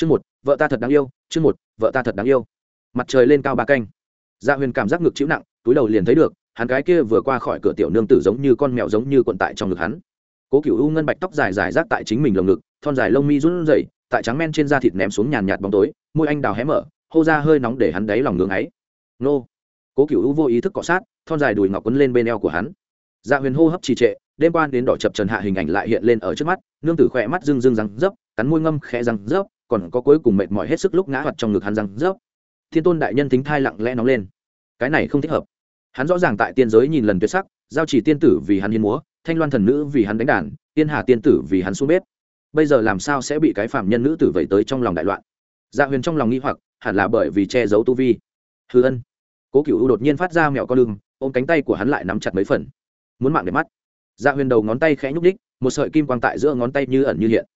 chương một, vợ ta thật đáng yêu, chương một, vợ ta thật đáng yêu. Mặt trời lên cao ba canh. Dạ huyền cảm giác ngực chịu nặng, túi đầu liền thấy được, hắn cái kia vừa qua khỏi cửa tiểu nương tử giống như con mèo giống như quận tại trong ngực hắn. Cố cựu u ngân bạch tóc dài dài rác tại chính mình lồng ngực, thon dài lông mi run rẩy, tại trắng men trên da thịt ném xuống nhàn nhạt bóng tối, môi anh đào hé mở, hô ra hơi nóng để hắn đáy lòng ngưng ấy. Nô. Cố cựu u vô ý thức cọ sát, thon dài đùi ngọc quấn lên bên eo của hắn. Dạ huyền hô hấp trì trệ, đêm quan đến đỏ chập trần hạ hình ảnh lại hiện lên ở trước mắt, nương tử khỏe mắt rưng rưng răng dấp cắn môi ngâm khẽ răng dấp còn có cuối cùng mệt mỏi hết sức lúc ngã hoạt trong ngực hắn răng rớp. Thiên tôn đại nhân thính thai lặng lẽ nóng lên. Cái này không thích hợp. Hắn rõ ràng tại tiên giới nhìn lần tuyệt sắc, giao chỉ tiên tử vì hắn hiến múa, thanh loan thần nữ vì hắn đánh đàn, tiên hà tiên tử vì hắn xuống bếp. Bây giờ làm sao sẽ bị cái phạm nhân nữ tử vẩy tới trong lòng đại loạn? Dạ huyền trong lòng nghi hoặc, hẳn là bởi vì che giấu tu vi. Hư ân. Cố cựu đột nhiên phát ra mẹo con lưng, ôm cánh tay của hắn lại nắm chặt mấy phần. Muốn mạng để mắt. Dạ huyền đầu ngón tay khẽ nhúc đích một sợi kim quang tại giữa ngón tay như ẩn như hiện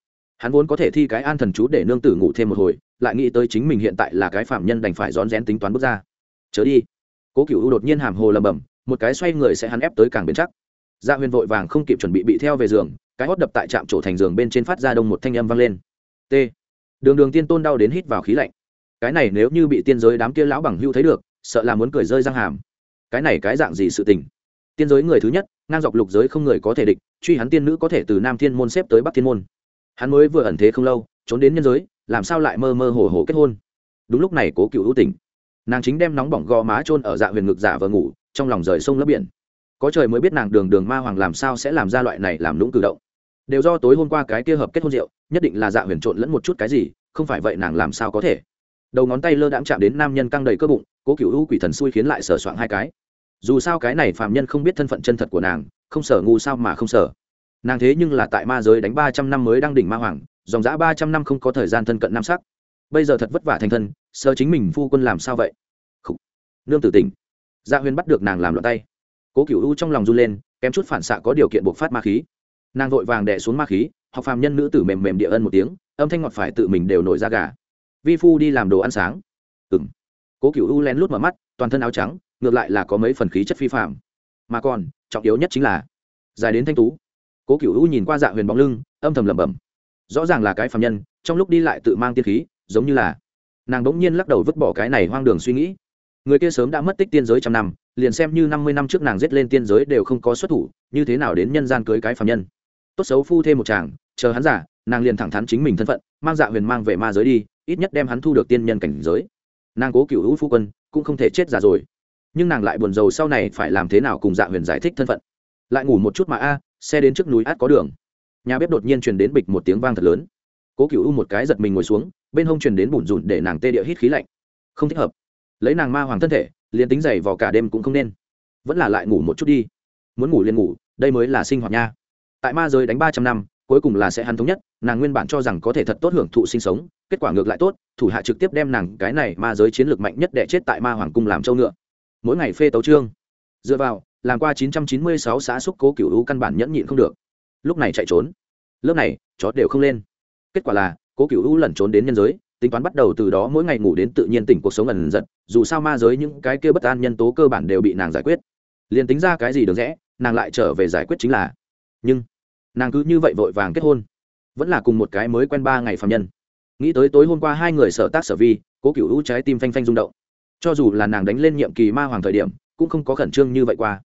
hắn vốn có thể thi cái an thần chú để nương tử ngủ thêm một hồi, lại nghĩ tới chính mình hiện tại là cái phạm nhân đành phải rón rén tính toán bước ra. Chớ đi. Cố cựu đột nhiên hàm hồ lầm bầm một cái xoay người sẽ hắn ép tới càng bền chắc. Gia huyền vội vàng không kịp chuẩn bị bị theo về giường, cái hót đập tại trạm trổ thành giường bên trên phát ra đông một thanh âm vang lên. T. Đường đường tiên tôn đau đến hít vào khí lạnh. Cái này nếu như bị tiên giới đám kia lão bằng hưu thấy được, sợ là muốn cười rơi răng hàm. Cái này cái dạng gì sự tình? Tiên giới người thứ nhất, ngang dọc lục giới không người có thể địch, truy hắn tiên nữ có thể từ nam thiên môn xếp tới bắc thiên môn hắn mới vừa ẩn thế không lâu, trốn đến nhân giới, làm sao lại mơ mơ hồ hồ kết hôn? Đúng lúc này cố cựu ưu tỉnh. Nàng chính đem nóng bỏng gò má trôn ở dạ huyền ngực giả vờ ngủ, trong lòng rời sông lấp biển. Có trời mới biết nàng đường đường ma hoàng làm sao sẽ làm ra loại này làm lũng cử động. Đều do tối hôm qua cái kia hợp kết hôn rượu, nhất định là dạ huyền trộn lẫn một chút cái gì, không phải vậy nàng làm sao có thể. Đầu ngón tay lơ đãng chạm đến nam nhân căng đầy cơ bụng, cố cựu u quỷ thần xui khiến lại sờ soạng hai cái. Dù sao cái này phàm nhân không biết thân phận chân thật của nàng, không sở ngu sao mà không sở nàng thế nhưng là tại ma giới đánh ba trăm năm mới đang đỉnh ma hoàng, dòng giã ba trăm năm không có thời gian thân cận nam sắc. Bây giờ thật vất vả thành thân, sơ chính mình phu quân làm sao vậy? Khủ. nương tử tỉnh. Gia dạ huyên bắt được nàng làm loạn tay. Cố cựu u trong lòng run lên, kém chút phản xạ có điều kiện buộc phát ma khí. Nàng vội vàng đẻ xuống ma khí, học phàm nhân nữ tử mềm mềm địa ân một tiếng, âm thanh ngọt phải tự mình đều nổi ra gà. Vi phu đi làm đồ ăn sáng. Ừng cố cựu u lén lút mở mắt, toàn thân áo trắng, ngược lại là có mấy phần khí chất phi phạm mà còn, trọng yếu nhất chính là, dài đến thanh tú cố cựu u nhìn qua dạ huyền bóng lưng, âm thầm lẩm bẩm. Rõ ràng là cái phạm nhân, trong lúc đi lại tự mang tiên khí, giống như là nàng đỗng nhiên lắc đầu vứt bỏ cái này hoang đường suy nghĩ. Người kia sớm đã mất tích tiên giới trăm năm, liền xem như năm mươi năm trước nàng giết lên tiên giới đều không có xuất thủ, như thế nào đến nhân gian cưới cái phạm nhân. Tốt xấu phu thêm một chàng, chờ hắn giả nàng liền thẳng thắn chính mình thân phận, mang dạ huyền mang về ma giới đi, ít nhất đem hắn thu được tiên nhân cảnh giới. Nàng cố cựu hữu phu quân, cũng không thể chết già rồi. Nhưng nàng lại buồn rầu sau này phải làm thế nào cùng dạ huyền giải thích thân phận. Lại ngủ một chút mà a xe đến trước núi át có đường. Nhà bếp đột nhiên truyền đến bịch một tiếng vang thật lớn. Cố cựu u một cái giật mình ngồi xuống, bên hông truyền đến bùn rùn để nàng tê địa hít khí lạnh. Không thích hợp. Lấy nàng ma hoàng thân thể, liền tính dày vào cả đêm cũng không nên. Vẫn là lại ngủ một chút đi. Muốn ngủ liền ngủ, đây mới là sinh hoạt nha. Tại ma giới đánh ba trăm năm, cuối cùng là sẽ hắn thống nhất, nàng nguyên bản cho rằng có thể thật tốt hưởng thụ sinh sống, kết quả ngược lại tốt, thủ hạ trực tiếp đem nàng cái này ma giới chiến lược mạnh nhất đẻ chết tại ma hoàng cung làm châu ngựa. Mỗi ngày phê tấu trương. Dựa vào làm qua 996 xã xúc cố cựu u căn bản nhẫn nhịn không được. Lúc này chạy trốn. Lớp này, chó đều không lên. Kết quả là, cố cựu u lẩn trốn đến nhân giới, tính toán bắt đầu từ đó mỗi ngày ngủ đến tự nhiên tỉnh cuộc sống ẩn giật, dù sao ma giới những cái kia bất an nhân tố cơ bản đều bị nàng giải quyết. Liền tính ra cái gì được rẽ, nàng lại trở về giải quyết chính là. Nhưng, nàng cứ như vậy vội vàng kết hôn. Vẫn là cùng một cái mới quen ba ngày phạm nhân. Nghĩ tới tối hôm qua hai người sở tác sở vi, cố cựu u trái tim phanh phanh rung động. Cho dù là nàng đánh lên nhiệm kỳ ma hoàng thời điểm, cũng không có khẩn trương như vậy qua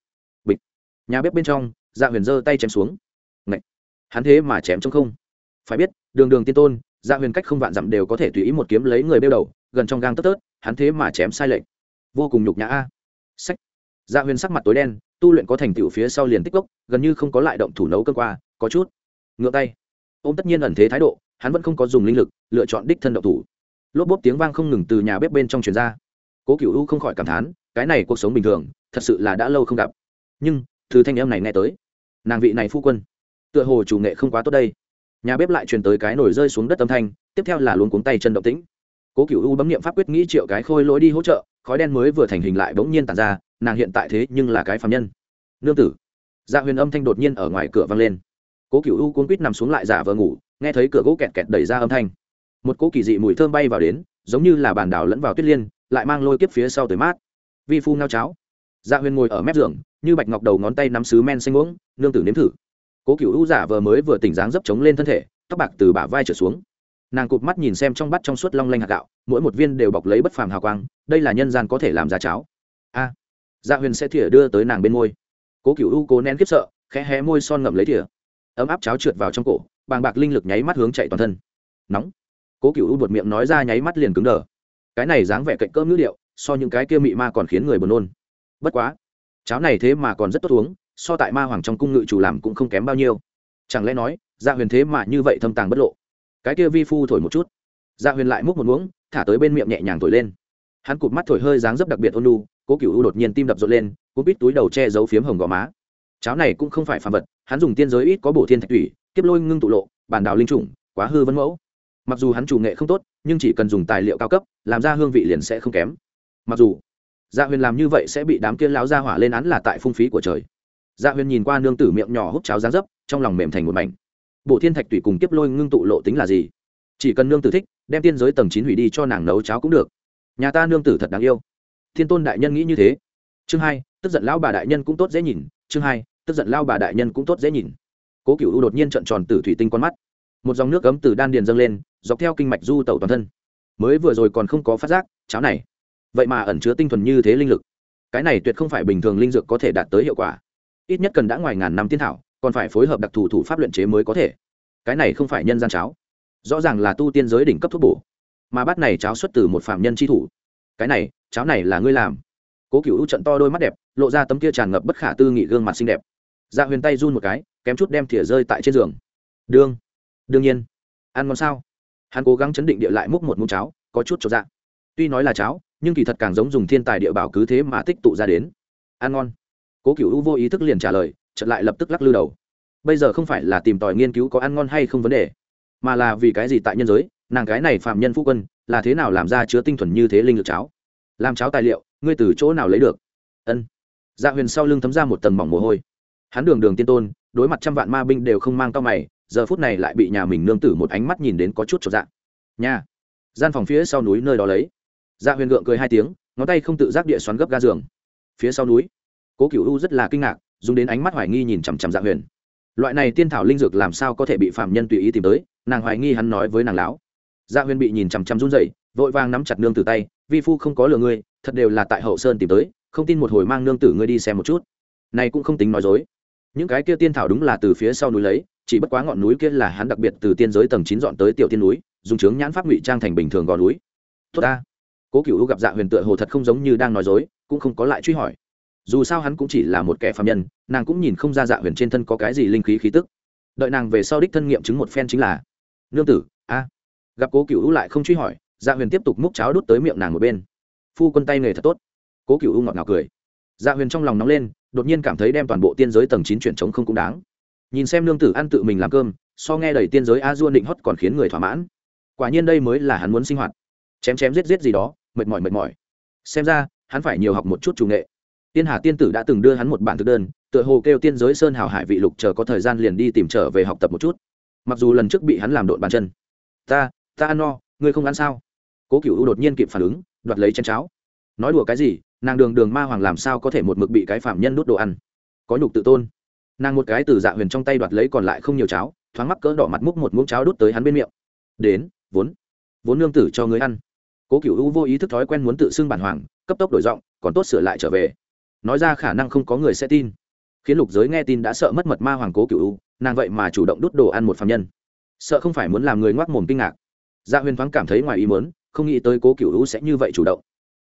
nhà bếp bên trong dạ huyền giơ tay chém xuống. Ngậy! hắn thế mà chém trong không. Phải biết, đường đường tiên tôn dạ huyền cách không vạn dặm đều có thể tùy ý một kiếm lấy người bêu đầu, gần trong gang tớt tớt, hắn thế mà chém sai lệch. Vô cùng nhục nhã a. Sách dạ huyền sắc mặt tối đen, tu luyện có thành tựu phía sau liền tích gốc gần như không có lại động thủ nấu cơn qua, có chút ngựa tay. Ô m tất nhiên ẩn thế thái độ, hắn vẫn không có dùng linh lực, lựa chọn đích thân động thủ. Lốp bốp tiếng vang không ngừng từ nhà bếp bên trong truyền ra. Cố cựu u không khỏi cảm thán, cái này cuộc sống bình thường, thật sự là đã lâu không gặp. Nhưng thứ thanh em này nghe tới. Nàng vị này phu quân, tựa hồ chủ nghệ không quá tốt đây. Nhà bếp lại truyền tới cái nổi rơi xuống đất âm thanh, tiếp theo là luống cuống tay chân động tĩnh. Cố cựu u bấm nghiệm pháp quyết nghĩ triệu cái khôi lỗi đi hỗ trợ, khói đen mới vừa thành hình lại bỗng nhiên tàn ra, nàng hiện tại thế nhưng là cái phạm nhân. Nương tử. Dạ huyền âm thanh đột nhiên ở ngoài cửa vang lên. Cố cựu u cuốn quýt nằm xuống lại giả vờ ngủ, nghe thấy cửa gỗ kẹt kẹt đẩy ra âm thanh. Một cỗ kỳ dị mùi thơm bay vào đến, giống như là bàn đảo lẫn vào tuyết liên, lại mang lôi kiếp phía sau tới mát. Vi phu ngao cháo dạ huyền ngồi ở mép giường, như bạch ngọc đầu ngón tay nắm sứ men xanh uống, nương tử nếm thử. Cố cựu u giả vờ mới vừa tỉnh dáng dấp chống lên thân thể, tóc bạc từ bả vai trở xuống. Nàng cụp mắt nhìn xem trong bát trong suốt long lanh hạt gạo, mỗi một viên đều bọc lấy bất phàm hào quang, đây là nhân gian có thể làm ra cháo. A dạ huyền sẽ thìa đưa tới nàng bên môi. Cố cựu u cố nén kiếp sợ, khẽ hé môi son ngậm lấy thìa. Ấm áp cháo trượt vào trong cổ, bàng bạc linh lực nháy mắt hướng chạy toàn thân. Nóng. Cố cựu u buột miệng nói ra nháy mắt liền cứng đờ. Cái này dáng vẻ cạnh cơm ngữ điệu, so những cái kia mị ma còn khiến người buồn nôn bất quá, cháo này thế mà còn rất tốt uống, so tại ma hoàng trong cung ngự chủ làm cũng không kém bao nhiêu. Chẳng lẽ nói dạ huyền thế mà như vậy thâm tàng bất lộ? Cái kia vi phu thổi một chút. Dạ huyền lại múc một muỗng, thả tới bên miệng nhẹ nhàng thổi lên. Hắn cụt mắt thổi hơi dáng dấp đặc biệt ôn lu cố cựu u đột nhiên tim đập rộn lên cố bít túi đầu che giấu phiếm hồng gò má. Cháo này cũng không phải phàm vật, hắn dùng tiên giới ít có bổ thiên thạch thủy, kiếp lôi ngưng tụ lộ, bản đào linh trùng, quá hư vân mẫu. Mặc dù hắn chủ nghệ không tốt, nhưng chỉ cần dùng tài liệu cao cấp, làm ra hương vị liền sẽ không kém. Mặc dù dạ huyền làm như vậy sẽ bị đám kia lão ra hỏa lên án là tại phung phí của trời. Dạ huyền nhìn qua nương tử miệng nhỏ hút cháo giá dấp, trong lòng mềm thành một mảnh. Bộ thiên thạch tùy cùng kiếp lôi ngưng tụ lộ tính là gì? Chỉ cần nương tử thích, đem tiên giới tầng chín hủy đi cho nàng nấu cháo cũng được. Nhà ta nương tử thật đáng yêu. Thiên tôn đại nhân nghĩ như thế. Chương hai, tức giận lão bà đại nhân cũng tốt dễ nhìn. Chương hai, tức giận lao bà đại nhân cũng tốt dễ nhìn. Cố cựu u đột nhiên trận tròn từ thủy tinh con mắt. Một dòng nước cấm từ đan điền dâng lên, dọc theo kinh mạch du tẩu toàn thân. Mới vừa rồi còn không có phát giác, cháo này vậy mà ẩn chứa tinh thuần như thế linh lực. Cái này tuyệt không phải bình thường linh dược có thể đạt tới hiệu quả. Ít nhất cần đã ngoài ngàn năm tiên thảo, còn phải phối hợp đặc thù thủ pháp luyện chế mới có thể. Cái này không phải nhân gian cháo. Rõ ràng là tu tiên giới đỉnh cấp thuốc bổ. Mà bát này cháo xuất từ một phạm nhân tri thủ. Cái này, cháo này là ngươi làm. Cố cựu trận to đôi mắt đẹp, lộ ra tấm kia tràn ngập bất khả tư nghị gương mặt xinh đẹp. Dạ huyền tay run một cái, kém chút đem thìa rơi tại trên giường. Đương. Đương nhiên. Ăn ngon sao? Hắn cố gắng chấn định địa lại múc một mũ cháo, có chút cho dạ. Tuy nói là cháo nhưng kỳ thật càng giống dùng thiên tài địa bảo cứ thế mà tích tụ ra đến. Ăn ngon. Cố cựu u vô ý thức liền trả lời, chợt lại lập tức lắc lư đầu. Bây giờ không phải là tìm tòi nghiên cứu có ăn ngon hay không vấn đề, mà là vì cái gì tại nhân giới, nàng cái này phạm nhân phu quân, là thế nào làm ra chứa tinh thuần như thế linh lực cháo? Làm cháo tài liệu, ngươi từ chỗ nào lấy được? Ân. Dạ huyền sau lưng thấm ra một tầng mỏng mồ hôi. Hắn đường đường tiên tôn, đối mặt trăm vạn ma binh đều không mang tao mày, giờ phút này lại bị nhà mình nương tử một ánh mắt nhìn đến có chút cho dạng nhà. Gian phòng phía sau núi nơi đó lấy dạ huyền gượng cười hai tiếng, ngón tay không tự giác địa xoắn gấp ga giường. Phía sau núi, cố cựu u rất là kinh ngạc, dùng đến ánh mắt hoài nghi nhìn chằm chằm dạ huyền. Loại này tiên thảo linh dược làm sao có thể bị phạm nhân tùy ý tìm tới, nàng hoài nghi hắn nói với nàng lão. Dạ huyền bị nhìn chằm chằm run dậy vội vàng nắm chặt nương tử tay, vi phu không có lừa ngươi, thật đều là tại hậu sơn tìm tới, không tin một hồi mang nương tử ngươi đi xem một chút. Này cũng không tính nói dối. Những cái kia tiên thảo đúng là từ phía sau núi lấy, chỉ bất quá ngọn núi kia là hắn đặc biệt từ tiên giới tầng chín dọn tới tiểu tiên núi, dùng chướng nhãn pháp ngụy trang thành bình thường gò núi. Tốt ta cố cựu gặp dạ huyền tựa hồ thật không giống như đang nói dối, cũng không có lại truy hỏi. Dù sao hắn cũng chỉ là một kẻ phạm nhân, nàng cũng nhìn không ra dạ huyền trên thân có cái gì linh khí khí tức. Đợi nàng về sau đích thân nghiệm chứng một phen chính là, nương tử, a. Gặp cố cựu lại không truy hỏi dạ huyền tiếp tục múc cháo đút tới miệng nàng một bên. Phu quân tay nghề thật tốt. Cố cựu ngọt ngào cười. Dạ huyền trong lòng nóng lên, đột nhiên cảm thấy đem toàn bộ tiên giới tầng chín chuyển trống không cũng đáng. Nhìn xem nương tử ăn tự mình làm cơm, so nghe đầy tiên giới a dua định hót còn khiến người thỏa mãn. Quả nhiên đây mới là hắn muốn sinh hoạt. Chém chém giết giết gì đó mệt mỏi mệt mỏi. Xem ra, hắn phải nhiều học một chút chủ nghệ. Tiên hà tiên tử đã từng đưa hắn một bản thực đơn, tựa hồ kêu tiên giới sơn hào hải vị lục chờ có thời gian liền đi tìm trở về học tập một chút. Mặc dù lần trước bị hắn làm độn bàn chân. Ta ta ăn no, ngươi không ăn sao? Cố cựu đột nhiên kịp phản ứng, đoạt lấy chén cháo. Nói đùa cái gì, nàng đường đường ma hoàng làm sao có thể một mực bị cái phạm nhân đốt đồ ăn? Có nhục tự tôn. Nàng một cái từ dạ huyền trong tay đoạt lấy còn lại không nhiều cháo, thoáng mắc cỡ đỏ mặt múc một muỗng cháo đốt tới hắn bên miệng. Đến, vốn vốn nương tử cho người ăn cố cựu u vô ý thức thói quen muốn tự xưng bản hoàng, cấp tốc đổi giọng, còn tốt sửa lại trở về. Nói ra khả năng không có người sẽ tin. Khiến lục giới nghe tin đã sợ mất mật ma hoàng cố cựu u, nàng vậy mà chủ động đút đồ ăn một phạm nhân. Sợ không phải muốn làm người ngoác mồm kinh ngạc. Dạ huyền thoáng cảm thấy ngoài ý muốn, không nghĩ tới cố cựu u sẽ như vậy chủ động.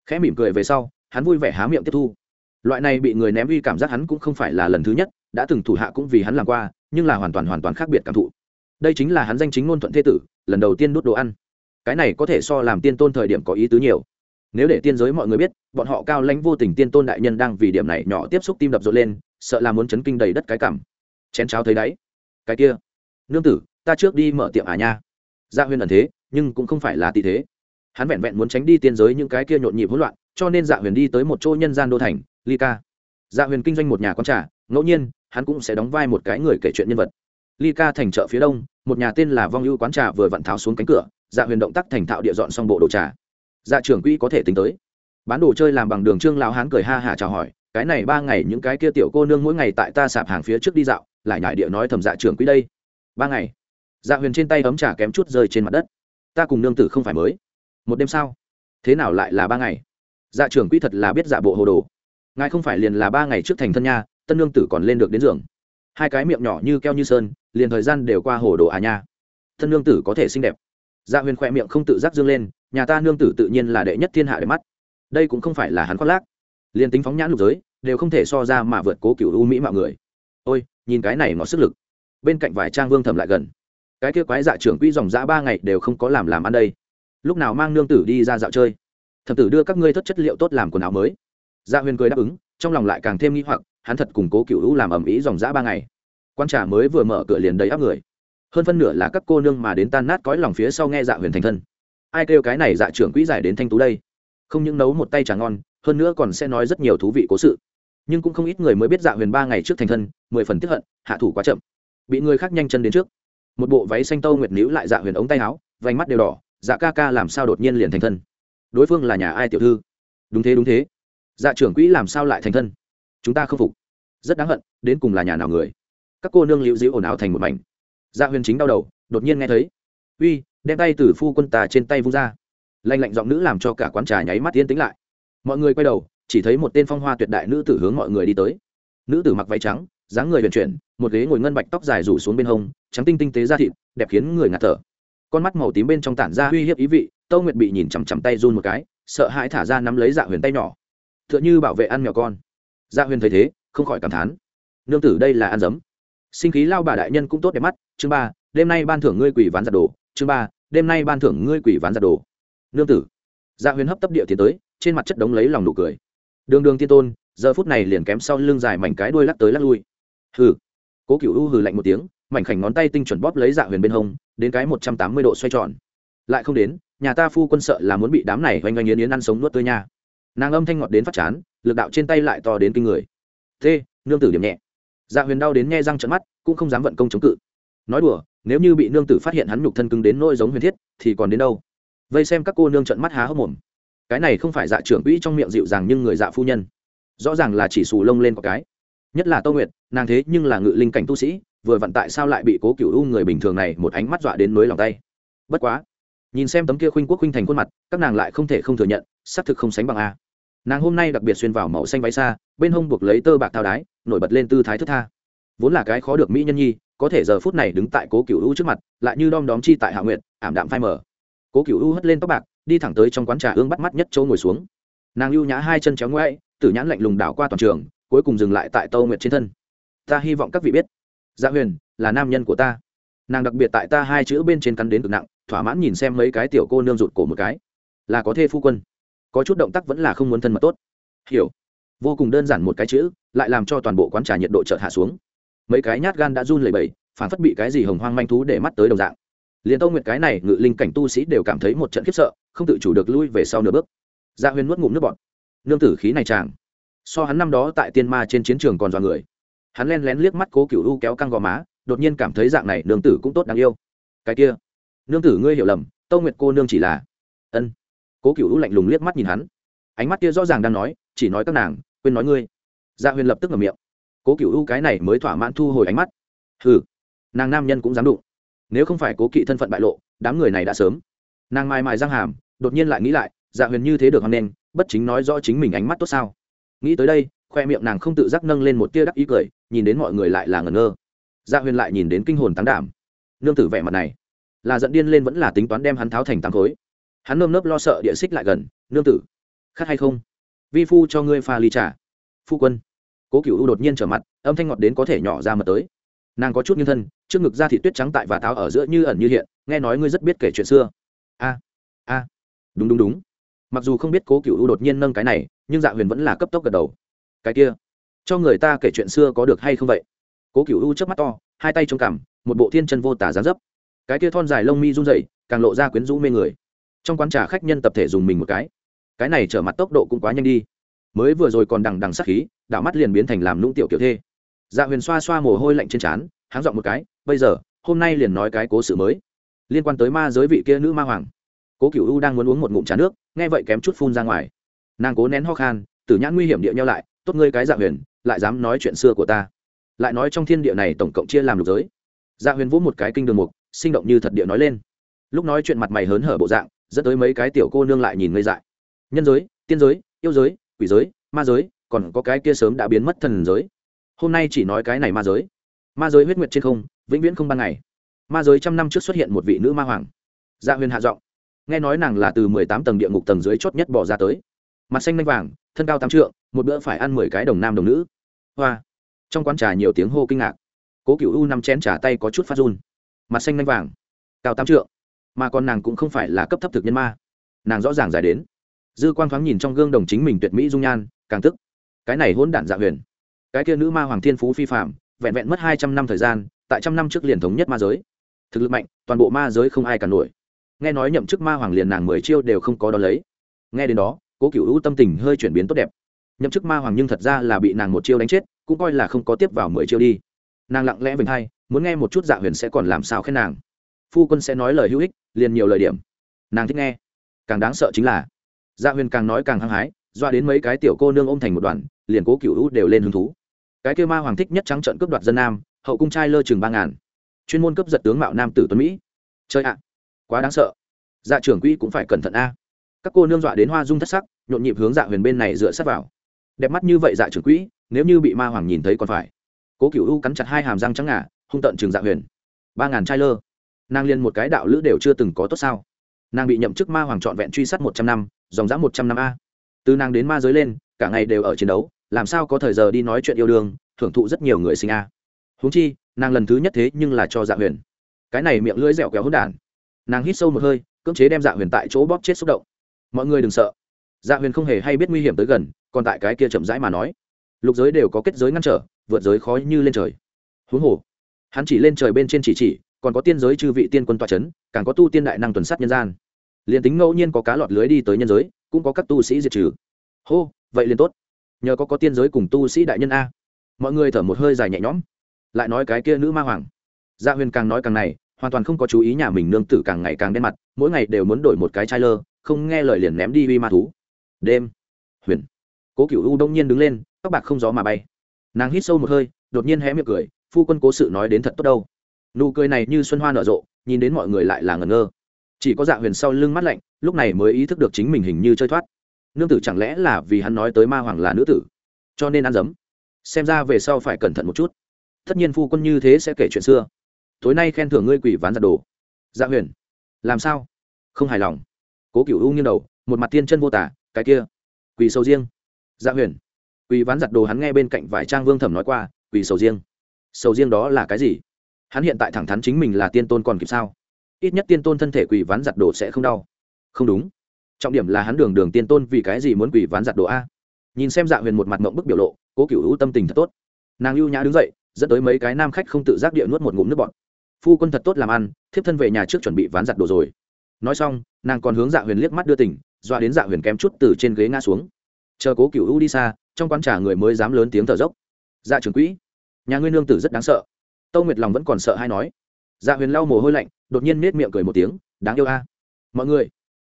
Khẽ mỉm cười về sau, hắn vui vẻ há miệng tiếp thu. Loại này bị người ném uy cảm giác hắn cũng không phải là lần thứ nhất, đã từng thủ hạ cũng vì hắn làm qua, nhưng là hoàn toàn hoàn toàn khác biệt cảm thụ. Đây chính là hắn danh chính ngôn thuận thế tử, lần đầu tiên đút đồ ăn cái này có thể so làm tiên tôn thời điểm có ý tứ nhiều. Nếu để tiên giới mọi người biết, bọn họ cao lãnh vô tình tiên tôn đại nhân đang vì điểm này nhỏ tiếp xúc tim đập rộn lên, sợ là muốn chấn kinh đầy đất cái cảm. Chén cháo thấy đáy cái kia. Nương tử, ta trước đi mở tiệm à nha. Dạ Gia huyên ẩn thế, nhưng cũng không phải là tỷ thế. Hắn vẹn vẹn muốn tránh đi tiên giới những cái kia nhộn nhịp hỗn loạn, cho nên dạ huyền đi tới một chỗ nhân gian đô thành, ly ca. Dạ huyền kinh doanh một nhà con trà, ngẫu nhiên, hắn cũng sẽ đóng vai một cái người kể chuyện nhân vật. Ly ca thành chợ phía đông, một nhà tên là vong ưu quán trà vừa vặn tháo xuống cánh cửa dạ huyền động tác thành thạo địa dọn xong bộ đồ trà. Dạ trưởng quỹ có thể tính tới. Bán đồ chơi làm bằng đường trương lao hán cười ha hả chào hỏi, cái này ba ngày những cái kia tiểu cô nương mỗi ngày tại ta sạp hàng phía trước đi dạo, lại nhải địa nói thầm dạ trưởng quỹ đây. Ba ngày. Dạ huyền trên tay ấm trà kém chút rơi trên mặt đất. Ta cùng nương tử không phải mới. Một đêm sao thế nào lại là ba ngày? Dạ trưởng quỹ thật là biết dạ bộ hồ đồ. Ngài không phải liền là ba ngày trước thành thân nha, tân nương tử còn lên được đến giường. Hai cái miệng nhỏ như keo như sơn, liền thời gian đều qua hồ đồ à nha. Thân nương tử có thể xinh đẹp dạ huyền khỏe miệng không tự giác dương lên, nhà ta nương tử tự nhiên là đệ nhất thiên hạ để mắt. Đây cũng không phải là hắn khoác lác. Liền tính phóng nhãn lục giới, đều không thể so ra mà vượt cố cựu u mỹ mạo người. Ôi, nhìn cái này ngọt sức lực. Bên cạnh vài trang vương thầm lại gần. Cái kia quái dạ trưởng quỹ dòng dã ba ngày đều không có làm làm ăn đây. Lúc nào mang nương tử đi ra dạo chơi? Thẩm tử đưa các ngươi thất chất liệu tốt làm quần áo mới. Dạ huyền cười đáp ứng, trong lòng lại càng thêm nghĩ hoặc, hắn thật củng cố cựu u làm ầm ĩ dòng dã ba ngày. Quan trà mới vừa mở cửa liền đầy áp người hơn phân nửa là các cô nương mà đến tan nát cõi lòng phía sau nghe dạ huyền thành thân. Ai kêu cái này dạ trưởng quỹ giải đến thanh tú đây? Không những nấu một tay trà ngon, hơn nữa còn sẽ nói rất nhiều thú vị cố sự. Nhưng cũng không ít người mới biết dạ huyền ba ngày trước thành thân, mười phần tiếp hận, hạ thủ quá chậm. Bị người khác nhanh chân đến trước. Một bộ váy xanh tâu nguyệt níu lại dạ huyền ống tay áo, vành mắt đều đỏ dạ ca ca làm sao đột nhiên liền thành thân? Đối phương là nhà ai tiểu thư? Đúng thế đúng thế. Dạ trưởng quỹ làm sao lại thành thân? Chúng ta không phục. Rất đáng hận, đến cùng là nhà nào người? Các cô nương liễu dĩu ồn ào thành một mảnh dạ huyền chính đau đầu, đột nhiên nghe thấy. Uy, đem tay từ phu quân tà trên tay vung ra. Lanh lạnh giọng nữ làm cho cả quán trà nháy mắt yên tĩnh lại. Mọi người quay đầu, chỉ thấy một tên phong hoa tuyệt đại nữ tử hướng mọi người đi tới. Nữ tử mặc váy trắng, dáng người vận chuyển, một ghế ngồi ngân bạch tóc dài rủ xuống bên hông, trắng tinh tinh tế ra thịt, đẹp khiến người ngạt thở. Con mắt màu tím bên trong tản ra uy hiếp ý vị, tâu nguyệt bị nhìn chằm chằm tay run một cái, sợ hãi thả ra nắm lấy dạ huyền tay nhỏ. T h ư ợ n h ư bảo vệ ăn mèo con. Dạ huyền thấy thế, không khỏi cảm thán. Nương tử đây là ăn giấm sinh khí lao bà đại nhân cũng tốt đẹp mắt chương ba, đêm nay ban thưởng ngươi quỷ ván giặt đồ. Chương ba, đêm nay ban thưởng ngươi quỷ ván giặt đồ. Nương tử. Dạ huyền hấp tấp địa tiến tới, trên mặt chất đống lấy lòng nụ cười. Đường đường tiên tôn, giờ phút này liền kém sau lưng dài mảnh cái đuôi lắc tới lắc lui. Hừ. Cố cựu u hừ lạnh một tiếng, mảnh khảnh ngón tay tinh chuẩn bóp lấy dạ huyền bên hông, đến cái một trăm tám mươi độ xoay tròn. Lại không đến, nhà ta phu quân sợ là muốn bị đám này oanh oanh yến yến ăn sống nuốt tươi nha. Nàng âm thanh ngọt đến phát chán, lực đạo trên tay lại to đến kinh người. Thế nương tử điểm nhẹ. Dạ huyền đau đến nghe răng trận mắt, cũng không dám vận công chống cự nói đùa, nếu như bị nương tử phát hiện hắn nhục thân cứng đến nỗi giống huyền thiết, thì còn đến đâu? Vây xem các cô nương trận mắt há hốc mồm. Cái này không phải dạ trưởng quỹ trong miệng dịu dàng nhưng người dạ phu nhân. Rõ ràng là chỉ xù lông lên có cái. Nhất là tô nguyệt, nàng thế nhưng là ngự linh cảnh tu sĩ, vừa vặn tại sao lại bị cố cựu u người bình thường này một ánh mắt dọa đến nối lòng tay? Bất quá, nhìn xem tấm kia khuynh quốc khuynh thành khuôn mặt, các nàng lại không thể không thừa nhận, xác thực không sánh bằng a. Nàng hôm nay đặc biệt xuyên vào màu xanh váy xa, bên hông buộc lấy tơ bạc thao đái, nổi bật lên tư thái thức tha. Vốn là cái khó được mỹ nhân nhi có thể giờ phút này đứng tại cố cựu u trước mặt, lại như đom đóm chi tại hạ nguyện ảm đạm phai mờ. Cố cựu u hất lên tóc bạc, đi thẳng tới trong quán trà ương bắt mắt nhất chỗ ngồi xuống. Nàng lưu nhã hai chân chéo ngoáy tử nhãn lạnh lùng đảo qua toàn trường, cuối cùng dừng lại tại tâu nguyệt trên thân. Ta hy vọng các vị biết dạ huyền là nam nhân của ta. Nàng đặc biệt tại ta hai chữ bên trên cắn đến cực nặng, thỏa mãn nhìn xem mấy cái tiểu cô nương rụt cổ một cái. Là có thê phu quân. Có chút động tác vẫn là không muốn thân mật tốt. Hiểu. Vô cùng đơn giản một cái chữ, lại làm cho toàn bộ quán trà nhiệt độ chợt hạ xuống mấy cái nhát gan đã run lẩy bẩy phản phất bị cái gì hồng hoang manh thú để mắt tới đồng dạng. Liền tâu nguyệt cái này ngự linh cảnh tu sĩ đều cảm thấy một trận khiếp sợ, không tự chủ được lui về sau nửa bước. Dạ Gia Huyên nuốt ngụm nước bọt. Nương tử khí này chàng. So hắn năm đó tại tiên ma trên chiến trường còn dọa người. Hắn len lén liếc mắt cố cựu u kéo căng gò má, đột nhiên cảm thấy dạng này nương tử cũng tốt đáng yêu. Cái kia. Nương tử ngươi hiểu lầm, tâu nguyệt cô nương chỉ là. Ân. Cố cựu u lạnh lùng liếc mắt nhìn hắn. Ánh mắt kia rõ ràng đang nói, chỉ nói các nàng, quên nói ngươi. Dạ Gia Huyên lập tức ngậm miệng cố cựu u cái này mới thỏa mãn thu hồi ánh mắt. Hừ, nàng nam nhân cũng dám đụng. Nếu không phải cố kỵ thân phận bại lộ, đám người này đã sớm. Nàng mai mai răng hàm, đột nhiên lại nghĩ lại dạ huyền như thế được hoan nên bất chính nói rõ chính mình ánh mắt tốt sao. Nghĩ tới đây, khoe miệng nàng không tự giác nâng lên một tia đắc ý cười, nhìn đến mọi người lại là ngẩn ngơ. Dạ huyền lại nhìn đến kinh hồn tán đảm. Nương tử vẻ mặt này, là giận điên lên vẫn là tính toán đem hắn tháo thành tám khối. Hắn nơm nớp lo sợ địa xích lại gần, nương tử, khát hay không? Vi phu cho ngươi pha ly trà. Phu quân cố cựu u đột nhiên trở mặt, âm thanh ngọt đến có thể nhỏ ra mật tới. Nàng có chút như thân, trước ngực ra thị tuyết trắng tại và tháo ở giữa như ẩn như hiện, nghe nói ngươi rất biết kể chuyện xưa. A a. Đúng đúng đúng. Mặc dù không biết cố cựu u đột nhiên nâng cái này, nhưng dạ huyền vẫn là cấp tốc gật đầu. Cái kia, cho người ta kể chuyện xưa có được hay không vậy? Cố cựu u trước mắt to, hai tay chống cằm, một bộ thiên chân vô tả dán dấp. Cái kia thon dài lông mi run dậy càng lộ ra quyến rũ mê người. Trong quán trà khách nhân tập thể dùng mình một cái. Cái này trở mặt tốc độ cũng quá nhanh đi mới vừa rồi còn đằng đằng sát khí đạo mắt liền biến thành làm nũng tiểu kiểu thê. Dạ huyền xoa xoa mồ hôi lạnh trên trán, háng dọn một cái, bây giờ, hôm nay liền nói cái cố sự mới. Liên quan tới ma giới vị kia nữ ma hoàng, cố cựu u đang muốn uống một ngụm trà nước, nghe vậy kém chút phun ra ngoài. Nàng cố nén ho khan, tử nhãn nguy hiểm địa nhau lại, tốt ngươi cái dạ huyền, lại dám nói chuyện xưa của ta. Lại nói trong thiên địa này tổng cộng chia làm lục giới. Dạ huyền vỗ một cái kinh đường mục, sinh động như thật địa nói lên. Lúc nói chuyện mặt mày hớn hở bộ dạng, dẫn tới mấy cái tiểu cô nương lại nhìn ngây dại. Nhân giới, tiên giới, yêu giới quỷ giới, ma giới, còn có cái kia sớm đã biến mất thần giới. Hôm nay chỉ nói cái này ma giới. Ma giới huyết nguyệt trên không, vĩnh viễn không ban ngày. Ma giới trăm năm trước xuất hiện một vị nữ ma hoàng. Dạ huyền hạ giọng. Nghe nói nàng là từ mười tám tầng địa ngục tầng dưới chót nhất bỏ ra tới. Mặt xanh lanh vàng, thân cao tám trượng, một bữa phải ăn mười cái đồng nam đồng nữ. Hoa. Trong quán trà nhiều tiếng hô kinh ngạc. Cố cựu u năm chén trà tay có chút phát run. Mặt xanh lanh vàng, cao tám trượng. Mà còn nàng cũng không phải là cấp thấp thực nhân ma. Nàng rõ ràng giải đến dư quang thoáng nhìn trong gương đồng chính mình tuyệt mỹ dung nhan, càng tức. Cái này hôn đản dạ huyền. Cái kia nữ ma hoàng thiên phú phi phạm vẹn vẹn mất hai trăm năm thời gian, tại trăm năm trước liền thống nhất ma giới. Thực lực mạnh, toàn bộ ma giới không ai cả nổi. Nghe nói nhậm chức ma hoàng liền nàng mười chiêu đều không có đo lấy. Nghe đến đó, cố cựu hữu tâm tình hơi chuyển biến tốt đẹp. Nhậm chức ma hoàng nhưng thật ra là bị nàng một chiêu đánh chết, cũng coi là không có tiếp vào mười chiêu đi. Nàng lặng lẽ vềnh hay muốn nghe một chút dạ huyền sẽ còn làm sao khen nàng. Phu quân sẽ nói lời hữu ích, liền nhiều lời điểm. Nàng thích nghe. Càng đáng sợ chính là dạ huyền càng nói càng hăng hái, doa đến mấy cái tiểu cô nương ôm thành một đoàn, liền cố cựu hữu đều lên hứng thú. Cái kêu ma hoàng thích nhất trắng trận cướp đoạt dân nam, hậu cung trai lơ chừng ba ngàn. Chuyên môn cướp giật tướng mạo nam tử tuấn mỹ. Chơi ạ, quá đáng sợ. Dạ trưởng quỹ cũng phải cẩn thận a. Các cô nương dọa đến hoa dung thất sắc, nhộn nhịp hướng dạ huyền bên này dựa sát vào. Đẹp mắt như vậy dạ trưởng quỹ, nếu như bị ma hoàng nhìn thấy còn phải. Cố cựu u cắn chặt hai hàm răng trắng ngà, hung tận trường dạ huyền. ba ngàn trai lơ. Nàng liên một cái đạo lữ đều chưa từng có tốt sao. Nàng bị nhậm chức ma hoàng trọn vẹn truy sát một trăm năm dòng dã một trăm năm a. Từ nàng đến ma giới lên, cả ngày đều ở chiến đấu, làm sao có thời giờ đi nói chuyện yêu đương, thưởng thụ rất nhiều người sinh a. Huống chi, nàng lần thứ nhất thế nhưng là cho dạ huyền. Cái này miệng lưỡi dẻo kéo hỗn đản nàng hít sâu một hơi, cưỡng chế đem dạ huyền tại chỗ bóp chết xúc động. Mọi người đừng sợ. Dạ huyền không hề hay biết nguy hiểm tới gần, còn tại cái kia chậm rãi mà nói. Lục giới đều có kết giới ngăn trở, vượt giới khó như lên trời. Huống hồ, hắn chỉ lên trời bên trên chỉ chỉ, còn có tiên giới chư vị tiên quân tọa c h ấ n càng có tu tiên đại năng tuần sát nhân gian liền tính ngẫu nhiên có cá lọt lưới đi tới nhân giới, cũng có các tu sĩ diệt trừ. Hô, vậy liền tốt. Nhờ có có tiên giới cùng tu sĩ đại nhân a. Mọi người thở một hơi dài nhẹ nhõm. Lại nói cái kia nữ ma hoàng. Gia huyền càng nói càng này, hoàn toàn không có chú ý nhà mình nương tử càng ngày càng đen mặt, mỗi ngày đều muốn đổi một cái chai lơ, không nghe lời liền ném đi uy ma thú. Đêm, huyền, cố cựu u đông nhiên đứng lên các bạc không gió mà bay. Nàng hít sâu một hơi, đột nhiên hé miệng cười, phu quân cố sự nói đến thật tốt đâu. Nụ cười này như xuân hoa nở rộ, nhìn đến mọi người lại là ngẩn ngơ chỉ có dạ huyền sau lưng mắt lạnh, lúc này mới ý thức được chính mình hình như chơi thoát. Nương tử chẳng lẽ là vì hắn nói tới ma hoàng là nữ tử? Cho nên ăn dấm. Xem ra về sau phải cẩn thận một chút. Tất nhiên phu quân như thế sẽ kể chuyện xưa. Tối nay khen thưởng ngươi quỷ ván giặt đồ. Dạ huyền, làm sao? Không hài lòng. Cố cựu u nghiêng đầu, một mặt tiên chân vô tả, cái kia, quỷ sầu riêng. Dạ huyền, quỷ ván giặt đồ hắn nghe bên cạnh vải trang vương thẩm nói qua, quỷ sầu riêng. Sầu riêng đó là cái gì? Hắn hiện tại thẳng thắn chính mình là tiên tôn còn kịp sao? Ít nhất tiên tôn thân thể quỷ ván giặt đồ sẽ không đau. Không đúng. Trọng điểm là hắn đường đường tiên tôn vì cái gì muốn quỷ ván giặt đồ a? Nhìn xem dạ huyền một mặt mộng bức biểu lộ, cố cựu hữu tâm tình thật tốt. Nàng ưu nhã đứng dậy, dẫn tới mấy cái nam khách không tự giác địa nuốt một ngụm nước bọt. Phu quân thật tốt làm ăn, thiếp thân về nhà trước chuẩn bị ván giặt đồ rồi. Nói xong, nàng còn hướng dạ huyền liếc mắt đưa tỉnh dọa đến dạ huyền kém chút từ trên ghế ngã xuống. Chờ cố cựu hữu đi xa, trong quán trà người mới dám lớn tiếng thở dốc. Dạ trưởng quỹ, nhà ngươi nương tử rất đáng sợ. Tâu nguyệt lòng vẫn còn sợ hay nói. Dạ huyền lau mồ hôi lạnh đột nhiên nết miệng cười một tiếng, đáng yêu a. Mọi người,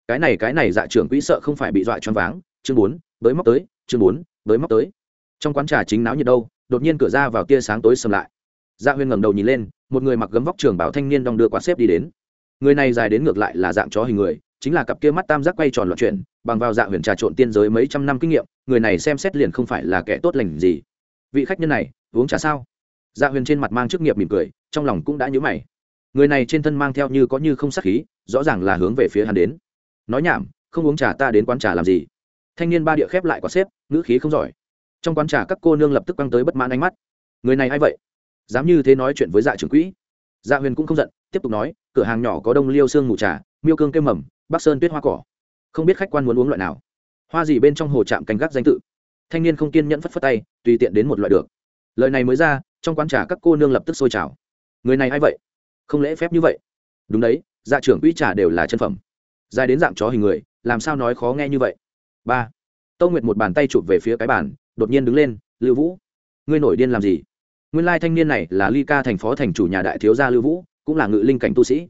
cái này cái này dạ trưởng quỹ sợ không phải bị dọa choáng váng. Chương bốn, bới móc tới, chương bốn, bới móc tới. Trong quán trà chính náo nhiệt đâu, đột nhiên cửa ra vào tia sáng tối sầm lại. Dạ huyền ngẩng đầu nhìn lên, một người mặc gấm vóc trường bảo thanh niên đong đưa quạt xếp đi đến. Người này dài đến ngược lại là dạng chó hình người, chính là cặp kia mắt tam giác quay tròn loạn chuyển, bằng vào dạ huyền trà trộn tiên giới mấy trăm năm kinh nghiệm, người này xem xét liền không phải là kẻ tốt lành gì. Vị khách nhân này, uống trà sao? Dạ huyền trên mặt mang chức nghiệp mỉm cười, trong lòng cũng đã nhớ mày người này trên thân mang theo như có như không sắc khí, rõ ràng là hướng về phía hắn đến. Nói nhảm, không uống trà ta đến quán trà làm gì? Thanh niên ba địa khép lại quả xếp, ngữ khí không giỏi. Trong quán trà các cô nương lập tức quăng tới bất mãn ánh mắt. Người này a i vậy? Dám như thế nói chuyện với dạ trưởng quỹ. Dạ huyền cũng không giận, tiếp tục nói, cửa hàng nhỏ có đông liêu xương mù trà, miêu cương cây mầm, bắc sơn tuyết hoa cỏ. Không biết khách quan muốn uống loại nào. Hoa gì bên trong hồ trạm canh gác danh tự. Thanh niên không kiên nhẫn phất phất tay, tùy tiện đến một loại được. Lời này mới ra, trong quán trà các cô nương lập tức sôi trào. Người này a i vậy? Không lễ phép như vậy. Đúng đấy dạ trưởng quỹ trà đều là chân phẩm. Dài đến dạng chó hình người, làm sao nói khó nghe như vậy? Ba. Tâu nguyệt một bàn tay chụp về phía cái bàn, đột nhiên đứng lên, lưu vũ, ngươi nổi điên làm gì? Nguyên lai thanh niên này là ly ca thành phó thành chủ nhà đại thiếu gia lưu vũ, cũng là ngự linh cảnh tu sĩ.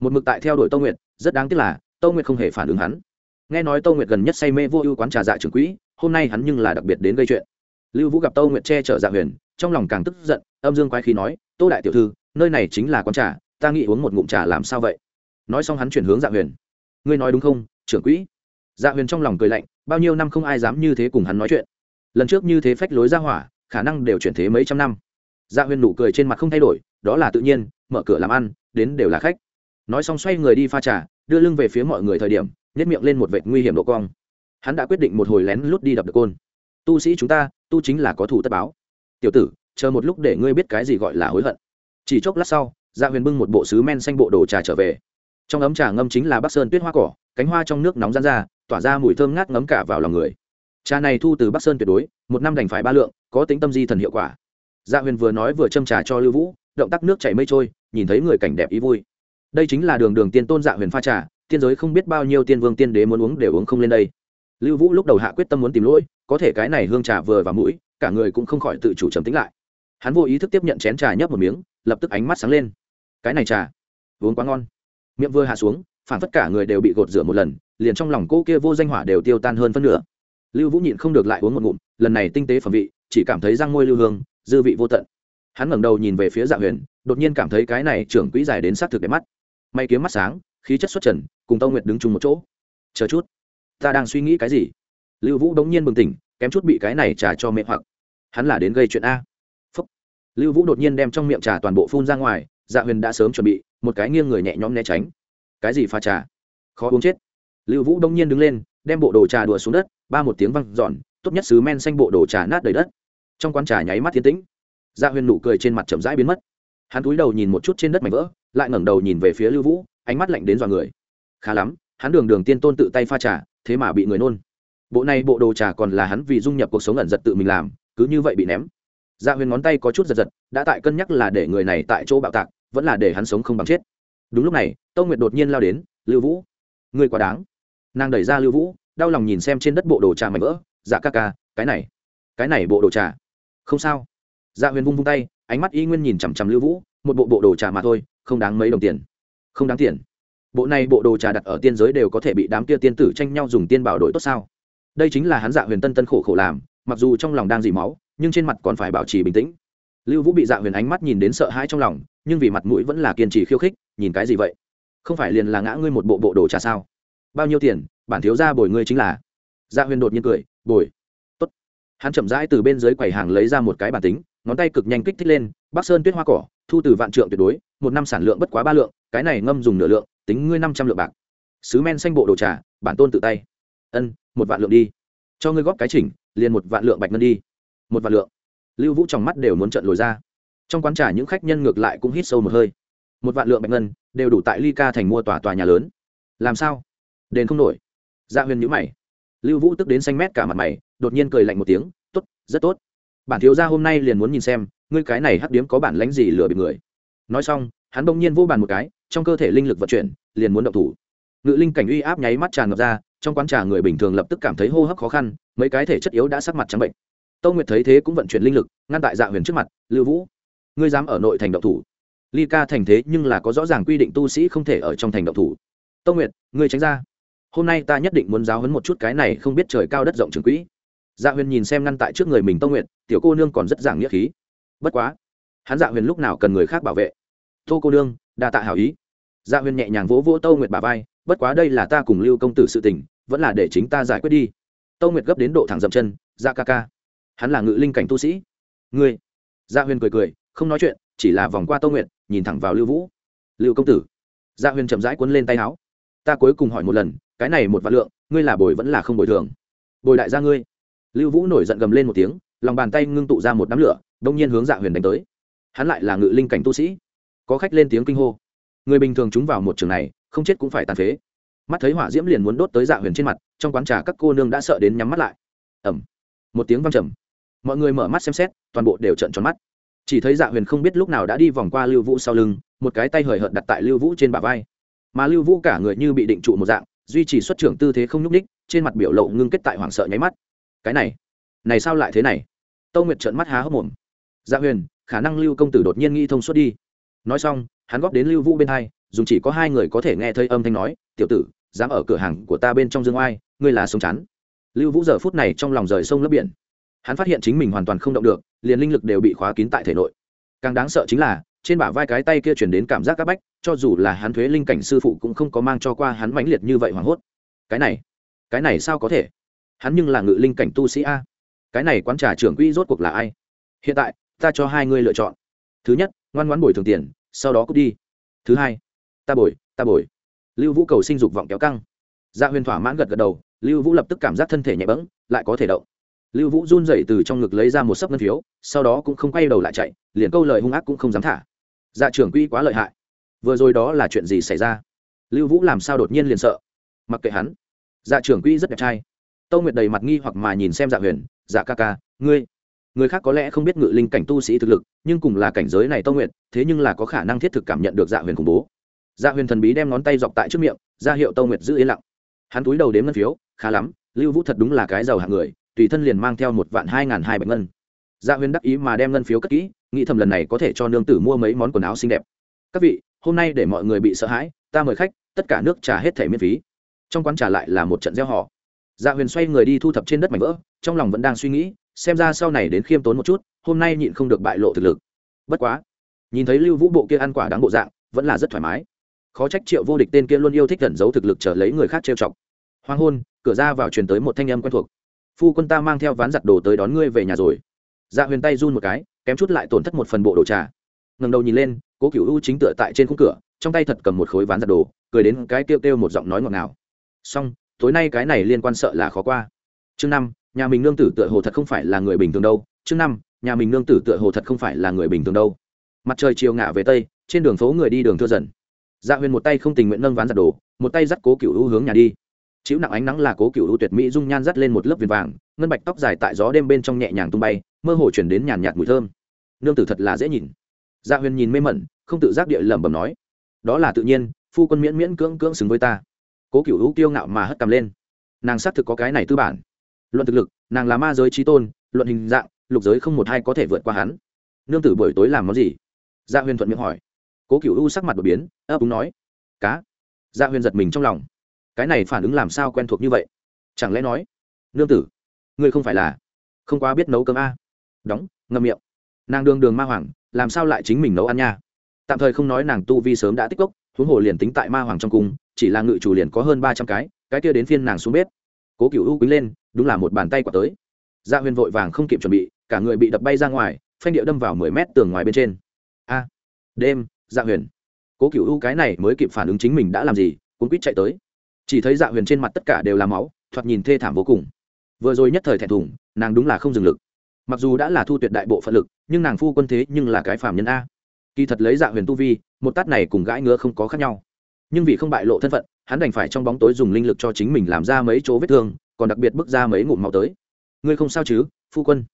Một mực tại theo đuổi tâu nguyệt, rất đáng tiếc là tâu nguyệt không hề phản ứng hắn. Nghe nói tâu nguyệt gần nhất say mê vô ưu quán trà dạ trưởng quỹ, hôm nay hắn nhưng là đặc biệt đến gây chuyện. Lưu vũ gặp tâu nguyệt che chở dạ huyền, trong lòng càng tức giận, âm dương quái khí nói, tô đại tiểu thư nơi này chính là quán trà, ta nghĩ uống một ngụm trà làm sao vậy? Nói xong hắn chuyển hướng dạ huyền. Ngươi nói đúng không, trưởng quỹ? Dạ huyền trong lòng cười lạnh, bao nhiêu năm không ai dám như thế cùng hắn nói chuyện. Lần trước như thế phách lối ra hỏa, khả năng đều chuyển thế mấy trăm năm. Dạ huyền nụ cười trên mặt không thay đổi, đó là tự nhiên, mở cửa làm ăn, đến đều là khách. Nói xong xoay người đi pha trà, đưa lưng về phía mọi người thời điểm nhét miệng lên một vệt nguy hiểm độ cong. Hắn đã quyết định một hồi lén lút đi đập được côn. Tu sĩ chúng ta, tu chính là có thủ tất báo. Tiểu tử, chờ một lúc để ngươi biết cái gì gọi là hối hận chỉ chốc lát sau dạ huyền bưng một bộ sứ men xanh bộ đồ trà trở về. Trong ấm trà ngâm chính là bắc sơn tuyết hoa cỏ, cánh hoa trong nước nóng rán ra, tỏa ra mùi thơm ngát ngấm cả vào lòng người. Trà này thu từ bắc sơn tuyệt đối, một năm đành phải ba lượng, có tính tâm di thần hiệu quả. Dạ huyền vừa nói vừa châm trà cho lưu vũ, động tác nước chảy mây trôi, nhìn thấy người cảnh đẹp ý vui. Đây chính là đường đường tiên tôn dạ huyền pha trà, tiên giới không biết bao nhiêu tiên vương tiên đế muốn uống đều uống không lên đây. Lưu vũ lúc đầu hạ quyết tâm muốn tìm lỗi, có thể cái này hương trà vừa vào mũi, cả người cũng không khỏi tự chủ trầm tính lại. Hắn vô ý thức tiếp nhận chén trà nhấp một miếng lập tức ánh mắt sáng lên. Cái này trà, uống quá ngon. Miệng vừa hạ xuống, phản tất cả người đều bị gột rửa một lần, liền trong lòng cô kia vô danh hỏa đều tiêu tan hơn phân nửa. Lưu vũ nhịn không được lại uống một ngụm, lần này tinh tế phẩm vị, chỉ cảm thấy răng môi lưu hương, dư vị vô tận. Hắn ngẩng đầu nhìn về phía dạ huyền, đột nhiên cảm thấy cái này trưởng quỹ dài đến sát thực đẹp mắt. May kiếm mắt sáng, khí chất xuất trần, cùng tâu nguyệt đứng chung một chỗ. Chờ chút, ta đang suy nghĩ cái gì? Lưu vũ đống nhiên bừng tỉnh, kém chút bị cái này trà cho mẹ hoặc. Hắn là đến gây chuyện a lưu vũ đột nhiên đem trong miệng trà toàn bộ phun ra ngoài dạ huyền đã sớm chuẩn bị, một cái nghiêng người nhẹ nhõm né tránh. Cái gì pha trà? Khó uống chết. Lưu vũ đông nhiên đứng lên, đem bộ đồ trà đùa xuống đất, ba một tiếng văng giòn tốt nhất sứ men xanh bộ đồ trà nát đầy đất. Trong quán trà nháy mắt thiên tĩnh. Dạ huyền nụ cười trên mặt chậm rãi biến mất. Hắn cúi đầu nhìn một chút trên đất mảnh vỡ, lại ngẩng đầu nhìn về phía lưu vũ, ánh mắt lạnh đến dọa người. Khá lắm, hắn đường đường tiên tôn tự tay pha trà, thế mà bị người nôn. Bộ này bộ đồ trà còn là hắn vì dung nhập cuộc sống ẩn giật tự mình làm, cứ như vậy bị ném dạ huyền ngón tay có chút giật giật, đã tại cân nhắc là để người này tại chỗ bạo tạc, vẫn là để hắn sống không bằng chết. Đúng lúc này, tâu nguyệt đột nhiên lao đến, lưu vũ người quá đáng. Nàng đẩy ra lưu vũ, đau lòng nhìn xem trên đất bộ đồ trà mảnh vỡ. Dạ ca ca, cái này cái này bộ đồ trà. Không sao. Dạ huyền vung vung tay, ánh mắt y nguyên nhìn chằm chằm lưu vũ, một bộ bộ đồ trà mà thôi, không đáng mấy đồng tiền. Không đáng tiền. Bộ này bộ đồ trà đặt ở tiên giới đều có thể bị đám kia tiên tử tranh nhau dùng tiên bảo đổi tốt sao? Đây chính là hắn dạ huyền tân tân khổ khổ làm, mặc dù trong lòng đang dì máu nhưng trên mặt còn phải bảo trì bình tĩnh. Lưu vũ bị dạ huyền ánh mắt nhìn đến sợ hãi trong lòng, nhưng vì mặt mũi vẫn là kiên trì khiêu khích, nhìn cái gì vậy? Không phải liền là ngã ngươi một bộ bộ đồ trà sao? Bao nhiêu tiền, bản thiếu ra bồi ngươi chính là. Dạ huyền đột nhiên cười, bồi. Tốt. Hắn chậm rãi từ bên dưới quầy hàng lấy ra một cái bản tính, ngón tay cực nhanh kích thích lên, bắc sơn tuyết hoa cỏ, thu từ vạn trượng tuyệt đối, một năm sản lượng bất quá ba lượng, cái này ngâm dùng nửa lượng, tính ngươi năm trăm lượng bạc. Sứ men xanh bộ đồ trà, bản tôn tự tay. Ân, một vạn lượng đi. Cho ngươi góp cái chỉnh, liền một vạn lượng bạch ngân đi một vạn lượng. Lưu vũ trong mắt đều muốn trận lồi ra. Trong quán trà những khách nhân ngược lại cũng hít sâu một hơi. Một vạn lượng bạch ngân, đều đủ tại ly ca thành mua tòa tòa nhà lớn. Làm sao? Đền không nổi. Gia dạ huyền nhữ mày. Lưu vũ tức đến xanh mét cả mặt mày, đột nhiên cười lạnh một tiếng t ố t rất tốt. Bản thiếu gia hôm nay liền muốn nhìn xem, ngươi cái này hắc điếm có bản lánh gì lừa bị người. Nói xong, hắn bỗng nhiên vô bàn một cái, trong cơ thể linh lực vận chuyển, liền muốn động thủ. Ngự linh cảnh uy áp nháy mắt tràn ngập ra, trong quán trà người bình thường lập tức cảm thấy hô hấp khó khăn, mấy cái thể chất yếu đã sắc mặt trắng bệnh tâu nguyệt thấy thế cũng vận chuyển linh lực, ngăn tại dạ huyền trước mặt, lưu vũ, ngươi dám ở nội thành động thủ? Ly ca thành thế nhưng là có rõ ràng quy định tu sĩ không thể ở trong thành động thủ. Tâu nguyệt, ngươi tránh ra. Hôm nay ta nhất định muốn giáo hấn một chút cái này không biết trời cao đất rộng trường quỹ. Dạ huyền nhìn xem ngăn tại trước người mình tâu nguyệt, tiểu cô nương còn rất giảng nghĩa khí. Bất quá, hắn dạ huyền lúc nào cần người khác bảo vệ? Tô cô nương, đa tạ hảo ý. Dạ huyền nhẹ nhàng vỗ vỗ tâu nguyệt bà vai, bất quá đây là ta cùng lưu công tử sự tình, vẫn là để chính ta giải quyết đi. Tâu nguyệt gấp đến độ thẳng dậm chân dạ ca ca hắn là ngự linh cảnh tu sĩ. Ngươi? Gia huyền cười cười, không nói chuyện, chỉ là vòng qua tô nguyệt, nhìn thẳng vào lưu vũ. Lưu công tử. Gia huyền chậm rãi cuốn lên tay áo. Ta cuối cùng hỏi một lần, cái này một vạn lượng, ngươi là bồi vẫn là không bồi thường? Bồi đại gia ngươi. Lưu vũ nổi giận gầm lên một tiếng, lòng bàn tay ngưng tụ ra một đám lửa, đông nhiên hướng dạ huyền đánh tới. Hắn lại là ngự linh cảnh tu sĩ. Có khách lên tiếng kinh hô. Người bình thường chúng vào một trường này, không chết cũng phải tàn phế. Mắt thấy hỏa diễm liền muốn đốt tới dạ huyền trên mặt, trong quán trà các cô nương đã sợ đến nhắm mắt lại. Ẩm một tiếng văng trầm mọi người mở mắt xem xét, toàn bộ đều trợn tròn mắt. Chỉ thấy dạ huyền không biết lúc nào đã đi vòng qua lưu vũ sau lưng, một cái tay hời hợt đặt tại lưu vũ trên bả vai. Mà lưu vũ cả người như bị định trụ một dạng, duy trì xuất trưởng tư thế không nhúc ních trên mặt biểu lộ ngưng kết tại hoảng sợ nháy mắt. Cái này này sao lại thế này? Tâu nguyệt trợn mắt há hốc mồm. Dạ huyền, khả năng lưu công tử đột nhiên nghĩ thông suốt đi. Nói xong, hắn góp đến lưu vũ bên hai, dùng chỉ có hai người có thể nghe thấy âm thanh nói, tiểu tử, dám ở cửa hàng của ta bên trong dương oai, ngươi là sông chắn lưu vũ giờ phút này trong lòng rời sông lấp biển hắn phát hiện chính mình hoàn toàn không động được, liền linh lực đều bị khóa kín tại thể nội. Càng đáng sợ chính là, trên bả vai cái tay kia chuyển đến cảm giác c áp bách, cho dù là hắn thuế linh cảnh sư phụ cũng không có mang cho qua hắn mãnh liệt như vậy hoảng hốt. Cái này cái này sao có thể? Hắn nhưng là ngự linh cảnh tu sĩ a. Cái này quán trà trưởng quỹ rốt cuộc là ai? Hiện tại, ta cho hai ngươi lựa chọn. Thứ nhất, ngoan ngoãn bồi thường tiền, sau đó cút đi. Thứ hai, ta bồi ta bồi. Lưu vũ cầu sinh dục vọng kéo căng. Dạ huyền thỏa mãn gật gật đầu, lưu vũ lập tức cảm giác thân thể nhẹ bẫng, lại có thể động lưu vũ run rẩy từ trong ngực lấy ra một sấp ngân phiếu, sau đó cũng không quay đầu lại chạy, liền câu lời hung ác cũng không dám thả. Dạ trưởng quỹ quá lợi hại. Vừa rồi đó là chuyện gì xảy ra? Lưu vũ làm sao đột nhiên liền sợ? Mặc kệ hắn. Dạ trưởng quỹ rất đẹp trai. Tâu nguyệt đầy mặt nghi hoặc mà nhìn xem dạ huyền dạ ca ca, ngươi, người khác có lẽ không biết ngự linh cảnh tu sĩ thực lực, nhưng cùng là cảnh giới này tâu nguyệt, thế nhưng là có khả năng thiết thực cảm nhận được dạ huyền khủng bố. Dạ huyền thần bí đem ngón tay dọc tại trước miệng, ra hiệu tâu nguyệt giữ yên lặng. Hắn túi đầu đếm ngân phiếu, khá lắm, lưu vũ thật đúng là cái giàu hạng người tùy thân liền mang theo một vạn hai ngàn hai bạch ngân. Dạ huyền đắc ý mà đem ngân phiếu cất kỹ, nghĩ thầm lần này có thể cho nương tử mua mấy món quần áo xinh đẹp. Các vị, hôm nay để mọi người bị sợ hãi, ta mời khách, tất cả nước trà hết thẻ miễn phí. Trong quán trà lại là một trận gieo họ. Dạ huyền xoay người đi thu thập trên đất mảnh vỡ, trong lòng vẫn đang suy nghĩ, xem ra sau này đến khiêm tốn một chút, hôm nay nhịn không được bại lộ thực lực. Bất quá, nhìn thấy lưu vũ bộ kia ăn quả đáng bộ dạng, vẫn là rất thoải mái. Khó trách triệu vô địch tên kia luôn yêu thích gần giấu thực lực trở lấy người khác trêu chọc. Hoàng hôn, cửa ra vào truyền tới một thanh âm quen thuộc phu quân ta mang theo ván giặt đồ tới đón ngươi về nhà rồi. Dạ huyền tay run một cái, kém chút lại tổn thất một phần bộ đồ trà. Ngầm đầu nhìn lên, cố cựu u chính tựa tại trên khung cửa, trong tay thật cầm một khối ván giặt đồ, cười đến cái kêu kêu một giọng nói ngọt ngào. Xong, tối nay cái này liên quan sợ là khó qua. Chương năm, nhà mình nương tử tựa hồ thật không phải là người bình thường đâu. Chương năm, nhà mình nương tử tựa hồ thật không phải là người bình thường đâu. Mặt trời chiều ngả về tây, trên đường phố người đi đường thưa dần. Dạ huyền một tay không tình nguyện nâng ván giặt đồ, một tay dắt cố cựu u hướng nhà đi chịu nặng ánh nắng là cố cựu u tuyệt mỹ dung nhan dắt lên một lớp viền vàng, ngân bạch tóc dài tại gió đêm bên trong nhẹ nhàng tung bay, mơ hồ chuyển đến nhàn nhạt mùi thơm. Nương tử thật là dễ nhìn. Dạ huyền nhìn mê mẩn, không tự giác địa lẩm bẩm nói, đó là tự nhiên, phu quân miễn miễn cưỡng cưỡng xứng với ta. Cố cựu u kiêu ngạo mà hất cầm lên. Nàng xác thực có cái này tư bản. Luận thực lực, nàng là ma giới trí tôn, luận hình dạng, lục giới không một hai có thể vượt qua hắn. Nương tử buổi tối làm món gì? Dạ huyền thuận miệng hỏi. Cố cựu u sắc mặt đột biến, ấp úng nói, cá. Dạ huyền giật mình trong lòng cái này phản ứng làm sao quen thuộc như vậy? Chẳng lẽ nói, nương tử, ngươi không phải là không quá biết nấu cơm a? Đóng ngâm miệng. Nàng đường đường ma hoàng, làm sao lại chính mình nấu ăn nha? Tạm thời không nói nàng tu vi sớm đã tích cốc, huống hồ liền tính tại ma hoàng trong cung, chỉ là ngự chủ liền có hơn ba trăm cái cái kia đến phiên nàng xuống bếp. Cố cựu u quý lên, đúng là một bàn tay quả tới. Gia huyền vội vàng không kịp chuẩn bị, cả người bị đập bay ra ngoài, phanh điệu đâm vào mười mét tường ngoài bên trên. A, đêm Gia huyền. Cố cựu u cái này mới kịp phản ứng chính mình đã làm gì, cuốn quýt chạy tới chỉ thấy dạ huyền trên mặt tất cả đều là máu, thoạt nhìn thê thảm vô cùng. Vừa rồi nhất thời thẹn thùng, nàng đúng là không dừng lực. Mặc dù đã là thu tuyệt đại bộ phận lực, nhưng nàng phu quân thế nhưng là cái phàm nhân a. Kỳ thật lấy dạ huyền tu vi, một tát này cùng gãi ngứa không có khác nhau. Nhưng vì không bại lộ thân phận, hắn đành phải trong bóng tối dùng linh lực cho chính mình làm ra mấy chỗ vết thương, còn đặc biệt bước ra mấy ngụm máu tới. Ngươi không sao chứ, phu quân?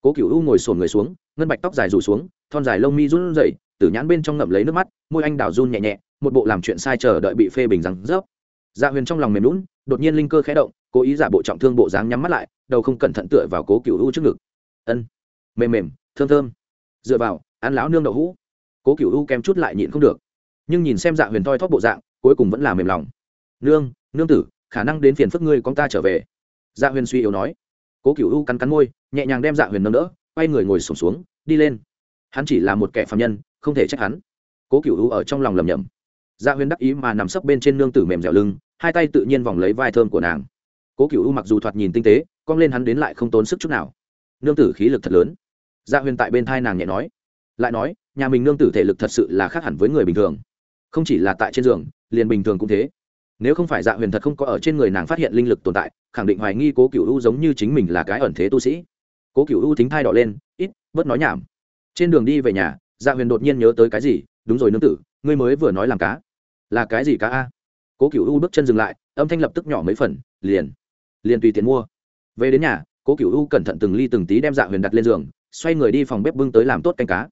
Cố cựu u ngồi sồn người xuống, ngân bạch tóc dài rủ xuống, thon dài lông mi run rẩy tử nhãn bên trong ngậm lấy nước mắt, môi anh đào run nhẹ nhẹ, một bộ làm chuyện sai chờ đợi bị phê bình rằng rớp dạ huyền trong lòng mềm lún đột nhiên linh cơ khẽ động cố ý giả bộ trọng thương bộ dáng nhắm mắt lại đầu không cẩn thận tựa vào cố cựu u trước ngực. Ân. Mềm mềm thơm thơm. Dựa vào ăn lão nương đậu hũ. Cố cựu u kem chút lại nhịn không được. Nhưng nhìn xem dạ huyền thoi thóp bộ dạng cuối cùng vẫn là mềm lòng. Nương nương tử khả năng đến phiền phức ngươi con ta trở về. Dạ huyền suy yếu nói. Cố cựu u cắn cắn môi nhẹ nhàng đem dạ huyền nâng đỡ quay người ngồi sổm xuống, xuống đi lên. Hắn chỉ là một kẻ phạm nhân không thể trách hắn. Cố cựu u ở trong lòng lầm nhầm dạ huyền đắc ý mà nằm sấp bên trên nương tử mềm dẻo lưng hai tay tự nhiên vòng lấy vai thơm của nàng. Cố cựu u mặc dù thoạt nhìn tinh tế, cong lên hắn đến lại không tốn sức chút nào. Nương tử khí lực thật lớn. Dạ huyền tại bên thai nàng nhẹ nói. Lại nói, nhà mình nương tử thể lực thật sự là khác hẳn với người bình thường. Không chỉ là tại trên giường, liền bình thường cũng thế. Nếu không phải dạ huyền thật không có ở trên người nàng phát hiện linh lực tồn tại, khẳng định hoài nghi cố cựu u giống như chính mình là cái ẩn thế tu sĩ. Cố cựu u thính thai đỏ lên, ít, bớt nói nhảm. Trên đường đi về nhà dạ huyền đột nhiên nhớ tới cái gì? Đúng rồi nương tử, ngươi mới vừa nói làm cá. Là cái gì cá a? Cố cựu u bước chân dừng lại, âm thanh lập tức nhỏ mấy phần, liền liền tùy tiền mua. Về đến nhà, cố cựu u cẩn thận từng ly từng tí đem dạ huyền đặt lên giường, xoay người đi phòng bếp bưng tới làm tốt canh cá.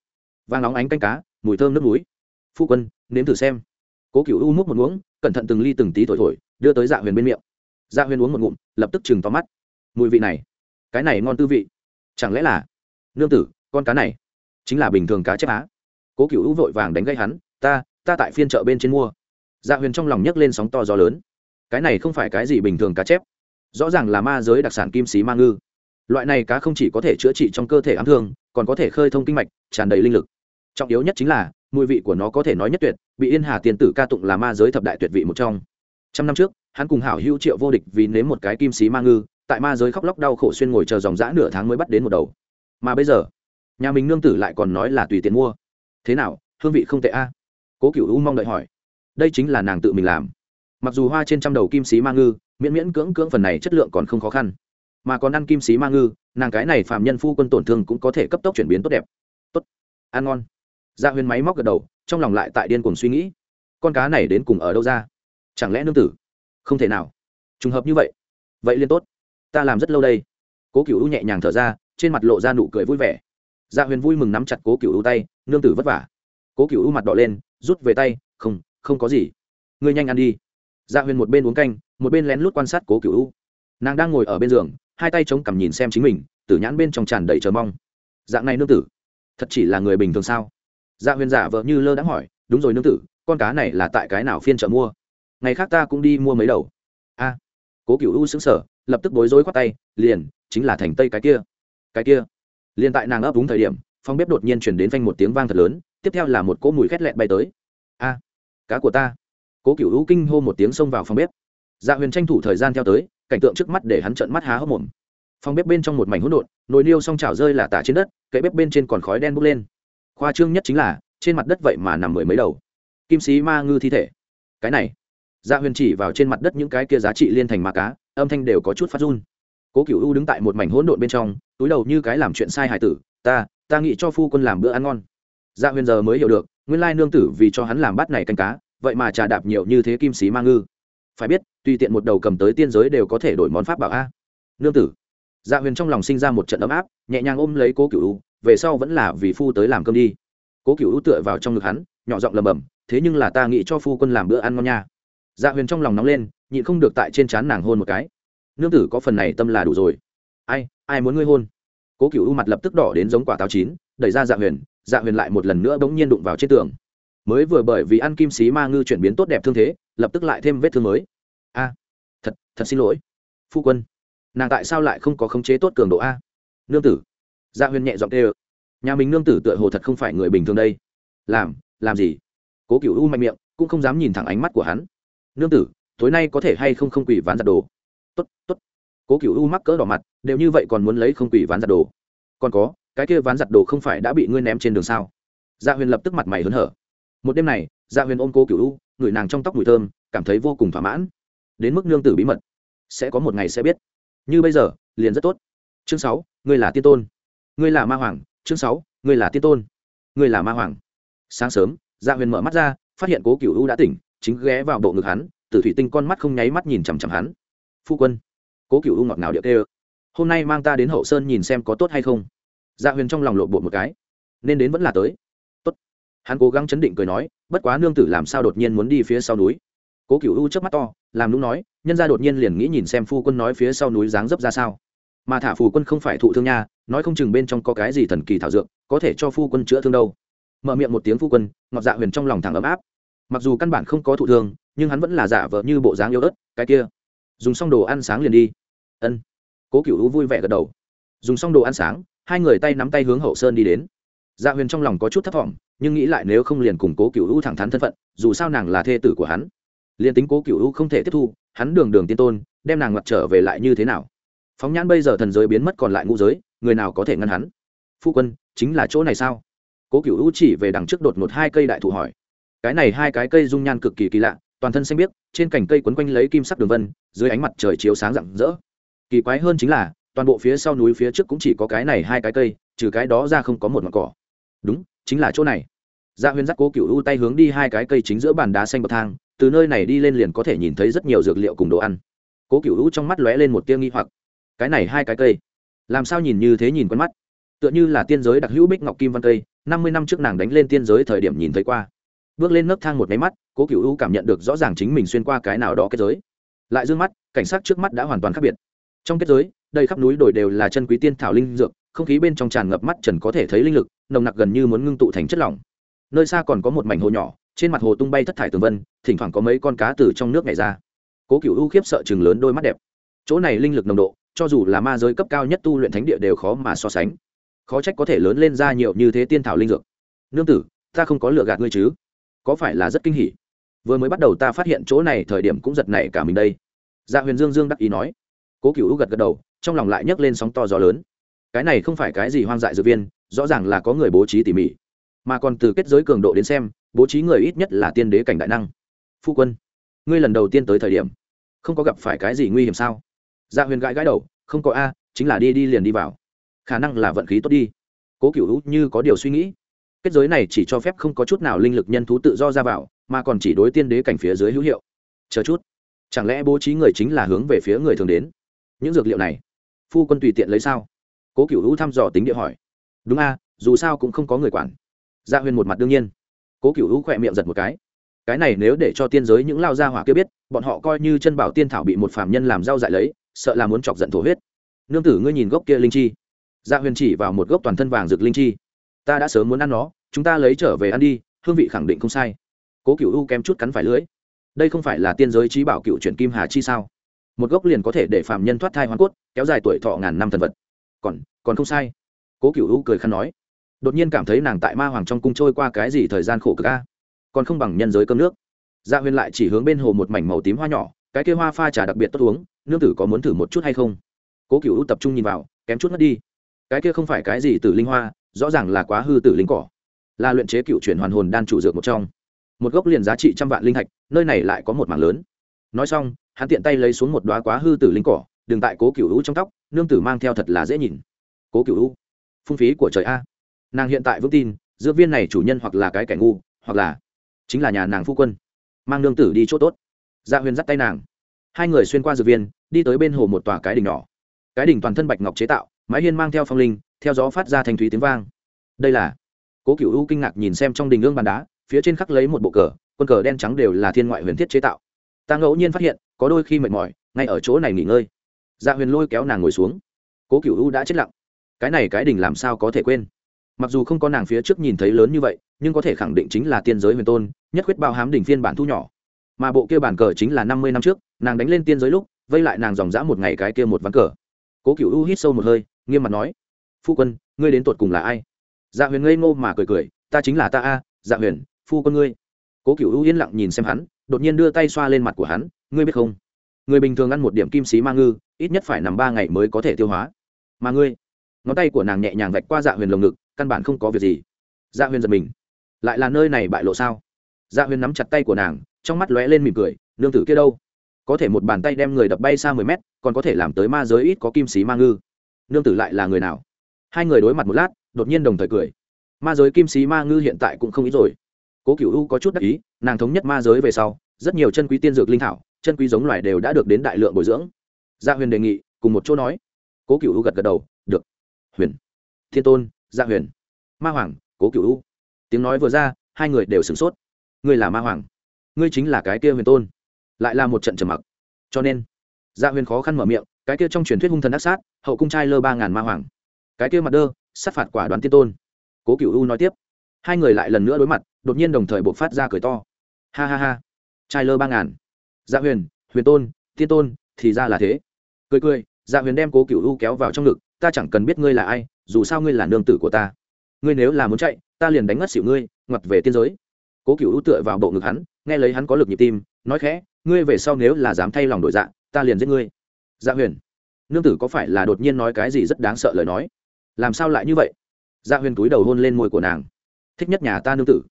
Vang nóng ánh canh cá, mùi thơm nước núi. Phu quân, nếm thử xem. Cố cựu u múc một muỗng, cẩn thận từng ly từng tí thổi thổi, đưa tới dạ huyền bên miệng. Dạ huyền uống một ngụm, lập tức chừng to mắt. Mùi vị này, cái này ngon tư vị. Chẳng lẽ là, nương tử, con cá này, chính là bình thường cá chép á? Cố cựu u vội vàng đánh gây hắn, ta ta tại phiên chợ bên trên mua dạ huyền trong lòng nhấc lên sóng to gió lớn. Cái này không phải cái gì bình thường cá chép. Rõ ràng là ma giới đặc sản kim xí ma ngư. Loại này cá không chỉ có thể chữa trị trong cơ thể ám thương, còn có thể khơi thông kinh mạch, tràn đầy linh lực. Trọng yếu nhất chính là, mùi vị của nó có thể nói nhất tuyệt, bị yên hà tiền tử ca tụng là ma giới thập đại tuyệt vị một trong. Trăm năm trước, hắn cùng hảo hữu triệu vô địch vì nếm một cái kim xí ma ngư, tại ma giới khóc lóc đau khổ xuyên ngồi chờ dòng dã nửa tháng mới bắt đến một đầu. Mà bây giờ, nhà mình nương tử lại còn nói là tùy tiền mua. Thế nào, hương vị không tệ a? Cố cựu u mong đợi hỏi đây chính là nàng tự mình làm. Mặc dù hoa trên trăm đầu kim sĩ ma ngư, miễn miễn cưỡng cưỡng phần này chất lượng còn không khó khăn. Mà còn ăn kim sĩ ma ngư, nàng cái này phạm nhân phu quân tổn thương cũng có thể cấp tốc chuyển biến tốt đẹp. Tốt. Ăn ngon. Dạ huyền máy móc gật đầu, trong lòng lại tại điên cuồng suy nghĩ. Con cá này đến cùng ở đâu ra? Chẳng lẽ nương tử? Không thể nào. Trùng hợp như vậy. Vậy liên tốt. Ta làm rất lâu đây. Cố cựu u nhẹ nhàng thở ra, trên mặt lộ ra nụ cười vui vẻ. Dạ huyền vui mừng nắm chặt cố cựu u tay, nương tử vất vả. Cố cựu u mặt đỏ lên, rút về tay, không không có gì. Ngươi nhanh ăn đi. Dạ huyền một bên uống canh, một bên lén lút quan sát cố cựu u. Nàng đang ngồi ở bên giường, hai tay chống cằm nhìn xem chính mình, tử nhãn bên trong tràn đầy chờ mong. Dạng này nương tử, thật chỉ là người bình thường sao? Dạ huyền giả vợ như lơ đã hỏi, đúng rồi nương tử, con cá này là tại cái nào phiên chợ mua? Ngày khác ta cũng đi mua mấy đầu. A, cố cựu u xứng sở lập tức bối rối khoát tay, liền, chính là thành tây cái kia. Cái kia. Liền tại nàng ấp đúng thời điểm phong bếp đột nhiên chuyển đến phanh một tiếng vang thật lớn, tiếp theo là một cỗ mùi khét lẹn bay tới. A cá của ta. Cố cựu u kinh hô một tiếng xông vào phòng bếp. Dạ huyền tranh thủ thời gian theo tới, cảnh tượng trước mắt để hắn trợn mắt há hốc mồm. Phòng bếp bên trong một mảnh hỗn độn, nồi niêu xong chảo rơi là tả trên đất cậy bếp bên trên còn khói đen bốc lên. Khoa trương nhất chính là, trên mặt đất vậy mà nằm mười mấy đầu. Kim sĩ ma ngư thi thể. Cái này. Dạ huyền chỉ vào trên mặt đất những cái kia giá trị liên thành ma cá, âm thanh đều có chút phát run. Cố cựu u đứng tại một mảnh hỗn độn bên trong, túi đầu như cái làm chuyện sai hài tử, ta ta nghĩ cho phu quân làm bữa ăn ngon dạ huyền giờ mới hiểu được, nguyên lai nương tử vì cho hắn làm bát này canh cá, vậy mà trà đạp nhiều như thế kim sĩ ma ngư. Phải biết, tùy tiện một đầu cầm tới tiên giới đều có thể đổi món pháp bảo a. Nương tử. Dạ huyền trong lòng sinh ra một trận ấm áp, nhẹ nhàng ôm lấy cố cựu u, về sau vẫn là vì phu tới làm cơm đi. Cố cựu u tựa vào trong ngực hắn, nhỏ giọng lầm bầm thế nhưng là ta nghĩ cho phu quân làm bữa ăn ngon nha. Dạ huyền trong lòng nóng lên, nhịn không được tại trên trán nàng hôn một cái. Nương tử, có phần này tâm là đủ rồi. Ai ai muốn ngươi hôn? Cố cựu u mặt lập tức đỏ đến giống quả táo chín, đẩy ra dạ huyền dạ huyền lại một lần nữa bỗng nhiên đụng vào trên tường. Mới vừa bởi vì ăn kim sĩ ma ngư chuyển biến tốt đẹp thương thế, lập tức lại thêm vết thương mới. A, thật thật xin lỗi. Phu quân, nàng tại sao lại không có khống chế tốt cường độ a? Nương tử. Dạ huyền nhẹ giọng tê ơ nhà mình nương tử tựa hồ thật không phải người bình thường đây. Làm làm gì? Cố cựu u mạnh miệng, cũng không dám nhìn thẳng ánh mắt của hắn. Nương tử, tối nay có thể hay không không quỷ ván giặt đồ? Tốt tốt. Cố cựu u mắc cỡ đỏ mặt, đều như vậy còn muốn lấy không quỷ ván giặt đồ? Còn có cái kia ván giặt đồ không phải đã bị ngươi ném trên đường sao? Dạ huyền lập tức mặt mày hớn hở. Một đêm này dạ huyền ôm cố cựu u ngửi nàng trong tóc mùi thơm, cảm thấy vô cùng thỏa mãn. Đến mức nương tử bí mật, sẽ có một ngày sẽ biết. Như bây giờ, liền rất tốt. Chương sáu, ngươi là tiên tôn. Ngươi là ma hoàng. Chương sáu, ngươi là tiên tôn. Ngươi là ma hoàng. Sáng sớm dạ huyền mở mắt ra, phát hiện cố cựu u đã tỉnh, chính ghé vào bộ ngực hắn, tử thủy tinh con mắt không nháy mắt nhìn chằm chằm hắn. Phu quân cố cựu u ngọt ngào điệu tê hôm nay mang ta đến hậu sơn nhìn xem có tốt hay không dạ huyền trong lòng lộ bộ một cái. Nên đến vẫn là tới. Tốt. Hắn cố gắng chấn định cười nói, bất quá nương tử làm sao đột nhiên muốn đi phía sau núi? Cố cựu u chớp mắt to, làm lúc nói, nhân ra đột nhiên liền nghĩ nhìn xem phu quân nói phía sau núi dáng dấp ra sao. Mà thả phù quân không phải thụ thương nha, nói không chừng bên trong có cái gì thần kỳ thảo dược, có thể cho phu quân chữa thương đâu. Mở miệng một tiếng phu quân, ngọt dạ huyền trong lòng thẳng ấm áp. Mặc dù căn bản không có thụ thương, nhưng hắn vẫn là giả vợ như bộ dáng yêu ớt, cái kia. Dùng xong đồ ăn sáng liền đi. Ân. Cố cựu u vui vẻ gật đầu. Dùng xong đồ ăn sáng hai người tay nắm tay hướng hậu sơn đi đến. Dạ huyền trong lòng có chút thất vọng, nhưng nghĩ lại nếu không liền củng cố cựu u thẳng thắn thân phận, dù sao nàng là thê tử của hắn. Liền tính cố cựu u không thể tiếp thu, hắn đường đường tiên tôn, đem nàng ngặt trở về lại như thế nào? Phóng nhãn bây giờ thần giới biến mất còn lại ngũ giới, người nào có thể ngăn hắn? Phu quân, chính là chỗ này sao? Cố cựu u chỉ về đằng trước đột một hai cây đại thụ hỏi. Cái này hai cái cây dung nhan cực kỳ kỳ lạ, toàn thân xanh biếc, trên cành cây quấn quanh lấy kim sắc đường vân, dưới ánh mặt trời chiếu sáng rạng rỡ. Kỳ quái hơn chính là toàn bộ phía sau núi phía trước cũng chỉ có cái này hai cái cây, trừ cái đó ra không có một mặt cỏ. Đúng, chính là chỗ này. Gia dạ huyền dắt cố cựu u tay hướng đi hai cái cây chính giữa bàn đá xanh bậc thang, từ nơi này đi lên liền có thể nhìn thấy rất nhiều dược liệu cùng đồ ăn. Cố cựu u trong mắt lóe lên một tiêu nghi hoặc. Cái này hai cái cây, làm sao nhìn như thế nhìn quen mắt? Tựa như là tiên giới đặc hữu bích ngọc kim văn cây, năm mươi năm trước nàng đánh lên tiên giới thời điểm nhìn thấy qua. Bước lên nấc thang một máy mắt, cố cựu u cảm nhận được rõ ràng chính mình xuyên qua cái nào đó kết giới. Lại d ư ơ n g mắt, cảnh sát trước mắt đã hoàn toàn khác biệt trong kết giới đây khắp núi đồi đều là chân quý tiên thảo linh dược, không khí bên trong tràn ngập mắt trần có thể thấy linh lực, nồng nặc gần như muốn ngưng tụ thành chất lỏng. Nơi xa còn có một mảnh hồ nhỏ, trên mặt hồ tung bay thất thải tường vân, thỉnh thoảng có mấy con cá từ trong nước nhảy ra. Cố cựu u khiếp sợ chừng lớn đôi mắt đẹp. Chỗ này linh lực nồng độ, cho dù là ma giới cấp cao nhất tu luyện thánh địa đều khó mà so sánh. Khó trách có thể lớn lên ra nhiều như thế tiên thảo linh dược. Nương tử, ta không có lừa gạt ngươi chứ? Có phải là rất kinh hỉ? Vừa mới bắt đầu ta phát hiện chỗ này thời điểm cũng giật nảy cả mình đây. Dạ huyền dương dương đắc ý nói cố cựu gật gật đầu, trong lòng lại nhấc lên sóng to gió lớn. Cái này không phải cái gì hoang dại dược viên, rõ ràng là có người bố trí tỉ mỉ. Mà còn từ kết giới cường độ đến xem, bố trí người ít nhất là tiên đế cảnh đại năng. Phu quân, ngươi lần đầu tiên tới thời điểm, không có gặp phải cái gì nguy hiểm sao? Dạ huyền gãi gãi đầu, không có a, chính là đi đi liền đi vào. Khả năng là vận khí tốt đi. Cố cựu hữu như có điều suy nghĩ. Kết giới này chỉ cho phép không có chút nào linh lực nhân thú tự do ra vào, mà còn chỉ đối tiên đế cảnh phía dưới hữu hiệu. Chờ chút, chẳng lẽ bố trí người chính là hướng về phía người thường đến? Những dược liệu này. Phu quân tùy tiện lấy sao? Cố cựu hữu thăm dò tính địa hỏi. Đúng a, dù sao cũng không có người quản. Gia dạ huyền một mặt đương nhiên. Cố cựu hữu khỏe miệng giật một cái. Cái này nếu để cho tiên giới những lao gia hỏa kia biết, bọn họ coi như chân bảo tiên thảo bị một phạm nhân làm rau dại lấy, sợ là muốn chọc giận thổ huyết. Nương tử ngươi nhìn gốc kia linh chi. Gia dạ huyền chỉ vào một gốc toàn thân vàng rực linh chi. Ta đã sớm muốn ăn nó, chúng ta lấy trở về ăn đi, hương vị khẳng định không sai. Cố cựu u kém chút cắn phải lưỡi. đây không phải là tiên giới trí bảo cựu chuyển kim hà chi sao? Một gốc liền có thể để phạm nhân thoát thai hoàn cốt, kéo dài tuổi thọ ngàn năm thần vật. Còn còn không sai. Cố cựu u cười khăn nói. Đột nhiên cảm thấy nàng tại ma hoàng trong cung trôi qua cái gì thời gian khổ cực a? Còn không bằng nhân giới cơm nước. Gia dạ huyền lại chỉ hướng bên hồ một mảnh màu tím hoa nhỏ, cái kia hoa pha trà đặc biệt tốt uống, nương tử có muốn thử một chút hay không? Cố cựu tập trung nhìn vào, kém chút mất đi. Cái kia không phải cái gì từ linh hoa, rõ ràng là quá hư tử linh cỏ. Là luyện chế cựu chuyển hoàn hồn đan chủ dược một trong. Một gốc liền giá trị trăm vạn linh thạch nơi này lại có một mảng lớn nói xong, hắn tiện tay lấy xuống một đoá quá hư tử linh cỏ, đừng tại cố cựu hữu trong tóc, nương tử mang theo thật là dễ nhìn. Cố cựu hữu phung phí của trời a. Nàng hiện tại vững tin, giữa viên này chủ nhân hoặc là cái kẻ ngu, hoặc là chính là nhà nàng phu quân. Mang nương tử đi chỗ tốt. Dạ huyền dắt tay nàng. Hai người xuyên qua dược viên, đi tới bên hồ một tòa cái đỉnh nhỏ. Cái đỉnh toàn thân bạch ngọc chế tạo, mái hiên mang theo phong linh, theo gió phát ra thành thúy tiếng vang. Đây là cố cựu u kinh ngạc nhìn xem trong đình ương bàn đá, phía trên khắc lấy một bộ cờ, quân cờ đen trắng đều là thiên ngoại huyền thiết chế tạo ta ngẫu nhiên phát hiện, có đôi khi mệt mỏi, ngay ở chỗ này nghỉ ngơi. Dạ huyền lôi kéo nàng ngồi xuống. Cố cựu u đã chết lặng. Cái này cái đình làm sao có thể quên? Mặc dù không có nàng phía trước nhìn thấy lớn như vậy, nhưng có thể khẳng định chính là tiên giới huyền tôn, nhất quyết bao hám đỉnh phiên bản thu nhỏ. Mà bộ kia bản cờ chính là năm mươi năm trước, nàng đánh lên tiên giới lúc, vây lại nàng dòng dã một ngày cái kia một ván cờ. Cố cựu u hít sâu một hơi, nghiêm mặt nói, phu quân, ngươi đến tột cùng là ai? Dạ huyền ngây ngô mà cười cười, ta chính là ta a dạ huyền, phu quân ngươi. Cố cựu u yên lặng nhìn xem hắn đột nhiên đưa tay xoa lên mặt của hắn, ngươi biết không? Người bình thường ăn một điểm kim xí ma ngư, ít nhất phải nằm ba ngày mới có thể tiêu hóa. Mà ngươi? Ngón tay của nàng nhẹ nhàng vạch qua dạ huyền lồng ngực, căn bản không có việc gì. Dạ huyền giật mình. Lại là nơi này bại lộ sao? Dạ huyền nắm chặt tay của nàng, trong mắt lóe lên mỉm cười, nương tử kia đâu? Có thể một bàn tay đem người đập bay xa mười mét, còn có thể làm tới ma giới ít có kim xí ma ngư. Nương tử lại là người nào? Hai người đối mặt một lát, đột nhiên đồng thời cười. Ma giới kim xí ma ngư hiện tại cũng không ít rồi. Cố cựu u có chút đắc ý nàng thống nhất ma giới về sau, rất nhiều chân quý tiên dược linh thảo, chân quý giống loài đều đã được đến đại lượng bồi dưỡng. Gia huyền đề nghị, cùng một chỗ nói. Cố cựu u gật gật đầu, được. Huyền. Thiên tôn gia huyền. Ma hoàng, cố cựu u. Tiếng nói vừa ra, hai người đều sửng sốt. Ngươi là ma hoàng? Ngươi chính là cái kia huyền tôn? Lại là một trận trầm mặc. Cho nên gia huyền khó khăn mở miệng, cái kia trong truyền thuyết hung thần ác sát, hậu cung trai lơ ba ngàn ma hoàng. Cái kia mặt đơ, sát phạt quả đoán tiên tôn. Cố cựu u nói tiếp. Hai người lại lần nữa đối mặt, đột nhiên đồng thời buộc phát ra cười to ha ha ha. Trai lơ ba ngàn. Dạ huyền huyền tôn tiên tôn, thì ra là thế. Cười cười dạ huyền đem cố cựu u kéo vào trong ngực, ta chẳng cần biết ngươi là ai, dù sao ngươi là nương tử của ta. Ngươi nếu là muốn chạy, ta liền đánh ngất xỉu ngươi, ngoặt về tiên giới. Cố cựu u tựa vào bộ ngực hắn, nghe lấy hắn có lực nhịp tim, nói khẽ, ngươi về sau nếu là dám thay lòng đổi dạ ta liền giết ngươi. Dạ huyền, nương tử có phải là đột nhiên nói cái gì rất đáng sợ lời nói? Làm sao lại như vậy? Dạ huyền túi đầu hôn lên môi của nàng. Thích nhất nhà ta nương tử.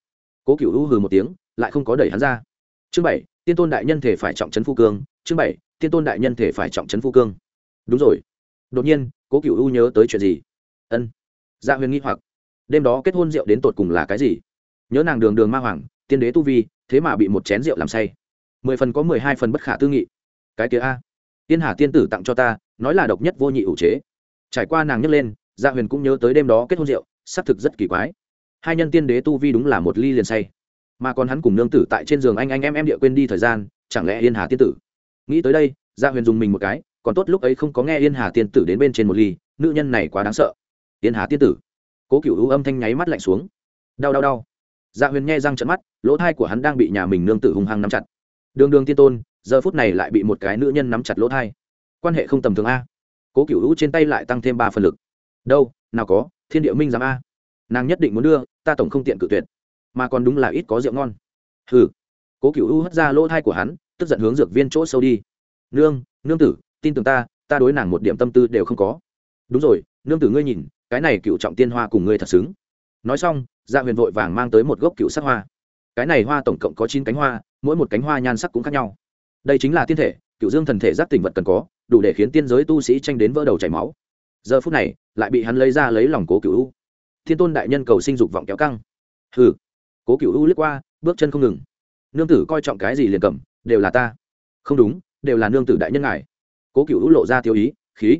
Cố cựu u hừ một tiếng lại không có đẩy hắn ra. Chương bảy, tiên tôn đại nhân thể phải trọng trấn phu cương, chương bảy, tiên tôn đại nhân thể phải trọng trấn phu cương. Đúng rồi. Đột nhiên, cố cựu u nhớ tới chuyện gì? Ân. Dạ huyền nghi hoặc. Đêm đó kết hôn rượu đến tột cùng là cái gì? Nhớ nàng đường đường ma hoàng, tiên đế tu vi, thế mà bị một chén rượu làm say. Mười phần có mười hai phần bất khả tư nghị. Cái kia a. Tiên hà tiên tử tặng cho ta, nói là độc nhất vô nhị ủ chế. Trải qua nàng nhấc lên dạ huyền cũng nhớ tới đêm đó kết hôn rượu, xác thực rất kỳ quái. Hai nhân tiên đế tu vi đúng là một ly liền say mà còn hắn cùng nương tử tại trên giường anh anh em em địa quên đi thời gian, chẳng lẽ yên hà tiên tử? Nghĩ tới đây, gia huyền dùng mình một cái, còn tốt lúc ấy không có nghe yên hà tiên tử đến bên trên một ly, nữ nhân này quá đáng sợ. Yên hà tiên tử. Cố cựu hữu âm thanh nháy mắt lạnh xuống. Đau đau đau. Gia huyền nghe răng trận mắt, lỗ thai của hắn đang bị nhà mình nương tử hung hăng nắm chặt. Đường đường tiên tôn, giờ phút này lại bị một cái nữ nhân nắm chặt lỗ thai quan hệ không tầm thường a. Cố cựu hữu trên tay lại tăng thêm ba phần lực. Đâu, nào có, thiên địa minh giám a. Nàng nhất định muốn đưa, ta tổng không tiện cự tuyệt mà còn đúng là ít có rượu ngon. Hừ. Cố cựu u hất ra lỗ thai của hắn, tức giận hướng dược viên chỗ sâu đi. Nương nương tử, tin tưởng ta ta đối nàng một điểm tâm tư đều không có. Đúng rồi, nương tử ngươi nhìn, cái này cựu trọng tiên hoa cùng ngươi thật xứng. Nói xong dạ huyền vội vàng mang tới một gốc cựu sắc hoa. Cái này hoa tổng cộng có chín cánh hoa, mỗi một cánh hoa nhan sắc cũng khác nhau. Đây chính là tiên thể cựu dương thần thể giác tỉnh vật cần có, đủ để khiến tiên giới tu sĩ tranh đến vỡ đầu chảy máu. Giờ phút này, lại bị hắn lấy ra lấy lòng cố cựu u. Thiên tôn đại nhân cầu sinh dục vọng kéo căng. Hừ cố cựu u lướt qua, bước chân không ngừng. Nương tử coi trọng cái gì liền cầm, đều là ta. Không đúng, đều là nương tử đại nhân ngài. Cố cựu u lộ ra tiêu ý, khí.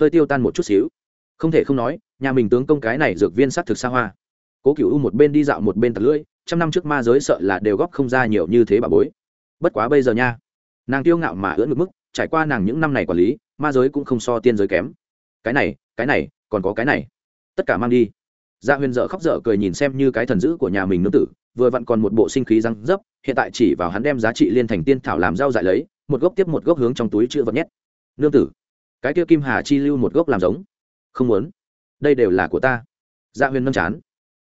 Hơi tiêu tan một chút xíu. Không thể không nói, nhà mình tướng công cái này dược viên s á t thực xa hoa. Cố cựu u một bên đi dạo một bên tật lưỡi, trăm năm trước ma giới sợ là đều góp không ra nhiều như thế bà bối. Bất quá bây giờ nha, nàng tiêu ngạo mà ưỡn ngực mức, trải qua nàng những năm này quản lý, ma giới cũng không so tiên giới kém. Cái này cái này, còn có cái này. Tất cả mang đi dạ huyền dở khóc dở cười nhìn xem như cái thần dữ của nhà mình nương tử, vừa vặn còn một bộ sinh khí răng dấp, hiện tại chỉ vào hắn đem giá trị liên thành tiên thảo làm rau dại lấy, một gốc tiếp một gốc hướng trong túi chữ vật nhét. Nương tử, cái kia kim hà chi lưu một gốc làm giống. Không muốn. Đây đều là của ta. Dạ huyền nâng chán.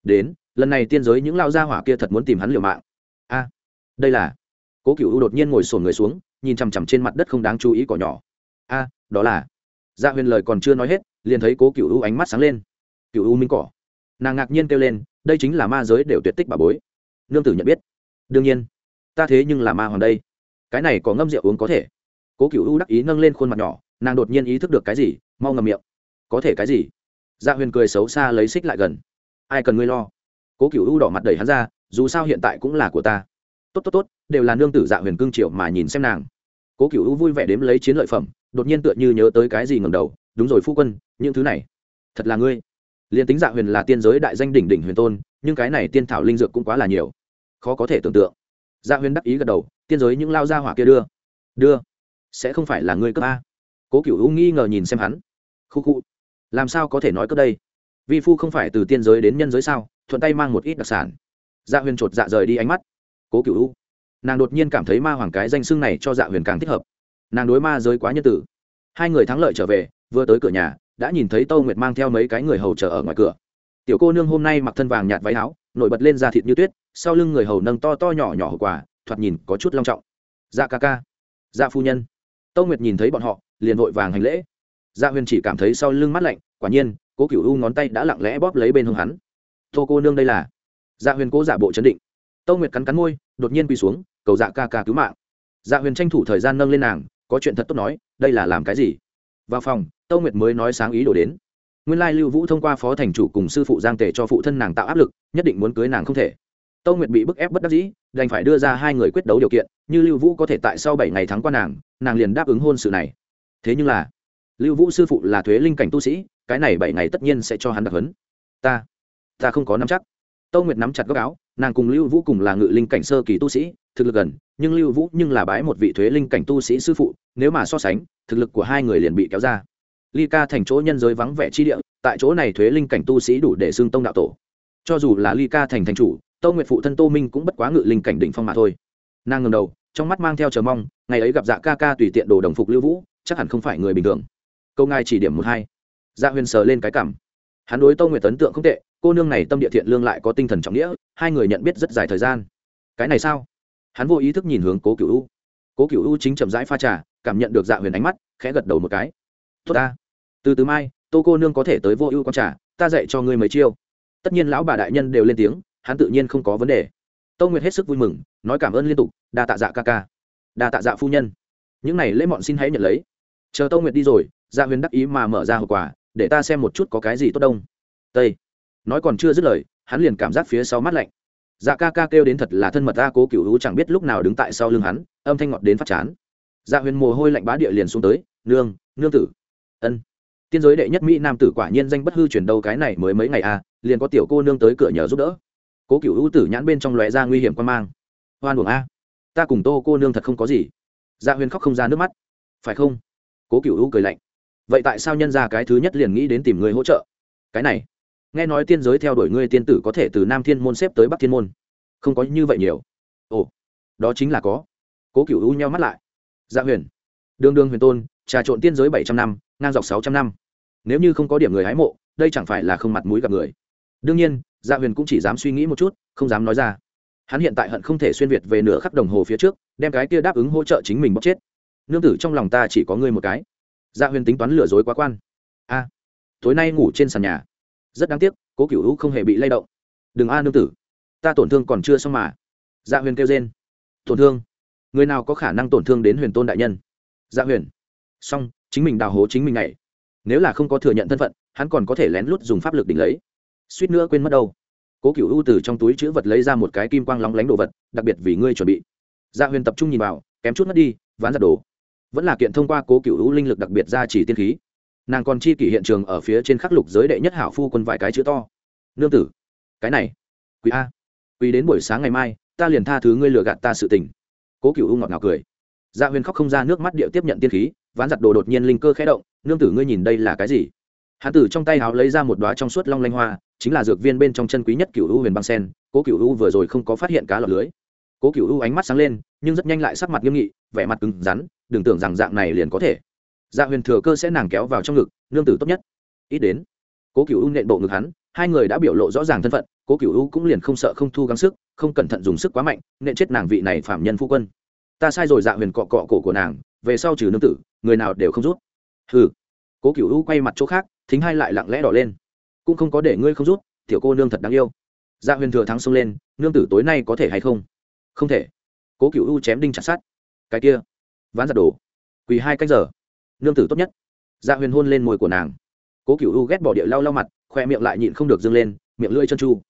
Đến, lần này tiên giới những lao gia hỏa kia thật muốn tìm hắn liều mạng. A, đây là. Cố cựu đột nhiên ngồi sổn người xuống, nhìn chằm chằm trên mặt đất không đáng chú ý cỏ nhỏ. A, đó là. Dạ huyền lời còn chưa nói hết, liền thấy cố cựu u ánh mắt sáng lên. Cựu u minh cỏ nàng ngạc nhiên kêu lên, đây chính là ma giới đều tuyệt tích bà bối. Nương tử nhận biết. Đương nhiên, ta thế nhưng là ma hoàng đây. Cái này có ngâm rượu uống có thể. Cố cựu u đắc ý nâng lên khuôn mặt nhỏ, nàng đột nhiên ý thức được cái gì, mau ngầm miệng. Có thể cái gì? Dạ huyền cười xấu xa lấy xích lại gần. Ai cần ngươi lo? Cố cựu u đỏ mặt đẩy hắn ra, dù sao hiện tại cũng là của ta. Tốt tốt tốt, đều là nương tử dạ huyền cương triệu mà nhìn xem nàng. Cố cựu u vui vẻ đếm lấy chiến lợi phẩm, đột nhiên tựa như nhớ tới cái gì ngầm đầu. Đúng rồi phu quân, những thứ này, thật là ngươi liền tính dạ huyền là tiên giới đại danh đỉnh đỉnh huyền tôn, nhưng cái này tiên thảo linh dược cũng quá là nhiều. Khó có thể tưởng tượng. Dạ huyền đắc ý gật đầu, tiên giới những lao gia hỏa kia đưa. Đưa. Sẽ không phải là người cấp a. Cố cựu u nghi ngờ nhìn xem hắn. Khu khu. Làm sao có thể nói cấp đây? Vi phu không phải từ tiên giới đến nhân giới sao? Thuận tay mang một ít đặc sản. Dạ huyền chột dạ rời đi ánh mắt. Cố cựu u. Nàng đột nhiên cảm thấy ma hoàng cái danh xưng này cho dạ huyền càng thích hợp. Nàng đối ma giới quá nhân tử. Hai người thắng lợi trở về, vừa tới cửa nhà đã nhìn thấy tâu nguyệt mang theo mấy cái người hầu chờ ở ngoài cửa. Tiểu cô nương hôm nay mặc thân vàng nhạt váy áo, nổi bật lên da thịt như tuyết, sau lưng người hầu nâng to to nhỏ nhỏ hậu quả, thoạt nhìn có chút long trọng. Dạ ca ca. Dạ phu nhân. Tâu nguyệt nhìn thấy bọn họ, liền vội vàng hành lễ. Dạ huyền chỉ cảm thấy sau lưng mắt lạnh, quả nhiên, cố cựu u ngón tay đã lặng lẽ bóp lấy bên hông hắn. Tô cô nương đây là. Dạ huyền cố giả bộ chấn định. Tâu nguyệt cắn cắn môi, đột nhiên quỳ xuống, cầu dạ ca ca cứu mạng. Dạ huyền tranh thủ thời gian nâng lên nàng, có chuyện thật tốt nói, đây là làm cái gì? Vào phòng, tâu nguyệt mới nói sáng ý đổ đến. Nguyên lai lưu vũ thông qua phó thành chủ cùng sư phụ giang tề cho phụ thân nàng tạo áp lực, nhất định muốn cưới nàng không thể. Tâu nguyệt bị bức ép bất đắc dĩ, đành phải đưa ra hai người quyết đấu điều kiện, như lưu vũ có thể tại sau bảy ngày thắng qua nàng nàng liền đáp ứng hôn sự này. Thế nhưng là, lưu vũ sư phụ là thuế linh cảnh tu sĩ, cái này bảy ngày tất nhiên sẽ cho hắn đặc hấn ta ta không có nắm chắc. Tâu nguyệt nắm chặt góc áo, nàng cùng lưu vũ cùng là ngự linh cảnh sơ kỳ tu sĩ, thực lực gần, nhưng lưu vũ nhưng là bái một vị thuế linh cảnh tu sĩ sư phụ, nếu mà so sánh thực lực của hai người liền bị kéo ra. Ly ca thành chỗ nhân giới vắng vẻ chi địa, tại chỗ này thuế linh cảnh tu sĩ đủ để xưng tông đạo tổ. Cho dù là ly ca thành thành chủ, tâu nguyệt phụ thân tô minh cũng bất quá ngự linh cảnh đỉnh phong mà thôi. Nàng ngầm đầu, trong mắt mang theo chờ mong, ngày ấy gặp dạ ca ca tùy tiện đồ đồng phục lưu vũ, chắc hẳn không phải người bình thường. Câu ngài chỉ điểm một hai. Dạ huyền sờ lên cái cảm. Hắn đối tâu nguyệt ấn tượng không tệ, cô nương này tâm địa thiện lương lại có tinh thần trọng nghĩa, hai người nhận biết rất dài thời gian. Cái này sao? Hắn vô ý thức nhìn hướng cố cựu u. Cố cựu u chính chậm rãi pha trà cảm nhận được dạ huyền ánh mắt, khẽ gật đầu một cái. Tốt ta. Từ từ mai, tô cô nương có thể tới vô ưu con trà, ta dạy cho ngươi mấy chiêu. Tất nhiên lão bà đại nhân đều lên tiếng, hắn tự nhiên không có vấn đề. Tâu nguyệt hết sức vui mừng, nói cảm ơn liên tục, đa tạ dạ ca ca. Đa tạ dạ phu nhân. Những này lễ mọn xin hãy nhận lấy. Chờ tâu nguyệt đi rồi dạ huyền đắc ý mà mở ra hậu quả để ta xem một chút có cái gì tốt đông. Tây. Nói còn chưa dứt lời, hắn liền cảm giác phía sau mắt lạnh. Dạ ca ca kêu đến thật là thân mật ta, cố cựu hữu chẳng biết lúc nào đứng tại sau lưng hắn, âm thanh ngọt đến phát chán dạ huyền mồ hôi lạnh bá địa liền xuống tới, nương nương tử. Ân. Tiên giới đệ nhất mỹ nam tử quả nhiên danh bất hư chuyển đâu cái này mới mấy ngày à liền có tiểu cô nương tới cửa nhờ giúp đỡ. Cố cựu ưu tử nhãn bên trong lóe ra nguy hiểm quan mang. Hoan buồng a, ta cùng tô cô nương thật không có gì. Dạ huyền khóc không ra nước mắt. Phải không? Cố cựu ưu cười lạnh. Vậy tại sao nhân ra cái thứ nhất liền nghĩ đến tìm người hỗ trợ? Cái này, nghe nói tiên giới theo đuổi ngươi tiên tử có thể từ nam thiên môn xếp tới bắc thiên môn. Không có như vậy nhiều. Ồ, đó chính là có. Cố cựu u nheo mắt lại dạ huyền. Đương đương huyền tôn, trà trộn tiên giới bảy trăm năm, ngang dọc sáu trăm năm. Nếu như không có điểm người hái mộ, đây chẳng phải là không mặt mũi gặp người. Đương nhiên dạ huyền cũng chỉ dám suy nghĩ một chút, không dám nói ra. Hắn hiện tại hận không thể xuyên việt về nửa khắc đồng hồ phía trước, đem cái kia đáp ứng hỗ trợ chính mình bóc chết. Nương tử, trong lòng ta chỉ có ngươi một cái. Dạ huyền tính toán lừa dối quá quan. A, tối nay ngủ trên sàn nhà. Rất đáng tiếc, cố cựu hữu không hề bị lay động. Đừng a nương tử. Ta tổn thương còn chưa xong mà. Dạ huyền kêu trên tổn thương? Người nào có khả năng tổn thương đến huyền tôn đại nhân? Dạ huyền. Xong, chính mình đào hố chính mình này nếu là không có thừa nhận thân phận, hắn còn có thể lén lút dùng pháp lực đỉnh lấy. Suýt nữa quên mất đâu. Cố cựu ưu từ trong túi chữ vật lấy ra một cái kim quang lóng lánh đồ vật, đặc biệt vì ngươi chuẩn bị. Dạ huyền tập trung nhìn vào, kém chút mất đi, ván giặt đồ. Vẫn là kiện thông qua cố cựu ưu linh lực đặc biệt ra chỉ tiên khí. Nàng còn chi kỷ hiện trường ở phía trên khắc lục giới đệ nhất hảo phu quân vài cái chữ to. Nương tử, cái này quý a. Quý đến buổi sáng ngày mai, ta liền tha thứ ngươi lừa gạt ta sự tình cố cựu u ngọt ngào cười. Dạ huyền khóc không ra nước mắt điệu tiếp nhận tiên khí, ván giặt đồ đột nhiên linh cơ khẽ động, nương tử ngươi nhìn đây là cái gì? Hán tử trong tay háo lấy ra một đoá trong suốt long lanh hoa, chính là dược viên bên trong chân quý nhất cựu u huyền băng sen, cố cựu u vừa rồi không có phát hiện cá lọt lưới. Cố cựu u ánh mắt sáng lên, nhưng rất nhanh lại sắc mặt nghiêm nghị, vẻ mặt cứng rắn, đừng tưởng rằng dạng này liền có thể. Dạ huyền thừa cơ sẽ nàng kéo vào trong ngực, nương tử tốt nhất. Ít đến, cố cựu u nện bộ ngực hắn, hai người đã biểu lộ rõ ràng thân phận, cố cựu u cũng liền không sợ không thu gắng sức không cẩn thận dùng sức quá mạnh, nên chết nàng vị này phạm nhân phu quân. Ta sai rồi dạ huyền cọ cọ cổ của nàng, về sau trừ nương tử, người nào đều không rút. Hừ. Cố cựu u quay mặt chỗ khác, thính hai lại lặng lẽ đỏ lên. Cũng không có để ngươi không rút, tiểu cô nương thật đáng yêu. Dạ huyền thừa thắng xông lên, nương tử tối nay có thể hay không? Không thể. Cố cựu u chém đinh chặt sát cái kia. Ván giặt đổ. Quỳ hai cách giờ. Nương tử tốt nhất. Dạ huyền hôn lên môi của nàng. Cố cựu u ghét bỏ địa lau lau mặt, khoe miệng lại nhịn không được dâng lên, miệng lưỡi chân chu.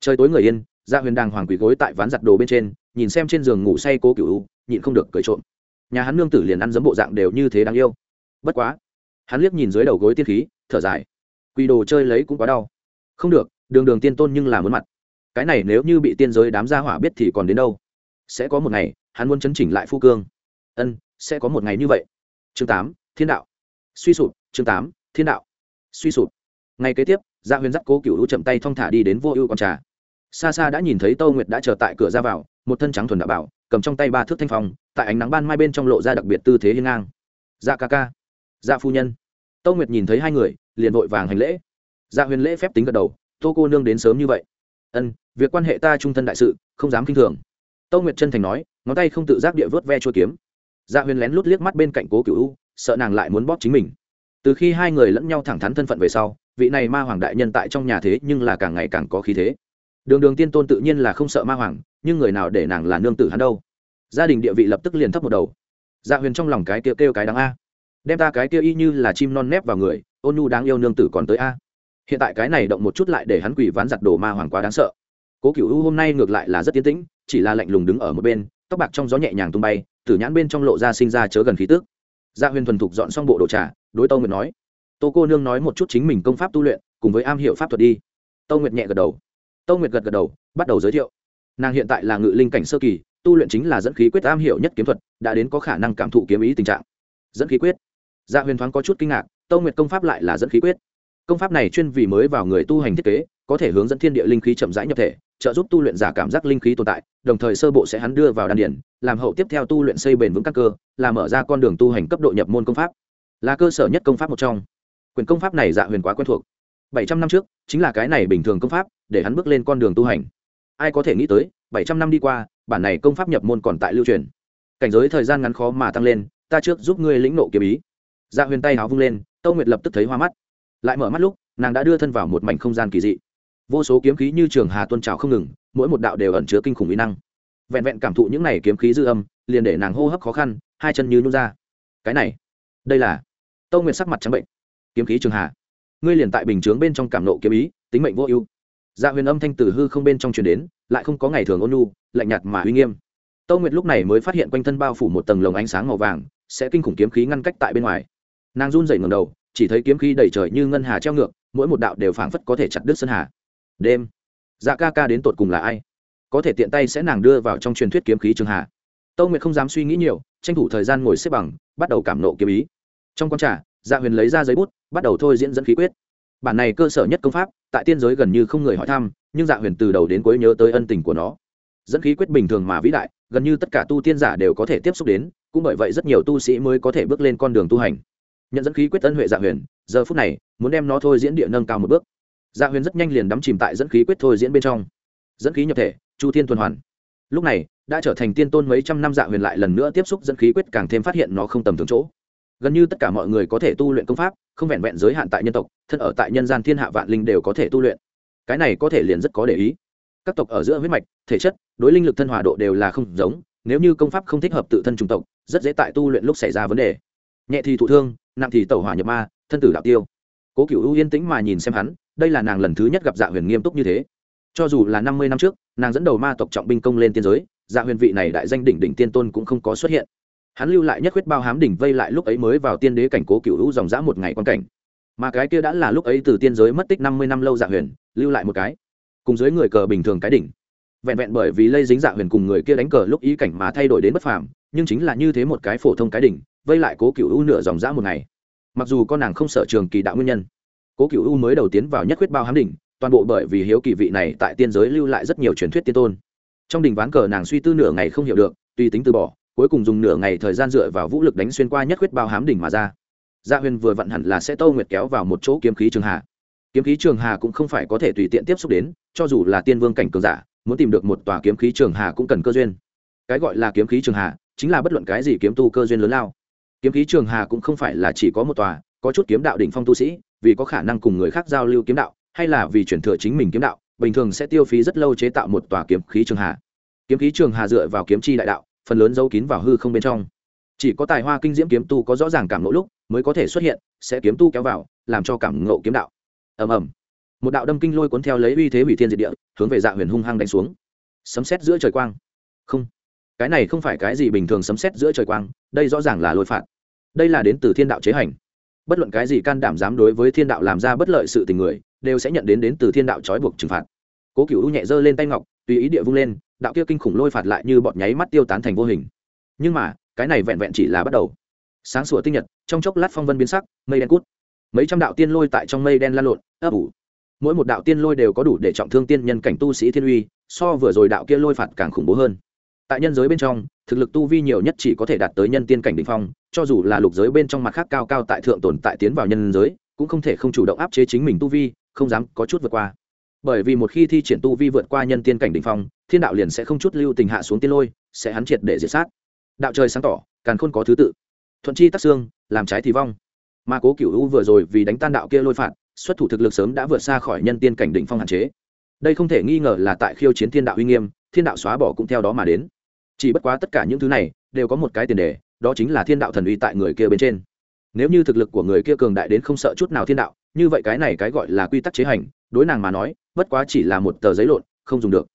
Trời tối người yên dạ huyền đàng hoàng quỳ gối tại ván giặt đồ bên trên, nhìn xem trên giường ngủ say cố cựu u, nhịn không được cười trộm. Nhà hắn nương tử liền ăn giấm bộ dạng đều như thế đáng yêu. Bất quá, hắn liếc nhìn dưới đầu gối tiên khí, thở dài. Quỳ đồ chơi lấy cũng quá đau. Không được, đường đường tiên tôn nhưng là muốn mặt. Cái này nếu như bị tiên giới đám gia hỏa biết thì còn đến đâu? Sẽ có một ngày, hắn muốn chấn chỉnh lại phu cương. Ân, sẽ có một ngày như vậy. Chương tám, thiên đạo. Suy sụp, chương tám, thiên đạo. Suy sụp. Ngày kế tiếp gia huyền dắt cố cựu hữu chậm tay thong thả đi đến vô ưu con trà xa xa đã nhìn thấy tâu nguyệt đã chờ tại cửa ra vào, một thân trắng thuần đạo bảo, cầm trong tay ba thước thanh phong, tại ánh nắng ban mai bên trong lộ ra đặc biệt tư thế hiên ngang. Dạ ca ca. Dạ phu nhân. Tâu nguyệt nhìn thấy hai người, liền vội vàng hành lễ. Dạ huyền lễ phép tính gật đầu, tô cô nương đến sớm như vậy. Ân, việc quan hệ ta trung thân đại sự, không dám k i n h thường. Tâu nguyệt chân thành nói, ngón tay không tự giác địa vớt ve chua kiếm. Dạ huyền lén lút liếc mắt bên cạnh cố cựu u, sợ nàng lại muốn bóp chính mình. Từ khi hai người lẫn nhau thẳng thắn thân phận về sau, vị này ma hoàng đại nhân tại trong nhà thế nhưng là càng ngày càng có khí thế đường đường tiên tôn tự nhiên là không sợ ma hoàng, nhưng người nào để nàng là nương tử hắn đâu? Gia đình địa vị lập tức liền thấp một đầu. Dạ huyền trong lòng cái kêu kêu cái đáng a. Đem ta cái kia y như là chim non nép vào người, ôn nhu đáng yêu nương tử còn tới a. Hiện tại cái này động một chút lại để hắn quỷ ván giặt đồ ma hoàng quá đáng sợ. Cố cựu u hôm nay ngược lại là rất tiến tĩnh, chỉ là lạnh lùng đứng ở một bên, tóc bạc trong gió nhẹ nhàng tung bay tử nhãn bên trong lộ ra sinh ra chớ gần khí tước gia dạ huyền thuần thục dọn xong bộ đồ trà, đối tâu nguyệt nói, tô cô nương nói một chút chính mình công pháp tu luyện, cùng với am hiểu pháp thuật đi. Tâu nguyệt nhẹ gật đầu tâu nguyệt gật gật đầu, bắt đầu giới thiệu. Nàng hiện tại là ngự linh cảnh sơ kỳ, tu luyện chính là dẫn khí quyết am hiểu nhất kiếm thuật, đã đến có khả năng cảm thụ kiếm ý tình trạng. Dẫn khí quyết. Dạ huyền thoáng có chút kinh ngạc tâu nguyệt công pháp lại là dẫn khí quyết. Công pháp này chuyên vì mới vào người tu hành thiết kế, có thể hướng dẫn thiên địa linh khí chậm rãi nhập thể, trợ giúp tu luyện giả cảm giác linh khí tồn tại, đồng thời sơ bộ sẽ hắn đưa vào đan điển, làm hậu tiếp theo tu luyện xây bền vững các cơ, là mở ra con đường tu hành cấp độ nhập môn công pháp. Là cơ sở nhất công pháp một trong. Quyền công pháp này dạ huyền quá quen thuộc. Bảy trăm năm trước, chính là cái này bình thường công pháp để hắn bước lên con đường tu hành. Ai có thể nghĩ tới, bảy trăm năm đi qua, bản này công pháp nhập môn còn tại lưu truyền. Cảnh giới thời gian ngắn khó mà tăng lên, ta trước giúp ngươi lĩnh nộ kiếm ý. Dạ huyền tay háo vung lên, tâu nguyệt lập tức thấy hoa mắt. Lại mở mắt lúc, nàng đã đưa thân vào một mảnh không gian kỳ dị. Vô số kiếm khí như trường hà tuôn trào không ngừng, mỗi một đạo đều ẩn chứa kinh khủng ý năng. Vẹn vẹn cảm thụ những này kiếm khí dư âm, liền để nàng hô hấp khó khăn, hai chân như nhún ra. Cái này, đây là tâu nguyệt sắc mặt trắng bệnh. Kiếm khí trường hà. Ngươi liền tại bình chướng bên trong cảm nộ kiếm ý, tính mệnh vô ưu dạ huyền âm thanh từ hư không bên trong truyền đến, lại không có ngày thường ôn nhu, lạnh nhạt mà uy nghiêm. Tâu nguyệt lúc này mới phát hiện quanh thân bao phủ một tầng lồng ánh sáng màu vàng, sẽ kinh khủng kiếm khí ngăn cách tại bên ngoài. Nàng run dậy ngầm đầu, chỉ thấy kiếm khí đầy trời như ngân hà treo ngược, mỗi một đạo đều phảng phất có thể chặt đứt sơn hà. Đêm dạ ca ca đến tột cùng là ai? Có thể tiện tay sẽ nàng đưa vào trong truyền thuyết kiếm khí trường hà. Tâu nguyệt không dám suy nghĩ nhiều, tranh thủ thời gian ngồi xếp bằng, bắt đầu cảm nộ kiếm ý. Trong con trà dạ huyền lấy ra giấy bút, bắt đầu thôi diễn dẫn khí quyết bản này cơ sở nhất công pháp, tại tiên giới gần như không người hỏi thăm, nhưng dạ huyền từ đầu đến cuối nhớ tới ân tình của nó. Dẫn khí quyết bình thường mà vĩ đại, gần như tất cả tu tiên giả đều có thể tiếp xúc đến, cũng bởi vậy rất nhiều tu sĩ mới có thể bước lên con đường tu hành. Nhận dẫn khí quyết ân huệ dạ huyền, giờ phút này, muốn đem nó thôi diễn địa nâng cao một bước. Dạ huyền rất nhanh liền đắm chìm tại dẫn khí quyết thôi diễn bên trong. Dẫn khí nhập thể, chu thiên tuần hoàn. Lúc này, đã trở thành tiên tôn mấy trăm năm dạ huyền lại lần nữa tiếp xúc dẫn khí quyết càng thêm phát hiện nó không tầm thường chỗ gần như tất cả mọi người có thể tu luyện công pháp, không vẹn vẹn giới hạn tại nhân tộc, thân ở tại nhân gian thiên hạ vạn linh đều có thể tu luyện. Cái này có thể liền rất có để ý. Các tộc ở giữa huyết mạch, thể chất, đối linh lực thân hòa độ đều là không giống, nếu như công pháp không thích hợp tự thân chủng tộc, rất dễ tại tu luyện lúc xảy ra vấn đề. Nhẹ thì thụ thương, nặng thì tẩu hỏa nhập ma, thân tử đạo tiêu. Cố cựu ưu yên tĩnh mà nhìn xem hắn, đây là nàng lần thứ nhất gặp dạ huyền nghiêm túc như thế. Cho dù là năm mươi năm trước, nàng dẫn đầu ma tộc trọng binh công lên tiên giới dạ huyền vị này đại danh đỉnh đỉnh tiên tôn cũng không có xuất hiện hắn lưu lại nhất quyết bao hám đỉnh vây lại lúc ấy mới vào tiên đế cảnh cố cựu hữu dòng dã một ngày quan cảnh. Mà cái kia đã là lúc ấy từ tiên giới mất tích năm mươi năm lâu dạ huyền, lưu lại một cái. Cùng dưới người cờ bình thường cái đỉnh. Vẹn vẹn bởi vì lây dính dạ huyền cùng người kia đánh cờ lúc ý cảnh mà thay đổi đến bất phàm, nhưng chính là như thế một cái phổ thông cái đỉnh, vây lại cố cựu u nửa dòng dã một ngày. Mặc dù con nàng không sợ trường kỳ đạo nguyên nhân, cố cựu u mới đầu tiến vào nhất quyết bao hám đỉnh, toàn bộ bởi vì hiếu kỳ vị này tại tiên giới lưu lại rất nhiều truyền thuyết tiên tôn. Trong đỉnh ván cờ nàng suy tư nửa ngày không hiểu được, tùy tính từ bỏ cuối cùng dùng nửa ngày thời gian dựa vào vũ lực đánh xuyên qua nhất quyết bao hám đỉnh mà ra. Gia dạ huyền vừa vặn hẳn là sẽ tâu nguyệt kéo vào một chỗ kiếm khí trường hà kiếm khí trường hà cũng không phải có thể tùy tiện tiếp xúc đến, cho dù là tiên vương cảnh cường giả, muốn tìm được một tòa kiếm khí trường hà cũng cần cơ duyên. Cái gọi là kiếm khí trường hà chính là bất luận cái gì kiếm tu cơ duyên lớn lao. Kiếm khí trường hà cũng không phải là chỉ có một tòa, có chút kiếm đạo đỉnh phong tu sĩ, vì có khả năng cùng người khác giao lưu kiếm đạo, hay là vì chuyển thừa chính mình kiếm đạo, bình thường sẽ tiêu phí rất lâu chế tạo một tòa kiếm khí trường hà kiếm khí trường hà dựa vào kiếm chi đại đạo phần lớn giấu kín vào hư không bên trong. Chỉ có tài hoa kinh diễm kiếm tu có rõ ràng cảm ngộ lúc mới có thể xuất hiện, sẽ kiếm tu kéo vào, làm cho cảm ngộ kiếm đạo. Ầm ầm. Một đạo đâm kinh lôi cuốn theo lấy uy thế hủy thiên diệt địa, hướng về dạ huyền hung hăng đánh xuống. Sấm xét giữa trời quang. Không. Cái này không phải cái gì bình thường sấm xét giữa trời quang, đây rõ ràng là lôi phạt. Đây là đến từ thiên đạo chế hành. Bất luận cái gì can đảm dám đối với thiên đạo làm ra bất lợi sự tình người, đều sẽ nhận đến đến từ thiên đạo trói buộc trừng phạt. Cố cựu nhẹ giơ lên tay ngọc, tùy ý địa vung lên đạo kia kinh khủng lôi phạt lại như bọn nháy mắt tiêu tán thành vô hình. Nhưng mà, cái này vẹn vẹn chỉ là bắt đầu. Sáng sủa tinh nhật, trong chốc lát phong vân biến sắc, mây đen cút. Mấy trăm đạo tiên lôi tại trong mây đen lan lộn, ấp ủ. Mỗi một đạo tiên lôi đều có đủ để trọng thương tiên nhân cảnh tu sĩ thiên uy, so vừa rồi đạo kia lôi phạt càng khủng bố hơn. Tại nhân giới bên trong, thực lực tu vi nhiều nhất chỉ có thể đạt tới nhân tiên cảnh đ ỉ n h phong, cho dù là lục giới bên trong mặt khác cao cao tại thượng tồn tại tiến vào nhân giới, cũng không thể không chủ động áp chế chính mình tu vi, không dám có chút vượt qua. Bởi vì một khi thi triển tu vi vượt qua nhân tiên cảnh đ ỉ n h phong thiên đạo liền sẽ không chút lưu tình hạ xuống tiên lôi, sẽ hắn triệt để diệt sát. Đạo trời sáng tỏ, càn khôn có thứ tự. Thuận chi tắc xương, làm trái thì vong. Mà cố cựu u vừa rồi vì đánh tan đạo kia lôi phạt, xuất thủ thực lực sớm đã vượt xa khỏi nhân tiên cảnh đỉnh phong hạn chế. Đây không thể nghi ngờ là tại khiêu chiến thiên đạo uy nghiêm, thiên đạo xóa bỏ cũng theo đó mà đến. Chỉ bất quá tất cả những thứ này đều có một cái tiền đề, đó chính là thiên đạo thần uy tại người kia bên trên. Nếu như thực lực của người kia cường đại đến không sợ chút nào thiên đạo, như vậy cái này cái gọi là quy tắc chế hành, đối nàng mà nói, bất quá chỉ là một tờ giấy lộn, không dùng được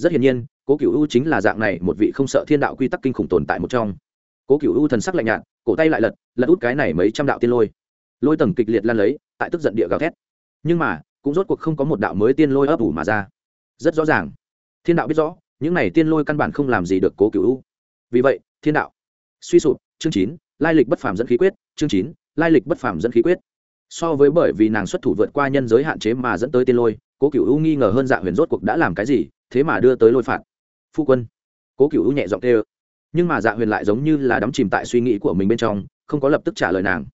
rất hiển nhiên, cố cựu u chính là dạng này một vị không sợ thiên đạo quy tắc kinh khủng tồn tại một trong. Cố cựu u thần sắc lạnh nhạt, cổ tay lại lật lật út cái này mấy trăm đạo tiên lôi. Lôi tầng kịch liệt lan lấy, tại tức giận địa gào thét. Nhưng mà, cũng rốt cuộc không có một đạo mới tiên lôi ấp ủ mà ra. Rất rõ ràng. Thiên đạo biết rõ, những này tiên lôi căn bản không làm gì được cố cựu u. Vì vậy, thiên đạo. Suy sụp, chương chín, lai lịch bất phàm dẫn khí quyết, chương chín, lai lịch bất phàm dẫn khí quyết. So với bởi vì nàng xuất thủ vượt qua nhân giới hạn chế mà dẫn tới tiên lôi, cố cựu u nghi ngờ hơn dạ huyền rốt cuộc đã làm cái gì? Thế mà đưa tới lôi phạt. Phu quân, cố cựu ưu nhẹ giọng tê ơ nhưng mà dạ huyền lại giống như là đắm chìm tại suy nghĩ của mình bên trong, không có lập tức trả lời nàng.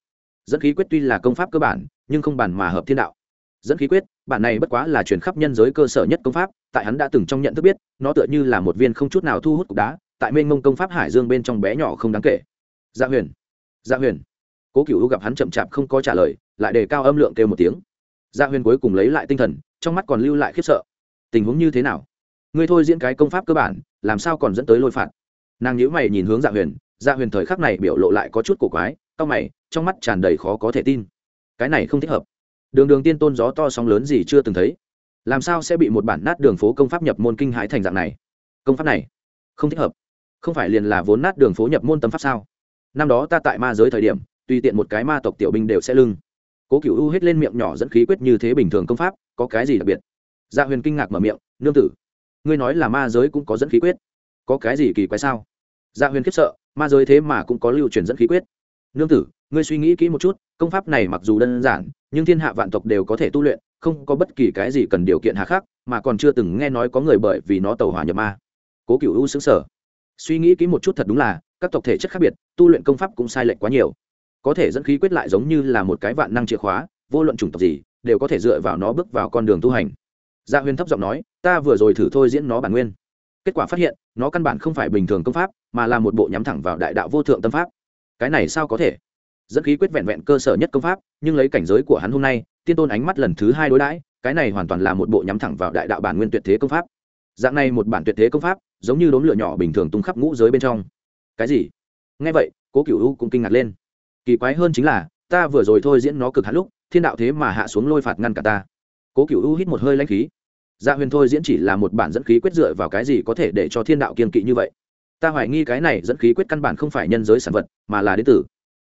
Dẫn khí quyết tuy là công pháp cơ bản, nhưng không bản mà hợp thiên đạo. Dẫn khí quyết, bản này bất quá là truyền khắp nhân giới cơ sở nhất công pháp, tại hắn đã từng trong nhận thức biết, nó tựa như là một viên không chút nào thu hút cục đá, tại mênh mông công pháp hải dương bên trong bé nhỏ không đáng kể. Dạ huyền dạ huyền. Cố cựu gặp hắn chậm chạp không có trả lời, lại đề cao âm lượng kêu một tiếng. Dạ huyền cuối cùng lấy lại tinh thần, trong mắt còn lưu lại khiếp sợ. Tình huống như thế nào? Ngươi thôi diễn cái công pháp cơ bản, làm sao còn dẫn tới lôi phạt? Nàng nhữ mày nhìn hướng dạ huyền dạ huyền thời khắc này biểu lộ lại có chút cổ quái, cau mày, trong mắt tràn đầy khó có thể tin. Cái này không thích hợp. Đường đường tiên tôn gió to sóng lớn gì chưa từng thấy. Làm sao sẽ bị một bản nát đường phố công pháp nhập môn kinh hãi thành dạng này? Công pháp này, không thích hợp. Không phải liền là vốn nát đường phố nhập môn tâm pháp sao? Năm đó ta tại ma giới thời điểm, tùy tiện một cái ma tộc tiểu binh đều sẽ lưng. Cố cựu u hết lên miệng nhỏ dẫn khí quyết như thế bình thường công pháp, có cái gì đặc biệt? Dạ huyền kinh ngạc mở miệng, nương tử ngươi nói là ma giới cũng có dẫn khí quyết. Có cái gì kỳ quái sao? Gia dạ huyền khiếp sợ, ma giới thế mà cũng có lưu truyền dẫn khí quyết. Nương tử, ngươi suy nghĩ kỹ một chút, công pháp này mặc dù đơn giản, nhưng thiên hạ vạn tộc đều có thể tu luyện, không có bất kỳ cái gì cần điều kiện hà khắc, mà còn chưa từng nghe nói có người bởi vì nó tàu hỏa nhập ma. Cố cựu u xứng sở suy nghĩ kỹ một chút thật đúng là, các tộc thể chất khác biệt, tu luyện công pháp cũng sai lệch quá nhiều. Có thể dẫn khí quyết lại giống như là một cái vạn năng chìa khóa, vô luận chủng tộc gì, đều có thể dựa vào nó bước vào con đường tu hành. Gia huyên huyền thấp giọng nói ta vừa rồi thử thôi diễn nó bản nguyên. Kết quả phát hiện, nó căn bản không phải bình thường công pháp, mà là một bộ nhắm thẳng vào đại đạo vô thượng tâm pháp. Cái này sao có thể? Dẫn khí quyết vẹn vẹn cơ sở nhất công pháp, nhưng lấy cảnh giới của hắn hôm nay, tiên tôn ánh mắt lần thứ hai đối đãi, cái này hoàn toàn là một bộ nhắm thẳng vào đại đạo bản nguyên tuyệt thế công pháp. Dạng này một bản tuyệt thế công pháp, giống như đốm lửa nhỏ bình thường tung khắp ngũ giới bên trong. Cái gì? Nghe vậy, cố cựu u cũng kinh ngạc lên. Kỳ quái hơn chính là, ta vừa rồi thôi diễn nó cực hạn lúc, thiên đạo thế mà hạ xuống lôi phạt ngăn cả ta. Cố cựu u hít một hơi lanh khí dạ huyền thôi diễn chỉ là một bản dẫn khí quyết dựa vào cái gì có thể để cho thiên đạo kiên kỵ như vậy? Ta hoài nghi cái này dẫn khí quyết căn bản không phải nhân giới sản vật, mà là đến từ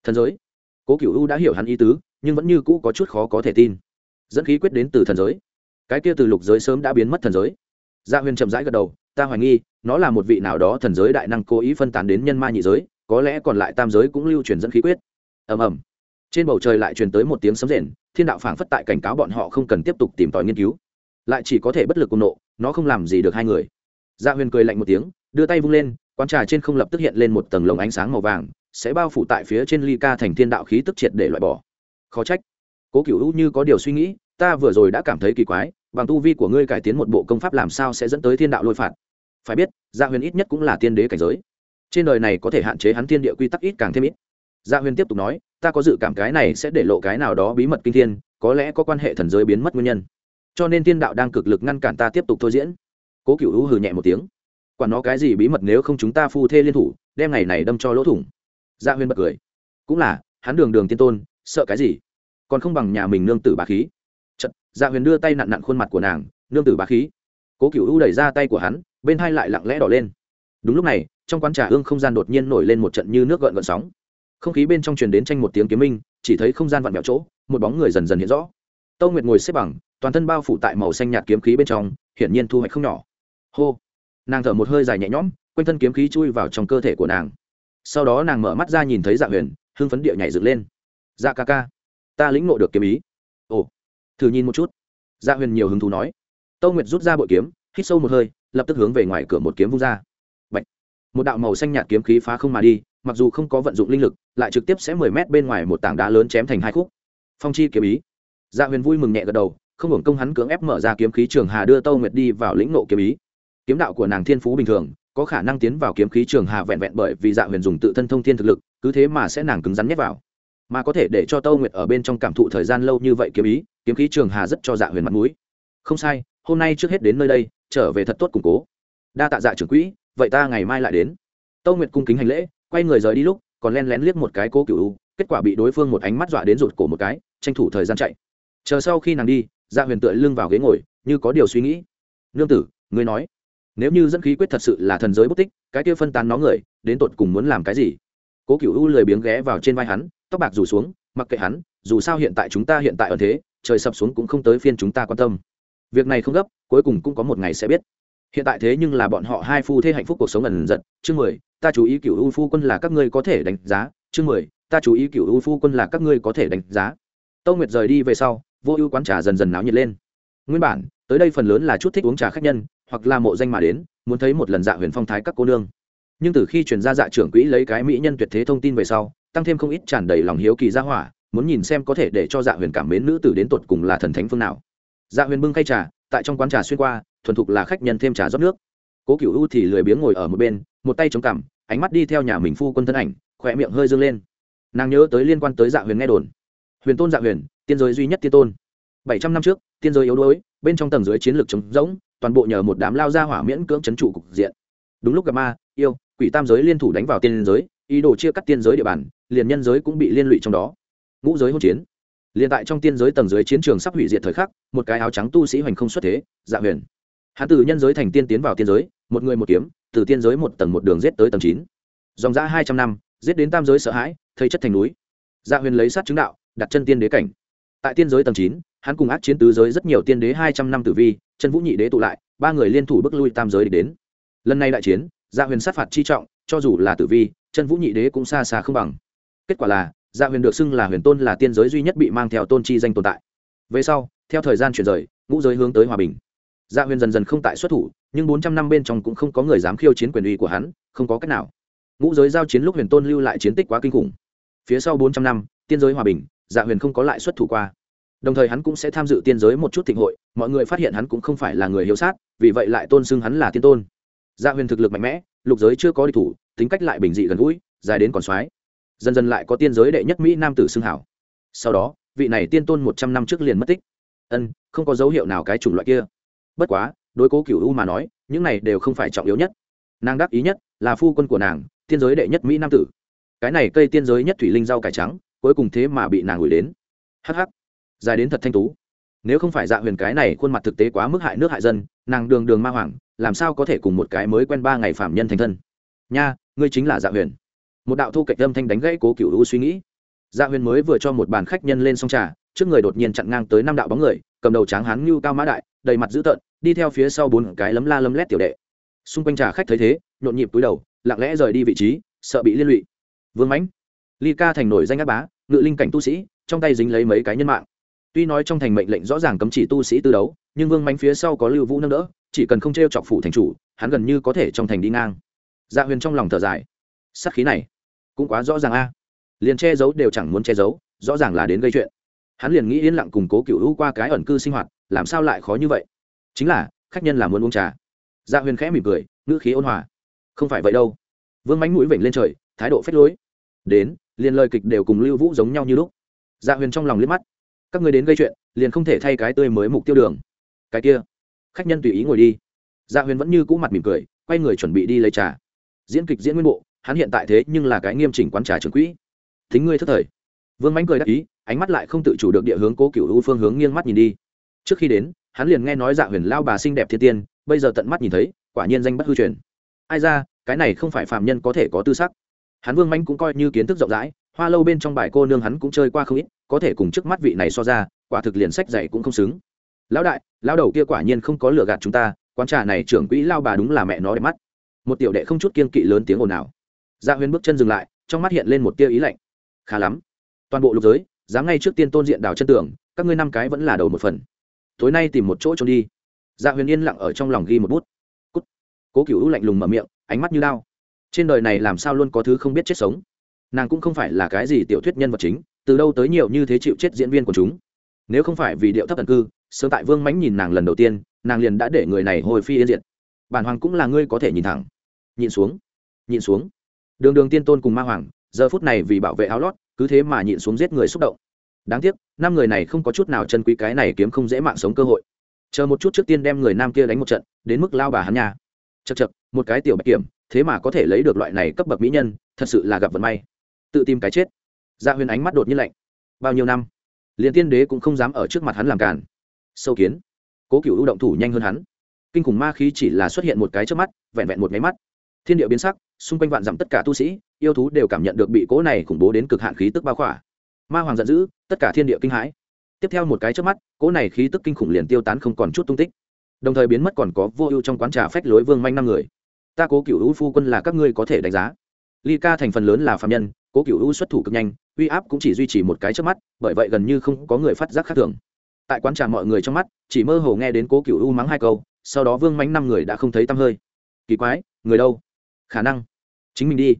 thần giới. Cố cựu u đã hiểu hắn ý tứ, nhưng vẫn như cũ có chút khó có thể tin. Dẫn khí quyết đến từ thần giới. Cái kia từ lục giới sớm đã biến mất thần giới. Gia dạ huyền chậm rãi gật đầu, ta hoài nghi, nó là một vị nào đó thần giới đại năng cố ý phân tán đến nhân ma nhị giới, có lẽ còn lại tam giới cũng lưu truyền dẫn khí quyết. Ầm ầm. Trên bầu trời lại truyền tới một tiếng sấm rền, thiên đạo phảng phất tại cảnh cáo bọn họ không cần tiếp tục tìm tòi nghiên cứu lại chỉ có thể bất lực cùng nộ, nó không làm gì được hai người. Gia dạ huyền cười lạnh một tiếng, đưa tay vung lên, quán trà trên không lập tức hiện lên một tầng lồng ánh sáng màu vàng, sẽ bao phủ tại phía trên ly ca thành thiên đạo khí tức triệt để loại bỏ. Khó trách. Cố cựu hữu như có điều suy nghĩ, ta vừa rồi đã cảm thấy kỳ quái, bằng tu vi của ngươi cải tiến một bộ công pháp làm sao sẽ dẫn tới thiên đạo lôi phạt? Phải biết gia huyền ít nhất cũng là tiên đế cảnh giới. Trên đời này có thể hạn chế hắn thiên địa quy tắc ít càng thêm ít. Gia huyền tiếp tục nói, ta có dự cảm cái này sẽ để lộ cái nào đó bí mật kinh thiên, có lẽ có quan hệ thần giới biến mất nguyên nhân cho nên tiên đạo đang cực lực ngăn cản ta tiếp tục thôi diễn. Cố cựu hữu hừ nhẹ một tiếng. Quản nó cái gì bí mật nếu không chúng ta phu thê liên thủ đem ngày này đâm cho lỗ thủng. Dạ gia huyên bật cười. Cũng là hắn đường đường tiên tôn sợ cái gì? Còn không bằng nhà mình nương tử bá khí. Chật, gia dạ huyền đưa tay nặn nặn khuôn mặt của nàng nương tử bá khí. Cố cựu u đẩy ra tay của hắn bên hai lại lặng lẽ đỏ lên. Đúng lúc này trong quán trà ương không gian đột nhiên nổi lên một trận như nước gợn gợn sóng. Không khí bên trong truyền đến tranh một tiếng kiếm minh chỉ thấy không gian vặn vẹo chỗ một bóng người dần dần hiện rõ. Tâu nguyệt ngồi xếp bằng toàn thân bao phủ tại màu xanh nhạt kiếm khí bên trong, hiển nhiên thu hoạch không nhỏ. Hô! Nàng thở một hơi dài nhẹ nhõm, quanh thân kiếm khí chui vào trong cơ thể của nàng. Sau đó nàng mở mắt ra nhìn thấy dạ huyền, hưng phấn địa nhảy dựng lên. Dạ ca ca, ta lĩnh ngộ được kiếm ý. Ồ, thử nhìn một chút. Dạ huyền nhiều hứng thú nói. Tâu nguyệt rút ra bội kiếm, hít sâu một hơi, lập tức hướng về ngoài cửa một kiếm vung ra. Bạch. một đạo màu xanh nhạt kiếm khí phá không mà đi, mặc dù không có vận dụng linh lực, lại trực tiếp sẽ mười mét bên ngoài một tảng đá lớn chém thành hai khúc. Phong chi kiếm ý. Dạ huyền vui mừng nhẹ gật đầu không hưởng công hắn cưỡng ép mở ra kiếm khí trường hà đưa tâu nguyệt đi vào lĩnh nộ kiếm ý. Kiếm đạo của nàng thiên phú bình thường, có khả năng tiến vào kiếm khí trường hà vẹn vẹn bởi vì dạ huyền dùng tự thân thông thiên thực lực, cứ thế mà sẽ nàng cứng rắn nhét vào. Mà có thể để cho tâu nguyệt ở bên trong cảm thụ thời gian lâu như vậy kiếm ý, kiếm khí trường hà rất cho dạ huyền mặt mũi. Không sai, hôm nay trước hết đến nơi đây, trở về thật tốt củng cố. Đa tạ dạ trưởng quỹ, vậy ta ngày mai lại đến. Tâu nguyệt cung kính hành lễ, quay người rời đi lúc, còn len lén liếc một cái cố cựu kết quả bị đối phương một ánh mắt dọa đến rụt cổ một cái, tranh thủ thời gian chạy. Chờ sau khi nàng đi dạ huyền tựa lưng vào ghế ngồi, như có điều suy nghĩ. Nương tử, ngươi nói, nếu như dẫn khí quyết thật sự là thần giới bất tích, cái kia phân tán nó người, đến tột cùng muốn làm cái gì? Cố cựu u lười biếng ghé vào trên vai hắn, tóc bạc rủ xuống, mặc kệ hắn, dù sao hiện tại chúng ta hiện tại ở thế, trời sập xuống cũng không tới phiên chúng ta quan tâm. Việc này không gấp, cuối cùng cũng có một ngày sẽ biết. Hiện tại thế nhưng là bọn họ hai phu thế hạnh phúc cuộc sống ẩn giật. Chương mười, ta chú ý cựu u phu quân là các ngươi có thể đánh giá. Chương mười, ta chú ý cựu u phu quân là các ngươi có thể đánh giá. Tâu nguyệt rời đi về sau vô ưu quán trà dần dần náo nhiệt lên. Nguyên bản, tới đây phần lớn là chút thích uống trà khách nhân, hoặc là mộ danh mà đến, muốn thấy một lần dạ huyền phong thái các cô nương. Nhưng từ khi chuyển ra dạ trưởng quỹ lấy cái mỹ nhân tuyệt thế thông tin về sau, tăng thêm không ít tràn đầy lòng hiếu kỳ ra hỏa, muốn nhìn xem có thể để cho dạ huyền cảm mến nữ tử đến tột cùng là thần thánh phương nào. Dạ huyền bưng khay trà, tại trong quán trà xuyên qua, thuần thục là khách nhân thêm trà rót nước. Cố cựu u thì lười biếng ngồi ở một bên, một tay chống cằm, ánh mắt đi theo nhà mình phu quân thân ảnh, khỏe miệng hơi dâng lên. Nàng nhớ tới liên quan tới dạ huyền nghe đồn. Huyền tôn dạ huyền tiên giới duy nhất tiên tôn. Bảy trăm năm trước, tiên giới yếu đuối, bên trong tầng dưới chiến lược chống rỗng, toàn bộ nhờ một đám lao ra hỏa miễn cưỡng chấn trụ cục diện. Đúng lúc gặp ma, yêu, quỷ tam giới liên thủ đánh vào tiên giới, ý đồ chia cắt tiên giới địa bàn, liền nhân giới cũng bị liên lụy trong đó. Ngũ giới hỗn chiến. Liền tại trong tiên giới tầng dưới chiến trường sắp hủy diệt thời khắc, một cái áo trắng tu sĩ hoành không xuất thế dạ huyền. Hắn từ nhân giới thành tiên tiến vào tiên giới, một người một kiếm, từ tiên giới một tầng một đường giết tới tầng chín. Dòng dã hai trăm năm, giết đến tam giới sợ hãi, thấy chất thành núi. Dạ huyền lấy sát chứng đạo, đặt chân tiên đế cảnh tại tiên giới tầng chín, hắn cùng ác chiến tứ giới rất nhiều tiên đế hai trăm năm tử vi chân vũ nhị đế tụ lại, ba người liên thủ bước lui tam giới đến. Lần này đại chiến gia huyền sát phạt chi trọng, cho dù là tử vi chân vũ nhị đế cũng xa xa không bằng. Kết quả là gia huyền được xưng là huyền tôn là tiên giới duy nhất bị mang theo tôn chi danh tồn tại. Về sau, theo thời gian chuyển rời, ngũ giới hướng tới hòa bình. Gia huyền dần dần không tại xuất thủ, nhưng bốn trăm năm bên trong cũng không có người dám khiêu chiến quyền uy của hắn, không có cách nào. Ngũ giới giao chiến lúc huyền tôn lưu lại chiến tích quá kinh khủng. Phía sau bốn trăm năm, tiên giới hòa bình dạ huyền không có lại xuất thủ qua. Đồng thời hắn cũng sẽ tham dự tiên giới một chút thịnh hội, mọi người phát hiện hắn cũng không phải là người hiếu sát, vì vậy lại tôn xưng hắn là tiên tôn. Dạ huyền thực lực mạnh mẽ, lục giới chưa có địch thủ, tính cách lại bình dị gần gũi, dài đến còn soái. Dần dần lại có tiên giới đệ nhất mỹ nam tử xưng hảo. Sau đó, vị này tiên tôn một trăm năm trước liền mất tích. Ân, không có dấu hiệu nào cái chủng loại kia. Bất quá, đối cố cựu u mà nói, những này đều không phải trọng yếu nhất. Nàng đắc ý nhất là phu quân của nàng, tiên giới đệ nhất mỹ nam tử. Cái này cây tiên giới nhất thủy linh rau cải trắng cuối cùng thế mà bị nàng gửi đến. Hh dài đến thật thanh tú. Nếu không phải dạ huyền cái này khuôn mặt thực tế quá mức hại nước hại dân, nàng đường đường ma hoàng, làm sao có thể cùng một cái mới quen ba ngày phạm nhân thành thân? Nha, ngươi chính là dạ huyền. Một đạo thu cạnh âm thanh đánh gãy cố cựu u suy nghĩ. Dạ huyền mới vừa cho một bàn khách nhân lên xong trà, trước người đột nhiên chặn ngang tới năm đạo bóng người, cầm đầu tráng hán như cao mã đại, đầy mặt dữ tợn, đi theo phía sau bốn cái lấm la lấm lét tiểu đệ. Xung quanh trà khách thấy thế, nhộn nhịp túi đầu, lặng lẽ rời đi vị trí, sợ bị liên lụy. Vương mãnh, ly ca thành nổi danh ác bá ngự linh cảnh tu sĩ, trong tay dính lấy mấy cái nhân mạng. Tuy nói trong thành mệnh lệnh rõ ràng cấm chỉ tu sĩ tư đấu, nhưng vương mãnh phía sau có lưu vũ nâng đỡ, chỉ cần không t r e o chọc phủ thành chủ, hắn gần như có thể trong thành đi ngang. Dạ huyền trong lòng thở dài. Sắc khí này, cũng quá rõ ràng a. Liền che giấu đều chẳng muốn che giấu, rõ ràng là đến gây chuyện. Hắn liền nghĩ yên lặng củng cố cựu hữu qua cái ẩn cư sinh hoạt, làm sao lại khó như vậy? Chính là, khách nhân là muốn uống trà. Dạ huyền khẽ mỉm cười, ngữ khí ôn hòa. Không phải vậy đâu. Vương mánh mũi vểnh lên trời, thái độ phết lối. Đến liền lời kịch đều cùng lưu vũ giống nhau như lúc. Dạ huyền trong lòng liếc mắt. Các người đến gây chuyện, liền không thể thay cái tươi mới mục tiêu đường. Cái kia, khách nhân tùy ý ngồi đi. Dạ huyền vẫn như cũ mặt mỉm cười, quay người chuẩn bị đi lấy trà. Diễn kịch diễn nguyên bộ, hắn hiện tại thế nhưng là cái nghiêm chỉnh quán trà trường quỹ. Thính ngươi thất thời. Vương mánh cười đắc ý, ánh mắt lại không tự chủ được địa hướng cố cựu u phương hướng nghiêng mắt nhìn đi. Trước khi đến, hắn liền nghe nói dạ huyền lao bà xinh đẹp thiên tiên, bây giờ tận mắt nhìn thấy, quả nhiên danh bất hư truyền. Ai ra, cái này không phải phạm nhân có thể có tư sắc hắn vương manh cũng coi như kiến thức rộng rãi hoa lâu bên trong bài cô nương hắn cũng chơi qua không ít có thể cùng trước mắt vị này so ra quả thực liền sách dạy cũng không xứng. Lão đại lão đầu kia quả nhiên không có lừa gạt chúng ta quán trà này trưởng quỹ lao bà đúng là mẹ nó đẹp mắt. Một tiểu đệ không chút kiên kỵ lớn tiếng ồn ào. Dạ Gia huyên bước chân dừng lại trong mắt hiện lên một tia ý lạnh. Khá lắm. Toàn bộ lục giới dám ngay trước tiên tôn diện đào chân tưởng, các ngươi năm cái vẫn là đầu một phần. Tối nay tìm một chỗ trốn đi. Dạ huyền yên lặng ở trong lòng ghi một bút. Cút. cố cựu lạnh lùng mở miệng ánh mắt như đao trên đời này làm sao luôn có thứ không biết chết sống? Nàng cũng không phải là cái gì tiểu thuyết nhân vật chính, từ đâu tới nhiều như thế chịu chết diễn viên của chúng. Nếu không phải vì điệu thấp tần cư, sớm tại vương mánh nhìn nàng lần đầu tiên, nàng liền đã để người này hồi phi yên diệt. Bản hoàng cũng là ngươi có thể nhìn thẳng. Nhìn xuống nhìn xuống. Đường đường tiên tôn cùng ma hoàng, giờ phút này vì bảo vệ áo lót, cứ thế mà nhịn xuống giết người xúc động. Đáng tiếc, năm người này không có chút nào chân quý cái này kiếm không dễ mạng sống cơ hội. Chờ một chút trước tiên đem người nam kia đánh một trận, đến mức lao bà hắn nhà chật chật một cái tiểu bạch kiểm thế mà có thể lấy được loại này cấp bậc mỹ nhân, thật sự là gặp vận may. Tự tìm cái chết. Dạ huyền ánh mắt đột nhiên lạnh. Bao nhiêu năm? Liền tiên đế cũng không dám ở trước mặt hắn làm càn. Sâu kiến. Cố cựu ưu động thủ nhanh hơn hắn. Kinh khủng ma khí chỉ là xuất hiện một cái trước mắt, vẹn vẹn một máy mắt. Thiên địa biến sắc, xung quanh vạn dặm tất cả tu sĩ, yêu thú đều cảm nhận được bị cố này khủng bố đến cực hạn khí tức bao khỏa. Ma hoàng giận dữ, tất cả thiên địa kinh hãi. Tiếp theo một cái trước mắt, cố này khí tức kinh khủng liền tiêu tán không còn chút tung tích. Đồng thời biến mất còn có vô ưu trong quán trà phách lối vương manh năm người ta cố cựu u phu quân là các ngươi có thể đánh giá. Ly ca thành phần lớn là phạm nhân, cố cựu u xuất thủ cực nhanh, uy áp cũng chỉ duy trì một cái trước mắt, bởi vậy gần như không có người phát giác khác thường. Tại quán trà mọi người trong mắt, chỉ mơ hồ nghe đến cố cựu u mắng hai câu, sau đó vương mánh năm người đã không thấy tăm hơi. Kỳ quái, người đâu? Khả năng. Chính mình đi.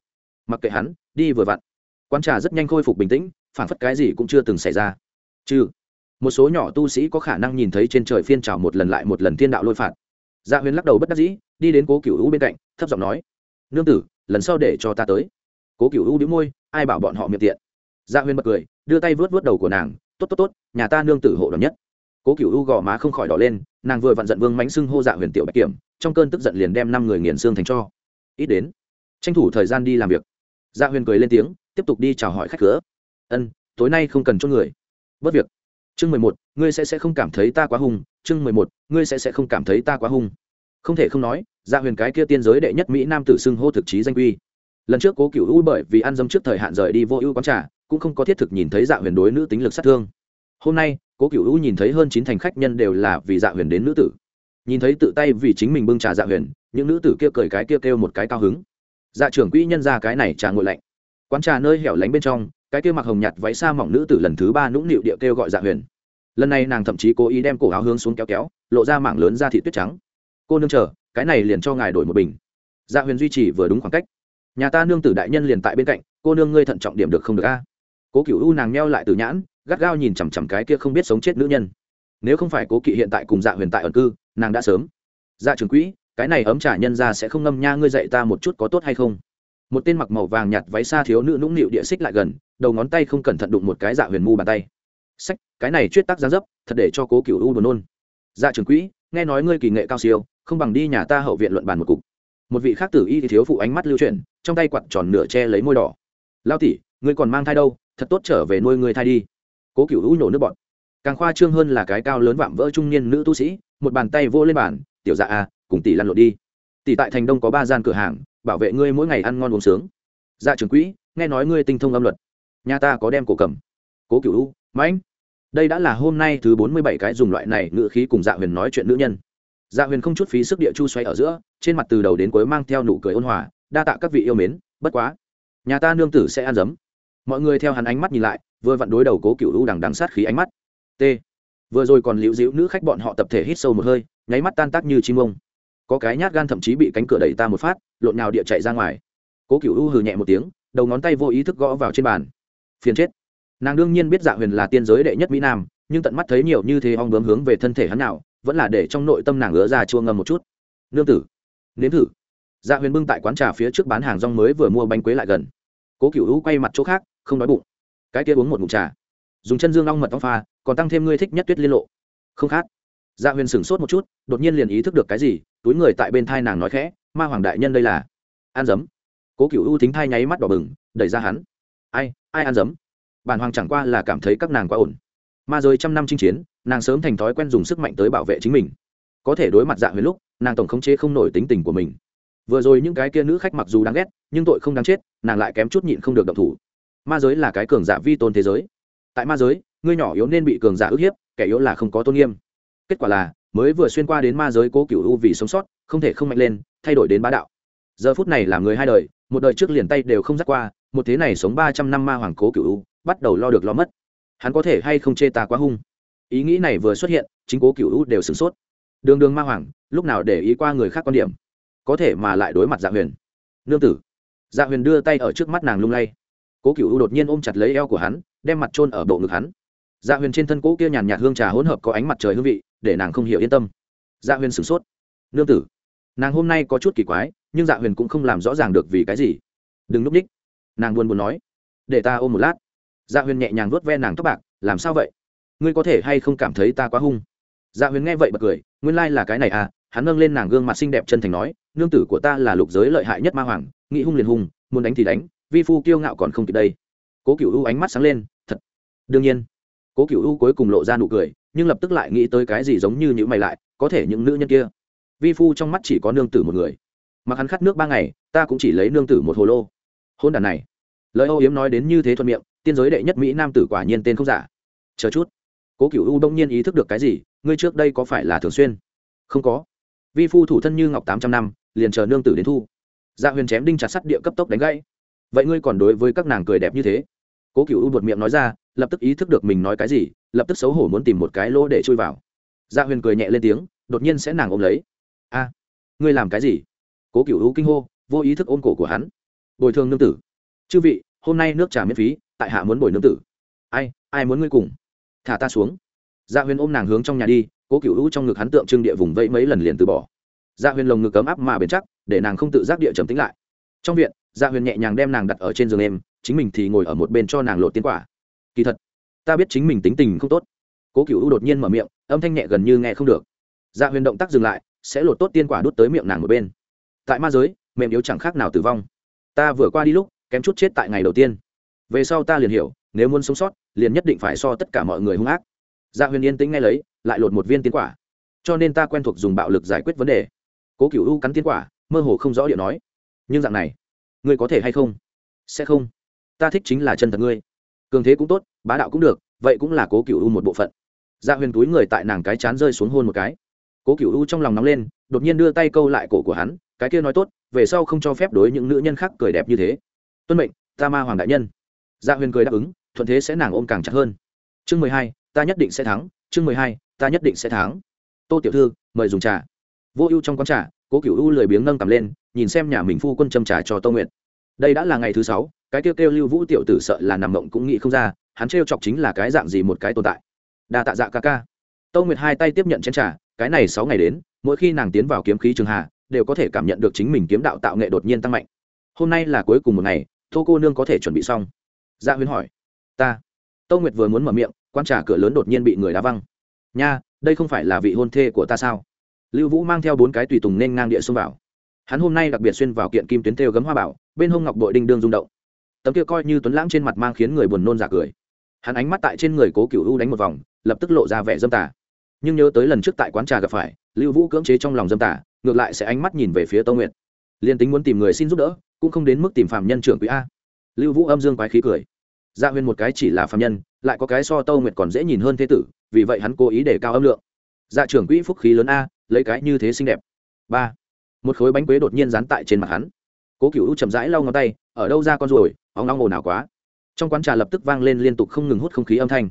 Mặc kệ hắn, đi vừa vặn. Quán trà rất nhanh khôi phục bình tĩnh, phản phất cái gì cũng chưa từng xảy ra. Chứ một số nhỏ tu sĩ có khả năng nhìn thấy trên trời phiên trào một lần lại một lần thiên đạo lôi phạt. Dạ huyền lắc đầu bất đắc dĩ đi đến cố cựu u bên cạnh, thấp giọng nói, nương tử, lần sau để cho ta tới. Cố cựu u đĩu môi, ai bảo bọn họ miệng tiện. Dạ huyền bật cười, đưa tay vớt vớt đầu của nàng, tốt tốt tốt, nhà ta nương tử hộ đ nhất. Cố cựu u gò má không khỏi đỏ lên, nàng vừa vặn giận vương mánh xưng hô dạ huyền tiểu bạch kiểm, trong cơn tức giận liền đem năm người nghiền xương thành cho. Ít đến, tranh thủ thời gian đi làm việc. Dạ huyền cười lên tiếng, tiếp tục đi chào hỏi khách cửa. Ân, tối nay không cần cho người. Bớt việc. Chương mười một, ngươi sẽ sẽ không cảm thấy ta quá hung. Chương mười một, ngươi sẽ sẽ không cảm thấy ta quá hung. Không thể không nói dạ huyền cái kia tiên giới đệ nhất mỹ nam tử xưng hô thực chí danh quy lần trước cố cựu u bởi vì ăn dâm trước thời hạn rời đi vô ưu quán trà, cũng không có thiết thực nhìn thấy dạ huyền đối nữ tính lực sát thương. Hôm nay, cố cựu u nhìn thấy hơn chín thành khách nhân đều là vì dạ huyền đến nữ tử. Nhìn thấy tự tay vì chính mình bưng trà dạ huyền, những nữ tử kia cười cái kia kêu một cái cao hứng. Dạ trưởng quỹ nhân ra cái này trà ngội lạnh. Quán trà nơi hẻo lánh bên trong, cái kia mặc hồng nhạt váy xa mỏng nữ tử lần thứ ba nũng nịu địa kêu gọi dạ huyền. Lần này nàng thậm chí cố ý đem cổ áo hướng xuống kéo kéo, lộ ra mảng lớn ra thị tuyết trắng. Cô nương chờ cái này liền cho ngài đổi một bình. Dạ huyền duy trì vừa đúng khoảng cách. Nhà ta nương tử đại nhân liền tại bên cạnh, cô nương ngươi thận trọng điểm được không được a? Cố cựu u nàng neo lại từ nhãn, gắt gao nhìn chằm chằm cái kia không biết sống chết nữ nhân. Nếu không phải cố kỵ hiện tại cùng dạ huyền tại ẩn cư, nàng đã sớm. Dạ trường quỹ, cái này ấm trả nhân ra sẽ không ngâm nha, ngươi dạy ta một chút có tốt hay không? Một tên mặc màu vàng nhạt váy xa thiếu nữ nũng nịu địa xích lại gần, đầu ngón tay không cẩn thận đụng một cái dạ huyền mu bàn tay. Sách, cái này chuyết tắc giá dấp, thật để cho cố cựu u buồn nôn. Dạ trường quỹ, nghe nói ngươi kỳ nghệ cao siêu không bằng đi nhà ta hậu viện luận bàn một cục. Một vị khác tử y thì thiếu phụ ánh mắt lưu chuyển, trong tay quặn tròn nửa che lấy môi đỏ. Lao tỉ ngươi còn mang thai đâu? Thật tốt trở về nuôi ngươi thai đi. Cố cựu hữu nổ nước bọt. Càng khoa trương hơn là cái cao lớn vạm vỡ trung niên nữ tu sĩ, một bàn tay vô lên bàn, tiểu dạ à cùng tỷ lăn lộn đi. Tỷ tại thành đông có ba gian cửa hàng, bảo vệ ngươi mỗi ngày ăn ngon uống sướng. Dạ trường quỹ, nghe nói ngươi tinh thông âm luật. Nhà ta có đem cổ cầm. Cố cựu hữu mãnh, đây đã là hôm nay thứ bốn mươi bảy cái dùng loại này ngựa khí cùng dạ huyền nói chuyện nữ nhân dạ huyền không chút phí sức địa chu xoay ở giữa, trên mặt từ đầu đến cuối mang theo nụ cười ôn hòa, đa tạ các vị yêu mến, bất quá, nhà ta nương tử sẽ ăn dấm. Mọi người theo hắn ánh mắt nhìn lại, vừa vặn đối đầu cố cựu u đằng đằng sát khí ánh mắt. T. Vừa rồi còn liễu dĩu nữ khách bọn họ tập thể hít sâu một hơi, nháy mắt tan tác như chim ông. Có cái nhát gan thậm chí bị cánh cửa đẩy ta một phát, lộn nhào địa chạy ra ngoài. Cố cựu u hừ nhẹ một tiếng, đầu ngón tay vô ý thức gõ vào trên bàn. Phiền chết. Nàng đương nhiên biết dạ huyền là tiên giới đệ nhất mỹ nam, nhưng tận mắt thấy nhiều như thế ong bướm hướng về thân thể hắn nào vẫn là để trong nội tâm nàng ứa ra chua ngâm một chút. Nương tử, nếm thử. Dạ huyền bưng tại quán trà phía trước bán hàng rong mới vừa mua bánh quế lại gần. Cố cựu hữu quay mặt chỗ khác, không đói bụng. Cái kia uống một mụn trà. Dùng chân dương long mật tóc pha, còn tăng thêm ngươi thích nhất tuyết liên lộ. Không khát dạ huyền sửng sốt một chút, đột nhiên liền ý thức được cái gì, túi người tại bên thai nàng nói khẽ, ma hoàng đại nhân đây là ăn dấm cố cựu ưu thính thai nháy mắt đỏ bừng, đẩy ra hắn. Ai ai ăn dấm bản hoàng chẳng qua là cảm thấy các nàng quá ổn ma giới trăm năm chinh chiến, nàng sớm thành thói quen dùng sức mạnh tới bảo vệ chính mình. Có thể đối mặt dạ huyền lúc, nàng tổng khống chế không nổi tính tình của mình. Vừa rồi những cái kia nữ khách mặc dù đáng ghét, nhưng tội không đáng chết, nàng lại kém chút nhịn không được động thủ. Ma giới là cái cường giả vi tôn thế giới. Tại ma giới, ngươi nhỏ yếu nên bị cường giả ức hiếp, kẻ yếu là không có tôn nghiêm. Kết quả là, mới vừa xuyên qua đến ma giới cố cựu u vì sống sót, không thể không mạnh lên, thay đổi đến bá đạo. Giờ phút này là người hai đời, một đời trước liền tay đều không dắt qua, một thế này sống ba trăm năm ma hoàng cố cựu u, bắt đầu lo được lo mất hắn có thể hay không chê ta quá hung? Ý nghĩ này vừa xuất hiện, chính cố cựu u đều sửng sốt. Đường đường ma hoàng, lúc nào để ý qua người khác quan điểm? Có thể mà lại đối mặt dạ huyền. Nương tử. Dạ huyền đưa tay ở trước mắt nàng lung lay. Cố cựu u đột nhiên ôm chặt lấy eo của hắn, đem mặt trôn ở bộ ngực hắn. Dạ huyền trên thân cố kia nhàn nhạt hương trà hỗn hợp có ánh mặt trời hương vị, để nàng không hiểu yên tâm. Dạ huyền sửng sốt. Nương tử. Nàng hôm nay có chút kỳ quái, nhưng dạ huyền cũng không làm rõ ràng được vì cái gì. Đừng núp ních. Nàng buồn buồn nói. Để ta ôm một lát dạ huyền nhẹ nhàng vuốt ve nàng tóc bạc, làm sao vậy? Ngươi có thể hay không cảm thấy ta quá hung? Dạ huyền nghe vậy bật cười, nguyên lai là cái này à? Hắn nâng lên nàng gương mặt xinh đẹp chân thành nói, nương tử của ta là lục giới lợi hại nhất ma hoàng, nghĩ hung liền hung, muốn đánh thì đánh, vi phu kiêu ngạo còn không kịp đây. Cố cựu u ánh mắt sáng lên, thật. Đương nhiên. Cố cựu u cuối cùng lộ ra nụ cười, nhưng lập tức lại nghĩ tới cái gì giống như những mày lại, có thể những nữ nhân kia. Vi phu trong mắt chỉ có nương tử một người. Mặc hắn khát nước ba ngày, ta cũng chỉ lấy nương tử một hồ lô. Hôn đàn này. Lời âu yếm nói đến như thế thuận miệng tiên giới đệ nhất mỹ nam tử quả nhiên tên không giả. Chờ chút. Cố cựu u đông nhiên ý thức được cái gì, ngươi trước đây có phải là thường xuyên? Không có. Vi phu thủ thân như ngọc tám trăm năm, liền chờ nương tử đến thu. Dạ huyền chém đinh chặt sắt địa cấp tốc đánh gãy. Vậy ngươi còn đối với các nàng cười đẹp như thế? Cố cựu u buột miệng nói ra, lập tức ý thức được mình nói cái gì, lập tức xấu hổ muốn tìm một cái lỗ để chui vào. Dạ huyền cười nhẹ lên tiếng, đột nhiên sẽ nàng ôm lấy. A, ngươi làm cái gì? Cố cựu u kinh hô, vô ý thức ôm cổ của hắn. Bồi thường nương tử. Chư vị, hôm nay nước trà miễn phí tại hạ muốn bồi nương tử. Ai ai muốn ngươi cùng? Thả ta xuống. Dạ huyền ôm nàng hướng trong nhà đi, cố cựu u trong ngực hắn tượng trưng địa vùng vẫy mấy lần liền từ bỏ. Dạ huyền lồng ngực cấm áp mà bền chắc, để nàng không tự giác địa trầm tính lại. Trong viện dạ huyền nhẹ nhàng đem nàng đặt ở trên giường em chính mình thì ngồi ở một bên cho nàng lột tiến quả. Kỳ thật, ta biết chính mình tính tình không tốt. Cố cựu u đột nhiên mở miệng, âm thanh nhẹ gần như nghe không được. Dạ huyền động tác dừng lại, sẽ lột tốt tiên quả đút tới miệng nàng một bên. Tại ma giới, mềm yếu chẳng khác nào tử vong. Ta vừa qua đi lúc, kém chút chết tại ngày đầu tiên về sau ta liền hiểu, nếu muốn sống sót, liền nhất định phải so tất cả mọi người hung ác. Dạ huyền yên tĩnh ngay lấy, lại lột một viên tiến quả. Cho nên ta quen thuộc dùng bạo lực giải quyết vấn đề. Cố cựu u cắn tiến quả, mơ hồ không rõ điệu nói. Nhưng dạng này, ngươi có thể hay không? Sẽ không. Ta thích chính là chân thật ngươi. Cường thế cũng tốt, bá đạo cũng được, vậy cũng là cố cựu u một bộ phận. Dạ huyền túi người tại nàng cái chán rơi xuống hôn một cái. Cố cựu u trong lòng nóng lên, đột nhiên đưa tay câu lại cổ của hắn, cái kia nói tốt, về sau không cho phép đối những nữ nhân khác cười đẹp như thế. Tuân mệnh, ta ma hoàng đại nhân dạ huyền cười đáp ứng, thuận thế sẽ nàng ôm càng chặt hơn. Chương mười hai, ta nhất định sẽ thắng. Chương mười hai, ta nhất định sẽ thắng. Tô tiểu thư, mời dùng trà. Vô ưu trong quán trà, cố cựu u lười biếng nâng cầm lên, nhìn xem nhà mình phu quân châm trà cho tô nguyện đây đã là ngày thứ sáu, cái kêu kêu lưu vũ tiểu tử sợ là nằm mộng cũng nghĩ không ra, hắn trêu chọc chính là cái dạng gì một cái tồn tại. Đa tạ dạ ca ca. Tô nguyệt hai tay tiếp nhận chén trà, cái này sáu ngày đến, mỗi khi nàng tiến vào kiếm khí trường hà, đều có thể cảm nhận được chính mình kiếm đạo tạo nghệ đột nhiên tăng mạnh. Hôm nay là cuối cùng một ngày tô cô nương có thể chuẩn bị xong dạ huyên hỏi. Ta. Tâu nguyệt vừa muốn mở miệng quan trà cửa lớn đột nhiên bị người đá văng. Nha, đây không phải là vị hôn thê của ta sao? Lưu vũ mang theo bốn cái tùy tùng nên ngang địa xông vào. Hắn hôm nay đặc biệt xuyên vào kiện kim tuyến thêu gấm hoa bảo, bên hông ngọc bội đinh đương rung động. Tấm kia coi như tuấn lãng trên mặt mang khiến người buồn nôn giả cười. Hắn ánh mắt tại trên người cố cựu u đánh một vòng, lập tức lộ ra vẻ dâm tả nhưng nhớ tới lần trước tại quán trà gặp phải, lưu vũ cưỡng chế trong lòng dâm tả ngược lại sẽ ánh mắt nhìn về phía tâu nguyệt. Liên tính muốn tìm người xin giúp đỡ, cũng không đến mức tìm phạm nhân trưởng quý a lưu vũ âm dương quái khí cười. Gia dạ huyên một cái chỉ là phạm nhân, lại có cái so tâu nguyệt còn dễ nhìn hơn thế tử, vì vậy hắn cố ý để cao âm lượng. Dạ trưởng quỹ phúc khí lớn a, lấy cái như thế xinh đẹp. Ba. Một khối bánh quế đột nhiên dán tại trên mặt hắn. Cố cựu chậm rãi lau ngón tay, ở đâu ra con ruồi óng long ồn ào quá. Trong quán trà lập tức vang lên liên tục không ngừng hút không khí âm thanh.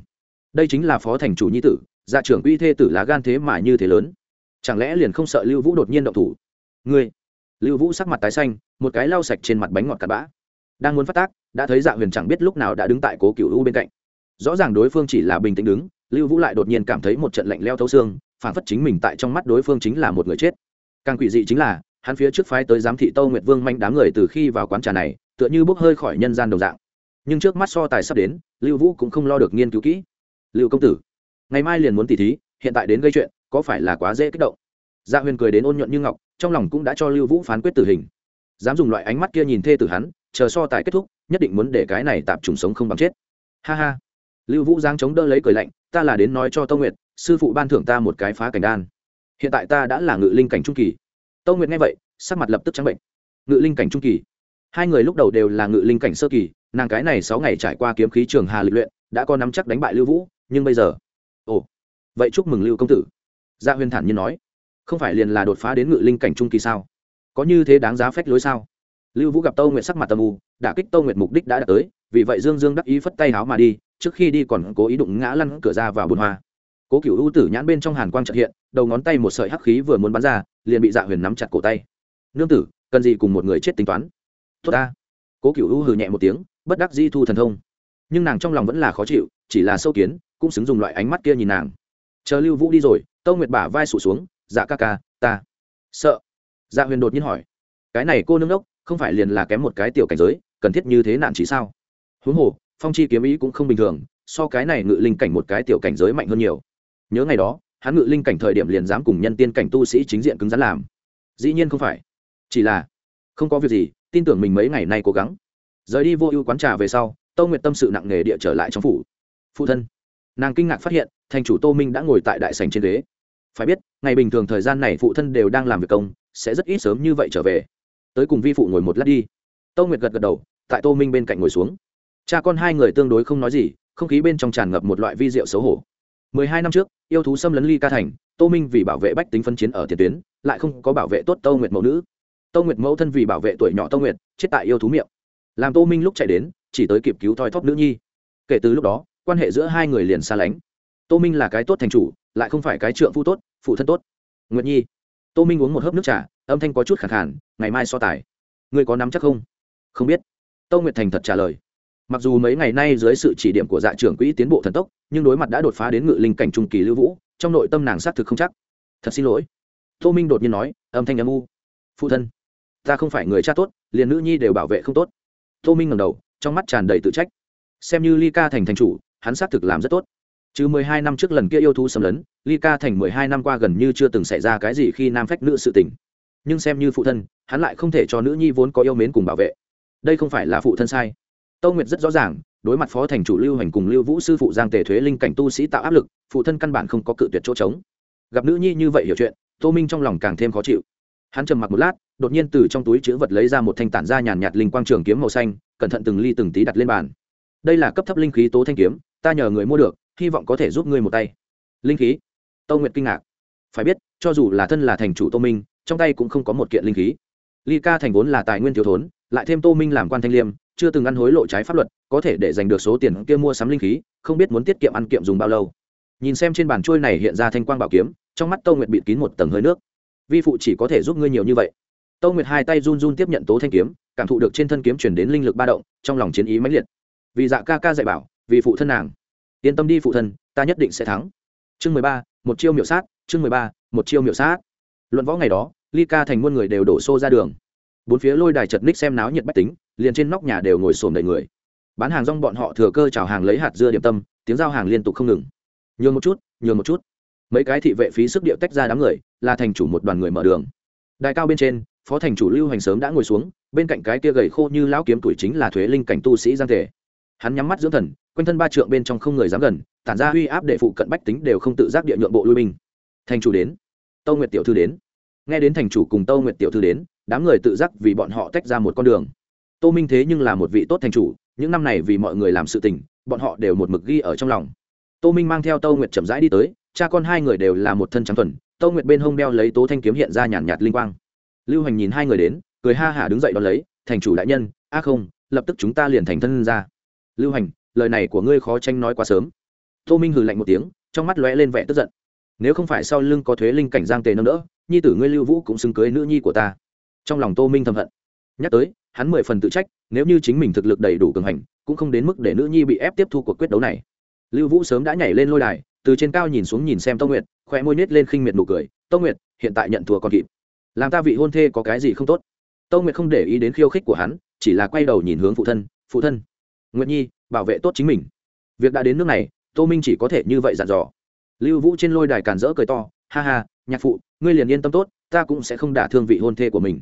Đây chính là phó thành chủ nhi tử dạ trưởng quỹ thê tử lá gan thế mà như thế lớn. Chẳng lẽ liền không sợ lưu vũ đột nhiên động thủ? Ngươi. Lưu vũ sắc mặt tái xanh, một cái lau sạch trên mặt bánh ngọt cặn bã đang muốn phát tác, đã thấy dạ huyền chẳng biết lúc nào đã đứng tại cố cựu u bên cạnh. Rõ ràng đối phương chỉ là bình tĩnh đứng, lưu vũ lại đột nhiên cảm thấy một trận lạnh leo thấu xương phản phất chính mình tại trong mắt đối phương chính là một người chết. Càng quỷ dị chính là, hắn phía trước phái tới giám thị tâu nguyệt vương manh đám người từ khi vào quán trà này, tựa như bốc hơi khỏi nhân gian đồng dạng. Nhưng trước mắt so tài sắp đến, lưu vũ cũng không lo được nghiên cứu kỹ. Lưu công tử, ngày mai liền muốn tỉ thí, hiện tại đến gây chuyện, có phải là quá dễ kích động? Dạ huyền cười đến ôn nhuận như ngọc, trong lòng cũng đã cho lưu vũ phán quyết tử hình. Dám dùng loại ánh mắt kia nhìn thê tử hắn chờ so tài kết thúc, nhất định muốn để cái này tạp trùng sống không bằng chết. Ha ha. Lưu vũ giang chống đỡ lấy cười lạnh, ta là đến nói cho tâu nguyệt, sư phụ ban thưởng ta một cái phá cảnh đan. Hiện tại ta đã là ngự linh cảnh trung kỳ. Tâu nguyệt nghe vậy, sắc mặt lập tức trắng bệnh. Ngự linh cảnh trung kỳ. Hai người lúc đầu đều là ngự linh cảnh sơ kỳ, nàng cái này sáu ngày trải qua kiếm khí trường hà lịch luyện, đã có nắm chắc đánh bại lưu vũ, nhưng bây giờ, ồ, vậy chúc mừng lưu công tử. Dạ Gia huyên thản nhiên nói, không phải liền là đột phá đến ngự linh cảnh trung kỳ sao? Có như thế đáng giá phách lối sao? Lưu vũ gặp tâu nguyệt sắc mặt tâm u, đả kích tâu nguyệt mục đích đã đạt tới, vì vậy dương dương đắc ý phất tay áo mà đi, trước khi đi còn cố ý đụng ngã lăn cửa ra vào bồn hoa. Cố cựu ưu tử nhãn bên trong hàn quang trợ hiện, đầu ngón tay một sợi hắc khí vừa muốn bắn ra, liền bị dạ huyền nắm chặt cổ tay. Nương tử, cần gì cùng một người chết tính toán? Tốt ta. Cố cựu ưu hừ nhẹ một tiếng, bất đắc di thu thần thông. Nhưng nàng trong lòng vẫn là khó chịu, chỉ là sâu kiến, cũng xứng dùng loại ánh mắt kia nhìn nàng. Chờ lưu vũ đi rồi, tâu nguyệt bả vai sụt xuống dạ ca ca, ta. Sợ. Dạ huyền đột nhiên hỏi. Cái này cô nương đốc không phải liền là kém một cái tiểu cảnh giới, cần thiết như thế nạn chỉ sao? Huống hồ, phong chi kiếm ý cũng không bình thường, so cái này ngự linh cảnh một cái tiểu cảnh giới mạnh hơn nhiều. Nhớ ngày đó, hắn ngự linh cảnh thời điểm liền dám cùng nhân tiên cảnh tu sĩ chính diện cứng rắn làm. Dĩ nhiên không phải. Chỉ là, không có việc gì, tin tưởng mình mấy ngày nay cố gắng. Rời đi vô ưu quán trà về sau, tâu nguyệt tâm sự nặng nề địa trở lại trong phủ. Phụ thân. Nàng kinh ngạc phát hiện, thành chủ tô minh đã ngồi tại đại sành trên ghế. Phải biết, ngày bình thường thời gian này phụ thân đều đang làm việc công, sẽ rất ít sớm như vậy trở về tới cùng vi phụ ngồi một lát đi. Tâu nguyệt gật gật đầu, tại tô minh bên cạnh ngồi xuống. Cha con hai người tương đối không nói gì, không khí bên trong tràn ngập một loại vi rượu xấu hổ. Mười hai năm trước, yêu thú xâm lấn ly ca thành, tô minh vì bảo vệ bách tính phân chiến ở tiền tuyến, lại không có bảo vệ tốt tâu nguyệt mẫu nữ. Tâu nguyệt mẫu thân vì bảo vệ tuổi nhỏ tâu nguyệt, chết tại yêu thú miệng. Làm tô minh lúc chạy đến, chỉ tới kịp cứu thoi thóp nữ nhi. Kể từ lúc đó, quan hệ giữa hai người liền xa lánh. Tô minh là cái tốt thành chủ, lại không phải cái trượng phu tốt, phụ thân tốt. Nguyệt nhi tô minh uống một hớp nước trà, âm thanh có chút khẳng khản ngày mai so tài. Ngươi có nắm chắc không? Không biết. Tô nguyệt thành thật trả lời. Mặc dù mấy ngày nay dưới sự chỉ điểm của dạ trưởng quỹ tiến bộ thần tốc, nhưng đối mặt đã đột phá đến ngự linh cảnh trung kỳ lưu vũ, trong nội tâm nàng xác thực không chắc. Thật xin lỗi. Tô minh đột nhiên nói, âm thanh âm u. Phụ thân, ta không phải người cha tốt, liền nữ nhi đều bảo vệ không tốt. Tô minh ngầm đầu, trong mắt tràn đầy tự trách. Xem như ly ca thành thành chủ, hắn xác thực làm rất tốt. Chứ mười hai năm trước lần kia yêu thú xâm lấn ly ca thành mười hai năm qua gần như chưa từng xảy ra cái gì khi nam phách nữ sự tình. Nhưng xem như phụ thân, hắn lại không thể cho nữ nhi vốn có yêu mến cùng bảo vệ. Đây không phải là phụ thân sai. Tâu nguyệt rất rõ ràng, đối mặt phó thành chủ lưu hành cùng lưu vũ sư phụ giang tề thuế linh cảnh tu sĩ tạo áp lực, phụ thân căn bản không có cự tuyệt chỗ trống. Gặp nữ nhi như vậy hiểu chuyện, tô minh trong lòng càng thêm khó chịu. Hắn trầm mặc một lát, đột nhiên từ trong túi chữ vật lấy ra một thanh tản da nhàn nhạt linh quang trường kiếm màu xanh, cẩn thận từng ly từng tí đặt lên bàn. Đây là cấp thấp linh khí tố thanh kiếm, ta nhờ người mua được, hy vọng có thể giúp ngươi một tay. Linh khí? Tâu nguyệt kinh ngạc. Phải biết, cho dù là thân là thành chủ tô minh, trong tay cũng không có một kiện linh khí. Ly ca thành vốn là tài nguyên thiếu thốn, lại thêm tô minh làm quan thanh liêm, chưa từng ăn hối lộ trái pháp luật, có thể để giành được số tiền kia mua sắm linh khí, không biết muốn tiết kiệm ăn kiệm dùng bao lâu. Nhìn xem trên bàn trôi này hiện ra thanh quang bảo kiếm, trong mắt tâu nguyệt bịt kín một tầng hơi nước. Vi phụ chỉ có thể giúp ngươi nhiều như vậy. Tâu nguyệt hai tay run run tiếp nhận tố thanh kiếm, cảm thụ được trên thân kiếm chuyển đến linh lực ba động, trong lòng chiến ý mãnh liệt. Vì dạ ca ca dạy bảo, vì phụ thân nàng. Yên tâm đi phụ thân, ta nhất định sẽ thắng. Chương mười ba một chiêu miểu sát, chương mười ba, một chiêu miểu sát. Luận võ ngày đó, ly ca thành muôn người đều đổ xô ra đường. Bốn phía lôi đài chật ních xem náo nhiệt bách tính, liền trên nóc nhà đều ngồi xổm đầy người. Bán hàng rong bọn họ thừa cơ chào hàng lấy hạt dưa điểm tâm, tiếng giao hàng liên tục không ngừng. Nhường một chút, nhường một chút. Mấy cái thị vệ phí sức điệu tách ra đám người, là thành chủ một đoàn người mở đường. Đài cao bên trên, phó thành chủ lưu hành sớm đã ngồi xuống, bên cạnh cái kia gầy khô như lão kiếm tuổi chính là thuế linh cảnh tu sĩ giang thể. Hắn nhắm mắt dưỡng thần, quanh thân ba trượng bên trong không người dám gần tản ra uy áp để phụ cận bách tính đều không tự giác địa nhượng bộ lui binh. Thành chủ đến. Tâu nguyệt tiểu thư đến. Nghe đến thành chủ cùng tâu nguyệt tiểu thư đến đám người tự giác vì bọn họ tách ra một con đường. Tô minh thế nhưng là một vị tốt thành chủ những năm này vì mọi người làm sự tình bọn họ đều một mực ghi ở trong lòng. Tô minh mang theo tâu nguyệt chậm rãi đi tới cha con hai người đều là một thân trắng thuần tâu nguyệt bên hông đeo lấy tố thanh kiếm hiện ra nhàn nhạt, linh quang. Lưu hành nhìn hai người đến cười ha hả đứng dậy đón lấy thành chủ đại nhân a không lập tức chúng ta liền thành thân ra. Lưu hành lời này của ngươi khó tranh nói quá sớm tô minh hừ lạnh một tiếng, trong mắt lóe lên vẻ tức giận. Nếu không phải sau lưng có thuế linh cảnh giang tề nâng đỡ, nhi tử ngươi lưu vũ cũng xứng cưới nữ nhi của ta. Trong lòng tô minh thầm hận. Nhắc tới, hắn mười phần tự trách, nếu như chính mình thực lực đầy đủ cường hành, cũng không đến mức để nữ nhi bị ép tiếp thu cuộc quyết đấu này. Lưu vũ sớm đã nhảy lên lôi đài, từ trên cao nhìn xuống nhìn xem Tông nguyệt khoe môi nết lên khinh miệt nụ cười. Tông nguyệt, hiện tại nhận thua còn kịp. Làm ta vị hôn thê có cái gì không tốt? Tông nguyệt không để ý đến khiêu khích của hắn, chỉ là quay đầu nhìn hướng phụ thân phụ thân, nguyệt nhi, bảo vệ tốt chính mình. Việc đã đến nước này tô minh chỉ có thể như vậy dặn dò. Lưu vũ trên lôi đài càn rỡ cười to, ha ha, nhạc phụ, ngươi liền yên tâm tốt, ta cũng sẽ không đả thương vị hôn thê của mình.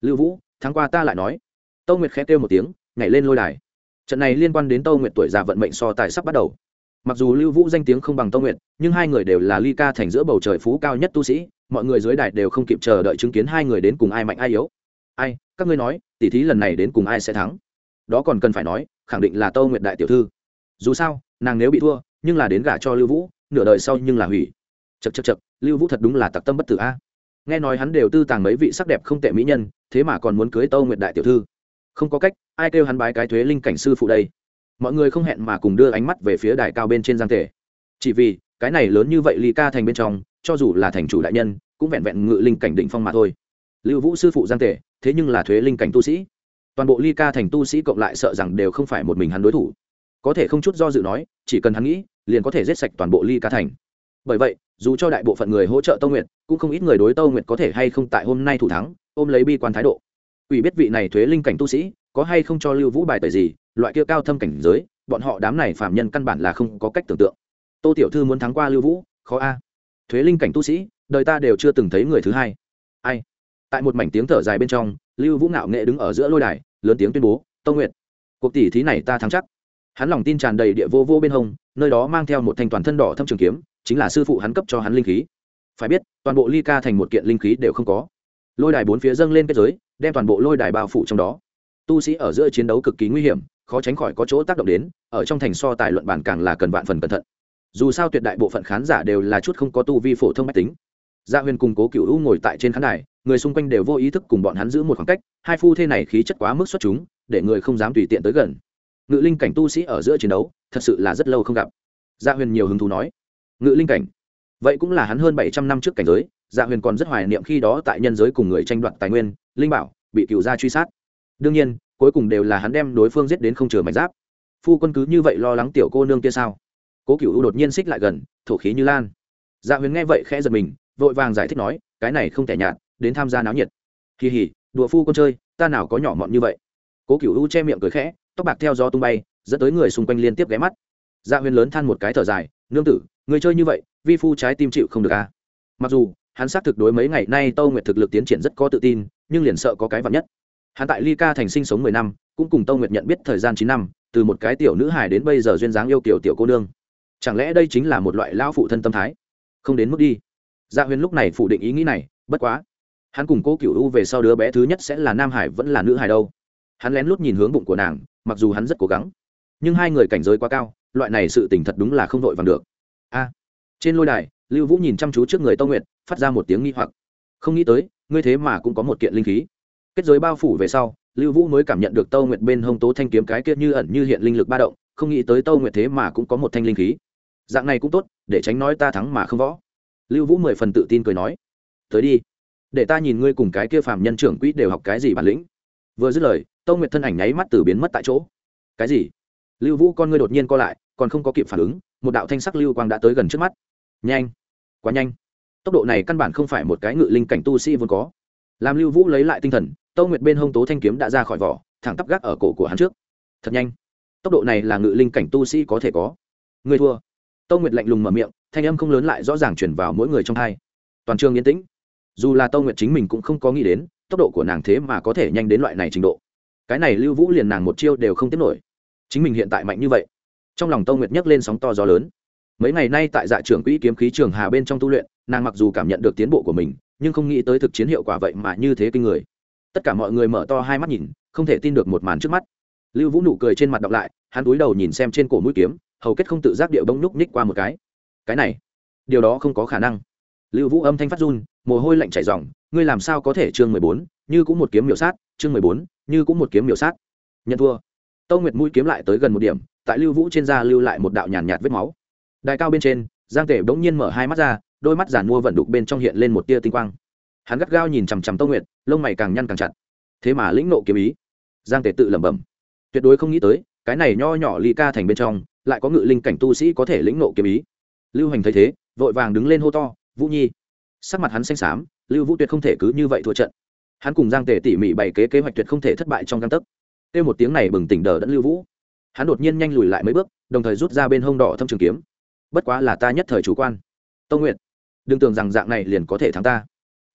Lưu vũ, tháng qua ta lại nói. Tâu nguyệt khẽ kêu một tiếng, nhảy lên lôi đài. Trận này liên quan đến tâu nguyệt tuổi già vận mệnh so tài sắp bắt đầu. Mặc dù lưu vũ danh tiếng không bằng tâu nguyệt, nhưng hai người đều là ly ca thành giữa bầu trời phú cao nhất tu sĩ, mọi người dưới đài đều không kịp chờ đợi chứng kiến hai người đến cùng ai mạnh ai yếu. Ai, các ngươi nói, tỉ thí lần này đến cùng ai sẽ thắng? Đó còn cần phải nói, khẳng định là tâu nguyệt đại tiểu thư. Dù sao, nàng nếu bị thua nhưng là đến gả cho lưu vũ, nửa đời sau nhưng là hủy. Chật chật chật lưu vũ thật đúng là tặc tâm bất tử a. Nghe nói hắn đều tư tàng mấy vị sắc đẹp không tệ mỹ nhân, thế mà còn muốn cưới tâu nguyệt đại tiểu thư. Không có cách, ai kêu hắn bái cái thuế linh cảnh sư phụ đây? Mọi người không hẹn mà cùng đưa ánh mắt về phía đài cao bên trên giang thể chỉ vì, cái này lớn như vậy ly ca thành bên trong, cho dù là thành chủ đại nhân, cũng vẹn vẹn ngự linh cảnh định phong mà thôi. Lưu vũ sư phụ giang thể thế nhưng là thuế linh cảnh tu sĩ. Toàn bộ ly ca thành tu sĩ cộng lại sợ rằng đều không phải một mình hắn đối thủ có thể không chút do dự nói, chỉ cần hắn nghĩ, liền có thể giết sạch toàn bộ ly ca thành. Bởi vậy, dù cho đại bộ phận người hỗ trợ tâu nguyệt, cũng không ít người đối tâu nguyệt có thể hay không tại hôm nay thủ thắng, ôm lấy bi quan thái độ. Ủy biết vị này thuế linh cảnh tu sĩ, có hay không cho lưu vũ bài tời gì, loại kia cao thâm cảnh giới, bọn họ đám này phạm nhân căn bản là không có cách tưởng tượng. Tô tiểu thư muốn thắng qua lưu vũ, khó a. Thuế linh cảnh tu sĩ, đời ta đều chưa từng thấy người thứ hai. Ai? Tại một mảnh tiếng thở dài bên trong, lưu vũ ngạo nghệ đứng ở giữa lôi đài, lớn tiếng tuyên bố, tâu nguyệt, cuộc tỷ thí này ta thắng chắc hắn lòng tin tràn đầy địa vô vô bên hông, nơi đó mang theo một thanh toàn thân đỏ thâm trường kiếm, chính là sư phụ hắn cấp cho hắn linh khí. Phải biết, toàn bộ ly ca thành một kiện linh khí đều không có. Lôi đài bốn phía dâng lên kết giới, đem toàn bộ lôi đài bao phủ trong đó. Tu sĩ ở giữa chiến đấu cực kỳ nguy hiểm, khó tránh khỏi có chỗ tác động đến, ở trong thành so tài luận bản càng là cần vạn phần cẩn thận. Dù sao tuyệt đại bộ phận khán giả đều là chút không có tu vi phổ thông mách tính. Gia huyền cùng cố cựu u ngồi tại trên khán đài, người xung quanh đều vô ý thức cùng bọn hắn giữ một khoảng cách, hai phu thê này khí chất quá mức xuất chúng, để người không dám tùy tiện tới gần ngự linh cảnh tu sĩ ở giữa chiến đấu, thật sự là rất lâu không gặp. Gia huyền nhiều hứng thú nói. Ngự linh cảnh? Vậy cũng là hắn hơn bảy trăm năm trước cảnh giới gia huyền còn rất hoài niệm khi đó tại nhân giới cùng người tranh đoạt tài nguyên, linh bảo, bị cựu gia truy sát. Đương nhiên, cuối cùng đều là hắn đem đối phương giết đến không chừa mảnh giáp. Phu quân cứ như vậy lo lắng tiểu cô nương kia sao? Cố cựu đột nhiên xích lại gần, thổ khí như lan. Dạ huyền nghe vậy khẽ giật mình, vội vàng giải thích nói, cái này không thể nhạt, đến tham gia náo nhiệt. Kỳ hỉ đùa phu quân chơi, ta nào có nhỏ mọn như vậy. Cố cựu u che miệng cười khẽ tóc bạc theo gió tung bay, dẫn tới người xung quanh liên tiếp ghé mắt. Dạ huyền lớn than một cái thở dài, nương tử, người chơi như vậy, vi phu trái tim chịu không được à? Mặc dù, hắn xác thực đối mấy ngày nay tâu nguyệt thực lực tiến triển rất có tự tin, nhưng liền sợ có cái vặn nhất. Hắn tại ly ca thành sinh sống mười năm, cũng cùng tâu nguyệt nhận biết thời gian chín năm, từ một cái tiểu nữ hài đến bây giờ duyên dáng yêu kiểu tiểu cô nương. Chẳng lẽ đây chính là một loại lão phụ thân tâm thái? Không đến mức đi. Gia dạ huyền lúc này phủ định ý nghĩ này, bất quá, hắn cùng cố cựu u về sau đứa bé thứ nhất sẽ là nam hải vẫn là nữ hải đâu? Hắn lén lút nhìn hướng bụng của nàng mặc dù hắn rất cố gắng, nhưng hai người cảnh giới quá cao, loại này sự tình thật đúng là không vội vàng được. A, trên lôi đài, lưu vũ nhìn chăm chú trước người tâu nguyệt, phát ra một tiếng nghi hoặc. Không nghĩ tới, ngươi thế mà cũng có một kiện linh khí. Kết giới bao phủ về sau, lưu vũ mới cảm nhận được tâu nguyệt bên hông tố thanh kiếm cái kia như ẩn như hiện linh lực ba động, không nghĩ tới tâu nguyệt thế mà cũng có một thanh linh khí. Dạng này cũng tốt, để tránh nói ta thắng mà không võ. Lưu vũ mười phần tự tin cười nói, tới đi, để ta nhìn ngươi cùng cái kia phàm nhân trưởng quỹ đều học cái gì bản lĩnh. Vừa dứt lời tâu nguyệt thân ảnh nháy mắt từ biến mất tại chỗ. Cái gì? Lưu vũ con ngươi đột nhiên co lại, còn không có kịp phản ứng, một đạo thanh sắc lưu quang đã tới gần trước mắt. Nhanh! Quá nhanh! Tốc độ này căn bản không phải một cái ngự linh cảnh tu sĩ vốn có. Làm lưu vũ lấy lại tinh thần, tâu nguyệt bên hông tố thanh kiếm đã ra khỏi vỏ, thẳng tắp gác ở cổ của hắn trước. Thật nhanh! Tốc độ này là ngự linh cảnh tu sĩ có thể có. Người thua! Tâu nguyệt lạnh lùng mở miệng, thanh âm không lớn lại rõ ràng chuyển vào mỗi người trong hai. Toàn trường yên tĩnh. Dù là tâu nguyệt chính mình cũng không có nghĩ đến, tốc độ của nàng thế mà có thể nhanh đến loại này trình độ cái này lưu vũ liền nàng một chiêu đều không tiếp nổi chính mình hiện tại mạnh như vậy trong lòng tâu nguyệt nhấc lên sóng to gió lớn mấy ngày nay tại dạ trưởng quỹ kiếm khí trường hà bên trong tu luyện nàng mặc dù cảm nhận được tiến bộ của mình nhưng không nghĩ tới thực chiến hiệu quả vậy mà như thế kinh người tất cả mọi người mở to hai mắt nhìn không thể tin được một màn trước mắt lưu vũ nụ cười trên mặt đọc lại hắn túi đầu nhìn xem trên cổ mũi kiếm hầu kết không tự giác điệu bông núc ních qua một cái cái này điều đó không có khả năng lưu vũ âm thanh phát run mồ hôi lạnh chảy dòng ngươi làm sao có thể chương mười bốn như cũng một kiếm miểu sát chương mười bốn như cũng một kiếm miểu sát. Nhận thua. Tâu nguyệt mũi kiếm lại tới gần một điểm tại lưu vũ trên da lưu lại một đạo nhàn nhạt, vết máu. Đài cao bên trên giang tể bỗng nhiên mở hai mắt ra đôi mắt giản mua vận đục bên trong hiện lên một tia tinh quang. Hắn gắt gao nhìn chằm chằm tâu nguyệt lông mày càng nhăn càng chặt. Thế mà lĩnh nộ kiếm ý. Giang tể tự lẩm bẩm. Tuyệt đối không nghĩ tới cái này nho nhỏ ly ca thành bên trong lại có ngự linh cảnh tu sĩ có thể lĩnh nộ kiếm ý. Lưu hành thấy thế vội vàng đứng lên hô to vũ nhi. Sắc mặt hắn xanh xám lưu vũ tuyệt không thể cứ như vậy thua trận hắn cùng giang tề tỉ mỉ bày kế kế hoạch tuyệt không thể thất bại trong găng tấc. Kêu một tiếng này bừng tỉnh đờ đẫn lưu vũ. Hắn đột nhiên nhanh lùi lại mấy bước, đồng thời rút ra bên hông đỏ thâm trường kiếm. Bất quá là ta nhất thời chủ quan. Tông nguyệt, đừng tưởng rằng dạng này liền có thể thắng ta.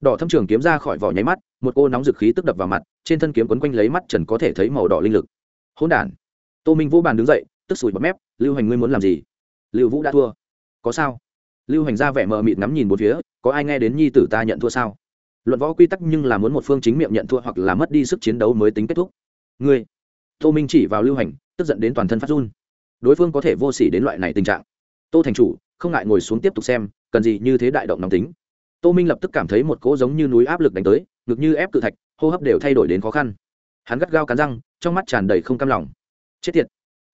Đỏ thâm trường kiếm ra khỏi vỏ nháy mắt, một cô nóng dực khí tức đập vào mặt, trên thân kiếm quấn quanh lấy mắt trần có thể thấy màu đỏ linh lực. Hỗn đản. Tô minh vũ bàn đứng dậy, tức sủi bọt mép, lưu hành ngươi muốn làm gì? Lưu vũ đã thua. Có sao? Lưu hành ra vẻ mờ mịt ngắm nhìn một phía, có ai nghe đến nhi tử ta nhận thua sao? Luận võ quy tắc nhưng là muốn một phương chính miệng nhận thua hoặc là mất đi sức chiến đấu mới tính kết thúc. Ngươi, tô minh chỉ vào lưu hành, tức giận đến toàn thân phát run. Đối phương có thể vô s ỉ đến loại này tình trạng. Tô thành chủ, không ngại ngồi xuống tiếp tục xem, cần gì như thế đại động nóng tính. Tô minh lập tức cảm thấy một cỗ giống như núi áp lực đánh tới, ngực như ép cự thạch, hô hấp đều thay đổi đến khó khăn. Hắn gắt gao cắn răng, trong mắt tràn đầy không cam lòng. Chết tiệt!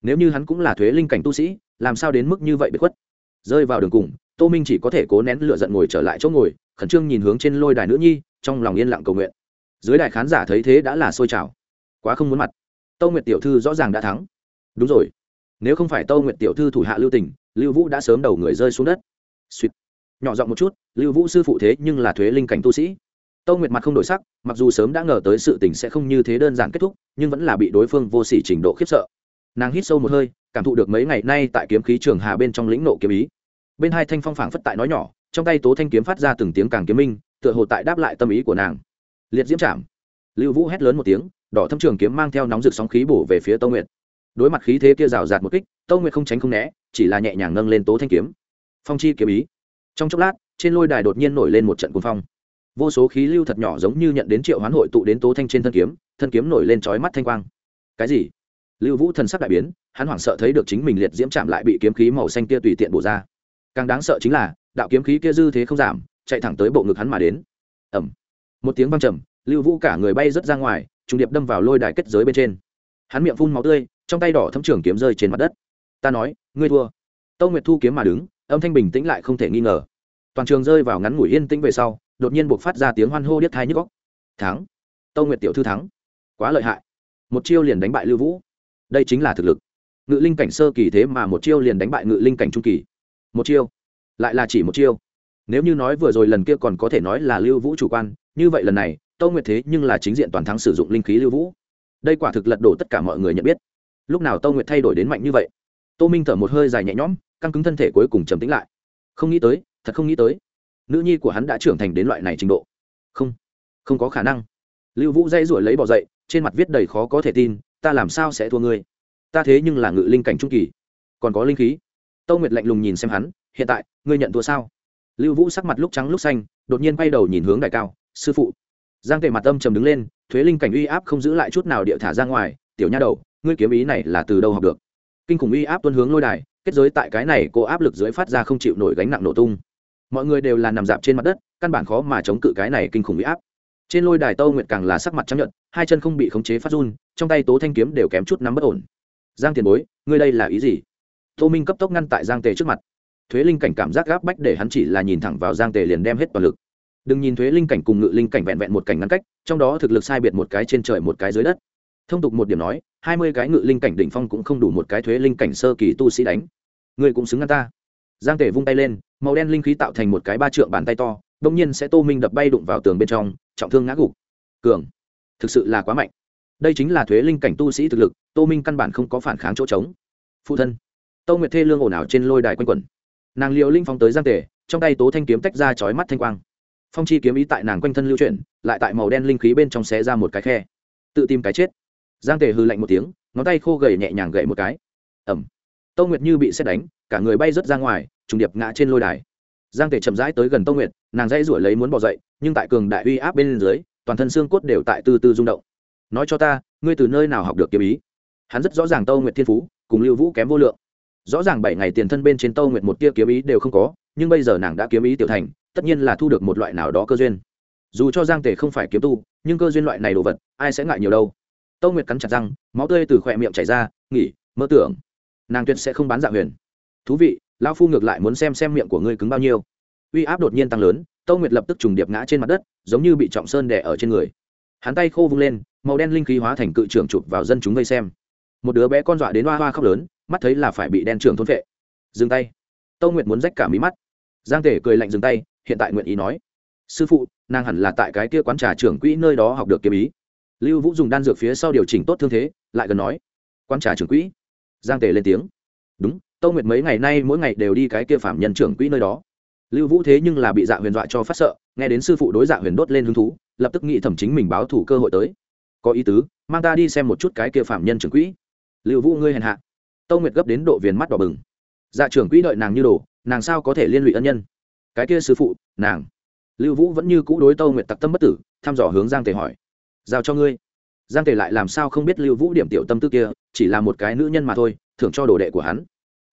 Nếu như hắn cũng là thuế linh cảnh tu sĩ, làm sao đến mức như vậy bị khuất? Rơi vào đường cùng, tô minh chỉ có thể cố nén lựa giận ngồi trở lại chỗ ngồi khẩn trương nhìn hướng trên lôi đài nữ nhi, trong lòng yên lặng cầu nguyện. Dưới đài khán giả thấy thế đã là sôi trào. Quá không muốn mặt. Tâu nguyệt tiểu thư rõ ràng đã thắng. Đúng rồi. Nếu không phải tâu nguyệt tiểu thư thủ hạ lưu tình, lưu vũ đã sớm đầu người rơi xuống đất. Suýt. Nhỏ giọng một chút, lưu vũ sư phụ thế nhưng là thuế linh cảnh tu sĩ. Tâu nguyệt mặt không đổi sắc, mặc dù sớm đã ngờ tới sự tình sẽ không như thế đơn giản kết thúc, nhưng vẫn là bị đối phương vô s ỉ trình độ khiếp sợ. Nàng hít sâu một hơi, cảm thụ được mấy ngày nay tại kiếm khí trường hà bên trong lĩnh nộ kiếm ý. Bên hai thanh phong phảng phất tại nói nhỏ trong tay tố thanh kiếm phát ra từng tiếng càng kiếm minh, tựa hồ tại đáp lại tâm ý của nàng. Liệt diễm chạm. Lưu vũ hét lớn một tiếng, đỏ thâm trường kiếm mang theo nóng rực sóng khí bổ về phía tâu nguyệt. Đối mặt khí thế kia rào rạt một kích, tâu nguyệt không tránh không né, chỉ là nhẹ nhàng nâng lên tố thanh kiếm. Phong chi kiếm ý. Trong chốc lát, trên lôi đài đột nhiên nổi lên một trận cuồng phong. Vô số khí lưu thật nhỏ giống như nhận đến triệu hoán hội tụ đến tố thanh trên thân kiếm thân kiếm nổi lên trói mắt thanh quang. Cái gì? Lưu vũ thần sắc đại biến, hắn hoảng sợ thấy được chính mình liệt diễm chạm lại bị kiếm khí màu xanh kia tùy tiện bổ ra. Càng đáng sợ chính là đạo kiếm khí kia dư thế không giảm, chạy thẳng tới bộ ngực hắn mà đến. Ẩm một tiếng văng trầm, lưu vũ cả người bay rớt ra ngoài, trùng điệp đâm vào lôi đài kết giới bên trên. Hắn miệng phun máu tươi, trong tay đỏ thấm trường kiếm rơi trên mặt đất. Ta nói, ngươi thua. Tâu nguyệt thu kiếm mà đứng, âm thanh bình tĩnh lại không thể nghi ngờ. Toàn trường rơi vào ngắn ngủi yên tĩnh về sau, đột nhiên buộc phát ra tiếng hoan hô điếc thai nhức góc thắng. Tâu nguyệt tiểu thư thắng. Quá lợi hại. Một chiêu liền đánh bại lưu vũ. Đây chính là thực lực. Ngự linh cảnh sơ kỳ thế mà một chiêu liền đánh bại ngự linh cảnh trung kỳ. Một chiêu lại là chỉ một chiêu. Nếu như nói vừa rồi lần kia còn có thể nói là lưu vũ chủ quan, như vậy lần này tâu nguyệt thế nhưng là chính diện toàn thắng sử dụng linh khí lưu vũ. Đây quả thực lật đổ tất cả mọi người nhận biết. Lúc nào tâu nguyệt thay đổi đến mạnh như vậy? Tô minh thở một hơi dài nhẹ nhõm, căng cứng thân thể cuối cùng trầm tính lại. Không nghĩ tới, thật không nghĩ tới. Nữ nhi của hắn đã trưởng thành đến loại này trình độ. Không không có khả năng. Lưu vũ dây ruổi lấy bỏ dậy, trên mặt viết đầy khó có thể tin, ta làm sao sẽ thua ngươi? Ta thế nhưng là ngự linh cảnh trung kỳ. Còn có linh khí. Tâu nguyệt lạnh lùng nhìn xem hắn hiện tại, ngươi nhận thua sao? Lưu vũ sắc mặt lúc trắng lúc xanh, đột nhiên quay đầu nhìn hướng đại cao, sư phụ. Giang tề mặt âm trầm đứng lên, thuế linh cảnh uy áp không giữ lại chút nào địa thả ra ngoài, tiểu nha đầu, ngươi kiếm ý này là từ đâu học được? Kinh khủng uy áp tuân hướng lôi đài, kết giới tại cái này cô áp lực dưới phát ra không chịu nổi gánh nặng nổ tung. Mọi người đều là nằm dạp trên mặt đất, căn bản khó mà chống cự cái này kinh khủng uy áp. Trên lôi đài tâu nguyệt càng là sắc mặt chấp nhận hai chân không bị khống chế phát run, trong tay tố thanh kiếm đều kém chút nắm bất ổn. Giang tiền bối, ngươi đây là ý gì? Tô minh cấp tốc ngăn tại giang tề trước mặt thuế linh cảnh cảm giác gáp bách để hắn chỉ là nhìn thẳng vào giang tề liền đem hết toàn lực. Đừng nhìn thuế linh cảnh cùng ngự linh cảnh vẹn vẹn một cảnh ngăn cách, trong đó thực lực sai biệt một cái trên trời một cái dưới đất. Thông tục một điểm nói, hai mươi cái ngự linh cảnh đỉnh phong cũng không đủ một cái thuế linh cảnh sơ kỳ tu sĩ đánh. Ngươi cũng xứng ngăn ta. Giang Tề vung tay lên, màu đen linh khí tạo thành một cái ba trượng bàn tay to đông nhiên sẽ tô minh đập bay đụng vào tường bên trong, trọng thương ngã gục. Cường. Thực sự là quá mạnh. Đây chính là thuế linh cảnh tu sĩ thực lực, tô minh căn bản không có phản kháng chỗ trống. Phụ thân. Tô nguyệt thê lương ồn ào trên lôi đài quanh quẩn nàng liệu linh phóng tới giang tề, trong tay tố thanh kiếm tách ra chói mắt thanh quang. Phong chi kiếm ý tại nàng quanh thân lưu chuyển, lại tại màu đen linh khí bên trong xé ra một cái khe. Tự tìm cái chết. Giang tề hư lạnh một tiếng, ngón tay khô gầy nhẹ nhàng gậy một cái. Ẩm tâu nguyệt như bị xét đánh, cả người bay rớt ra ngoài, trùng điệp ngã trên lôi đài. Giang tề chậm rãi tới gần tâu nguyệt, nàng dãy ruổi lấy muốn bỏ dậy, nhưng tại cường đại uy áp bên dưới, toàn thân xương cốt đều tại từ từ rung động. Nói cho ta, ngươi từ nơi nào học được kiếm ý? Hắn rất rõ ràng tâu nguyệt thiên phú, cùng lưu vũ kém vô lượng rõ ràng bảy ngày tiền thân bên trên tâu nguyệt một tia kiếm ý đều không có, nhưng bây giờ nàng đã kiếm ý tiểu thành, tất nhiên là thu được một loại nào đó cơ duyên. Dù cho giang tề không phải kiếm tu, nhưng cơ duyên loại này đồ vật, ai sẽ ngại nhiều đâu. Tâu nguyệt cắn chặt răng, máu tươi từ khỏe miệng chảy ra, nghỉ, mơ tưởng. Nàng tuyệt sẽ không bán dạ huyền. Thú vị lao phu ngược lại muốn xem xem miệng của ngươi cứng bao nhiêu. Uy áp đột nhiên tăng lớn tâu nguyệt lập tức trùng điệp ngã trên mặt đất, giống như bị trọng sơn đẻ ở trên người. Hắn tay khô vung lên, màu đen linh khí hóa thành cự trưởng chụp vào dân chúng vây xem. Một đứa bé con dọa đến hoa hoa khóc lớn mắt thấy là phải bị đen trưởng thôn vệ dừng tay. Tâu nguyệt muốn rách cả mí mắt. Giang tể cười lạnh dừng tay, hiện tại nguyện ý nói. Sư phụ, nàng hẳn là tại cái kia quán trà trưởng quỹ nơi đó học được kiếm ý. Lưu vũ dùng đan dược phía sau điều chỉnh tốt thương thế, lại gần nói. Quán trà trưởng quỹ. Giang tề lên tiếng. Đúng, tâu nguyệt mấy ngày nay mỗi ngày đều đi cái kia phạm nhân trưởng quỹ nơi đó. Lưu vũ thế nhưng là bị dạ huyền dọa cho phát sợ, nghe đến sư phụ đối dạ huyền đốt lên hứng thú, lập tức nghĩ thẩm chính mình báo thủ cơ hội tới. Có ý tứ, mang ta đi xem một chút cái kia phạm nhân trưởng quỹ. Lưu vũ ngươi hèn hạ tâu nguyệt gấp đến độ viền mắt đỏ bừng. Dạ trưởng quỹ đợi nàng như đồ, nàng sao có thể liên lụy ân nhân? Cái kia sư phụ, nàng. Lưu vũ vẫn như cũ đối tâu nguyệt tặc tâm bất tử, thăm dò hướng giang tề hỏi. Giao cho ngươi. Giang tề lại làm sao không biết lưu vũ điểm tiểu tâm tư kia, chỉ là một cái nữ nhân mà thôi, thưởng cho đồ đệ của hắn.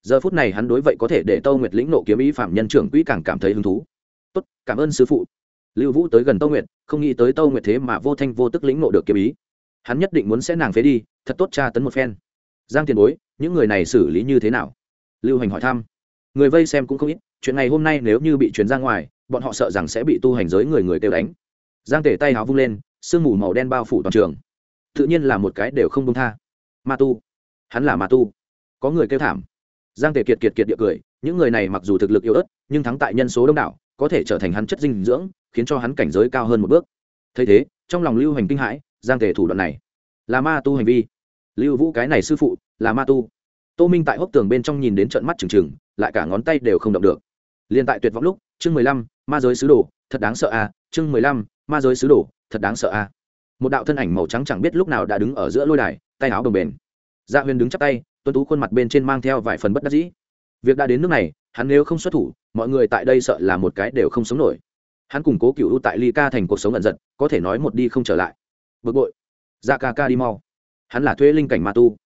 Giờ phút này hắn đối vậy có thể để tâu nguyệt lĩnh nộ kiếm ý phạm nhân trưởng quỹ càng cảm thấy hứng thú. Tốt, cảm ơn sư phụ. Lưu vũ tới gần tâu nguyệt, không nghĩ tới tâu nguyệt thế mà vô thanh vô tức lĩnh nộ được kiếm ý. Hắn nhất định muốn sẽ nàng phế đi, thật tốt tra tấn một phen. Giang tiền bối những người này xử lý như thế nào? Lưu hành hỏi thăm. Người vây xem cũng không ít, chuyện này hôm nay nếu như bị chuyển ra ngoài, bọn họ sợ rằng sẽ bị tu hành giới người người kêu đánh. Giang tể tay háo vung lên, sương mù màu đen bao phủ toàn trường. Tự nhiên là một cái đều không đông tha. Ma tu. Hắn là ma tu. Có người kêu thảm. Giang tể kiệt kiệt kiệt địa cười, những người này mặc dù thực lực yếu ớt, nhưng thắng tại nhân số đông đảo, có thể trở thành hắn chất dinh dưỡng, khiến cho hắn cảnh giới cao hơn một bước. Thấy thế, trong lòng lưu hành kinh hãi, giang tể thủ đoạn này là ma tu hành vi. Lưu vũ cái này sư phụ là ma tu. Tô minh tại hốc tường bên trong nhìn đến trận mắt trừng trừng, lại cả ngón tay đều không động được. Liền tại tuyệt vọng lúc, chương mười lăm, ma giới sứ đồ, thật đáng sợ à chương mười lăm, ma giới sứ đồ, thật đáng sợ à một đạo thân ảnh màu trắng chẳng biết lúc nào đã đứng ở giữa lôi đài, tay áo đồng bền. Dạ huyền đứng chắp tay tuân tú khuôn mặt bên trên mang theo vài phần bất đắc dĩ. Việc đã đến nước này, hắn nếu không xuất thủ, mọi người tại đây sợ là một cái đều không sống nổi. Hắn củng cố cựu tại ly ca thành cuộc sống ẩn giật, có thể nói một đi không trở lại. Bực bội. Dạ ca ca đi mau. Hắn là thuê linh cảnh ma tu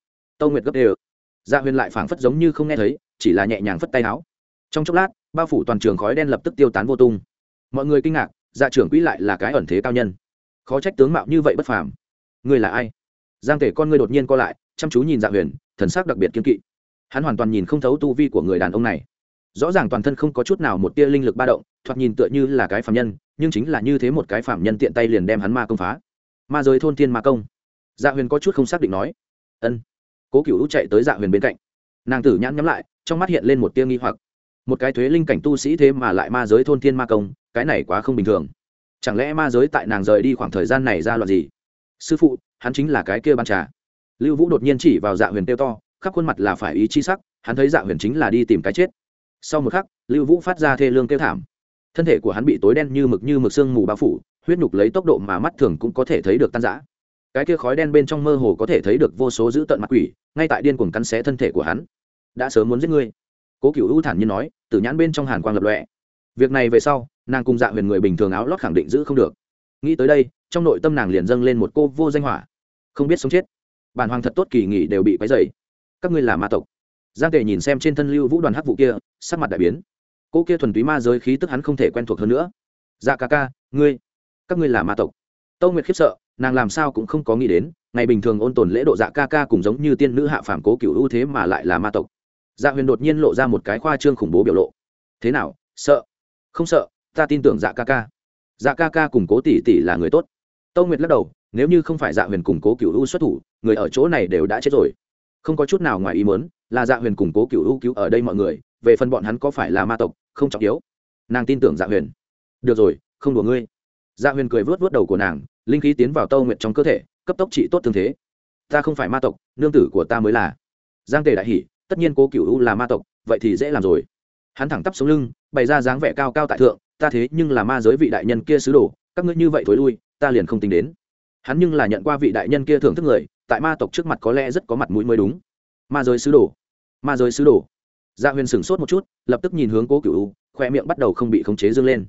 tâu nguyệt gấp đều. Dạ huyền lại phảng phất giống như không nghe thấy, chỉ là nhẹ nhàng phất tay áo. Trong chốc lát, bao phủ toàn trường khói đen lập tức tiêu tán vô tung. Mọi người kinh ngạc dạ trưởng quỹ lại là cái ẩn thế cao nhân. Khó trách tướng mạo như vậy bất phàm. Ngươi là ai? Giang tể con ngươi đột nhiên co lại, chăm chú nhìn dạ huyền, thần sắc đặc biệt kiên kỵ. Hắn hoàn toàn nhìn không thấu tu vi của người đàn ông này. Rõ ràng toàn thân không có chút nào một tia linh lực ba động, thoạt nhìn tựa như là cái phạm nhân, nhưng chính là như thế một cái phạm nhân tiện tay liền đem hắn ma công phá. Ma giới thôn thiên ma công. Dạ huyền có chút không xác định nói. Ân cố cựu chạy tới dạ huyền bên cạnh. Nàng tử nhãn nhắm lại, trong mắt hiện lên một tia nghi hoặc. Một cái thuế linh cảnh tu sĩ thế mà lại ma giới thôn thiên ma công, cái này quá không bình thường. Chẳng lẽ ma giới tại nàng rời đi khoảng thời gian này ra loạt gì? Sư phụ, hắn chính là cái kia ban trà. Lưu vũ đột nhiên chỉ vào dạ huyền tiêu to, khắp khuôn mặt là phải ý chi sắc, hắn thấy dạ huyền chính là đi tìm cái chết. Sau một khắc, lưu vũ phát ra thê lương kêu thảm. Thân thể của hắn bị tối đen như mực như mực sương mù bao phủ, huyết nhục lấy tốc độ mà mắt thường cũng có thể thấy được tan rã cái kia khói đen bên trong mơ hồ có thể thấy được vô số dữ tận mặt quỷ, ngay tại điên cuồng cắn xé thân thể của hắn. Đã sớm muốn giết ngươi. Cố cựu ưu thản nhiên nói, tử nhãn bên trong hàn quang lập lọe việc này về sau, nàng cùng dạ huyền người bình thường áo lót khẳng định giữ không được. Nghĩ tới đây, trong nội tâm nàng liền dâng lên một cô vô danh hỏa. Không biết sống chết. Bản hoàng thật tốt kỳ nghỉ đều bị quấy dày các ngươi là ma tộc. Giang tề nhìn xem trên thân lưu vũ đoàn hắc vụ kia, sắc mặt đại biến. Cô kia thuần túy ma giới khí tức hắn không thể quen thuộc hơn nữa. Dạ ca ca, ngươi, các ngươi là ma tộc. Tâu nguyệt khiếp sợ nàng làm sao cũng không có nghĩ đến, ngày bình thường ôn tồn lễ độ dạ ca ca cũng giống như tiên nữ hạ phàm cố cựu ưu thế mà lại là ma tộc. Dạ huyền đột nhiên lộ ra một cái khoa trương khủng bố biểu lộ. Thế nào, sợ? Không sợ, ta tin tưởng dạ ca ca. Dạ ca ca cùng cố tỷ tỷ là người tốt. Tâu nguyệt lắc đầu, nếu như không phải dạ huyền củng cố cựu ưu xuất thủ, người ở chỗ này đều đã chết rồi. Không có chút nào ngoài ý muốn, là dạ huyền củng cố cựu ưu cứu ở đây mọi người, về phần bọn hắn có phải là ma tộc, không trọng yếu. Nàng tin tưởng dạ huyền. Được rồi, không đùa ngươi. Dạ huyền cười vớt vớt đầu của nàng linh khí tiến vào tâu nguyện trong cơ thể, cấp tốc trị tốt thương thế. Ta không phải ma tộc, nương tử của ta mới là. Giang tề đại hỷ tất nhiên cố cựu u là ma tộc, vậy thì dễ làm rồi. Hắn thẳng tắp sống lưng, bày ra dáng vẻ cao cao tại thượng, ta thế nhưng là ma giới vị đại nhân kia sứ đồ, các ngươi như vậy thối lui, ta liền không tính đến. Hắn nhưng là nhận qua vị đại nhân kia thưởng thức người, tại ma tộc trước mặt có lẽ rất có mặt mũi mới đúng. Ma giới sứ đồ, ma giới sứ đồ. Gia dạ huyền sửng sốt một chút, lập tức nhìn hướng cố cựu khoe miệng bắt đầu không bị khống chế dâng lên.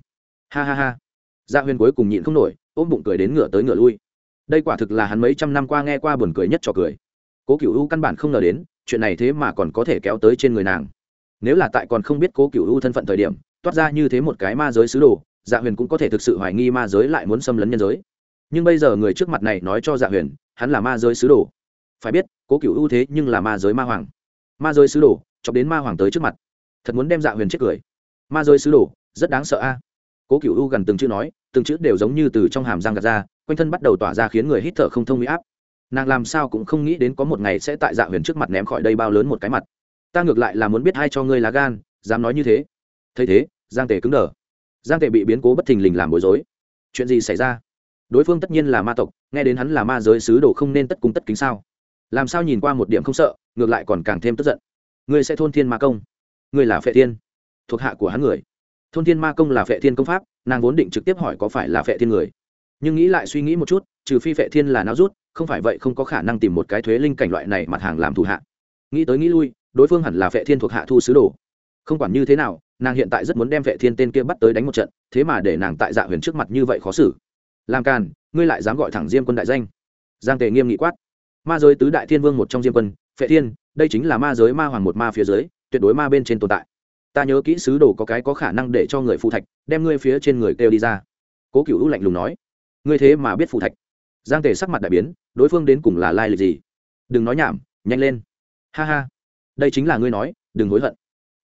Ha ha ha. Gia dạ huyền cuối cùng nhịn không nổi ôm bụng cười đến ngửa tới ngửa lui. Đây quả thực là hắn mấy trăm năm qua nghe qua buồn cười nhất cho cười. Cố cựu u căn bản không ngờ đến, chuyện này thế mà còn có thể kéo tới trên người nàng. Nếu là tại còn không biết cố cựu u thân phận thời điểm, toát ra như thế một cái ma giới sứ đồ dạ huyền cũng có thể thực sự hoài nghi ma giới lại muốn xâm lấn nhân giới. Nhưng bây giờ người trước mặt này nói cho dạ huyền, hắn là ma giới sứ đồ. Phải biết, cố cựu ưu thế nhưng là ma giới ma hoàng. Ma giới sứ đồ, chọc đến ma hoàng tới trước mặt. Thật muốn đem dạ huyền chết cười. Ma giới sứ đồ, rất đáng sợ a. Cố cựu ưu gần từng chữ nói từng chữ đều giống như từ trong hàm răng gạt ra, quanh thân bắt đầu tỏa ra khiến người hít thở không thông huy áp. Nàng làm sao cũng không nghĩ đến có một ngày sẽ tại dạ huyền trước mặt ném khỏi đây bao lớn một cái mặt. Ta ngược lại là muốn biết hai cho ngươi lá gan, dám nói như thế. Thấy thế, giang tề cứng đờ. Giang tề bị biến cố bất thình lình làm bối rối. Chuyện gì xảy ra? Đối phương tất nhiên là ma tộc, nghe đến hắn là ma giới sứ đồ không nên tất cung tất kính sao? Làm sao nhìn qua một điểm không sợ, ngược lại còn càng thêm tức giận. Ngươi sẽ thôn thiên ma công. Ngươi là phệ thiên. Thuộc hạ của hắn người. Thôn thiên ma công là phệ thiên công pháp nàng vốn định trực tiếp hỏi có phải là phệ thiên người. Nhưng nghĩ lại suy nghĩ một chút, trừ phi phệ thiên là não rút, không phải vậy không có khả năng tìm một cái thuế linh cảnh loại này mặt hàng làm thủ hạ. Nghĩ tới nghĩ lui, đối phương hẳn là phệ thiên thuộc hạ thu sứ đồ. Không quản như thế nào, nàng hiện tại rất muốn đem vệ thiên tên kia bắt tới đánh một trận, thế mà để nàng tại dạ huyền trước mặt như vậy khó xử. Làm càn, ngươi lại dám gọi thẳng diêm quân đại danh. Giang tề nghiêm nghị quát. Ma giới tứ đại thiên vương một trong diêm quân, phệ thiên, đây chính là ma giới ma hoàng một ma phía dưới, tuyệt đối ma bên trên tồn tại ta nhớ kỹ sứ đồ có cái có khả năng để cho người phụ thạch, đem ngươi phía trên người kêu đi ra. Cố cựu lạnh lùng nói. Ngươi thế mà biết phụ thạch. Giang tề sắc mặt đại biến, đối phương đến cùng là lai lịch gì? Đừng nói nhảm, nhanh lên. Ha ha. Đây chính là ngươi nói, đừng hối hận.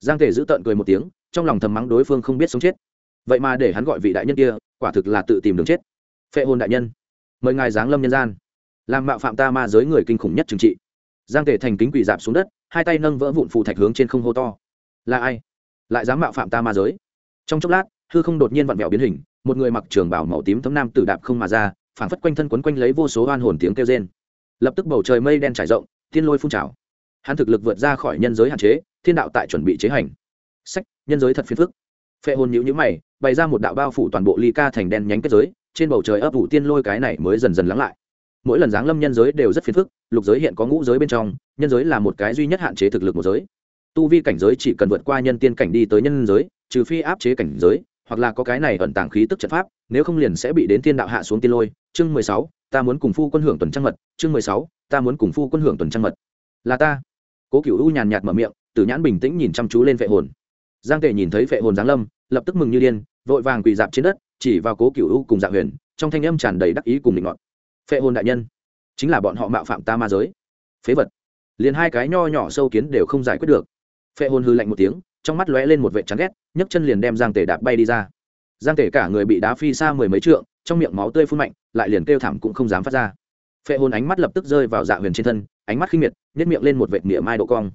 Giang tề giữ tợn cười một tiếng, trong lòng thầm mắng đối phương không biết sống chết. Vậy mà để hắn gọi vị đại nhân kia, quả thực là tự tìm đường chết. Phệ hồn đại nhân, mời ngài giáng lâm nhân gian. Làm mạo phạm ta ma giới người kinh khủng nhất trừng trị. Giang tề thành kính quỳ dạp xuống đất, hai tay nâng vỡ vụn phù thạch hướng trên không hô to. Là ai? Lại dám mạo phạm ta ma giới. Trong chốc lát, hư không đột nhiên vặn vẹo biến hình, một người mặc trường bảo màu tím thấm nam tử đạp không mà ra, phảng phất quanh thân quấn quanh lấy vô số oan hồn tiếng kêu rên. Lập tức bầu trời mây đen trải rộng, thiên lôi phun trào. Hắn thực lực vượt ra khỏi nhân giới hạn chế, thiên đạo tại chuẩn bị chế hành. Sách, nhân giới thật phiền phức. Phệ hồn nhữ nhữ mày, bày ra một đạo bao phủ toàn bộ ly ca thành đen nhánh kết giới, trên bầu trời ấp ủ tiên lôi cái này mới dần dần lắng lại. Mỗi lần giáng lâm nhân giới đều rất phiền phức, lục giới hiện có ngũ giới bên trong, nhân giới là một cái duy nhất hạn chế thực lực một giới tu vi cảnh giới chỉ cần vượt qua nhân tiên cảnh đi tới nhân giới, trừ phi áp chế cảnh giới, hoặc là có cái này ẩn tàng khí tức trận pháp, nếu không liền sẽ bị đến tiên đạo hạ xuống tiên lôi. Chương mười sáu, ta muốn cùng phu quân hưởng tuần trăng mật. Chương mười sáu, ta muốn cùng phu quân hưởng tuần trăng mật. Là ta. Cố cựu u nhàn nhạt mở miệng tử nhãn bình tĩnh nhìn chăm chú lên vệ hồn. Giang tề nhìn thấy vệ hồn giáng lâm, lập tức mừng như điên, vội vàng quỳ dạp trên đất, chỉ vào cố cựu u cùng dạ huyền, trong thanh âm tràn đầy đắc ý cùng định ngọn phệ hồn đại nhân, chính là bọn họ mạo phạm ta ma giới. Phế vật. Liền hai cái nho nhỏ sâu kiến đều không giải quyết được phệ hồn hư lạnh một tiếng, trong mắt lóe lên một vệ trắng ghét, nhấc chân liền đem giang tể đạp bay đi ra. Giang tể cả người bị đá phi xa mười mấy trượng, trong miệng máu tươi phun mạnh, lại liền kêu thảm cũng không dám phát ra. Phệ hồn ánh mắt lập tức rơi vào dạ huyền trên thân, ánh mắt khinh miệt nhét miệng lên một vệt miệng mai độ cong.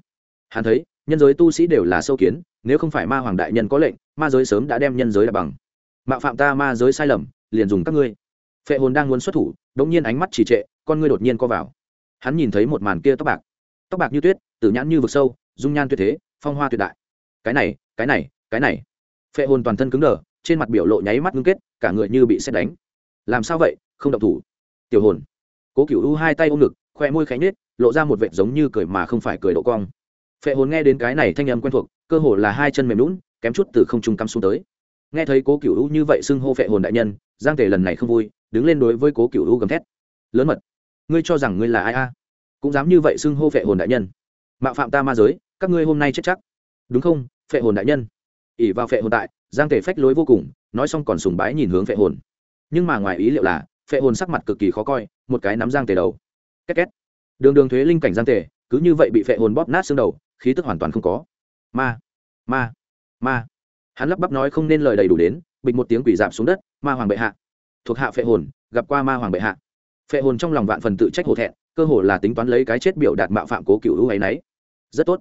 Hắn thấy, nhân giới tu sĩ đều là sâu kiến, nếu không phải ma hoàng đại nhân có lệnh, ma giới sớm đã đem nhân giới đ bằng. Mạo phạm ta ma giới sai lầm, liền dùng các ngươi. Phệ hồn đang muốn xuất thủ, đống nhiên ánh mắt trì trệ, con ngươi đột nhiên co vào. Hắn nhìn thấy một màn kia tóc bạc. Tóc bạc như tuyết, tử nhãn như vực sâu, dung nhan tuyệt thế phong hoa tuyệt đại. Cái này cái này cái này. Phệ hồn toàn thân cứng đờ, trên mặt biểu lộ nháy mắt ngưng kết, cả người như bị xét đánh. Làm sao vậy? Không động thủ. Tiểu hồn. Cố cựu u hai tay ôm ngực, khoe môi khánh nết lộ ra một vệt giống như cười mà không phải cười độ cong. Phệ hồn nghe đến cái này thanh âm quen thuộc, cơ hồ là hai chân mềm lún kém chút từ không trung cắm xuống tới. Nghe thấy cố cựu u như vậy xưng hô phệ hồn đại nhân, giang tề lần này không vui, đứng lên đối với cố cựu u gầm thét. Lớn mật, ngươi cho rằng ngươi là ai a? Cũng dám như vậy xưng hô phệ hồn đại nhân. Mạo phạm ta ma giới các ngươi hôm nay chết chắc. Đúng không, phệ hồn đại nhân? ỉ vào phệ hồn tại, giang tề phách lối vô cùng, nói xong còn sùng bái nhìn hướng phệ hồn. Nhưng mà ngoài ý liệu là, phệ hồn sắc mặt cực kỳ khó coi, một cái nắm giang tề đầu. Két két. Đường đường thuế linh cảnh giang tề cứ như vậy bị phệ hồn bóp nát xương đầu, khí tức hoàn toàn không có. Ma ma ma. Hắn lắp bắp nói không nên lời đầy đủ đến, bịch một tiếng quỷ giảm xuống đất, ma hoàng bệ hạ. Thuộc hạ phệ hồn, gặp qua ma hoàng bệ hạ. Phệ hồn trong lòng vạn phần tự trách hổ thẹn, cơ hồ là tính toán lấy cái chết biểu đạt mạo phạm cố cựu hữu ấy nấy. Rất tốt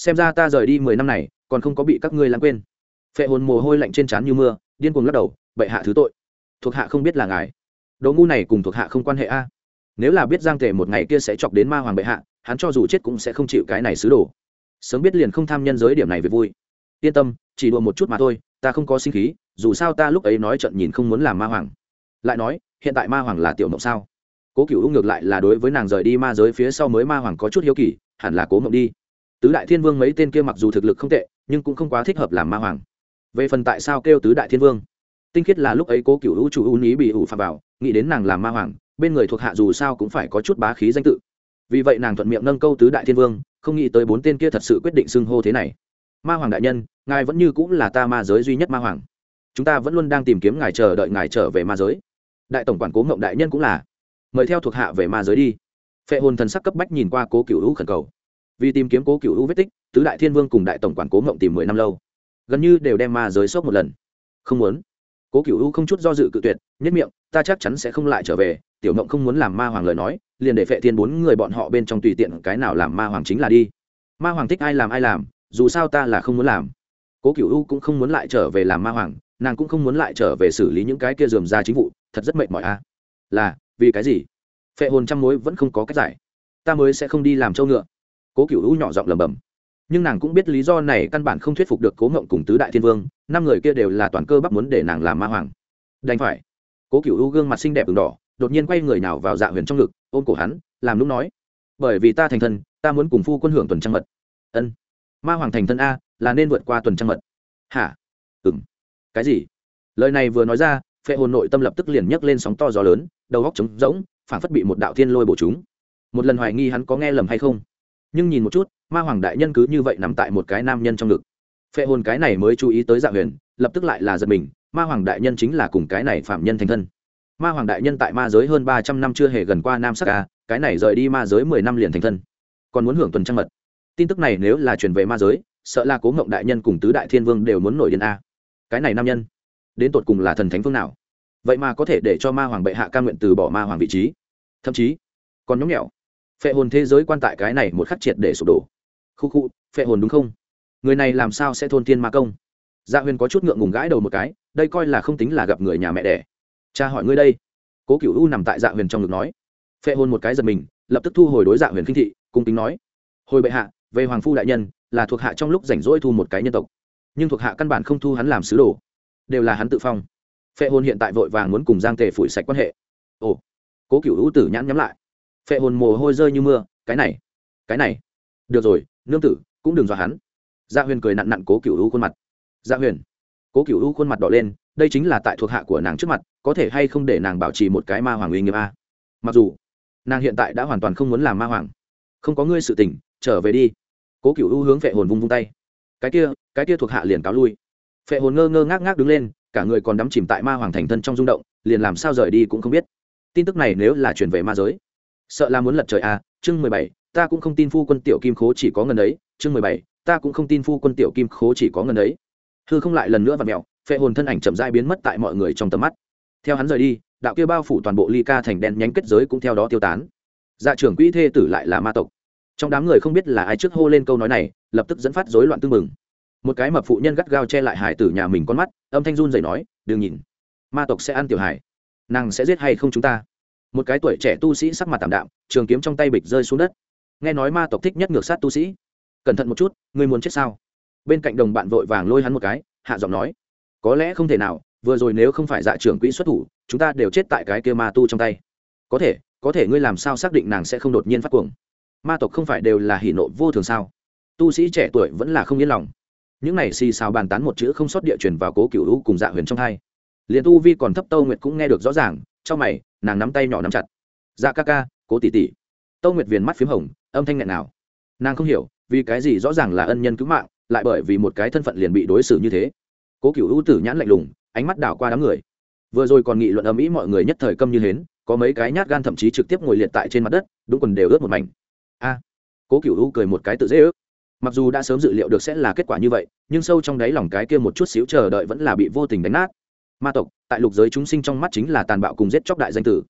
xem ra ta rời đi mười năm này, còn không có bị các ngươi lãng quên. Phệ hồn mồ hôi lạnh trên trán như mưa, điên cuồng lắc đầu, bệ hạ thứ tội. Thuộc hạ không biết là ngài. Đồ ngu này cùng thuộc hạ không quan hệ a. Nếu là biết giang tề một ngày kia sẽ chọc đến ma hoàng bệ hạ, hắn cho dù chết cũng sẽ không chịu cái này xứ đồ. Sớm biết liền không tham nhân giới điểm này về vui. Yên tâm, chỉ đùa một chút mà thôi, ta không có sinh khí, dù sao ta lúc ấy nói trận nhìn không muốn làm ma hoàng. Lại nói, hiện tại ma hoàng là tiểu mộng sao? Cố cựu ngược lại là đối với nàng rời đi ma giới phía sau mới ma hoàng có chút hiếu kỳ, hẳn là cố mộng đi tứ đại thiên vương mấy tên kia mặc dù thực lực không tệ, nhưng cũng không quá thích hợp làm ma hoàng. Về phần tại sao kêu tứ đại thiên vương? Tinh khiết là lúc ấy cố cựu chủ ưu ý bị ủ phạm vào, nghĩ đến nàng làm ma hoàng, bên người thuộc hạ dù sao cũng phải có chút bá khí danh tự. Vì vậy nàng thuận miệng nâng câu tứ đại thiên vương, không nghĩ tới bốn tên kia thật sự quyết định xưng hô thế này. Ma hoàng đại nhân, ngài vẫn như cũng là ta ma giới duy nhất ma hoàng. Chúng ta vẫn luôn đang tìm kiếm ngài chờ đợi ngài trở về ma giới. Đại tổng quản cố ngộng đại nhân cũng là. Mời theo thuộc hạ về ma giới đi. Phệ hồn thần sắc cấp bách nhìn qua cố cựu hữu khẩn cầu vì tìm kiếm cố cựu u vết tích, tứ đại thiên vương cùng đại tổng quản cố mộng tìm mười năm lâu. Gần như đều đem ma giới sốc một lần. Không muốn. Cố cựu u không chút do dự cự tuyệt, nhất miệng, ta chắc chắn sẽ không lại trở về, tiểu mộng không muốn làm ma hoàng lời nói, liền để phệ thiên bốn người bọn họ bên trong tùy tiện cái nào làm ma hoàng chính là đi. Ma hoàng thích ai làm ai làm, dù sao ta là không muốn làm. Cố cựu u cũng không muốn lại trở về làm ma hoàng, nàng cũng không muốn lại trở về xử lý những cái kia dườm ra chính vụ, thật rất mệt mỏi a. Là, vì cái gì? Phệ hồn trăm mối vẫn không có cách giải. Ta mới sẽ không đi làm trâu ngựa cố cựu u nhỏ giọng lầm bầm nhưng nàng cũng biết lý do này căn bản không thuyết phục được cố ngộng cùng tứ đại thiên vương, năm người kia đều là toàn cơ bắp muốn để nàng làm ma hoàng. Đành phải. Cố cựu u gương mặt xinh đẹp đường đỏ, đột nhiên quay người nào vào dạ huyền trong ngực, ôm cổ hắn, làm lúc nói. Bởi vì ta thành thân, ta muốn cùng phu quân hưởng tuần trăng mật. Ân. Ma hoàng thành thân a, là nên vượt qua tuần trăng mật. Hả? Ừ m cái gì? Lời này vừa nói ra, phệ hồn nội tâm lập tức liền nhấc lên sóng to gió lớn, đầu góc trống rỗng, phảng phất bị một đạo thiên lôi bổ chúng. Một lần hoài nghi hắn có nghe lầm hay không? Nhưng nhìn một chút, ma hoàng đại nhân cứ như vậy nằm tại một cái nam nhân trong ngực. Phệ hồn cái này mới chú ý tới dạ huyền, lập tức lại là giật mình, ma hoàng đại nhân chính là cùng cái này phạm nhân thành thân. Ma hoàng đại nhân tại ma giới hơn ba trăm năm chưa hề gần qua nam sắc ca cái này rời đi ma giới mười năm liền thành thân. Còn muốn hưởng tuần trăng mật. Tin tức này nếu là truyền về ma giới, sợ là cố ngộng đại nhân cùng tứ đại thiên vương đều muốn nổi điên a. Cái này nam nhân, đến tột cùng là thần thánh phương nào? Vậy mà có thể để cho ma hoàng bệ hạ ca nguyện từ bỏ ma hoàng vị trí. Thậm chí, còn nhóm nhẽo phệ hồn thế giới quan tại cái này một khắc triệt để sụp đổ. Khu khu, phệ hồn đúng không? Người này làm sao sẽ thôn Thiên ma công? Gia dạ huyền có chút ngượng ngùng gãi đầu một cái, đây coi là không tính là gặp người nhà mẹ đẻ. Cha hỏi ngươi đây. Cố cựu u nằm tại dạ huyền trong ngực nói. Phệ hồn một cái giật mình, lập tức thu hồi đối dạ huyền kinh thị, cung kính nói. Hồi bệ hạ, về hoàng phu đại nhân, là thuộc hạ trong lúc rảnh rỗi thu một cái nhân tộc. Nhưng thuộc hạ căn bản không thu hắn làm sứ đồ. Đều là hắn tự phong. Phệ hồn hiện tại vội vàng muốn cùng giang tề phủi sạch quan hệ. Ồ. Cố cựu U tử nhãn nhắm lại phệ hồn mồ hôi rơi như mưa, cái này cái này. Được rồi, nương tử, cũng đừng dọa hắn. Gia huyền cười nặn nặn cố cựu U khuôn mặt. Gia huyền, cố cựu U khuôn mặt đỏ lên, đây chính là tại thuộc hạ của nàng trước mặt, có thể hay không để nàng bảo trì một cái ma hoàng uy nghiêm a? Mặc dù, nàng hiện tại đã hoàn toàn không muốn làm ma hoàng. Không có ngươi sự tình, trở về đi. Cố cựu u hướng phệ hồn vung vung tay. Cái kia cái kia thuộc hạ liền cáo lui. Phệ hồn ngơ ngơ ngác ngác đứng lên, cả người còn đắm chìm tại ma hoàng thành thân trong rung động, liền làm sao rời đi cũng không biết. Tin tức này nếu là truyền về ma giới sợ là muốn lật trời à chương mười bảy, ta cũng không tin phu quân tiểu kim khố chỉ có ngần ấy, chương mười bảy, ta cũng không tin phu quân tiểu kim khố chỉ có ngần ấy. Hư không lại lần nữa và mẹo phệ hồn thân ảnh chậm dai biến mất tại mọi người trong tầm mắt. Theo hắn rời đi, đạo kia bao phủ toàn bộ ly ca thành đen nhánh kết giới cũng theo đó tiêu tán. Dạ trưởng quỹ thê tử lại là ma tộc. Trong đám người không biết là ai trước hô lên câu nói này, lập tức dẫn phát rối loạn tương mừng một cái mập phụ nhân gắt gao che lại hải tử nhà mình con mắt, âm thanh run dậy nói, đừng nhìn, ma tộc sẽ ăn tiểu hải, nàng sẽ giết hay không chúng ta? Một cái tuổi trẻ tu sĩ sắc mặt tạm đạm, trường kiếm trong tay bịch rơi xuống đất. Nghe nói ma tộc thích nhất ngược sát tu sĩ. Cẩn thận một chút, ngươi muốn chết sao? Bên cạnh đồng bạn vội vàng lôi hắn một cái, hạ giọng nói. Có lẽ không thể nào, vừa rồi nếu không phải dạ trưởng quỹ xuất thủ, chúng ta đều chết tại cái kia ma tu trong tay. Có thể có thể ngươi làm sao xác định nàng sẽ không đột nhiên phát cuồng? Ma tộc không phải đều là hỉ nộ vô thường sao? Tu sĩ trẻ tuổi vẫn là không yên lòng. Những này xì xào bàn tán một chữ không sót địa truyền vào cố cựu hữu cùng dạ huyền trong hai liền tu vi còn thấp tâu nguyệt cũng nghe được rõ ràng trong mày nàng nắm tay nhỏ nắm chặt dạ ca ca cố tỷ tỷ tâu nguyệt viền mắt p h í m hồng âm thanh nghẹn nào nàng không hiểu vì cái gì rõ ràng là ân nhân cứu mạng lại bởi vì một cái thân phận liền bị đối xử như thế cố cựu ưu tử nhãn lạnh lùng ánh mắt đảo qua đám người vừa rồi còn nghị luận ầm ĩ mọi người nhất thời câm như hến có mấy cái nhát gan thậm chí trực tiếp ngồi liệt tại trên mặt đất đúng quần đều ướt một mảnh a à, cố cựu u cười một cái tự dễ ước mặc dù đã sớm dự liệu được sẽ là kết quả như vậy nhưng sâu trong đáy lòng cái kia một chút xíu chờ đợi vẫn là bị vô tình đánh nát ma tộc, tại lục giới chúng sinh trong mắt chính là tàn bạo cùng giết chóc đại danh tử.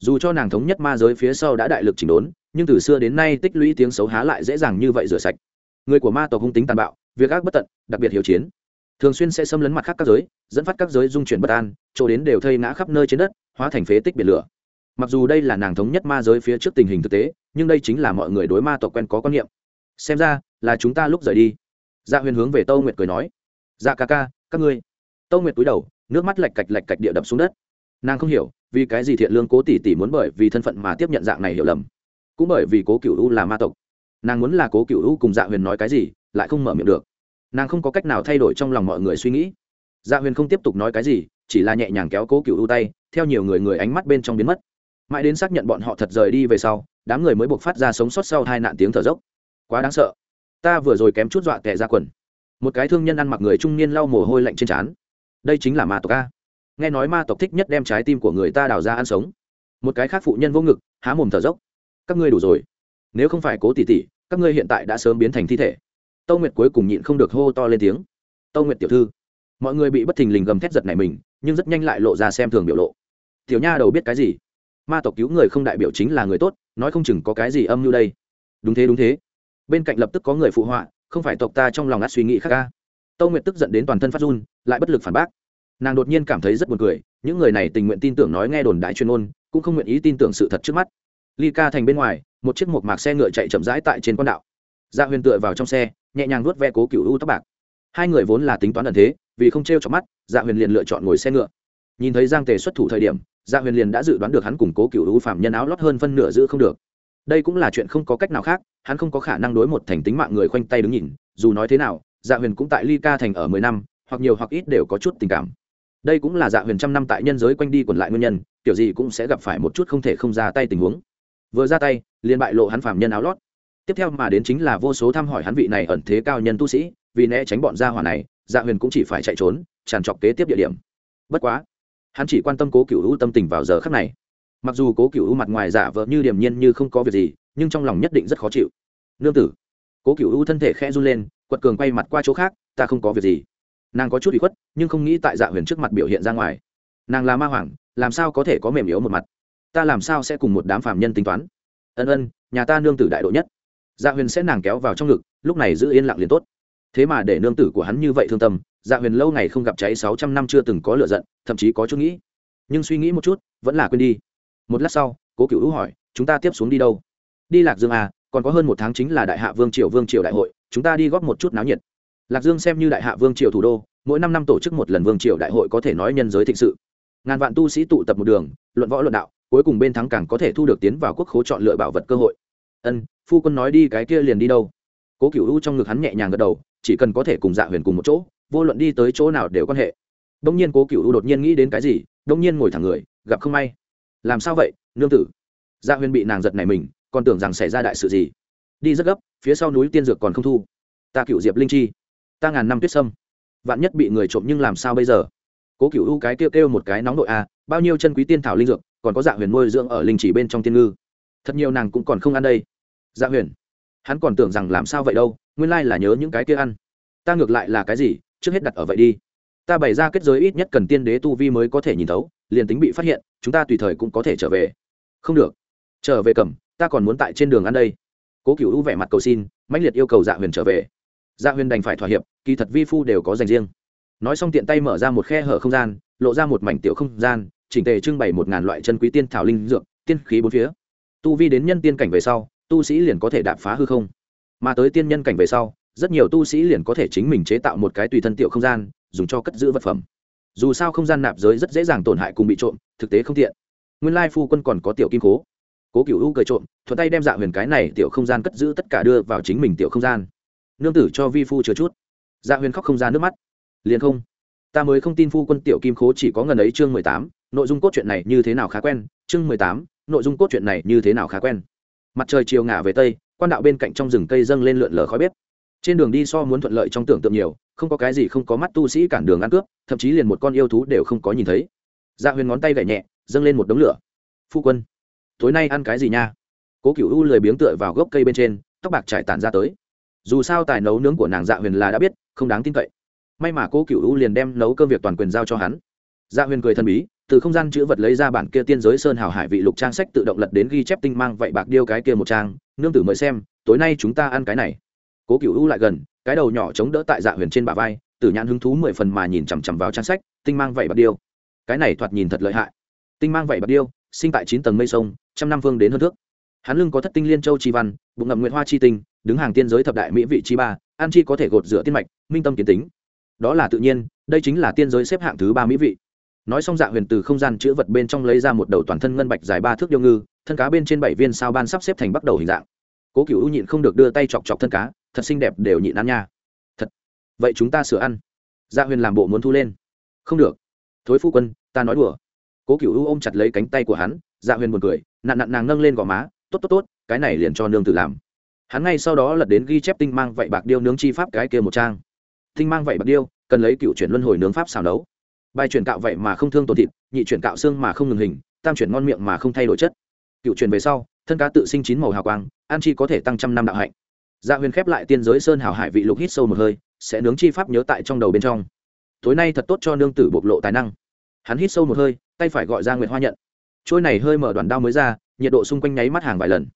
Dù cho nàng thống nhất ma giới phía sau đã đại lực chỉnh đốn, nhưng từ xưa đến nay tích lũy tiếng xấu há lại dễ dàng như vậy rửa sạch. Người của ma tộc hung tính tàn bạo, việc ác bất tận, đặc biệt hiếu chiến. Thường xuyên sẽ xâm lấn mặt khác các giới, dẫn phát các giới dung chuyển bất an, chỗ đến đều thây ngã khắp nơi trên đất, hóa thành phế tích biển lửa. Mặc dù đây là nàng thống nhất ma giới phía trước tình hình thực tế, nhưng đây chính là mọi người đối ma tộc quen có quan niệm. Xem ra, là chúng ta lúc rời đi. Dạ huyền hướng về tâu nguyệt cười nói. Dạ ca ca, các ngươi. Tâu nguyệt cúi đầu nước mắt lạch cạch lạch cạch địa đập xuống đất. Nàng không hiểu, vì cái gì thiện lương cố tỷ tỷ muốn bởi vì thân phận mà tiếp nhận dạng này hiểu lầm, cũng bởi vì cố cựu u là ma tộc. Nàng muốn là cố cựu u cùng dạ huyền nói cái gì, lại không mở miệng được. Nàng không có cách nào thay đổi trong lòng mọi người suy nghĩ. Dạ huyền không tiếp tục nói cái gì, chỉ là nhẹ nhàng kéo cố cựu u tay, theo nhiều người người ánh mắt bên trong biến mất. Mãi đến xác nhận bọn họ thật rời đi về sau, đám người mới buộc phát ra sống sót sau hai nạn tiếng thở dốc. Quá đáng sợ. Ta vừa rồi kém chút dọa tệ ra quần. Một cái thương nhân ăn mặc người trung niên lau mồ hôi lạnh trên trán đây chính là ma tộc a. Nghe nói ma tộc thích nhất đem trái tim của người ta đào ra ăn sống. Một cái khác phụ nhân vô ngực, há mồm thở dốc. Các ngươi đủ rồi. Nếu không phải cố tỉ tỉ các ngươi hiện tại đã sớm biến thành thi thể. Tâu nguyệt cuối cùng nhịn không được hô to lên tiếng. Tâu nguyệt tiểu thư, mọi người bị bất thình lình gầm thét giật này mình, nhưng rất nhanh lại lộ ra xem thường biểu lộ. Tiểu nha đầu biết cái gì? Ma tộc cứu người không đại biểu chính là người tốt, nói không chừng có cái gì âm mưu đây. Đúng thế đúng thế. Bên cạnh lập tức có người phụ họa, không phải tộc ta trong lòng át suy nghĩ khác ca tâu nguyệt tức giận đến toàn thân phát run lại bất lực phản bác. Nàng đột nhiên cảm thấy rất buồn cười, những người này tình nguyện tin tưởng nói nghe đồn đại chuyên ôn cũng không nguyện ý tin tưởng sự thật trước mắt. Ly ca thành bên ngoài, một chiếc một mạc xe ngựa chạy chậm rãi tại trên con đạo. Gia dạ huyền tựa vào trong xe, nhẹ nhàng nuốt ve cố cựu u tóc bạc. Hai người vốn là tính toán ẩn thế, vì không t r e o chọc mắt dạ huyền liền lựa chọn ngồi xe ngựa. Nhìn thấy giang tề xuất thủ thời điểm dạ huyền liền đã dự đoán được hắn củng cố cựu u phạm nhân áo lót hơn phân nửa giữ không được. Đây cũng là chuyện không có cách nào khác, hắn không có khả năng đối một thành tính mạng người khoanh tay đứng nhìn, dù nói thế nào dạ huyền cũng tại ly ca thành ở mười năm hoặc nhiều hoặc ít đều có chút tình cảm. Đây cũng là dạ huyền trăm năm tại nhân giới quanh đi quẩn lại nguyên nhân, kiểu gì cũng sẽ gặp phải một chút không thể không ra tay tình huống. Vừa ra tay, liền bại lộ hắn phạm nhân áo lót. Tiếp theo mà đến chính là vô số thăm hỏi hắn vị này ẩn thế cao nhân tu sĩ, vì né tránh bọn gia hỏa này dạ huyền cũng chỉ phải chạy trốn, tràn trọc kế tiếp địa điểm. Bất quá, hắn chỉ quan tâm cố cựu hữu tâm tình vào giờ khắc này. Mặc dù cố cựu hữu mặt ngoài giả vợ như điềm nhiên như không có việc gì, nhưng trong lòng nhất định rất khó chịu. Nương tử. Cố cựu hữu thân thể khẽ run lên, quật cường quay mặt qua chỗ khác, ta không có việc gì nàng có chút bị khuất, nhưng không nghĩ tại dạ huyền trước mặt biểu hiện ra ngoài. Nàng là ma hoàng, làm sao có thể có mềm yếu một mặt? Ta làm sao sẽ cùng một đám phàm nhân tính toán? Ân ân, nhà ta nương tử đại độ nhất. Dạ huyền sẽ nàng kéo vào trong ngực, lúc này giữ yên lặng liền tốt. Thế mà để nương tử của hắn như vậy thương tâm dạ huyền lâu ngày không gặp cháy sáu trăm năm chưa từng có lựa giận, thậm chí có chút nghĩ. Nhưng suy nghĩ một chút, vẫn là quên đi. Một lát sau, cố cựu hữu hỏi, chúng ta tiếp xuống đi đâu? Đi lạc dương à còn có hơn một tháng chính là đại hạ vương triều vương triều đại hội, chúng ta đi góp một chút náo nhiệt lạc dương xem như đại hạ vương triều thủ đô, mỗi năm năm tổ chức một lần vương triều đại hội có thể nói nhân giới thịnh sự. Ngàn vạn tu sĩ tụ tập một đường, luận võ luận đạo, cuối cùng bên thắng càng có thể thu được tiến vào quốc khố chọn lựa bảo vật cơ hội. Ân, phu quân nói đi, cái kia liền đi đâu? Cố cựu u trong ngực hắn nhẹ nhàng gật đầu, chỉ cần có thể cùng dạ huyền cùng một chỗ, vô luận đi tới chỗ nào đều quan hệ. Đông nhiên cố cựu u đột nhiên nghĩ đến cái gì, đông nhiên ngồi thẳng người, gặp không may. Làm sao vậy, nương tử? Dạ huyền bị nàng giật này mình, còn tưởng rằng xảy ra đại sự gì. Đi rất gấp, phía sau núi tiên dược còn không thu. Ta cựu diệp linh chi ta ngàn năm tuyết sâm. Vạn nhất bị người trộm nhưng làm sao bây giờ? Cố cựu u cái kêu kêu một cái nóng đội a à, bao nhiêu chân quý tiên thảo linh dược, còn có dạ huyền nuôi dưỡng ở linh chỉ bên trong tiên ngư. Thật nhiều nàng cũng còn không ăn đây. Dạ huyền, hắn còn tưởng rằng làm sao vậy đâu, nguyên lai là nhớ những cái kia ăn. Ta ngược lại là cái gì, trước hết đặt ở vậy đi. Ta bày ra kết giới ít nhất cần tiên đế tu vi mới có thể nhìn thấu, liền tính bị phát hiện, chúng ta tùy thời cũng có thể trở về. Không được. Trở về cầm, ta còn muốn tại trên đường ăn đây. Cố cựu u vẻ mặt cầu xin, mãnh liệt yêu cầu dạ huyền trở về dạ huyền đành phải thỏa hiệp, kỳ thật vi phu đều có dành riêng. Nói xong tiện tay mở ra một khe hở không gian, lộ ra một mảnh tiểu không gian, chỉnh tề trưng bày một ngàn loại chân quý tiên thảo linh dược, tiên khí bốn phía. Tu vi đến nhân tiên cảnh về sau, tu sĩ liền có thể đạp phá hư không. Mà tới tiên nhân cảnh về sau, rất nhiều tu sĩ liền có thể chính mình chế tạo một cái tùy thân tiểu không gian, dùng cho cất giữ vật phẩm. Dù sao không gian nạp giới rất dễ dàng tổn hại cùng bị trộm, thực tế không tiện. Nguyên lai phu quân còn có tiểu kim cố. Cố cựu u cười trộm, thuận tay đem dạ huyền cái này tiểu không gian cất giữ tất cả đưa vào chính mình tiểu không gian nương tử cho vi phu chứa chút. Dạ huyền khóc không ra nước mắt. Liền không. Ta mới không tin phu quân tiểu kim khố chỉ có ngần ấy chương mười tám, nội dung cốt truyện này như thế nào khá quen. Chương mười tám, nội dung cốt truyện này như thế nào khá quen. Mặt trời chiều ngả về tây, quan đạo bên cạnh trong rừng cây dâng lên lượn lờ khói bếp. Trên đường đi so muốn thuận lợi trong tưởng tượng nhiều, không có cái gì không có mắt tu sĩ cản đường ăn cướp, thậm chí liền một con yêu thú đều không có nhìn thấy. Dạ huyền ngón tay gậy nhẹ, dâng lên một đống lửa. Phu quân, tối nay ăn cái gì nha? Cố cựu u lười biếng tựa vào gốc cây bên trên, tóc bạc trải tản ra tới dù sao tài nấu nướng của nàng dạ huyền là đã biết, không đáng tin cậy. May mà cô cựu u liền đem nấu cơm việc toàn quyền giao cho hắn. Dạ huyền cười thân bí, từ không gian chữ vật lấy ra bản kia tiên giới sơn hào hải vị lục trang sách tự động lật đến ghi chép tinh mang vậy bạc điêu cái kia một trang, nương tử mời xem, tối nay chúng ta ăn cái này. Cố cựu u lại gần, cái đầu nhỏ chống đỡ tại dạ huyền trên bả vai, tử nhãn hứng thú mười phần mà nhìn chằm chằm vào trang sách, tinh mang vậy bạc điêu. Cái này thoạt nhìn thật lợi hại. Tinh mang vậy bạc điêu, sinh tại chín tầng mây sông, trăm năm vương đến hơn thước. Hắn lưng có thất tinh liên châu chi văn, bụng ngậm nguyện hoa chi tinh đứng hàng tiên giới thập đại mỹ vị chi ba, an chi có thể gột rửa tiên mạch, minh tâm kiến tính. Đó là tự nhiên, đây chính là tiên giới xếp hạng thứ ba mỹ vị. Nói xong dạ huyền từ không gian chữ vật bên trong lấy ra một đầu toàn thân ngân bạch dài ba thước điêu ngư, thân cá bên trên bảy viên sao ban sắp xếp thành bắt đầu hình dạng. Cố cựu nhịn không được đưa tay chọc chọc thân cá, thật xinh đẹp đều nhịn ăn nha. Thật. Vậy chúng ta sửa ăn. Dạ huyền làm bộ muốn thu lên. Không được. Thối phu quân, ta nói đùa. Cố cựu ôm chặt lấy cánh tay của hắn dạ huyền buồn cười nạn nặn nàng nâng lên gò má, tốt tốt tốt, cái này liền cho nương tự làm hắn ngay sau đó lật đến ghi chép tinh mang vậy bạc điêu nướng chi pháp cái kia một trang. Tinh mang vậy bạc điêu, cần lấy cựu chuyển luân hồi nướng pháp xào nấu. Bài chuyển cạo vậy mà không thương tổn thịt, nhị chuyển cạo xương mà không ngừng hình, tam chuyển ngon miệng mà không thay đổi chất. Cựu chuyển về sau, thân cá tự sinh chín màu hào quang, an chi có thể tăng trăm năm đạo hạnh. Gia dạ huyền khép lại tiên giới sơn hào hải vị lục hít sâu một hơi, sẽ nướng chi pháp nhớ tại trong đầu bên trong. Tối nay thật tốt cho nương tử bộc lộ tài năng. Hắn hít sâu một hơi, tay phải gọi ra nguyệt hoa nhận. Trôi này hơi mở đoàn đao mới ra, nhiệt độ xung quanh nháy mắt hàng vài lần.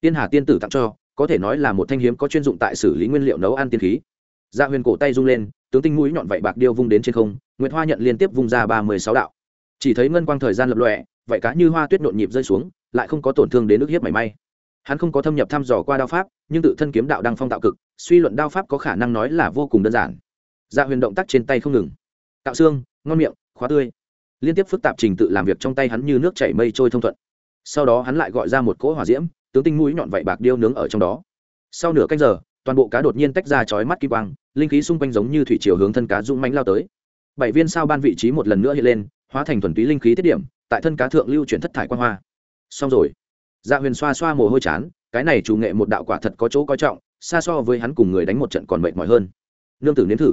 Tiên hà tiên tử tặng cho có thể nói là một thanh hiếm có chuyên dụng tại xử lý nguyên liệu nấu ăn tiên khí. Dạ huyền cổ tay rung lên, tướng tinh mũi nhọn vậy bạc điêu vung đến trên không, nguyệt hoa nhận liên tiếp vung ra ba mươi sáu đạo. Chỉ thấy ngân quang thời gian lập lọe vậy cá như hoa tuyết nhộn nhịp rơi xuống, lại không có tổn thương đến nước hiếp mảy may. Hắn không có thâm nhập thăm dò qua đao pháp, nhưng tự thân kiếm đạo đang phong tạo cực, suy luận đao pháp có khả năng nói là vô cùng đơn giản. Dạ huyền động tác trên tay không ngừng. Tạo xương, ngon miệng, khóa tươi. Liên tiếp phức tạp trình tự làm việc trong tay hắn như nước chảy mây trôi thông thuận. Sau đó hắn lại gọi ra một cỗ hỏa diễm tướng tinh mũi nhọn vậy bạc điêu nướng ở trong đó. Sau nửa canh giờ, toàn bộ cá đột nhiên tách ra chói mắt kim quang, linh khí xung quanh giống như thủy chiều hướng thân cá rung mánh lao tới. Bảy viên sao ban vị trí một lần nữa hiện lên, hóa thành thuần túy linh khí tiết điểm, tại thân cá thượng lưu chuyển thất thải quan hoa. Xong rồi. Dạ huyền xoa xoa mồ hôi chán, cái này chủ nghệ một đạo quả thật có chỗ coi trọng, xa so với hắn cùng người đánh một trận còn mệt mỏi hơn. Nương tử nếm thử.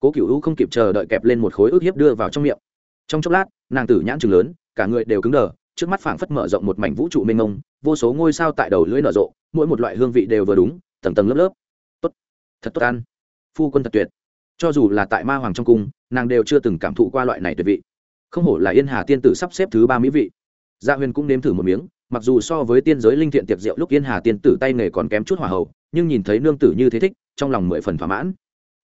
Cố cựu u không kịp chờ đợi kẹp lên một khối ức hiếp đưa vào trong miệng. Trong chốc lát, nàng tử nhãn chừng lớn, cả người đều cứng đờ trước mắt phảng phất mở rộng một mảnh vũ trụ mênh mông, vô số ngôi sao tại đầu lưỡi nở rộ, mỗi một loại hương vị đều vừa đúng, tầng tầng lớp lớp. Tốt, thật tốt ăn. Phu quân thật tuyệt. Cho dù là tại ma hoàng trong cung, nàng đều chưa từng cảm thụ qua loại này tuyệt vị. Không hổ là yên hà tiên tử sắp xếp thứ ba mỹ vị. Gia huyền cũng nếm thử một miếng, mặc dù so với tiên giới linh thiện tiệc rượu lúc yên hà tiên tử tay nghề còn kém chút hòa hậu nhưng nhìn thấy nương tử như thế thích, trong lòng mười phần thỏa mãn.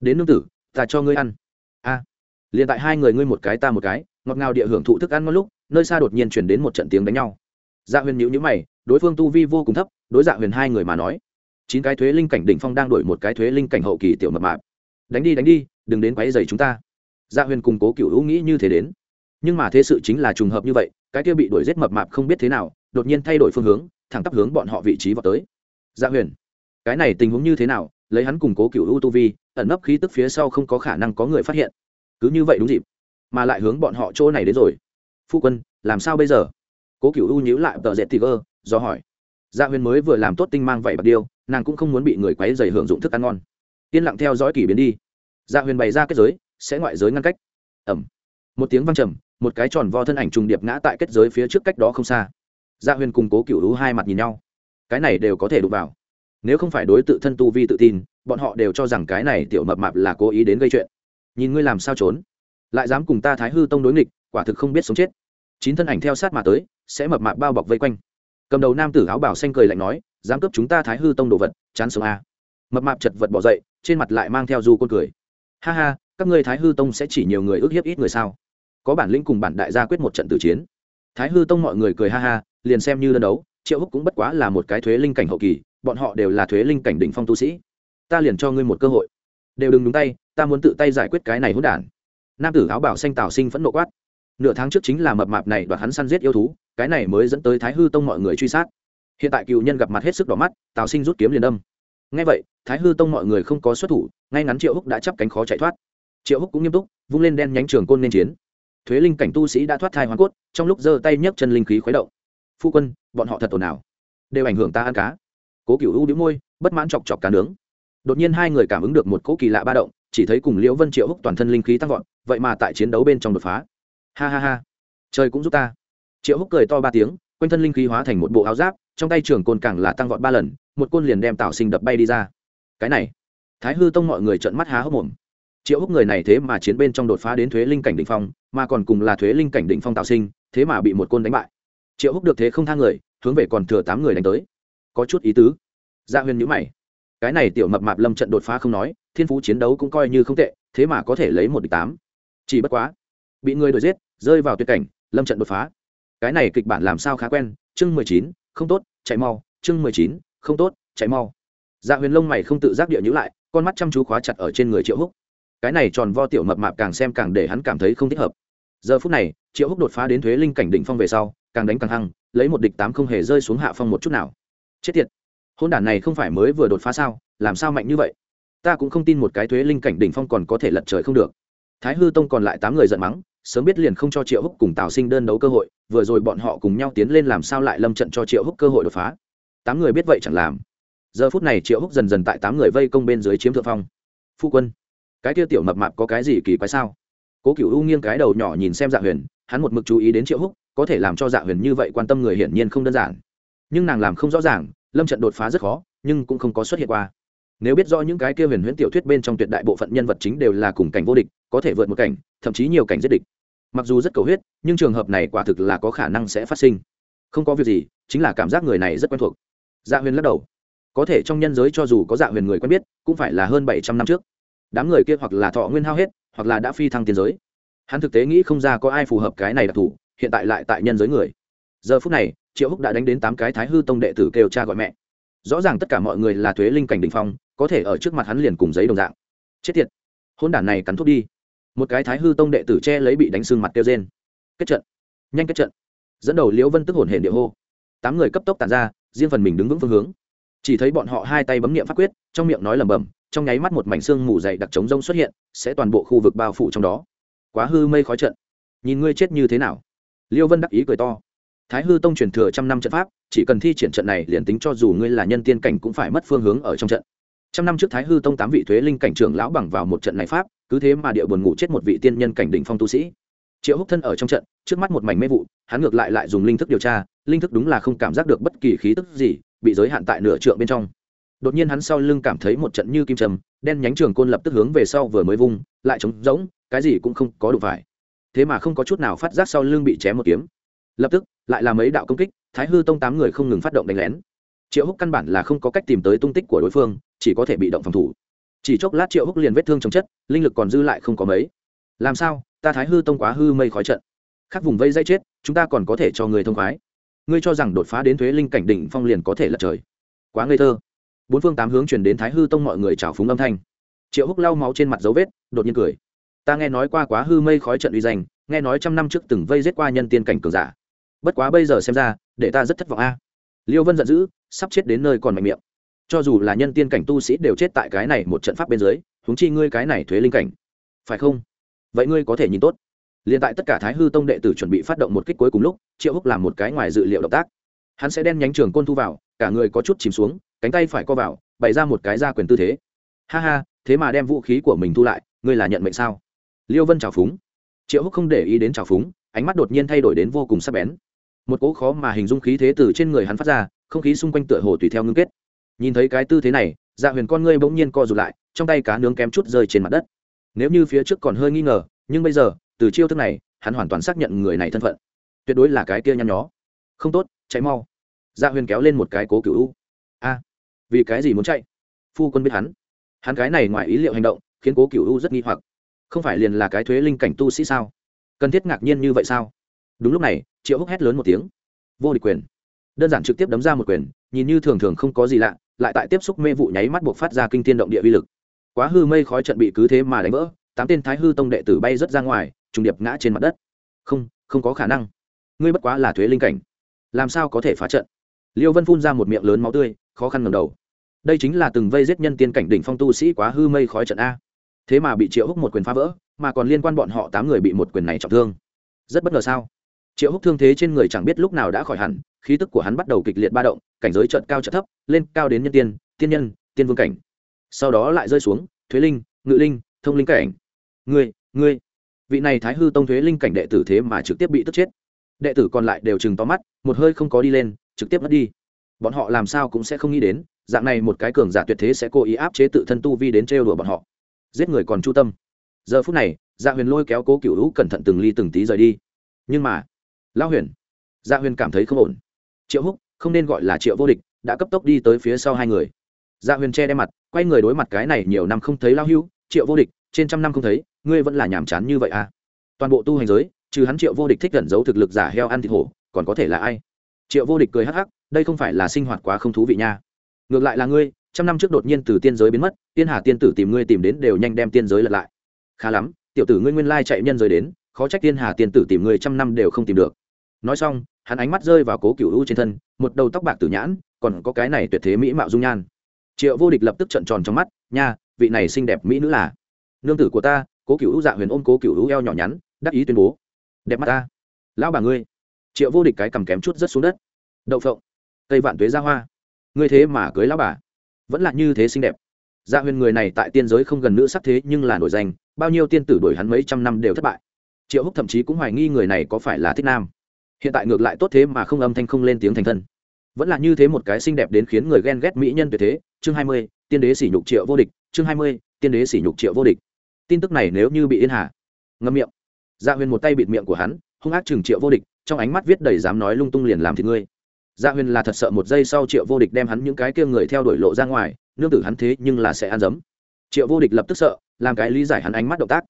Đến nương tử, ta cho ngươi ăn. A, liền tại hai người ngươi một cái ta một cái, ngọt ngào địa hưởng thụ thức ăn ngon lúc nơi xa đột nhiên chuyển đến một trận tiếng đánh nhau. Dạ huyền nhữ nhữ mày, đối phương tu vi vô cùng thấp, đối dạ huyền hai người mà nói, chín cái thuế linh cảnh đỉnh phong đang đổi một cái thuế linh cảnh hậu kỳ tiểu mập mạp. Đánh đi đánh đi, đừng đến quáy dày chúng ta. Dạ huyền cùng cố cựu hữu nghĩ như thế đến. Nhưng mà thế sự chính là trùng hợp như vậy, cái kia bị đuổi giết mập mạp không biết thế nào, đột nhiên thay đổi phương hướng, thẳng tắp hướng bọn họ vị trí vào tới. Dạ huyền, cái này tình huống như thế nào? Lấy hắn cùng cố cựu u tu vi, ẩn nấp khí tức phía sau không có khả năng có người phát hiện. Cứ như vậy đúng dịp, mà lại hướng bọn họ chỗ này đến rồi phu quân, làm sao bây giờ? Cố cựu u nhíu lại tờ dệt thì gơ, do hỏi. Gia huyền mới vừa làm tốt tinh mang vậy bạc điêu, nàng cũng không muốn bị người quấy dày hưởng dụng thức ăn ngon. Yên lặng theo dõi kỷ biến đi. Gia huyền bày ra kết giới, sẽ ngoại giới ngăn cách. Ẩm. Một tiếng văng trầm, một cái tròn vo thân ảnh trùng điệp ngã tại kết giới phía trước cách đó không xa. Gia huyền cùng cố cựu u hai mặt nhìn nhau. Cái này đều có thể đụng vào. Nếu không phải đối tự thân tu vi tự tin, bọn họ đều cho rằng cái này tiểu mập mạp là cố ý đến gây chuyện. Nhìn ngươi làm sao trốn. Lại dám cùng ta thái hư tông đối nghịch quả thực không biết sống chết. Chín thân ảnh theo sát mà tới, sẽ mập mạp bao bọc vây quanh. Cầm đầu nam tử áo bảo xanh cười lạnh nói, dám cướp chúng ta thái hư tông đồ vật, chán sống a. Mập mạp chật vật bỏ dậy, trên mặt lại mang theo du côn cười. Ha ha, các ngươi thái hư tông sẽ chỉ nhiều người ước hiếp ít người sao? Có bản lĩnh cùng bản đại gia quyết một trận tử chiến. Thái hư tông mọi người cười ha ha, liền xem như đơn đấu, triệu húc cũng bất quá là một cái thuế linh cảnh hậu kỳ, bọn họ đều là thuế linh cảnh đỉnh phong tu sĩ. Ta liền cho ngươi một cơ hội. Đều đừng đúng tay, ta muốn tự tay giải quyết cái này hỗn đản. Nam tử áo bảo xanh tào sinh phẫn nộ quát nửa tháng trước chính là mập mạp này đoạt hắn săn giết yêu thú, cái này mới dẫn tới thái hư tông mọi người truy sát. Hiện tại cựu nhân gặp mặt hết sức đỏ mắt, tào sinh rút kiếm liền đâm. Ngay vậy, thái hư tông mọi người không có xuất thủ, ngay ngắn triệu húc đã chấp cánh khó chạy thoát. Triệu húc cũng nghiêm túc, vung lên đen nhánh trường côn nên chiến. Thuế linh cảnh tu sĩ đã thoát thai hoàn cốt, trong lúc giơ tay nhấc chân linh khí khuấy động. Phu quân, bọn họ thật ồn ào. Đều ảnh hưởng ta ăn cá. Cố cựu u đĩu môi, bất mãn chọc chọc cá nướng. Đột nhiên hai người cảm ứng được một cỗ kỳ lạ ba động, chỉ thấy cùng liễu vân triệu húc toàn thân linh khí tăng vọt, vậy mà tại chiến đấu bên trong đột phá ha ha ha. Trời cũng giúp ta. Triệu húc cười to ba tiếng, quanh thân linh khí hóa thành một bộ áo giáp, trong tay trường côn càng là tăng vọt ba lần, một côn liền đem tạo sinh đập bay đi ra. Cái này, thái hư tông mọi người trợn mắt há hốc mồm. Triệu húc người này thế mà chiến bên trong đột phá đến thuế linh cảnh định phong, mà còn cùng là thuế linh cảnh định phong tạo sinh, thế mà bị một côn đánh bại. Triệu húc được thế không thang người, hướng về còn thừa tám người đánh tới. Có chút ý tứ. Gia huyền nhữ mày. Cái này tiểu mập mạp lâm trận đột phá không nói, thiên phú chiến đấu cũng coi như không tệ, thế mà có thể lấy một địch tám. Chỉ bất quá bị người đuổi giết, rơi vào tuyệt cảnh, lâm trận đột phá. Cái này kịch bản làm sao khá quen? Chương mười chín, không tốt, chạy mau. Chương mười chín, không tốt, chạy mau. Dạ huyền lông mày không tự giác địa nhữ lại, con mắt chăm chú khóa chặt ở trên người triệu húc. Cái này tròn vo tiểu mập mạp càng xem càng để hắn cảm thấy không thích hợp. Giờ phút này, triệu húc đột phá đến thuế linh cảnh đỉnh phong về sau, càng đánh càng hăng, lấy một địch tám không hề rơi xuống hạ phong một chút nào. Chết tiệt. Hôn đản này không phải mới vừa đột phá sao? Làm sao mạnh như vậy? Ta cũng không tin một cái thuế linh cảnh đỉnh phong còn có thể lật trời không được. Thái hư tông còn lại tám người giận mắng sớm biết liền không cho triệu húc cùng tào sinh đơn đấu cơ hội, vừa rồi bọn họ cùng nhau tiến lên làm sao lại lâm trận cho triệu húc cơ hội đột phá. Tám người biết vậy chẳng làm. Giờ phút này triệu húc dần dần tại tám người vây công bên dưới chiếm thượng phong. Phu quân, cái kia tiểu mập mạp có cái gì kỳ quái sao? Cố cựu u nghiêng cái đầu nhỏ nhìn xem dạ huyền, hắn một mực chú ý đến triệu húc, có thể làm cho dạ huyền như vậy quan tâm người hiển nhiên không đơn giản. Nhưng nàng làm không rõ ràng, lâm trận đột phá rất khó, nhưng cũng không có xuất hiện qua nếu biết rõ những cái kia huyền huyễn tiểu thuyết bên trong tuyệt đại bộ phận nhân vật chính đều là cùng cảnh vô địch, có thể vượt một cảnh, thậm chí nhiều cảnh giết địch. Mặc dù rất cầu huyết, nhưng trường hợp này quả thực là có khả năng sẽ phát sinh. Không có việc gì, chính là cảm giác người này rất quen thuộc. Dạ huyền lắc đầu. Có thể trong nhân giới cho dù có dạ huyền người quen biết, cũng phải là hơn bảy trăm năm trước. Đám người kia hoặc là thọ nguyên hao hết, hoặc là đã phi thăng tiến giới. Hắn thực tế nghĩ không ra có ai phù hợp cái này đặc thù hiện tại lại tại nhân giới người. Giờ phút này, triệu húc đã đánh đến tám cái thái hư tông đệ tử kêu cha gọi mẹ rõ ràng tất cả mọi người là thuế linh cảnh đình phong, có thể ở trước mặt hắn liền cùng giấy đồng dạng. Chết tiệt. Hôn đản này cắn thuốc đi. Một cái thái hư tông đệ tử che lấy bị đánh xương mặt kêu trên kết trận. Nhanh kết trận. Dẫn đầu liễu vân tức hồn hển địa hô. Tám người cấp tốc tàn ra, riêng phần mình đứng vững phương hướng. Chỉ thấy bọn họ hai tay bấm niệm pháp quyết, trong miệng nói lẩm bẩm, trong nháy mắt một mảnh xương mù dày đặc trống rông xuất hiện, sẽ toàn bộ khu vực bao phủ trong đó. Quá hư mây khói trận. Nhìn ngươi chết như thế nào? Liêu vân đắc ý cười to thái hư tông truyền thừa trăm năm trận pháp, chỉ cần thi triển trận này liền tính cho dù ngươi là nhân tiên cảnh cũng phải mất phương hướng ở trong trận. Trăm năm trước thái hư tông tám vị thuế linh cảnh trưởng lão bằng vào một trận này pháp, cứ thế mà địa buồn ngủ chết một vị tiên nhân cảnh đỉnh phong tu sĩ. Triệu húc thân ở trong trận, trước mắt một mảnh mê vụ, hắn ngược lại lại dùng linh thức điều tra, linh thức đúng là không cảm giác được bất kỳ khí tức gì, bị giới hạn tại nửa trượng bên trong. Đột nhiên hắn sau lưng cảm thấy một trận như kim trầm, đen nhánh trường côn lập tức hướng về sau vừa mới vung, lại trống rỗng, cái gì cũng không có đủ phải. Thế mà không có chút nào phát giác sau lưng bị chém một kiếm lập tức, lại là mấy đạo công kích, thái hư tông tám người không ngừng phát động đánh lén. Triệu húc căn bản là không có cách tìm tới tung tích của đối phương, chỉ có thể bị động phòng thủ. Chỉ chốc lát triệu húc liền vết thương chồng chất, linh lực còn dư lại không có mấy. Làm sao? Ta thái hư tông quá hư mây khói trận. Khắc vùng vây dây chết, chúng ta còn có thể cho người thông khoái. Ngươi cho rằng đột phá đến thuế linh cảnh đỉnh phong liền có thể lật trời. Quá ngây thơ. Bốn phương tám hướng chuyển đến thái hư tông mọi người trào phúng âm thanh. Triệu húc lau máu trên mặt dấu vết, đột nhiên cười. Ta nghe nói qua quá hư mây khói trận uy danh, nghe nói trăm năm trước từng vây giết qua nhân tiên cảnh cường giả bất quá bây giờ xem ra, để ta rất thất vọng a. Liêu vân giận dữ, sắp chết đến nơi còn mạnh miệng. Cho dù là nhân tiên cảnh tu sĩ đều chết tại cái này một trận pháp bên dưới, huống chi ngươi cái này thuế linh cảnh. Phải không? Vậy ngươi có thể nhìn tốt. Liền tại tất cả thái hư tông đệ tử chuẩn bị phát động một kích cuối cùng lúc, triệu húc làm một cái ngoài dự liệu động tác. Hắn sẽ đen nhánh trường côn thu vào, cả người có chút chìm xuống, cánh tay phải co vào, bày ra một cái ra quyền tư thế. Ha ha, thế mà đem vũ khí của mình thu lại, ngươi là nhận mệnh sao? Liêu vân trào phúng. Triệu húc không để ý đến trào phúng, ánh mắt đột nhiên thay đổi đến vô cùng sắc bén một cỗ khó mà hình dung khí thế từ trên người hắn phát ra, không khí xung quanh tựa hồ tùy theo ngưng kết. Nhìn thấy cái tư thế này dạ huyền con ngươi bỗng nhiên co rụt lại, trong tay cá nướng kém chút rơi trên mặt đất. Nếu như phía trước còn hơi nghi ngờ, nhưng bây giờ, từ chiêu thức này, hắn hoàn toàn xác nhận người này thân phận. Tuyệt đối là cái kia nhăn nhó. Không tốt cháy mau. Dạ huyền kéo lên một cái cố cựu a, vì cái gì muốn chạy? Phu quân biết hắn. Hắn cái này ngoài ý liệu hành động, khiến cố cựu rất nghi hoặc. Không phải liền là cái thuế linh cảnh tu sĩ sao? Cần thiết ngạc nhiên như vậy sao? Đúng lúc này triệu húc hét lớn một tiếng. Vô địch quyền. Đơn giản trực tiếp đấm ra một quyền, nhìn như thường thường không có gì lạ, lại tại tiếp xúc mê vụ nháy mắt buộc phát ra kinh thiên động địa uy lực. Quá hư mây khói trận bị cứ thế mà đánh vỡ, tám tên thái hư tông đệ tử bay rớt ra ngoài, trùng điệp ngã trên mặt đất. Không không có khả năng. Ngươi bất quá là thuế linh cảnh. Làm sao có thể phá trận? Liêu vân phun ra một miệng lớn máu tươi, khó khăn ngầm đầu. Đây chính là từng vây giết nhân tiên cảnh đỉnh phong tu sĩ quá hư mây khói trận a. Thế mà bị triệu húc một quyền phá vỡ, mà còn liên quan bọn họ tám người bị một quyền này trọng thương. Rất bất ngờ sao? Triệu húc thương thế trên người chẳng biết lúc nào đã khỏi hẳn, khí tức của hắn bắt đầu kịch liệt ba động, cảnh giới trận cao trận thấp, lên cao đến nhân tiên tiên nhân, tiên vương cảnh. Sau đó lại rơi xuống, thuế linh, ngự linh, thông linh cảnh. Ngươi ngươi. Vị này thái hư tông thuế linh cảnh đệ tử thế mà trực tiếp bị tức chết. Đệ tử còn lại đều chừng to mắt, một hơi không có đi lên, trực tiếp mất đi. Bọn họ làm sao cũng sẽ không nghĩ đến, dạng này một cái cường giả tuyệt thế sẽ cố ý áp chế tự thân tu vi đến trêu đùa bọn họ. Giết người còn chu tâm. Giờ phút này dạ huyền lôi kéo cố cựu hữu cẩn thận từng ly từng tí rời đi. Nhưng mà lão huyền. Gia huyền cảm thấy không ổn. Triệu húc, không nên gọi là triệu vô địch, đã cấp tốc đi tới phía sau hai người. Gia huyền che đe mặt, quay người đối mặt cái này nhiều năm không thấy lao hưu triệu vô địch, trên trăm năm không thấy, ngươi vẫn là nhàm chán như vậy à? Toàn bộ tu hành giới, trừ hắn triệu vô địch thích gần giấu thực lực giả heo ăn thịt hổ, còn có thể là ai? Triệu vô địch cười hắc hắc, đây không phải là sinh hoạt quá không thú vị nha. Ngược lại là ngươi, trăm năm trước đột nhiên từ tiên giới biến mất, tiên hà tiên tử tìm ngươi tìm đến đều nhanh đem tiên giới lật lại. Khá lắm, tiểu tử ngươi nguyên lai chạy nhân giới đến, khó trách tiên hà tiên tử tìm ngươi trăm năm đều không tìm được nói xong, hắn ánh mắt rơi vào cố cựu u trên thân, một đầu tóc bạc tử nhãn, còn có cái này tuyệt thế mỹ mạo dung nhan. Triệu vô địch lập tức trận tròn trong mắt, nha, vị này xinh đẹp mỹ nữ là? Nương tử của ta, cố cựu u dạ huyền ôm cố cựu u eo nhỏ nhắn, đắc ý tuyên bố. Đẹp mắt ta, lão bà ngươi. Triệu vô địch cái cầm kém chút rất xuống đất. Đậu phộng, cây vạn tuế ra hoa. Ngươi thế mà cưới lão bà, vẫn là như thế xinh đẹp. Dạ huyền người này tại tiên giới không gần nữ sắc thế nhưng là nổi danh, bao nhiêu tiên tử đổi hắn mấy trăm năm đều thất bại. Triệu húc thậm chí cũng hoài nghi người này có phải là thích nam hiện tại ngược lại tốt thế mà không âm thanh không lên tiếng thành thân. Vẫn là như thế một cái xinh đẹp đến khiến người ghen ghét mỹ nhân tuyệt thế. Chương hai mươi, tiên đế sỉ nhục triệu vô địch. Chương hai mươi, tiên đế sỉ nhục triệu vô địch. Tin tức này nếu như bị yên hà, ngâm miệng. Dạ huyền một tay bịt miệng của hắn, hung ác chừng triệu vô địch, trong ánh mắt viết đầy dám nói lung tung liền làm thì ngươi. Dạ huyền là thật sợ một giây sau triệu vô địch đem hắn những cái kia người theo đuổi lộ ra ngoài, nương tử hắn thế nhưng là sẽ ăn dấm. Triệu vô địch lập tức sợ, làm cái lý giải hắn ánh mắt động tác.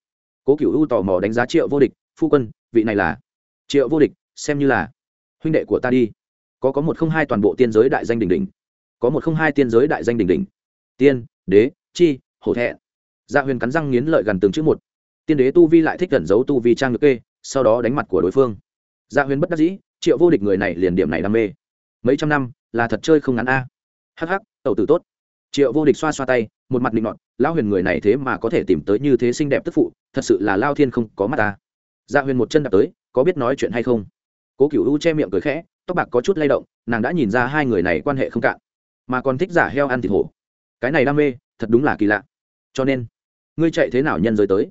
Cố cựu u tò mò đánh giá triệu vô địch, phu quân, vị này là? Triệu vô địch xem như là huynh đệ của ta đi. Có có một không hai toàn bộ tiên giới đại danh đỉnh đỉnh. Có một không hai tiên giới đại danh đỉnh đỉnh. Tiên, đế, chi, hổ thẹn. Dạ huyền cắn răng nghiến lợi gần từng chữ một. Tiên đế tu vi lại thích gần giấu tu vi trang ngược kê, sau đó đánh mặt của đối phương. Dạ huyền bất đắc dĩ, triệu vô địch người này liền điểm này đam mê. Mấy trăm năm, là thật chơi không ngắn a. Hắc hắc, tẩu tử tốt. Triệu vô địch xoa xoa tay, một mặt định nọt, lão huyền người này thế mà có thể tìm tới như thế xinh đẹp tức phụ, thật sự là lao thiên không có mắt ta. Dạ huyền một chân đạp tới, có biết nói chuyện hay không? Cố cựu u che miệng cười khẽ, tóc bạc có chút lay động, nàng đã nhìn ra hai người này quan hệ không cạn, mà còn thích giả heo ăn thịt hổ. Cái này đam mê, thật đúng là kỳ lạ. Cho nên, ngươi chạy thế nào nhân giới tới?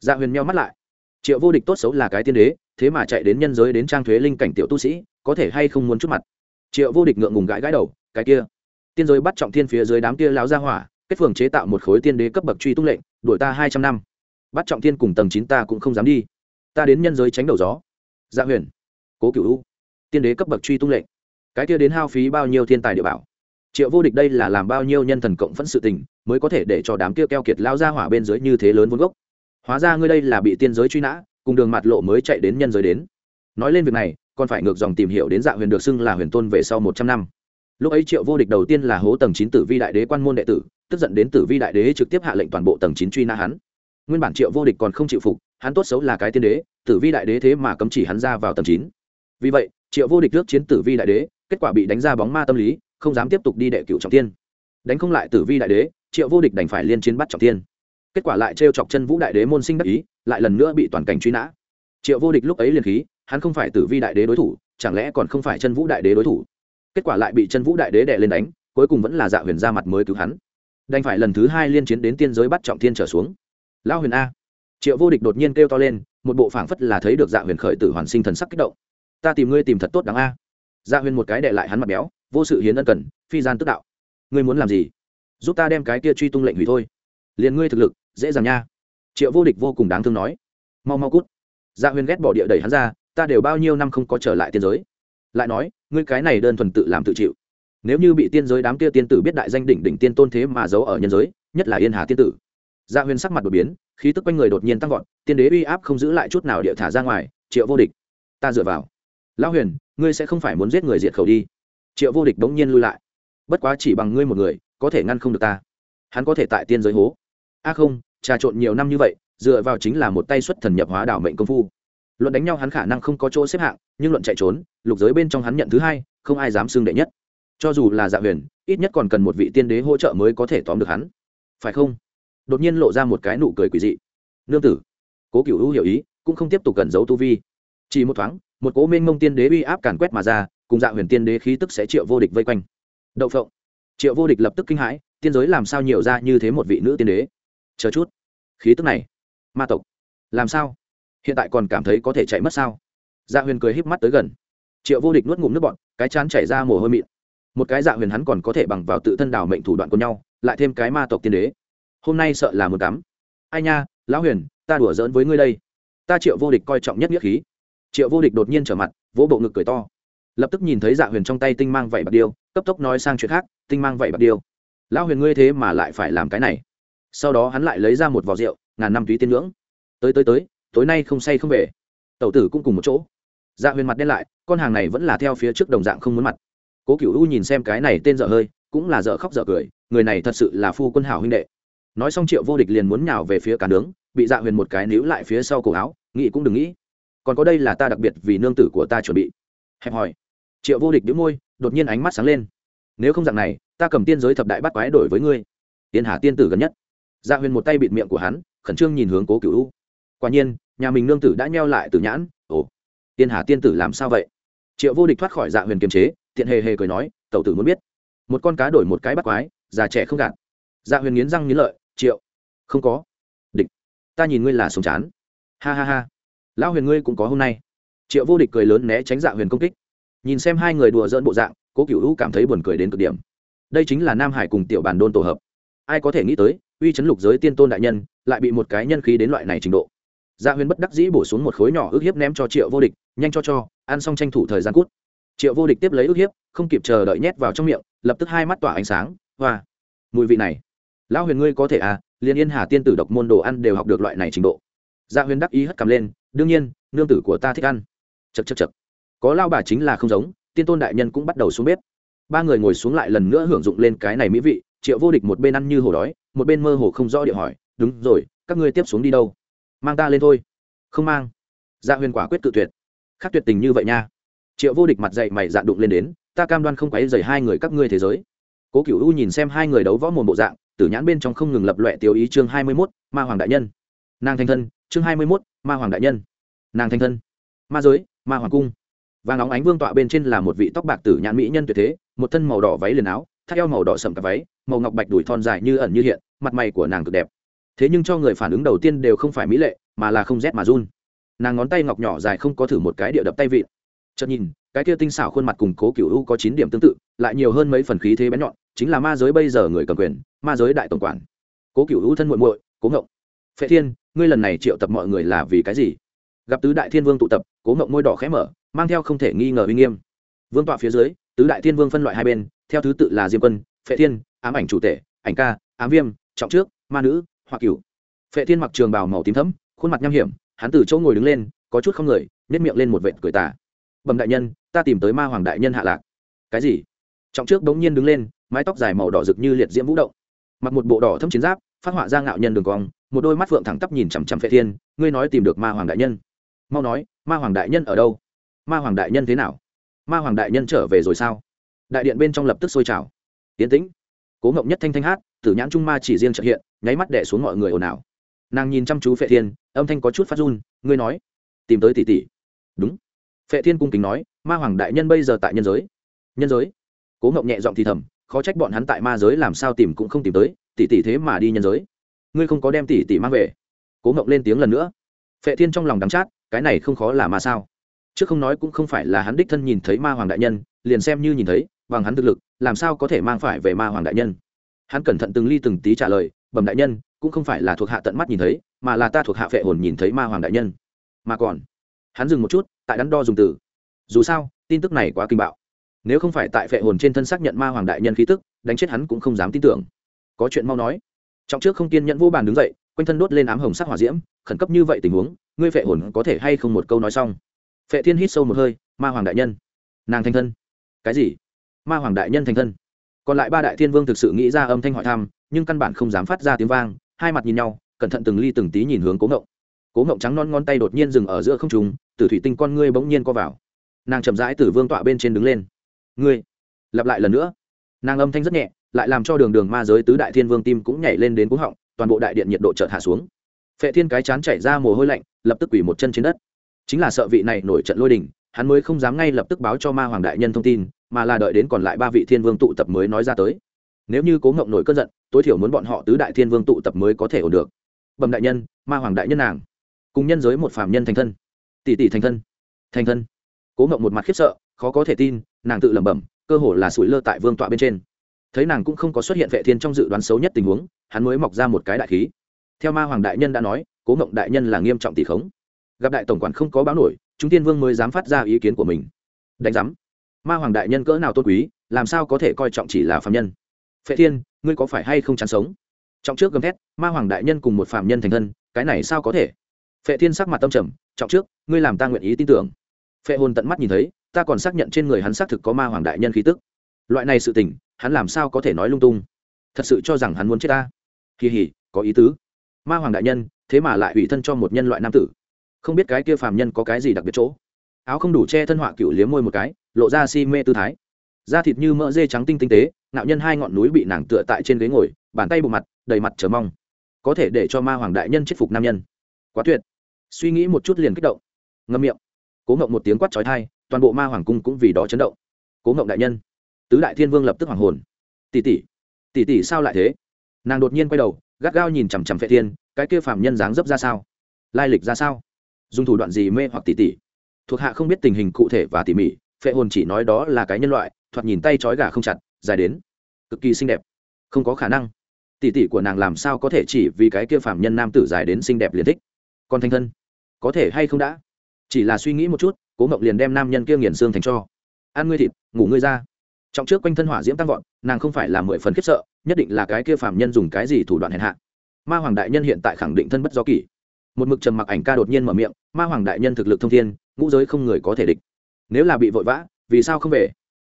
Dạ huyền meo mắt lại. Triệu vô địch tốt xấu là cái tiên đế, thế mà chạy đến nhân giới đến trang thuế linh cảnh tiểu tu sĩ, có thể hay không muốn chút mặt? Triệu vô địch ngượng ngùng gãi gãi đầu, cái kia. Tiên giới bắt trọng thiên phía dưới đám kia láo ra hỏa, kết phường chế tạo một khối tiên đế cấp bậc truy tung lệnh, đuổi ta hai trăm năm. Bắt trọng thiên cùng tầng chín ta cũng không dám đi. Ta đến nhân giới tránh đầu gió. Dạ huyền cố cựu u. Tiên đế cấp bậc truy tung lệnh. Cái kia đến hao phí bao nhiêu thiên tài địa bảo? Triệu vô địch đây là làm bao nhiêu nhân thần cộng phẫn sự tình, mới có thể để cho đám kia keo kiệt lao ra hỏa bên dưới như thế lớn vốn gốc. Hóa ra ngươi đây là bị tiên giới truy nã, cùng đường mặt lộ mới chạy đến nhân giới đến. Nói lên việc này, còn phải ngược dòng tìm hiểu đến dạ huyền được xưng là huyền tôn về sau một trăm năm. Lúc ấy triệu vô địch đầu tiên là hố tầng chín tử vi đại đế quan môn đệ tử, tức giận đến tử vi đại đế trực tiếp hạ lệnh toàn bộ tầng chín truy nã hắn. Nguyên bản triệu vô địch còn không chịu phục, hắn tốt xấu là cái tiên đế, tử vi đại đế thế mà cấm chỉ hắn ra vào tầng chín vì vậy, triệu vô địch trước chiến tử vi đại đế, kết quả bị đánh ra bóng ma tâm lý, không dám tiếp tục đi đệ cựu trọng tiên đánh không lại tử vi đại đế, triệu vô địch đành phải liên chiến bắt trọng tiên kết quả lại trêu chọc chân vũ đại đế môn sinh đắc ý, lại lần nữa bị toàn cảnh truy nã. Triệu vô địch lúc ấy liền khí, hắn không phải tử vi đại đế đối thủ, chẳng lẽ còn không phải chân vũ đại đế đối thủ? Kết quả lại bị chân vũ đại đế đệ lên đánh, cuối cùng vẫn là dạ huyền ra mặt mới cứu hắn. Đành phải lần thứ hai liên chiến đến tiên giới bắt trọng thiên trở xuống. Lao huyền a. Triệu vô địch đột nhiên kêu to lên, một bộ phảng phất là thấy được dạ huyền khởi tử hoàn sinh thần sắc kích động ta tìm ngươi tìm thật tốt đáng a. Dạ huyền một cái đệ lại hắn mặt béo, vô sự hiến ân cần, phi gian tức đạo. Ngươi muốn làm gì? Giúp ta đem cái kia truy tung lệnh hủy thôi. Liền ngươi thực lực, dễ dàng nha. Triệu vô địch vô cùng đáng thương nói. Mau mau cút. Dạ huyền ghét bỏ địa đẩy hắn ra, ta đều bao nhiêu năm không có trở lại tiên giới. Lại nói, ngươi cái này đơn thuần tự làm tự chịu. Nếu như bị tiên giới đám kia tiên tử biết đại danh đỉnh đỉnh tiên tôn thế mà giấu ở nhân giới, nhất là yên hà tiên tử. Dạ huyền sắc mặt đột biến, khí tức quanh người đột nhiên tăng vọt, tiên đế uy áp không giữ lại chút nào địa thả ra ngoài, triệu vô địch. Ta dựa vào lão huyền, ngươi sẽ không phải muốn giết người diệt khẩu đi. Triệu vô địch bỗng nhiên lui lại. Bất quá chỉ bằng ngươi một người, có thể ngăn không được ta. Hắn có thể tại tiên giới hố. A không, trà trộn nhiều năm như vậy, dựa vào chính là một tay xuất thần nhập hóa đảo mệnh công phu. Luận đánh nhau hắn khả năng không có chỗ xếp hạng, nhưng luận chạy trốn, lục giới bên trong hắn nhận thứ hai, không ai dám xưng đệ nhất. Cho dù là dạ huyền, ít nhất còn cần một vị tiên đế hỗ trợ mới có thể tóm được hắn. Phải không? Đột nhiên lộ ra một cái nụ cười quỷ dị. Nương tử, cố cựu hữu hiểu ý, cũng không tiếp tục cần giấu tu vi. Chỉ một thoáng một cố minh mông tiên đế uy áp càn quét mà ra, cùng dạ huyền tiên đế khí tức sẽ triệu vô địch vây quanh. Đậu phộng. Triệu vô địch lập tức kinh hãi, tiên giới làm sao nhiều ra như thế một vị nữ tiên đế? Chờ chút. Khí tức này. Ma tộc. Làm sao? Hiện tại còn cảm thấy có thể chạy mất sao? Dạ huyền cười híp mắt tới gần. Triệu vô địch nuốt ngụm nước bọn cái chán chảy ra mồ hôi mịn. Một cái dạ huyền hắn còn có thể bằng vào tự thân đảo mệnh thủ đoạn của nhau, lại thêm cái ma tộc tiên đế. Hôm nay sợ là một cắm. Ai nha, lão huyền, ta đùa giỡn với ngươi đây. Ta triệu vô địch coi trọng nhất nghĩa khí triệu vô địch đột nhiên trở mặt, vỗ bộ ngực cười to. Lập tức nhìn thấy dạ huyền trong tay tinh mang vảy bạc điêu, cấp tốc nói sang chuyện khác, tinh mang vảy bạc điêu. Lão huyền ngươi thế mà lại phải làm cái này. Sau đó hắn lại lấy ra một vò rượu, ngàn năm túy tiên ngưỡng. Tới tới tới, tối nay không say không về. Tẩu tử cũng cùng một chỗ. Dạ huyền mặt đen lại, con hàng này vẫn là theo phía trước đồng dạng không muốn mặt. Cố cựu u nhìn xem cái này tên dở hơi, cũng là dở khóc dở cười, người này thật sự là phu quân hảo huynh đệ. Nói xong triệu vô địch liền muốn nhào về phía cả nướng, bị dạ huyền một cái níu lại phía sau cổ áo, nghĩ cũng đừng nghĩ còn có đây là ta đặc biệt vì nương tử của ta chuẩn bị. Hẹp hỏi. Triệu vô địch đĩu môi, đột nhiên ánh mắt sáng lên. Nếu không dạng này, ta cầm tiên giới thập đại bắt quái đổi với ngươi. Tiên hà tiên tử gần nhất. Dạ huyền một tay bịt miệng của hắn, khẩn trương nhìn hướng cố cựu u. Quả nhiên, nhà mình nương tử đã nheo lại từ nhãn. Ồ, tiên hà tiên tử làm sao vậy? Triệu vô địch thoát khỏi dạ huyền kiềm chế tiện hề hề cười nói, tẩu tử muốn biết, một con cá đổi một cái bắt quái, già trẻ không gạt. Dạ huyền nghiến răng nghiến lợi, triệu, không có. Địch, ta nhìn ngươi là sống chán. Ha ha ha lão huyền ngươi cũng có hôm nay. Triệu vô địch cười lớn né tránh dạ huyền công kích. Nhìn xem hai người đùa dỡn bộ dạng, cố cựu hữu cảm thấy buồn cười đến cực điểm. Đây chính là nam hải cùng tiểu bàn đôn tổ hợp. Ai có thể nghĩ tới, uy chấn lục giới tiên tôn đại nhân lại bị một cái nhân khí đến loại này trình độ. Gia dạ huyền bất đắc dĩ bổ xuống một khối nhỏ ước hiếp ném cho triệu vô địch, nhanh cho cho, ăn xong tranh thủ thời gian cút. Triệu vô địch tiếp lấy ước hiếp, không kịp chờ đợi nhét vào trong miệng, lập tức hai mắt tỏa ánh sáng, hoa. Mùi vị này. Lão huyền ngươi có thể à liên yên hà tiên tử độc môn đồ ăn đều học được loại này trình độ. Gia dạ huyền đắc ý hất cầm lên đương nhiên, nương tử của ta thích ăn. Chật chật chật có lao bà chính là không giống, tiên tôn đại nhân cũng bắt đầu xuống bếp. Ba người ngồi xuống lại lần nữa hưởng dụng lên cái này mỹ vị, triệu vô địch một bên ăn như hồ đói, một bên mơ hồ không rõ điệu hỏi, đúng rồi, các ngươi tiếp xuống đi đâu? Mang ta lên thôi. Không mang. Gia dạ huyền quả quyết tự tuyệt. Khác tuyệt tình như vậy nha. Triệu vô địch mặt dậy mày dạn đụng lên đến, ta cam đoan không quấy dày hai người các ngươi thế giới. Cố cựu u nhìn xem hai người đấu võ mồm bộ dạng, tử nhãn bên trong không ngừng lập loẹ tiêu ý chương hai mươi mốt, ma hoàng đại nhân. Nàng thanh thân, chương hai mươi mốt ma hoàng đại nhân, nàng thanh thân, ma giới, ma hoàng cung. Vàng óng ánh vương tọa bên trên là một vị tóc bạc tử nhãn mỹ nhân tuyệt thế, một thân màu đỏ váy liền áo, thắt eo màu đỏ sầm cả váy, màu ngọc bạch đùi thon dài như ẩn như hiện, mặt mày của nàng cực đẹp. Thế nhưng cho người phản ứng đầu tiên đều không phải mỹ lệ, mà là không rét mà run. Nàng ngón tay ngọc nhỏ dài không có thử một cái địa đập tay vịn. Chợt nhìn, cái kia tinh xảo khuôn mặt cùng cố cựu u có chín điểm tương tự, lại nhiều hơn mấy phần khí thế bén nhọn, chính là ma giới bây giờ người cầm quyền, ma giới đại tổng quản. Cố cựu u thân muội muội, cố ngộng. Phệ thiên ngươi lần này triệu tập mọi người là vì cái gì? Gặp tứ đại thiên vương tụ tập, cố ngộng môi đỏ khẽ mở, mang theo không thể nghi ngờ uy nghiêm. Vương tọa phía dưới, tứ đại thiên vương phân loại hai bên, theo thứ tự là diêm quân, phệ thiên, ám ảnh chủ tể, ảnh ca, ám viêm, trọng trước, ma nữ hoặc cửu. Phệ thiên mặc trường bào màu tím thấm khuôn mặt nham hiểm, hắn từ chỗ ngồi đứng lên, có chút không người nếp miệng lên một vệt cười tà. Bẩm đại nhân, ta tìm tới ma hoàng đại nhân hạ lạc. Cái gì? Trọng trước bỗng nhiên đứng lên, mái tóc dài màu đỏ rực như liệt diễm vũ động. Mặc một bộ đỏ thâm chiến giáp, phát họa ra ngạo nhân đường cong một đôi mắt phượng thẳng tắp nhìn chằm chằm phệ thiên, ngươi nói tìm được ma hoàng đại nhân. Mau nói, ma hoàng đại nhân ở đâu? Ma hoàng đại nhân thế nào? Ma hoàng đại nhân trở về rồi sao? Đại điện bên trong lập tức sôi trào. Tiến tĩnh. Cố ngộng nhất thanh thanh hát, tử nhãn trung ma chỉ riêng trợ hiện, nháy mắt đẻ xuống mọi người ồn ào. Nàng nhìn chăm chú phệ thiên, âm thanh có chút phát run, ngươi nói, tìm tới tỷ tỷ. Đúng. Phệ thiên cung kính nói, ma hoàng đại nhân bây giờ tại nhân giới. Nhân giới? Cố ngộng nhẹ giọng thì thầm, khó trách bọn hắn tại ma giới làm sao tìm cũng không tìm tới, tỷ tỷ thế mà đi nhân giới ngươi không có đem tỷ tỷ mang về. Cố ngộng lên tiếng lần nữa. Phệ thiên trong lòng đắng chát, cái này không khó là ma sao. Trước không nói cũng không phải là hắn đích thân nhìn thấy ma hoàng đại nhân, liền xem như nhìn thấy, bằng hắn thực lực, làm sao có thể mang phải về ma hoàng đại nhân? Hắn cẩn thận từng ly từng tí trả lời, bẩm đại nhân, cũng không phải là thuộc hạ tận mắt nhìn thấy, mà là ta thuộc hạ phệ hồn nhìn thấy ma hoàng đại nhân. Mà còn, hắn dừng một chút, tại đắn đo dùng từ. Dù sao, tin tức này quá kinh bạo. Nếu không phải tại phệ hồn trên thân xác nhận ma hoàng đại nhân khí tức, đánh chết hắn cũng không dám tin tưởng. Có chuyện mau nói trọng trước không kiên nhẫn vô bàn đứng dậy, quanh thân đốt lên ám hồng sắc hỏa diễm, khẩn cấp như vậy tình huống, ngươi phệ hồn có thể hay không một câu nói xong? Phệ thiên hít sâu một hơi, ma hoàng đại nhân. Nàng thành thân. Cái gì? Ma hoàng đại nhân thành thân. Còn lại ba đại thiên vương thực sự nghĩ ra âm thanh hỏi thăm, nhưng căn bản không dám phát ra tiếng vang, hai mặt nhìn nhau, cẩn thận từng ly từng tí nhìn hướng cố ngộng. Cố ngộng trắng non ngón tay đột nhiên dừng ở giữa không trùng từ thủy tinh con ngươi bỗng nhiên co vào. Nàng chậm rãi từ vương tọa bên trên đứng lên. Ngươi, lặp lại lần nữa. Nàng âm thanh rất nhẹ lại làm cho đường đường ma giới tứ đại thiên vương tim cũng nhảy lên đến cúng họng, toàn bộ đại điện nhiệt độ chợt hạ xuống. Phệ thiên cái chán chảy ra mồ hôi lạnh, lập tức quỳ một chân trên đất. Chính là sợ vị này nổi trận lôi đình, hắn mới không dám ngay lập tức báo cho ma hoàng đại nhân thông tin, mà là đợi đến còn lại ba vị thiên vương tụ tập mới nói ra tới. Nếu như cố ngộng nổi cơn giận, tối thiểu muốn bọn họ tứ đại thiên vương tụ tập mới có thể ổn được. Bẩm đại nhân, ma hoàng đại nhân nàng. Cùng nhân giới một phạm nhân thành thân. Tỷ tỷ thành thân. Thành thân. Cố ngộng một mặt khiếp sợ, khó có thể tin, nàng tự lẩm bẩm, cơ hồ là sủi lơ tại vương tọa bên trên thấy nàng cũng không có xuất hiện vệ thiên trong dự đoán xấu nhất tình huống, hắn mới mọc ra một cái đại khí. Theo ma hoàng đại nhân đã nói, cố ngộng đại nhân là nghiêm trọng tỷ khống. Gặp đại tổng quản không có báo nổi, chúng tiên vương mới dám phát ra ý kiến của mình. Đánh giám. Ma hoàng đại nhân cỡ nào tôn quý, làm sao có thể coi trọng chỉ là phạm nhân? Phệ thiên, ngươi có phải hay không chán sống? Trọng trước gầm thét, ma hoàng đại nhân cùng một phạm nhân thành thân, cái này sao có thể? Phệ thiên sắc mặt tâm trầm, trọng trước, ngươi làm ta nguyện ý tin tưởng. Phệ hồn tận mắt nhìn thấy, ta còn xác nhận trên người hắn xác thực có ma hoàng đại nhân khí tức loại này sự tình, hắn làm sao có thể nói lung tung? Thật sự cho rằng hắn muốn chết ta. Kỳ hỉ, có ý tứ. Ma hoàng đại nhân, thế mà lại ủy thân cho một nhân loại nam tử. Không biết cái kia phàm nhân có cái gì đặc biệt chỗ? Áo không đủ che thân họa cựu liếm môi một cái, lộ ra si mê tư thái. Da thịt như mỡ dê trắng tinh tinh tế, nạo nhân hai ngọn núi bị nàng tựa tại trên ghế ngồi, bàn tay bộ mặt, đầy mặt chờ mong. Có thể để cho ma hoàng đại nhân chết phục nam nhân. Quá tuyệt. Suy nghĩ một chút liền kích động. Ngâm miệng. Cố ngộng một tiếng quát trói thai toàn bộ ma hoàng cung cũng vì đó chấn động. Cố ngộng đại nhân tứ đại thiên vương lập tức hoàng hồn. Tỷ tỷ tỷ tỷ sao lại thế? Nàng đột nhiên quay đầu, gắt gao nhìn chằm chằm phệ thiên, cái kia phạm nhân dáng dấp ra sao? Lai lịch ra sao? Dùng thủ đoạn gì mê hoặc tỷ tỷ? Thuộc hạ không biết tình hình cụ thể và tỉ mỉ, phệ hồn chỉ nói đó là cái nhân loại, thoạt nhìn tay trói gà không chặt, dài đến cực kỳ xinh đẹp. Không có khả năng. Tỷ tỷ của nàng làm sao có thể chỉ vì cái kia phạm nhân nam tử dài đến xinh đẹp liền thích? Còn thanh thân, có thể hay không đã? Chỉ là suy nghĩ một chút, cố ngọc liền đem nam nhân kia nghiền xương thành cho. Ăn ngươi thịt, ngủ ngươi ra trong trước quanh thân hỏa diễm tăng vọt, nàng không phải là mười phần khiếp sợ, nhất định là cái kia phạm nhân dùng cái gì thủ đoạn hèn hạ. Ma hoàng đại nhân hiện tại khẳng định thân bất do kỷ. Một mực trầm mặc ảnh ca đột nhiên mở miệng, ma hoàng đại nhân thực lực thông thiên, ngũ giới không người có thể địch. Nếu là bị vội vã, vì sao không về?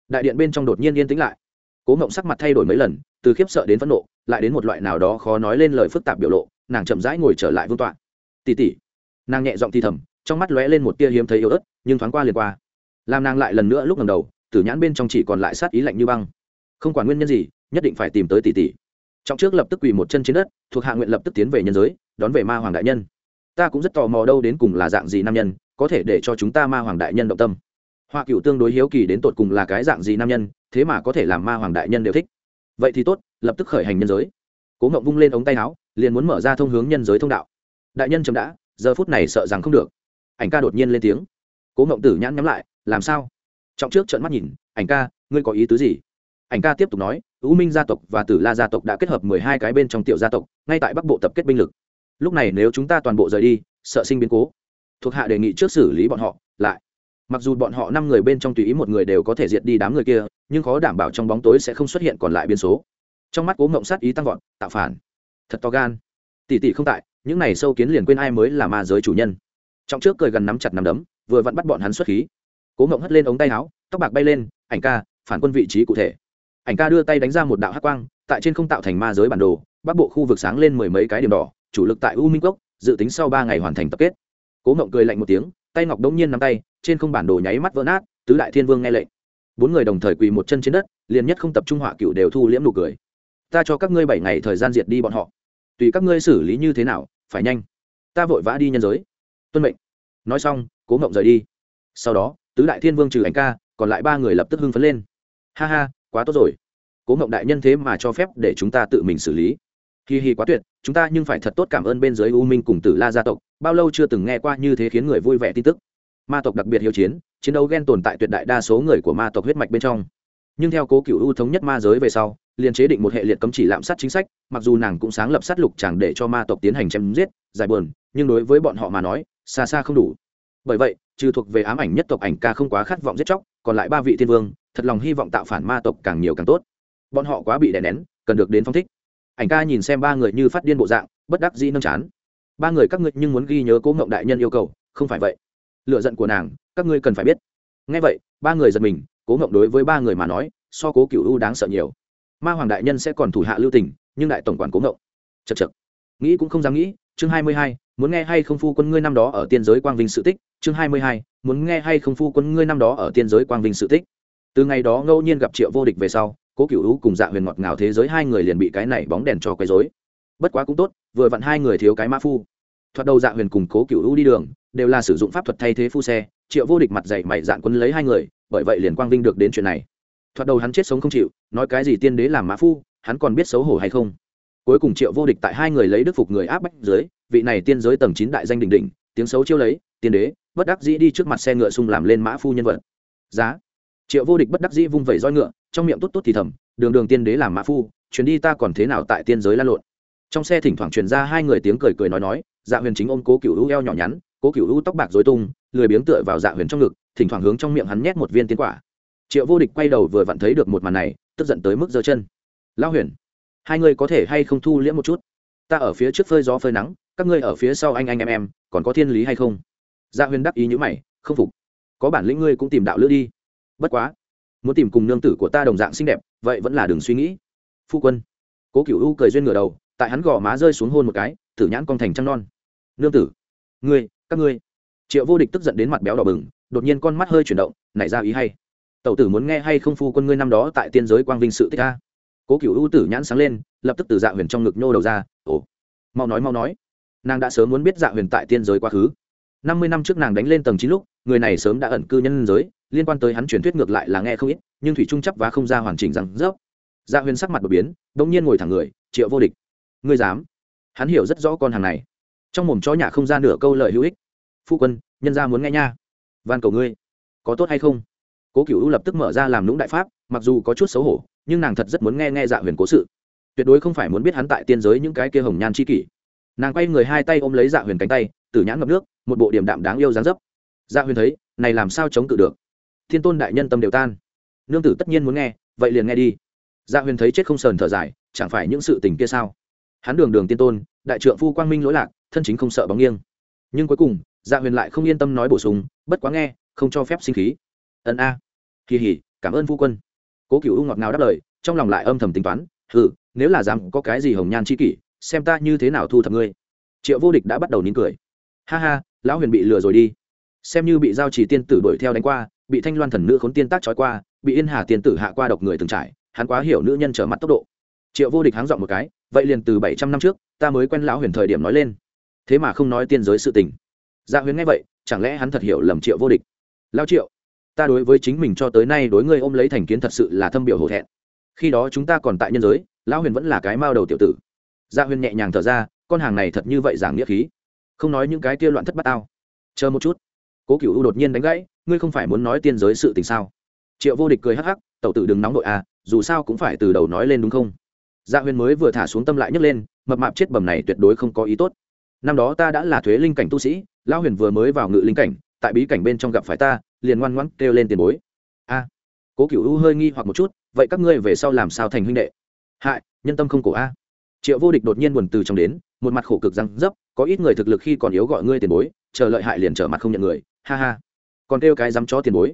Đại điện bên trong đột nhiên yên tĩnh lại. Cố ngộng sắc mặt thay đổi mấy lần, từ khiếp sợ đến phẫn nộ, lại đến một loại nào đó khó nói lên lời phức tạp biểu lộ, nàng chậm rãi ngồi trở lại vương tọa. Tỉ tỉ nàng nhẹ giọng thì thầm, trong mắt lóe lên một tia hiếm thấy yếu ớt, nhưng thoáng qua liền qua. Làm nàng lại lần nữa lúc ngầm đầu tử nhãn bên trong chỉ còn lại sát ý lạnh như băng. Không quản nguyên nhân gì, nhất định phải tìm tới tỷ tỷ. Trọng trước lập tức quỳ một chân trên đất, thuộc hạ nguyện lập tức tiến về nhân giới, đón về ma hoàng đại nhân. Ta cũng rất tò mò đâu đến cùng là dạng gì nam nhân, có thể để cho chúng ta ma hoàng đại nhân động tâm. Hoa cựu tương đối hiếu kỳ đến tột cùng là cái dạng gì nam nhân, thế mà có thể làm ma hoàng đại nhân đều thích. Vậy thì tốt, lập tức khởi hành nhân giới. Cố ngậm vung lên ống tay áo, liền muốn mở ra thông hướng nhân giới thông đạo. Đại nhân chấm đã, giờ phút này sợ rằng không được. Ảnh ca đột nhiên lên tiếng. Cố ngậm tử nhãn nhắm lại, làm sao? Trọng trước trợn mắt nhìn, ảnh ca, ngươi có ý tứ gì? Ảnh ca tiếp tục nói, u minh gia tộc và tử la gia tộc đã kết hợp mười hai cái bên trong tiểu gia tộc, ngay tại bắc bộ tập kết binh lực. Lúc này nếu chúng ta toàn bộ rời đi, sợ sinh biến cố. Thuộc hạ đề nghị trước xử lý bọn họ, lại. Mặc dù bọn họ năm người bên trong tùy ý một người đều có thể diệt đi đám người kia, nhưng khó đảm bảo trong bóng tối sẽ không xuất hiện còn lại biến số. Trong mắt cố ngộng sát ý tăng vọt, tạo phản. Thật to gan. Tỷ tỷ không tại, những này sâu kiến liền quên ai mới là ma giới chủ nhân. Trong trước cười gần nắm chặt nắm đấm, vừa vặn bắt bọn hắn xuất khí cố ngộng hất lên ống tay áo, tóc bạc bay lên, ảnh ca, phản quân vị trí cụ thể. Ảnh ca đưa tay đánh ra một đạo hát quang, tại trên không tạo thành ma giới bản đồ, bắc bộ khu vực sáng lên mười mấy cái điểm đỏ, chủ lực tại u minh cốc, dự tính sau ba ngày hoàn thành tập kết. Cố ngộng cười lạnh một tiếng, tay ngọc đống nhiên nắm tay, trên không bản đồ nháy mắt vỡ nát, tứ đại thiên vương nghe lệnh. Bốn người đồng thời quỳ một chân trên đất, liền nhất không tập trung họa cựu đều thu liễm nụ cười. Ta cho các ngươi bảy ngày thời gian diệt đi bọn họ. Tùy các ngươi xử lý như thế nào, phải nhanh. Ta vội vã đi nhân giới. Tuân mệnh. Nói xong, cố ngộng rời đi. Sau đó tứ đại thiên vương trừ ảnh ca, còn lại ba người lập tức hưng phấn lên. Ha ha, quá tốt rồi. Cố ngộng đại nhân thế mà cho phép để chúng ta tự mình xử lý. Hi hi quá tuyệt, chúng ta nhưng phải thật tốt cảm ơn bên dưới u minh cùng tử la gia tộc, bao lâu chưa từng nghe qua như thế khiến người vui vẻ tin tức. Ma tộc đặc biệt hiếu chiến chiến đấu ghen tồn tại tuyệt đại đa số người của ma tộc huyết mạch bên trong. Nhưng theo cố cựu ưu thống nhất ma giới về sau, liền chế định một hệ liệt cấm chỉ lạm sát chính sách, mặc dù nàng cũng sáng lập sát lục chẳng để cho ma tộc tiến hành chém giết, giải buồn, nhưng đối với bọn họ mà nói, xa xa không đủ. Bởi vậy trừ thuộc về ám ảnh nhất tộc ảnh ca không quá khát vọng giết chóc, còn lại ba vị thiên vương, thật lòng hy vọng tạo phản ma tộc càng nhiều càng tốt. Bọn họ quá bị đè nén, cần được đến phong thích. Ảnh ca nhìn xem ba người như phát điên bộ dạng, bất đắc dĩ nâng chán. Ba người các ngươi nhưng muốn ghi nhớ cố ngộng đại nhân yêu cầu, không phải vậy. Lựa giận của nàng, các ngươi cần phải biết. Ngay vậy, ba người giật mình, cố ngộng đối với ba người mà nói, so cố cựu u đáng sợ nhiều. Ma hoàng đại nhân sẽ còn thủ hạ lưu tình, nhưng đại tổng quản cố ngộng chật chật nghĩ cũng không dám nghĩ chương hai mươi hai, muốn nghe hay không phu quân ngươi năm đó ở tiên giới quang vinh sự tích? chương hai mươi hai, muốn nghe hay không phu quân ngươi năm đó ở tiên giới quang vinh sự tích? từ ngày đó ngẫu nhiên gặp triệu vô địch về sau, cố cựu u cùng dạ huyền ngọt ngào thế giới hai người liền bị cái này bóng đèn cho quấy dối bất quá cũng tốt, vừa vặn hai người thiếu cái mã phu. thoạt đầu dạ huyền cùng cố cựu u đi đường, đều là sử dụng pháp thuật thay thế phu xe, triệu vô địch mặt dày mày dạn quân lấy hai người, bởi vậy liền quang vinh được đến chuyện này. thoạt đầu hắn chết sống không chịu, nói cái gì tiên đế làm mã phu, hắn còn biết xấu hổ hay không? Cuối cùng triệu vô địch tại hai người lấy đức phục người áp bách dưới, vị này tiên giới tầng chín đại danh đỉnh đỉnh, tiếng xấu chiêu lấy, tiên đế, bất đắc dĩ đi trước mặt xe ngựa sung làm lên mã phu nhân vật. Giá. Triệu vô địch bất đắc dĩ vung vẩy roi ngựa, trong miệng tốt tốt thì thầm, đường đường tiên đế làm mã phu, chuyến đi ta còn thế nào tại tiên giới lan lộn? Trong xe thỉnh thoảng truyền ra hai người tiếng cười cười nói nói dạ huyền chính ôm cố cựu hữu eo nhỏ nhắn, cố cựu u tóc bạc dối tung, lười biếng tựa vào dạ huyền trong ngực, thỉnh thoảng hướng trong miệng hắn nhét một viên tiến quả. Triệu vô địch quay đầu vừa vặn thấy được một màn này, tức giận tới mức giơ chân. Lao huyền hai người có thể hay không thu liễm một chút? Ta ở phía trước phơi gió phơi nắng, các ngươi ở phía sau anh anh em em, còn có thiên lý hay không? Gia huyền đắc ý nhữ mày, không phục. Có bản lĩnh ngươi cũng tìm đạo lữ đi. Bất quá, muốn tìm cùng nương tử của ta đồng dạng xinh đẹp, vậy vẫn là đừng suy nghĩ. Phu quân. Cố cựu u cười duyên ngửa đầu, tại hắn gò má rơi xuống hôn một cái, tử nhãn con thành trăng non. Nương tử. Ngươi, các ngươi. Triệu vô địch tức giận đến mặt béo đỏ bừng, đột nhiên con mắt hơi chuyển động, nảy ra ý hay. Tẩu tử muốn nghe hay không phu quân ngươi năm đó tại tiên giới quang vinh sự tích a? Cố cựu ưu tử nhãn sáng lên, lập tức từ dạ huyền trong ngực nhô đầu ra, ồ, mau nói mau nói. Nàng đã sớm muốn biết dạ huyền tại tiên giới quá khứ. Năm mươi năm trước nàng đánh lên tầng chín lúc, người này sớm đã ẩn cư nhân giới, liên quan tới hắn truyền thuyết ngược lại là nghe không ít, nhưng thủy trung chấp và không ra hoàn chỉnh rằng dốc. dạ huyền sắc mặt đột biến đ ỗ n g nhiên ngồi thẳng người, triệu vô địch, ngươi dám? Hắn hiểu rất rõ con hàng này. Trong mồm chó nhà không ra nửa câu lời hữu ích. Phu quân, nhân ra muốn nghe nha. Van cầu ngươi, có tốt hay không? Cố cựu lập tức mở ra làm lũng đại pháp, mặc dù có chút xấu hổ nhưng nàng thật rất muốn nghe nghe dạ huyền cố sự. Tuyệt đối không phải muốn biết hắn tại tiên giới những cái kia hồng nhan c h i kỷ. Nàng quay người hai tay ôm lấy dạ huyền cánh tay, tử nhãn ngập nước, một bộ điểm đạm đáng yêu dáng dấp. Dạ huyền thấy, này làm sao chống cự được? Thiên tôn đại nhân tâm đều tan. Nương tử tất nhiên muốn nghe, vậy liền nghe đi. Dạ huyền thấy chết không sờn thở dài, chẳng phải những sự tình kia sao? Hắn đường đường tiên tôn, đại trượng phu quang minh lỗi lạc, thân chính không sợ bóng nghiêng. Nhưng cuối cùng dạ huyền lại không yên tâm nói bổ sung, bất quá nghe, không cho phép sinh khí. Ân a. Kỳ hỉ, cảm ơn phu quân cố cựu u ngọt ngào đáp lời trong lòng lại âm thầm tính toán Hừ, nếu là dám có cái gì hồng nhan c h i kỷ xem ta như thế nào thu thập ngươi. Triệu vô địch đã bắt đầu nín cười. Ha ha lão huyền bị lừa rồi đi. Xem như bị giao chỉ tiên tử đuổi theo đánh qua bị thanh loan thần nữ khốn tiên tác trói qua bị yên hà tiên tử hạ qua độc người từng trải hắn quá hiểu nữ nhân trở mặt tốc độ. Triệu vô địch háng dọn một cái vậy liền từ bảy trăm năm trước ta mới quen lão huyền thời điểm nói lên. Thế mà không nói tiên giới sự tình. Gia dạ huyền nghe vậy chẳng lẽ hắn thật hiểu lầm triệu vô địch? Lao triệu ta đối với chính mình cho tới nay đối ngươi ôm lấy thành kiến thật sự là thâm biểu hổ thẹn. Khi đó chúng ta còn tại nhân giới, lão huyền vẫn là cái mao đầu tiểu tử. Gia huyền nhẹ nhàng thở ra, con hàng này thật như vậy giảng nghĩa khí. Không nói những cái kia loạn thất bát tao. Chờ một chút. Cố cựu u đột nhiên đánh gãy, ngươi không phải muốn nói tiên giới sự tình sao? Triệu vô địch cười hắc hắc, tẩu tử đừng nóng nội à dù sao cũng phải từ đầu nói lên đúng không? Gia huyền mới vừa thả xuống tâm lại nhấc lên, mập mạp chết bầm này tuyệt đối không có ý tốt. Năm đó ta đã là thuế linh cảnh tu sĩ, lão huyền vừa mới vào ngự linh cảnh, tại bí cảnh bên trong gặp phải ta liền ngoan ngoãn kêu lên tiền bối. A, cố cựu u hơi nghi hoặc một chút, vậy các ngươi về sau làm sao thành huynh đệ? Hại, nhân tâm không cổ a. Triệu vô địch đột nhiên buồn từ trong đến, một mặt khổ cực răng dấp, có ít người thực lực khi còn yếu gọi ngươi tiền bối, chờ lợi hại liền trở mặt không nhận người, ha ha. Còn kêu cái dám chó tiền bối.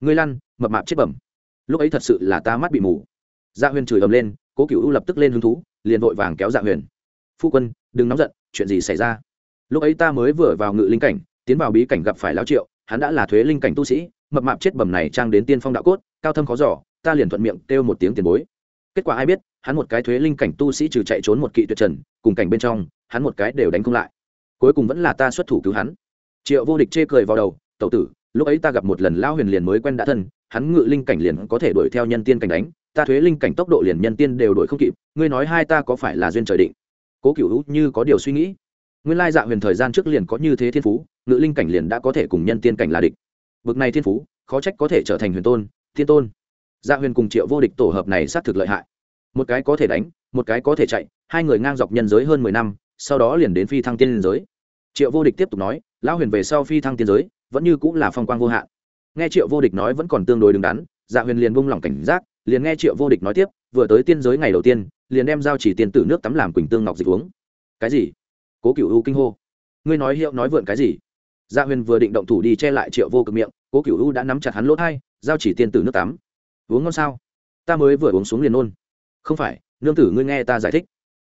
Ngươi lăn, mập mạp chết bẩm. Lúc ấy thật sự là ta mắt bị mù. Dạ huyền chửi ầm lên, cố cựu u lập tức lên hứng thú, liền vội vàng kéo dạ huyền. Phu quân, đừng nóng giận, chuyện gì xảy ra? Lúc ấy ta mới vừa vào ngự linh cảnh, tiến vào bí cảnh gặp phải lão triệu hắn đã là thuế linh cảnh tu sĩ, mập mạp chết bầm này trang đến tiên phong đạo cốt, cao thâm khó giỏ ta liền thuận miệng kêu một tiếng tiền bối. Kết quả ai biết, hắn một cái thuế linh cảnh tu sĩ trừ chạy trốn một kỵ tuyệt trần, cùng cảnh bên trong, hắn một cái đều đánh không lại. Cuối cùng vẫn là ta xuất thủ cứu hắn. Triệu vô địch chê cười vào đầu, tẩu tử, lúc ấy ta gặp một lần lao huyền liền mới quen đã thân, hắn ngự linh cảnh liền có thể đuổi theo nhân tiên cảnh đánh, ta thuế linh cảnh tốc độ liền nhân tiên đều đuổi không kịp, ngươi nói hai ta có phải là duyên trời định? Cố cựu như có điều suy nghĩ nguyên lai dạ huyền thời gian trước liền có như thế thiên phú, ngự linh cảnh liền đã có thể cùng nhân tiên cảnh là địch. Bực này thiên phú, khó trách có thể trở thành huyền tôn, thiên tôn. Dạ huyền cùng triệu vô địch tổ hợp này xác thực lợi hại. Một cái có thể đánh, một cái có thể chạy, hai người ngang dọc nhân giới hơn mười năm, sau đó liền đến phi thăng tiên giới. Triệu vô địch tiếp tục nói, lão huyền về sau phi thăng tiên giới, vẫn như cũng là phong quang vô hạn. Nghe triệu vô địch nói vẫn còn tương đối đứng đắn dạ huyền liền buông lỏng cảnh giác, liền nghe triệu vô địch nói tiếp, vừa tới tiên giới ngày đầu tiên, liền đem giao chỉ tiền tử nước tắm làm quỳnh tương ngọc dịch uống. Cái gì? Cố cựu u kinh hô. Ngươi nói hiệu nói vượn cái gì? Gia huyền vừa định động thủ đi che lại triệu vô cực miệng, cố cựu u đã nắm chặt hắn lỗ thai, giao chỉ tiên tử nước tắm. Uống ngon sao? Ta mới vừa uống xuống liền nôn. Không phải, nương tử ngươi nghe ta giải thích.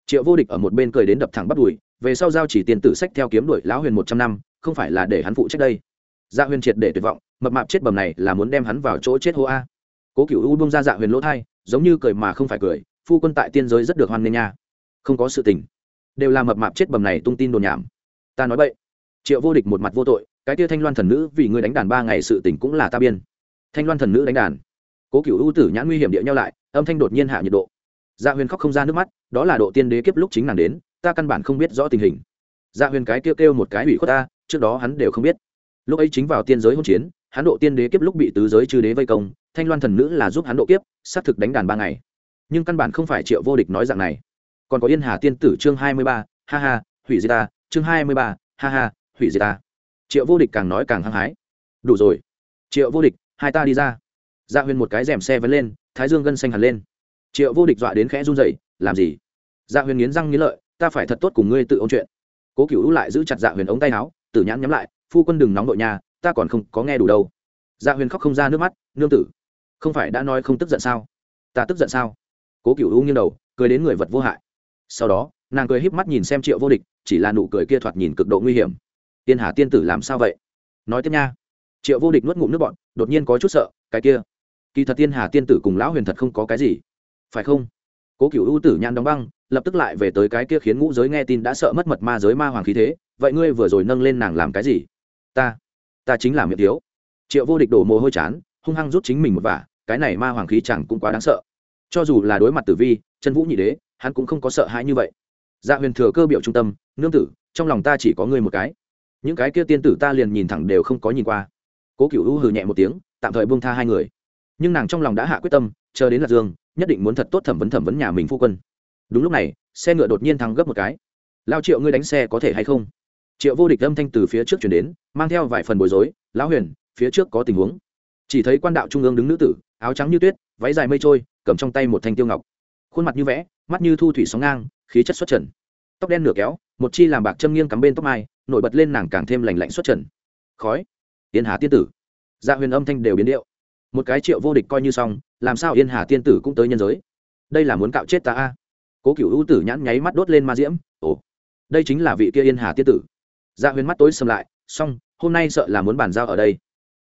Triệu vô địch ở một bên cười đến đập thẳng bắt đùi, về sau giao chỉ tiên tử sách theo kiếm đuổi lão huyền một trăm năm, không phải là để hắn phụ trách đây. Dạ huyền triệt để tuyệt vọng, mập mạp chết bầm này là muốn đem hắn vào chỗ chết hô a. Cố cựu u bông ra dạ huyền lỗ thai, giống như cười mà không phải cười, phu quân tại tiên giới rất được hoan nghênh nha. Không có sự tình đều là mập mạp chết bầm này tung tin đồn nhảm. Ta nói vậy triệu vô địch một mặt vô tội, cái tia thanh loan thần nữ vì ngươi đánh đàn ba ngày sự tình cũng là ta biên. Thanh loan thần nữ đánh đàn. Cố cựu ưu tử nhãn nguy hiểm địa nhau lại, âm thanh đột nhiên hạ nhiệt độ. Gia dạ huyền khóc không ra nước mắt, đó là độ tiên đế kiếp lúc chính nàng đến, ta căn bản không biết rõ tình hình. Gia dạ huyền cái kêu kêu một cái ủy khuất ta, trước đó hắn đều không biết. Lúc ấy chính vào tiên giới hỗn chiến, hắn độ tiên đế kiếp lúc bị tứ giới chư đế vây công, thanh loan thần nữ là giúp hắn độ kiếp, xác thực đánh đàn ba ngày. Nhưng căn bản không phải triệu vô địch nói dạng này còn có yên hà tiên tử chương hai mươi ba, ha ha, hủy diệt ta, chương hai mươi ba, ha ha, hủy diệt ta. Triệu vô địch càng nói càng hăng hái. Đủ rồi. Triệu vô địch, hai ta đi ra. Dạ huyền một cái rèm xe vẫn lên, thái dương gân xanh hẳn lên. Triệu vô địch dọa đến khẽ run dậy làm gì? Dạ huyền nghiến răng nghiến lợi, ta phải thật tốt cùng ngươi tự ôn chuyện. Cố cựu lại giữ chặt dạ huyền ống tay áo, tử nhãn nhắm lại, phu quân đừng nóng đội nhà ta còn không có nghe đủ đâu. Dạ huyền khóc không ra nước mắt, nương tử, không phải đã nói không tức giận sao? Ta tức giận sao? Cố cựu nghiêng đầu, cười đến người vật vô hại sau đó, nàng cười híp mắt nhìn xem triệu vô địch, chỉ là nụ cười kia thoạt nhìn cực độ nguy hiểm. Tiên hà tiên tử làm sao vậy? Nói tiếp nha. Triệu vô địch nuốt ngụm nước bọn đột nhiên có chút sợ, cái kia, kỳ thật tiên hà tiên tử cùng lão huyền thật không có cái gì. Phải không? Cố cựu ưu tử nhan đóng băng, lập tức lại về tới cái kia khiến ngũ giới nghe tin đã sợ mất mật ma giới ma hoàng khí thế, vậy ngươi vừa rồi nâng lên nàng làm cái gì? Ta ta chính là miệng thiếu. Triệu vô địch đổ mồ hôi chán, hung hăng rút chính mình một vả, cái này ma hoàng khí chẳng cũng quá đáng sợ. Cho dù là đối mặt tử vi, chân vũ nhị đế hắn cũng không có sợ hãi như vậy. Dạ huyền thừa cơ biểu trung tâm, nương tử, trong lòng ta chỉ có ngươi một cái. Những cái kia tiên tử ta liền nhìn thẳng đều không có nhìn qua. Cố cựu u hừ nhẹ một tiếng, tạm thời buông tha hai người. Nhưng nàng trong lòng đã hạ quyết tâm, chờ đến lạc dương, nhất định muốn thật tốt thẩm vấn thẩm vấn nhà mình phu quân. Đúng lúc này, xe ngựa đột nhiên thắng gấp một cái. Lao triệu, ngươi đánh xe có thể hay không? Triệu vô địch âm thanh từ phía trước chuyển đến, mang theo vài phần bối rối, lão huyền, phía trước có tình huống. Chỉ thấy quan đạo trung ương đứng nữ tử, áo trắng như tuyết, váy dài mây trôi, cầm trong tay một thanh tiêu ngọc khuôn mặt như vẽ, mắt như thu thủy sóng ngang, khí chất xuất trần. Tóc đen nửa kéo, một chi làm bạc châm nghiêng cắm bên tóc mai, nổi bật lên nàng càng thêm lành lạnh xuất trần. Khói. Yên hà tiên tử. Dạ huyền âm thanh đều biến điệu. Một cái triệu vô địch coi như xong, làm sao yên hà tiên tử cũng tới nhân giới? Đây là muốn cạo chết ta a. Cố cựu ưu tử nhãn nháy mắt đốt lên ma diễm. Ồ. Đây chính là vị kia yên hà tiên tử. Dạ huyền mắt tối xâm lại, xong, hôm nay sợ là muốn bàn giao ở đây.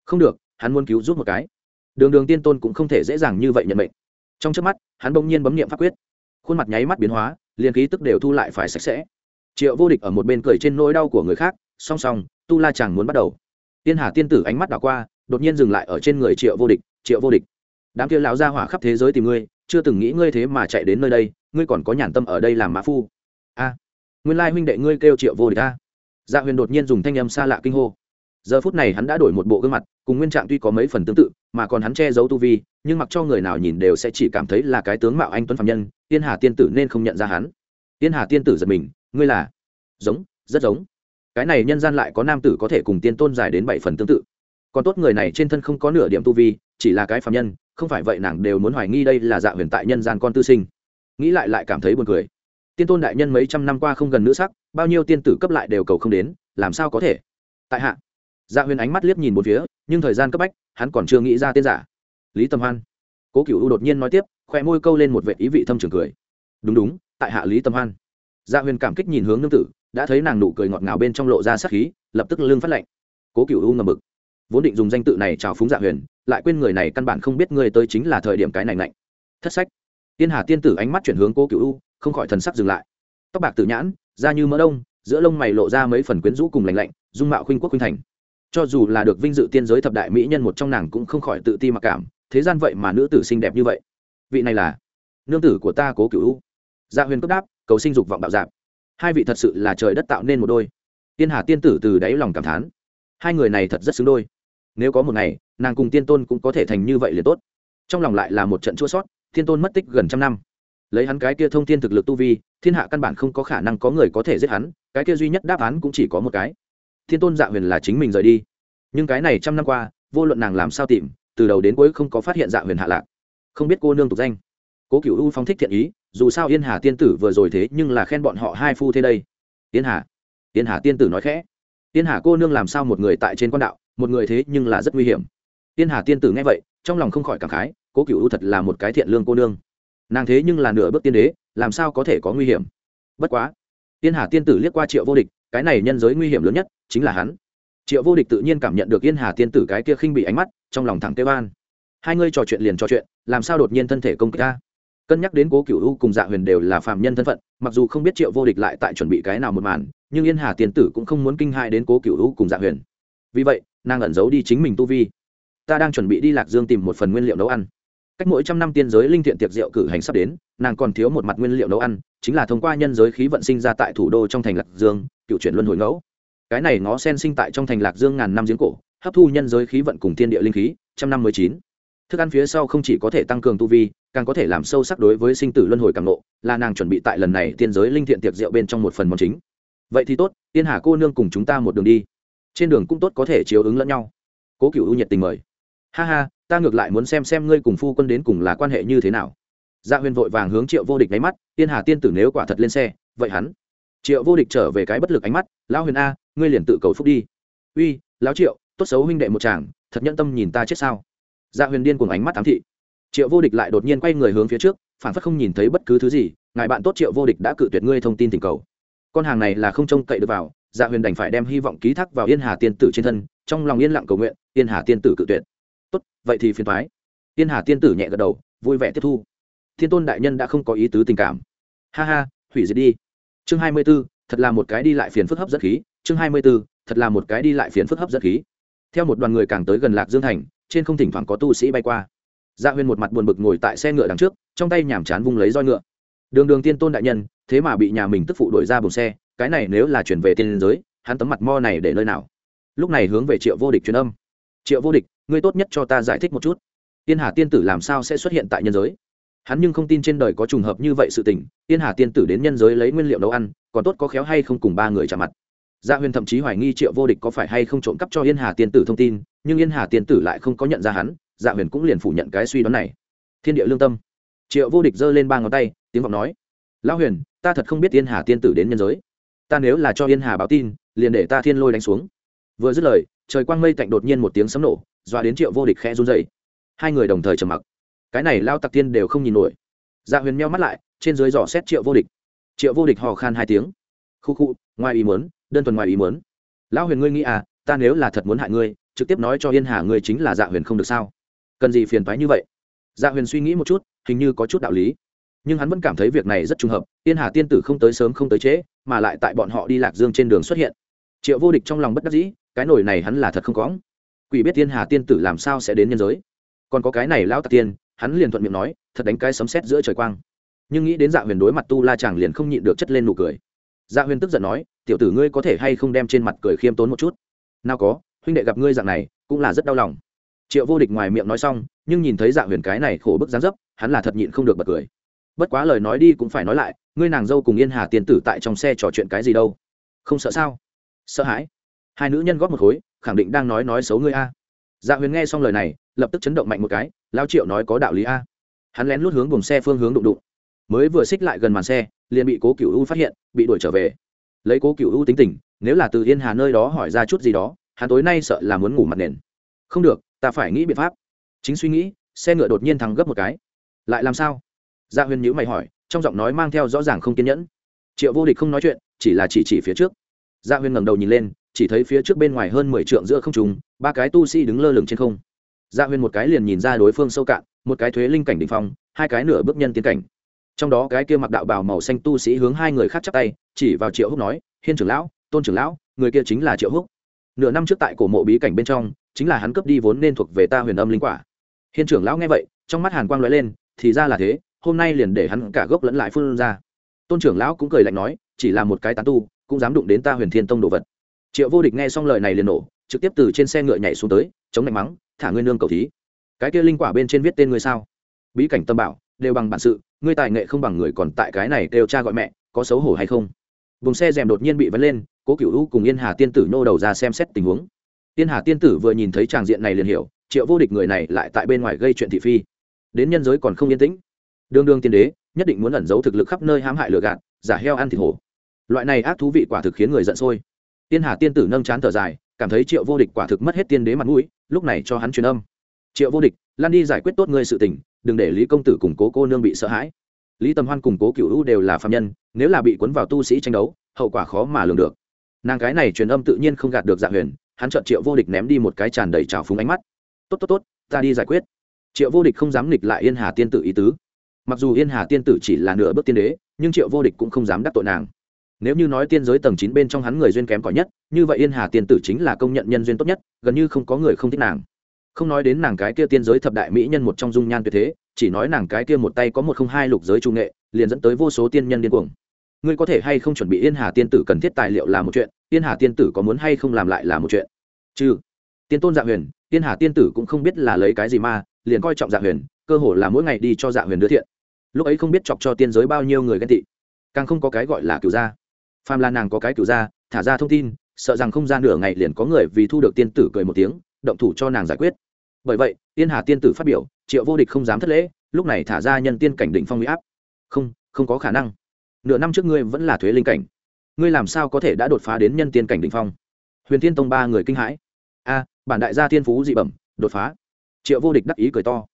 Không được, hắn muốn cứu giúp một cái. Đường đường tiên tôn cũng không thể dễ dàng như vậy nhận mệnh trong trước mắt, hắn bỗng nhiên bấm nghiệm pháp quyết. Khuôn mặt nháy mắt biến hóa, liền khí tức đều thu lại phải sạch sẽ. Triệu vô địch ở một bên cười trên nỗi đau của người khác, song song, tu la chàng muốn bắt đầu. Tiên hà tiên tử ánh mắt đảo qua, đột nhiên dừng lại ở trên người triệu vô địch, triệu vô địch, đám kia lão ra hỏa khắp thế giới tìm ngươi, chưa từng nghĩ ngươi thế mà chạy đến nơi đây, ngươi còn có nhàn tâm ở đây làm mã phu. A, nguyên lai huynh đệ ngươi kêu triệu vô địch a. Dạ huyền đột nhiên dùng thanh âm xa lạ kinh hô giờ phút này hắn đã đổi một bộ gương mặt, cùng nguyên trạng tuy có mấy phần tương tự, mà còn hắn che giấu tu vi, nhưng mặc cho người nào nhìn đều sẽ chỉ cảm thấy là cái tướng mạo anh tuấn phạm nhân, tiên hà tiên tử nên không nhận ra hắn. Tiên hà tiên tử giật mình, ngươi là? Giống, rất giống. Cái này nhân gian lại có nam tử có thể cùng tiên tôn dài đến bảy phần tương tự. Còn tốt người này trên thân không có nửa điểm tu vi, chỉ là cái phạm nhân, không phải vậy nàng đều muốn hoài nghi đây là dạ huyền tại nhân gian con tư sinh. Nghĩ lại lại cảm thấy buồn cười. Tiên tôn đại nhân mấy trăm năm qua không gần nữ sắc, bao nhiêu tiên tử cấp lại đều cầu không đến, làm sao có thể? Tại hạ dạ huyền ánh mắt liếc nhìn một phía, nhưng thời gian cấp bách, hắn còn chưa nghĩ ra tên giả. Lý tâm hoan. Cố cựu đột nhiên nói tiếp khoe môi câu lên một vệ ý vị thâm trường cười. Đúng đúng, tại hạ lý tâm hoan. Dạ huyền cảm kích nhìn hướng nương tử, đã thấy nàng nụ cười ngọt ngào bên trong lộ ra sắc khí, lập tức lưng phát lạnh. Cố cựu u ngầm mực vốn định dùng danh tự này chào phúng dạ huyền, lại quên người này căn bản không biết người tới chính là thời điểm cái này lạnh thất sách. Tiên hà tiên tử ánh mắt chuyển hướng cố cựu u, không khỏi thần sắc dừng lại. Tóc bạc tử nhãn, da như mỡ đông, giữa lông mày lộ ra mấy phần quyến rũ cùng lành lạnh, dung mạo khuynh quốc khuynh thành cho dù là được vinh dự tiên giới thập đại mỹ nhân một trong nàng cũng không khỏi tự ti mặc cảm, thế gian vậy mà nữ tử xinh đẹp như vậy. Vị này là nương tử của ta cố cựu u. Gia dạ huyền cấp đáp, cầu sinh dục vọng bạo dạp. Hai vị thật sự là trời đất tạo nên một đôi. Tiên hà tiên tử từ đáy lòng cảm thán. Hai người này thật rất xứng đôi. Nếu có một ngày, nàng cùng tiên tôn cũng có thể thành như vậy liền tốt. Trong lòng lại là một trận chua sót, tiên tôn mất tích gần trăm năm. Lấy hắn cái kia thông tin thực lực tu vi, thiên hạ căn bản không có khả năng có người có thể giết hắn, cái kia duy nhất đáp án cũng chỉ có một cái thiên tôn dạ huyền là chính mình rời đi. Nhưng cái này trăm năm qua, vô luận nàng làm sao tìm, từ đầu đến cuối không có phát hiện dạ huyền hạ lạc. Không biết cô nương tục danh. Cố cựu u phong thích thiện ý, dù sao yên hà tiên tử vừa rồi thế nhưng là khen bọn họ hai phu thế đây. Yên hà yên hà tiên tử nói khẽ. Yên hà cô nương làm sao một người tại trên quan đạo, một người thế nhưng là rất nguy hiểm. Yên hà tiên tử nghe vậy, trong lòng không khỏi cảm khái, cố cựu u thật là một cái thiện lương cô nương. Nàng thế nhưng là nửa bước tiên đế, làm sao có thể có nguy hiểm? Bất quá, yên hà tiên tử liếc qua triệu vô địch cái này nhân giới nguy hiểm lớn nhất chính là hắn. Triệu vô địch tự nhiên cảm nhận được yên hà tiên tử cái kia khinh bị ánh mắt, trong lòng thẳng tê ban hai ngươi trò chuyện liền trò chuyện, làm sao đột nhiên thân thể công kích ta cân nhắc đến cố cựu u cùng dạ huyền đều là phàm nhân thân phận, mặc dù không biết triệu vô địch lại tại chuẩn bị cái nào một màn, nhưng yên hà tiên tử cũng không muốn kinh hại đến cố cựu u cùng dạ huyền. Vì vậy, nàng ẩn giấu đi chính mình tu vi. Ta đang chuẩn bị đi lạc dương tìm một phần nguyên liệu nấu ăn. Cách mỗi trăm năm tiên giới linh thiện tiệc rượu cử hành sắp đến, nàng còn thiếu một mặt nguyên liệu nấu ăn, chính là thông qua nhân giới khí vận sinh ra tại thủ đô trong thành lạc dương cựu chuyển luân hồi ngẫu. Cái này ngó sen sinh tại trong thành lạc dương ngàn năm giếng cổ, hấp thu nhân giới khí vận cùng thiên địa linh khí, trăm năm mười chín. Thức ăn phía sau không chỉ có thể tăng cường tu vi, càng có thể làm sâu sắc đối với sinh tử luân hồi càng lộ. là nàng chuẩn bị tại lần này tiên giới linh thiện tiệc rượu bên trong một phần món chính. Vậy thì tốt, tiên hà cô nương cùng chúng ta một đường đi. Trên đường cũng tốt có thể chiếu ứng lẫn nhau. Cố cựu ưu nhiệt tình mời. Ha ha, ta ngược lại muốn xem xem ngươi cùng phu quân đến cùng là quan hệ như thế nào. Dạ huyền vội vàng hướng triệu vô địch nháy mắt, tiên hà tiên tử nếu quả thật lên xe, vậy hắn triệu vô địch trở về cái bất lực ánh mắt, lão huyền a, ngươi liền tự cầu phúc đi. Uy, lão triệu, tốt xấu huynh đệ một chàng, thật nhẫn tâm nhìn ta chết sao? Dạ huyền điên cùng ánh mắt ám thị. Triệu vô địch lại đột nhiên quay người hướng phía trước, phản phất không nhìn thấy bất cứ thứ gì, ngài bạn tốt triệu vô địch đã cự tuyệt ngươi thông tin tình cầu. Con hàng này là không trông cậy được vào dạ huyền đành phải đem hy vọng ký thác vào yên hà tiên tử trên thân, trong lòng yên lặng cầu nguyện, yên hà tiên tử cự tuyệt. Tốt, vậy thì phiền thoái yên hà tiên tử nhẹ gật đầu, vui vẻ tiếp thu. Thiên tôn đại nhân đã không có ý tứ tình cảm. Ha ha, hủy diệt đi chương hai mươi b ố thật là một cái đi lại phiền phức hấp dẫn khí. Chương hai mươi b ố thật là một cái đi lại phiền phức hấp dẫn khí. Theo một đoàn người càng tới gần lạc dương thành, trên không thỉnh thoảng có tu sĩ bay qua. Dạ Huyên một mặt buồn bực ngồi tại xe ngựa đằng trước, trong tay nhàm chán vung lấy roi ngựa. Đường đường tiên tôn đại nhân, thế mà bị nhà mình tức phụ đổi ra bùng xe, cái này nếu là chuyển về tiên giới, hắn tấm mặt mo này để nơi nào? Lúc này hướng về triệu vô địch truyền âm. Triệu vô địch, ngươi tốt nhất cho ta giải thích một chút. Tiên hà tiên tử làm sao sẽ xuất hiện tại nhân giới? Hắn nhưng không tin trên đời có trùng hợp như vậy sự tình tiên hà tiên tử đến nhân giới lấy nguyên liệu nấu ăn, còn tốt có khéo hay không cùng ba người chạm mặt. Gia huyền thậm chí hoài nghi triệu vô địch có phải hay không trộm cắp cho yên hà tiên tử thông tin, nhưng yên hà tiên tử lại không có nhận ra hắn dạ huyền cũng liền phủ nhận cái suy đoán này. Thiên địa lương tâm. Triệu vô địch giơ lên ba ngón tay, tiếng vọng nói, lão huyền, ta thật không biết yên hà tiên tử đến nhân giới. Ta nếu là cho yên hà báo tin, liền để ta thiên lôi đánh xuống. Vừa dứt lời, trời quang mây tạnh đột nhiên một tiếng sấm nổ, dọa đến triệu vô địch khe run dậy hai người đồng thời trầm mặc cái này lao tặc tiên đều không nhìn nổi. Dạ huyền meo mắt lại, trên dưới dò xét triệu vô địch. Triệu vô địch hò khan hai tiếng. Khu khu, ngoài ý muốn, đơn thuần ngoài ý muốn. Lão huyền ngươi nghĩ à ta nếu là thật muốn hại ngươi, trực tiếp nói cho yên hà ngươi chính là dạ huyền không được sao? Cần gì phiền thoái như vậy? Dạ huyền suy nghĩ một chút, hình như có chút đạo lý. Nhưng hắn vẫn cảm thấy việc này rất trùng hợp, yên hà tiên tử không tới sớm không tới trễ, mà lại tại bọn họ đi lạc dương trên đường xuất hiện. Triệu vô địch trong lòng bất đắc dĩ, cái nổi này hắn là thật không có. Quỷ biết yên hà tiên tử làm sao sẽ đến nhân giới? Còn có cái này lão tạc tiên hắn liền thuận miệng nói, thật đánh cái sấm sét giữa trời quang. Nhưng nghĩ đến dạ huyền đối mặt tu la chàng liền không nhịn được chất lên nụ cười. Dạ huyền tức giận nói, tiểu tử ngươi có thể hay không đem trên mặt cười khiêm tốn một chút? Nào có, huynh đệ gặp ngươi dạng này, cũng là rất đau lòng. Triệu vô địch ngoài miệng nói xong, nhưng nhìn thấy dạ huyền cái này khổ bức gián dấp, hắn là thật nhịn không được bật cười. Bất quá lời nói đi cũng phải nói lại, ngươi nàng dâu cùng yên hà tiền tử tại trong xe trò chuyện cái gì đâu? Không sợ sao? Sợ hãi. Hai nữ nhân góp một khối, khẳng định đang nói nói xấu ngươi a. Dạ huyền nghe xong lời này, lập tức chấn động mạnh một cái lao triệu nói có đạo lý a. Hắn lén lút hướng buồng xe phương hướng đụng đụng. Mới vừa xích lại gần màn xe, liền bị cố cựu u phát hiện, bị đuổi trở về. Lấy cố cựu u tính tình, nếu là từ yên hà nơi đó hỏi ra chút gì đó, hắn tối nay sợ là muốn ngủ mặt nền. Không được, ta phải nghĩ biện pháp. Chính suy nghĩ, xe ngựa đột nhiên thắng gấp một cái. Lại làm sao? Dạ huyền nhữ mày hỏi, trong giọng nói mang theo rõ ràng không kiên nhẫn. Triệu vô địch không nói chuyện, chỉ là chỉ chỉ phía trước. Dạ huyền ngẩng đầu nhìn lên, chỉ thấy phía trước bên ngoài hơn mười trượng giữa không trùng ba cái tu sĩ đứng lơ lửng trên không dạ huyền một cái liền nhìn ra đối phương sâu cạn, một cái thuế linh cảnh đình phong, hai cái nửa bước nhân tiến cảnh. Trong đó cái kia mặc đạo bào màu xanh tu sĩ hướng hai người khác chắp tay, chỉ vào triệu húc nói, hiên trưởng lão, tôn trưởng lão, người kia chính là triệu húc. Nửa năm trước tại cổ mộ bí cảnh bên trong, chính là hắn cướp đi vốn nên thuộc về ta huyền âm linh quả. Hiên trưởng lão nghe vậy, trong mắt hàn quang lóe lên, thì ra là thế, hôm nay liền để hắn cả gốc lẫn lại phun ra. Tôn trưởng lão cũng cười lạnh nói, chỉ là một cái tán tu, cũng dám đụng đến ta huyền thiên tông đồ vật. Triệu vô địch nghe xong lời này liền nổ trực tiếp từ trên xe ngựa nhảy xuống tới, chống lạnh mắng, thả ngươi nương cầu thí. Cái kia linh quả bên trên viết tên ngươi sao? Bí cảnh tâm bảo, đều bằng bản sự, ngươi tài nghệ không bằng người còn tại cái này kêu cha gọi mẹ, có xấu hổ hay không? Vùng xe rèm đột nhiên bị vấn lên, cố cựu u cùng yên hà tiên tử nô đầu ra xem xét tình huống. Yên hà tiên tử vừa nhìn thấy tràng diện này liền hiểu, triệu vô địch người này lại tại bên ngoài gây chuyện thị phi. Đến nhân giới còn không yên tĩnh. Đương đương tiên đế, nhất định muốn ẩn giấu thực lực khắp nơi hãm hại lừa gạt, giả heo ăn thịt hổ. Loại này ác thú vị quả thực khiến người giận sôi. Tiên hà tiên tử nâng chán thở dài cảm thấy triệu vô địch quả thực mất hết tiên đế mặt mũi, lúc này cho hắn truyền âm. Triệu vô địch, lan đi giải quyết tốt ngươi sự tình, đừng để lý công tử cùng cố cô nương bị sợ hãi. Lý tầm hoan cùng cố cựu hữu đều là phạm nhân, nếu là bị cuốn vào tu sĩ tranh đấu, hậu quả khó mà lường được. Nàng cái này truyền âm tự nhiên không gạt được dạ huyền, hắn chợt triệu vô địch ném đi một cái tràn đầy trào phúng ánh mắt. Tốt tốt tốt, ta đi giải quyết. Triệu vô địch không dám nghịch lại yên hà tiên tử ý tứ. Mặc dù yên hà tiên tử chỉ là nửa bước tiên đế, nhưng triệu vô địch cũng không dám đắc tội nàng nếu như nói tiên giới tầng chín bên trong hắn người duyên kém cỏi nhất, như vậy yên hà tiên tử chính là công nhận nhân duyên tốt nhất, gần như không có người không thích nàng. Không nói đến nàng cái kia tiên giới thập đại mỹ nhân một trong dung nhan tuyệt thế, chỉ nói nàng cái kia một tay có một không hai lục giới trung nghệ, liền dẫn tới vô số tiên nhân điên cuồng. Ngươi có thể hay không chuẩn bị yên hà tiên tử cần thiết tài liệu là một chuyện, yên hà tiên tử có muốn hay không làm lại là một chuyện? Chứ tiên tôn dạ huyền, yên hà tiên tử cũng không biết là lấy cái gì mà, liền coi trọng dạ huyền, cơ hồ là mỗi ngày đi cho dạ huyền đưa thiện. Lúc ấy không biết chọc cho tiên giới bao nhiêu người ghen tị. Càng không có cái gọi là cứu gia phàm là nàng có cái cựu ra, thả ra thông tin, sợ rằng không gian nửa ngày liền có người vì thu được tiên tử cười một tiếng, động thủ cho nàng giải quyết. Bởi vậy, yên hà tiên tử phát biểu, triệu vô địch không dám thất lễ, lúc này thả ra nhân tiên cảnh định phong huy áp. Không không có khả năng. Nửa năm trước ngươi vẫn là thuế linh cảnh. Ngươi làm sao có thể đã đột phá đến nhân tiên cảnh định phong? Huyền tiên tông ba người kinh hãi. A, bản đại gia tiên phú dị bẩm, đột phá. Triệu vô địch đắc ý cười to.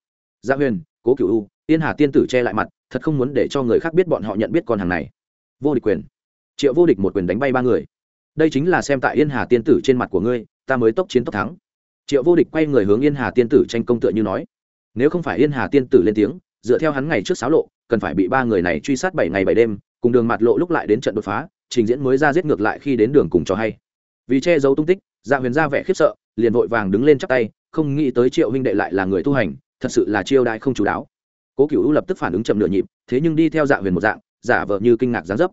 Gia huyền, cố cựu u, yên hà tiên tử che lại mặt, thật không muốn để cho người khác biết bọn họ nhận biết con hàng này. Vô địch quyền triệu vô địch một quyền đánh bay ba người. Đây chính là xem tại yên hà tiên tử trên mặt của ngươi, ta mới tốc chiến tốc thắng. Triệu vô địch quay người hướng yên hà tiên tử tranh công tựa như nói. Nếu không phải yên hà tiên tử lên tiếng, dựa theo hắn ngày trước sáo lộ, cần phải bị ba người này truy sát bảy ngày bảy đêm, cùng đường mặt lộ lúc lại đến trận đột phá, trình diễn mới ra giết ngược lại khi đến đường cùng cho hay. Vì che giấu tung tích dạ huyền ra vẻ khiếp sợ, liền vội vàng đứng lên chắp tay, không nghĩ tới triệu huynh đệ lại là người tu hành, thật sự là chiêu đại không chú đáo. Cố cựu lập tức phản ứng chậm nửa nhịp, thế nhưng đi theo dạ huyền một dạng, giả vờ như kinh ngạc gián dấp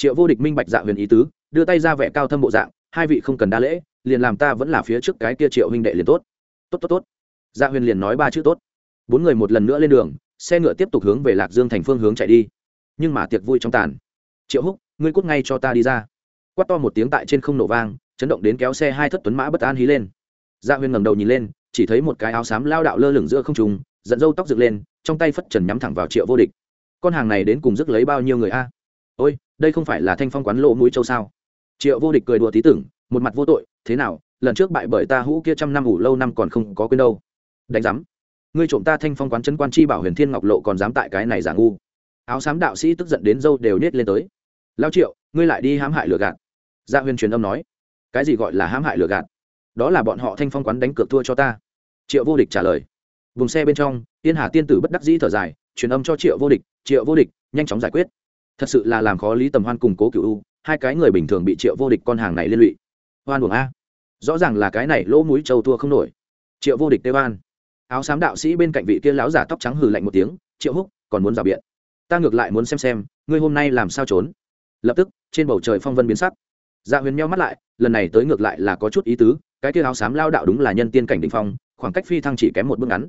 triệu vô địch minh bạch dạ huyền ý tứ, đưa tay ra vẻ cao thâm bộ dạng, hai vị không cần đa lễ, liền làm ta vẫn là phía trước cái kia triệu huynh đệ liền tốt. Tốt tốt tốt. Dạ huyền liền nói ba chữ tốt. Bốn người một lần nữa lên đường, xe ngựa tiếp tục hướng về lạc dương thành phương hướng chạy đi. Nhưng mà tiệc vui trong tàn. Triệu húc, ngươi cút ngay cho ta đi ra. Quát to một tiếng tại trên không nổ vang, chấn động đến kéo xe hai thất tuấn mã bất an hí lên. Dạ huyền ngẩng đầu nhìn lên, chỉ thấy một cái áo xám lao đạo lơ lửng giữa không trùng dẫn dâu tóc dựng lên, trong tay phất trần nhắm thẳng vào triệu vô địch. Con hàng này đến cùng rước lấy bao nhiêu người a? Ôi đây không phải là thanh phong quán lỗ mũi châu sao? Triệu vô địch cười đùa tí tưởng, một mặt vô tội, thế nào, lần trước bại bởi ta hũ kia trăm năm ủ lâu năm còn không có quên đâu. Đánh giám, ngươi trộm ta thanh phong quán chân quan chi bảo huyền thiên ngọc lộ còn dám tại cái này giả ngu. Áo xám đạo sĩ tức giận đến dâu đều nhét lên tới. Lao triệu, ngươi lại đi hãm hại lừa gạt. Gia huyền truyền âm nói. Cái gì gọi là hãm hại lừa gạt? Đó là bọn họ thanh phong quán đánh cược thua cho ta. Triệu vô địch trả lời. Vùng xe bên trong tiên hà tiên tử bất đắc dĩ thở dài, truyền âm cho triệu vô địch, triệu vô địch, nhanh chóng giải quyết thật sự là làm khó lý tầm hoan cùng cố cựu u, hai cái người bình thường bị triệu vô địch con hàng này liên lụy. Hoan buồng a. Rõ ràng là cái này lỗ mũi trâu thua không nổi. Triệu vô địch tê hoan áo xám đạo sĩ bên cạnh vị kia láo giả tóc trắng hừ lạnh một tiếng, triệu húc, còn muốn rào biện? Ta ngược lại muốn xem xem, ngươi hôm nay làm sao trốn? Lập tức, trên bầu trời phong vân biến sắc. Dạ huyền meo mắt lại, lần này tới ngược lại là có chút ý tứ, cái kia áo xám lao đạo đúng là nhân tiên cảnh đình phong, khoảng cách phi thăng chỉ kém một bước ngắn.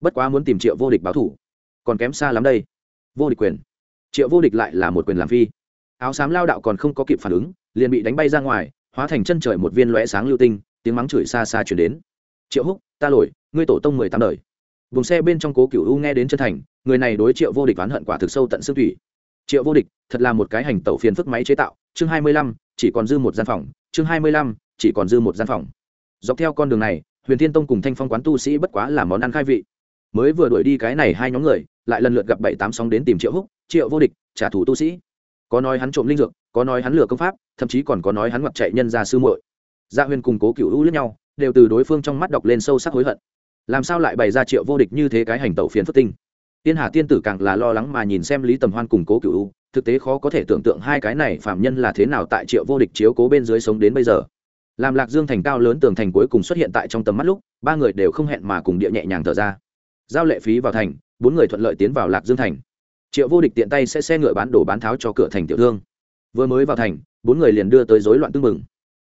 Bất quá muốn tìm triệu vô địch báo thủ, còn kém xa lắm đây. Vô địch quyền triệu vô địch lại là một quyền làm phi. Áo xám lao đạo còn không có kịp phản ứng liền bị đánh bay ra ngoài hóa thành chân trời một viên lõe sáng lưu tinh tiếng mắng chửi xa xa chuyển đến. Triệu húc ta lội, ngươi tổ tông mười tám đời. Vùng xe bên trong cố cựu u nghe đến chân thành người này đối triệu vô địch oán hận quả thực sâu tận xương thủy. Triệu vô địch thật là một cái hành tẩu phiền phức máy chế tạo chương hai mươi lăm chỉ còn dư một gian phòng chương hai mươi lăm chỉ còn dư một gian phòng. Dọc theo con đường này huyền thiên tông cùng thanh phong quán tu sĩ bất quá là món ăn khai vị. Mới vừa đuổi đi cái này hai nhóm người lại lần lượt gặp bảy tám sóng đến tìm triệu húc triệu vô địch, trả thù tu sĩ. Có nói hắn trộm linh dược, có nói hắn lừa công pháp, thậm chí còn có nói hắn ngoặt chạy nhân ra sư muội. Dạ gia huyên cùng cố cựu hữu lẫn nhau, đều từ đối phương trong mắt đọc lên sâu sắc hối hận. Làm sao lại bày ra triệu vô địch như thế cái hành tẩu phiền phất tinh? Tiên hà tiên tử càng là lo lắng mà nhìn xem lý tầm hoan cùng cố cựu u thực tế khó có thể tưởng tượng hai cái này phạm nhân là thế nào tại triệu vô địch chiếu cố bên dưới sống đến bây giờ. Làm lạc dương thành cao lớn tường thành cuối cùng xuất hiện tại trong tầm mắt lúc, ba người đều không hẹn mà cùng địa nhẹ nhàng thở ra. Giao lệ phí vào thành, bốn người thuận lợi tiến vào lạc dương thành triệu vô địch tiện tay sẽ xe ngựa bán đồ bán tháo cho cửa thành tiểu thương. Vừa mới vào thành, bốn người liền đưa tới rối loạn tưng mừng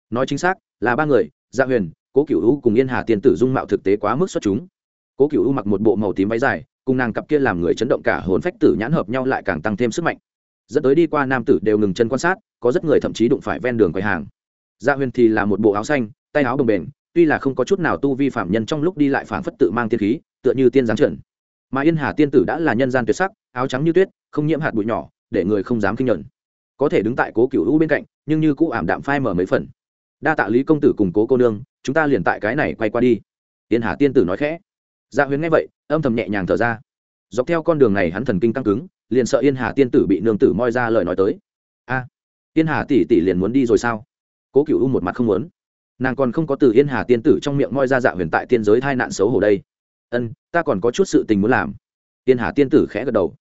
nói chính xác, là ba người gia dạ huyền, cố cựu u cùng yên hà tiên tử dung mạo thực tế quá mức xuất chúng. Cố cựu u mặc một bộ màu tím váy dài, cùng nàng cặp kia làm người chấn động cả hồn phách tử nhãn hợp nhau lại càng tăng thêm sức mạnh. Dẫn tới đi qua nam tử đều ngừng chân quan sát, có rất người thậm chí đụng phải ven đường quầy hàng. Gia dạ huyền thì là một bộ áo xanh, tay áo bồng bềnh, tuy là không có chút nào tu vi phạm nhân trong lúc đi lại phản phất tự mang tiên khí, tựa như tiên giáng trần. Mà yên hà tiên tử đã là nhân gian tuyệt sắc áo trắng như tuyết, không nhiễm hạt bụi nhỏ, để người không dám kinh nhận có thể đứng tại cố cựu hữu bên cạnh, nhưng như cũ ảm đạm phai mở mấy phần. Đa tạ lý công tử cùng cố cô nương, chúng ta liền tại cái này quay qua đi. Tiên hà tiên tử nói khẽ. Dạ huyền nghe vậy, âm thầm nhẹ nhàng thở ra. Dọc theo con đường này hắn thần kinh căng cứng, liền sợ yên hà tiên tử bị nương tử moi ra lời nói tới. A, yên hà tỷ tỷ liền muốn đi rồi sao? Cố cựu u một mặt không muốn. Nàng còn không có từ yên hà tiên tử trong miệng moi ra dạ huyền tại tiên giới thai nạn xấu hổ đây. Ân, ta còn có chút sự tình muốn làm. Yên hà tiên tử khẽ gật đầu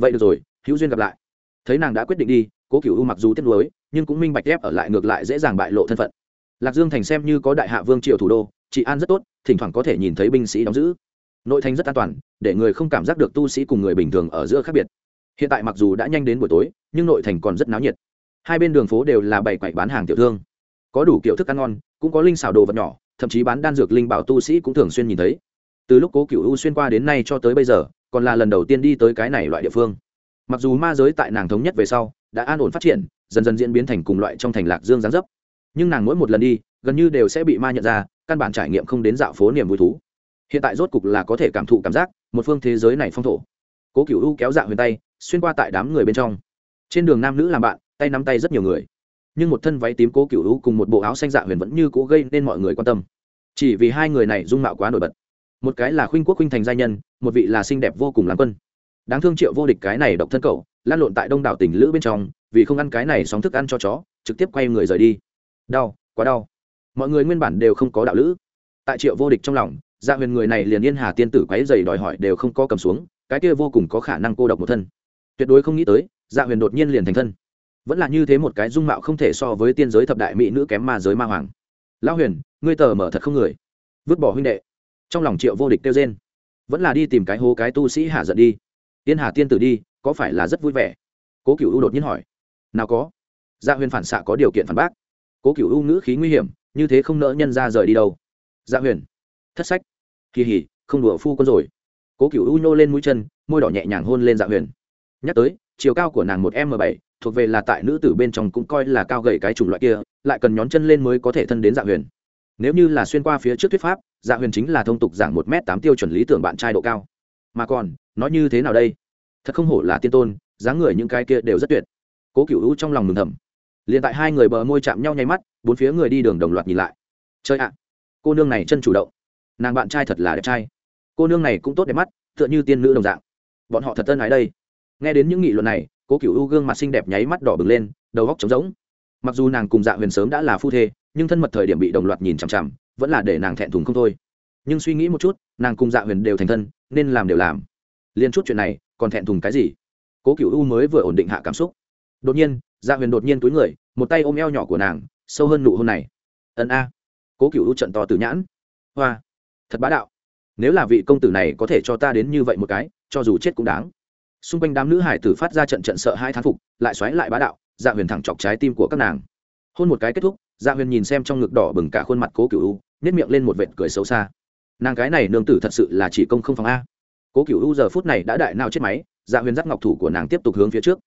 vậy được rồi, hữu duyên gặp lại. Thấy nàng đã quyết định đi, cố cựu u mặc dù tiếc nuối, nhưng cũng minh bạch ép ở lại ngược lại dễ dàng bại lộ thân phận. Lạc dương thành xem như có đại hạ vương triều thủ đô, trị an rất tốt, thỉnh thoảng có thể nhìn thấy binh sĩ đóng giữ. Nội thành rất an toàn, để người không cảm giác được tu sĩ cùng người bình thường ở giữa khác biệt. Hiện tại mặc dù đã nhanh đến buổi tối, nhưng nội thành còn rất náo nhiệt. Hai bên đường phố đều là bày quậy bán hàng tiểu thương. Có đủ kiểu thức ăn ngon, cũng có linh xào đồ vật nhỏ, thậm chí bán đan dược linh bảo tu sĩ cũng thường xuyên nhìn thấy. Từ lúc cố cựu u xuyên qua đến nay cho tới bây giờ còn là lần đầu tiên đi tới cái này loại địa phương. Mặc dù ma giới tại nàng thống nhất về sau, đã an ổn phát triển, dần dần diễn biến thành cùng loại trong thành lạc dương gián dấp. Nhưng nàng mỗi một lần đi, gần như đều sẽ bị ma nhận ra, căn bản trải nghiệm không đến dạo phố niềm vui thú. Hiện tại rốt cục là có thể cảm thụ cảm giác, một phương thế giới này phong thổ. Cố cựu u kéo dạ huyền tay, xuyên qua tại đám người bên trong. Trên đường nam nữ làm bạn, tay nắm tay rất nhiều người. Nhưng một thân váy tím cố cựu u cùng một bộ áo xanh dạ huyền vẫn như cố gây nên mọi người quan tâm. Chỉ vì hai người này dung mạo quá nổi bật một cái là khuynh quốc khuynh thành gia nhân, một vị là xinh đẹp vô cùng làm quân. Đáng thương triệu vô địch cái này độc thân cậu lan lộn tại đông đảo tỉnh lữ bên trong, vì không ăn cái này sóng thức ăn cho chó, trực tiếp quay người rời đi. Đau, quá đau. Mọi người nguyên bản đều không có đạo lữ. Tại triệu vô địch trong lòng dạ huyền người này liền yên hà tiên tử quáy dày đòi hỏi đều không có cầm xuống, cái kia vô cùng có khả năng cô độc một thân. Tuyệt đối không nghĩ tới dạ huyền đột nhiên liền thành thân. Vẫn là như thế một cái dung mạo không thể so với tiên giới thập đại mỹ nữ kém ma giới ma hoàng. Lão huyền, ngươi tờ mở thật không người? Vứt bỏ huynh đệ trong lòng triệu vô địch kêu trên vẫn là đi tìm cái hố cái tu sĩ hạ giận đi. Tiên hà tiên tử đi, có phải là rất vui vẻ? Cố cựu u đột nhiên hỏi. Nào có. Gia dạ huyền phản xạ có điều kiện phản bác. Cố cựu u ngữ khí nguy hiểm, như thế không nỡ nhân ra rời đi đâu. Gia dạ huyền. Thất sách. Kỳ hỉ, không đùa phu con rồi. Cố cựu u nhô lên mũi chân, môi đỏ nhẹ nhàng hôn lên dạ huyền. Nhắc tới, chiều cao của nàng một m bảy, thuộc về là tại nữ tử bên trong cũng coi là cao gầy cái chủng loại kia, lại cần nhón chân lên mới có thể thân đến dạ huyền. Nếu như là xuyên qua phía trước thuyết pháp dạ huyền chính là thông tục giảng một m tám tiêu chuẩn lý tưởng bạn trai độ cao. Mà còn, nói như thế nào đây? Thật không hổ là tiên tôn, dáng người những cái kia đều rất tuyệt. Cố cựu hữu trong lòng mừng thầm. Liền tại hai người bờ môi chạm nhau nháy mắt, bốn phía người đi đường đồng loạt nhìn lại. Chơi ạ! Cô nương này chân chủ động. Nàng bạn trai thật là đẹp trai. Cô nương này cũng tốt đẹp mắt, tựa như tiên nữ đồng dạng. Bọn họ thật tân ái đây. Nghe đến những nghị luận này, cố cựu u gương mặt xinh đẹp nháy mắt đỏ bừng lên, đầu góc trống rỗng. Mặc dù nàng cùng dạ huyền sớm đã là phu thê, nhưng thân mật thời điểm bị đồng loạt nhìn chằm chằm vẫn là để nàng thẹn thùng không thôi. Nhưng suy nghĩ một chút, nàng cùng dạ huyền đều thành thân, nên làm đều làm. Liên chút chuyện này, còn thẹn thùng cái gì? Cố cựu u mới vừa ổn định hạ cảm xúc. Đột nhiên dạ huyền đột nhiên túi người, một tay ôm eo nhỏ của nàng, sâu hơn nụ hôn này. Ân a. Cố cựu u trận to từ nhãn. Hoa. Thật bá đạo. Nếu là vị công tử này có thể cho ta đến như vậy một cái, cho dù chết cũng đáng. Xung quanh đám nữ hải tử phát ra trận trận sợ hai thán phục, lại xoáy lại bá đạo dạ huyền thẳng chọc trái tim của các nàng. Hôn một cái kết thúc dạ huyền nhìn xem trong ngực đỏ bừng cả khuôn mặt cố cựu u nếp miệng lên một vệt cười xấu xa. Nàng cái này nương tử thật sự là chỉ công không phòng a. Cố cựu u giờ phút này đã đại nào chết máy dạ huyền dắt ngọc thủ của nàng tiếp tục hướng phía trước.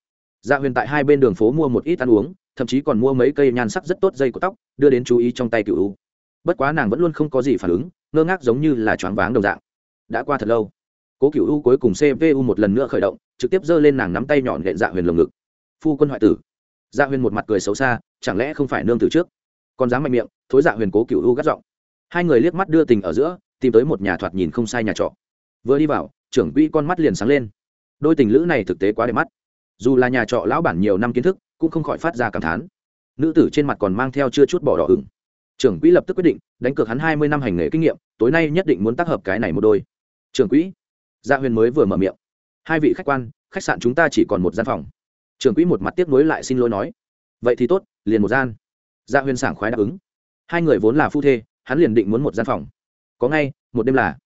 Dạ huyền tại hai bên đường phố mua một ít ăn uống, thậm chí còn mua mấy cây nhan sắc rất tốt dây của tóc, đưa đến chú ý trong tay cựu u. Bất quá nàng vẫn luôn không có gì phản ứng, ngơ ngác giống như là choáng váng đồng dạng. Đã qua thật lâu, cố cựu u cuối cùng cpu một lần nữa khởi động, trực tiếp giơ lên nàng nắm tay nhọn gậy dạ huyền lồng ngực. Phu quân hoại tử. Dạ huyền một mặt cười xấu xa, chẳng lẽ không phải nương từ trước? Còn dám mạnh miệng, thối dạ huyền cố cựu u gắt giọng hai người liếc mắt đưa tình ở giữa, tìm tới một nhà thoạt nhìn không sai nhà trọ. Vừa đi vào, trưởng quỹ con mắt liền sáng lên. Đôi tình lữ này thực tế quá đẹp mắt. Dù là nhà trọ lão bản nhiều năm kiến thức, cũng không khỏi phát ra cảm thán. Nữ tử trên mặt còn mang theo chưa chút bỏ đỏ ửng. Trưởng quỹ lập tức quyết định, đánh cược hắn hai mươi năm hành nghề kinh nghiệm, tối nay nhất định muốn tác hợp cái này một đôi. Trưởng quỹ gia huyền mới vừa mở miệng. Hai vị khách quan, khách sạn chúng ta chỉ còn một gian phòng. Trưởng quỹ một mặt tiếp nối lại xin lỗi nói. Vậy thì tốt, liền một gian. Gia huyền sảng khoái đáp ứng. Hai người vốn là phu thê hắn liền định muốn một gian phòng. Có ngay, một đêm là.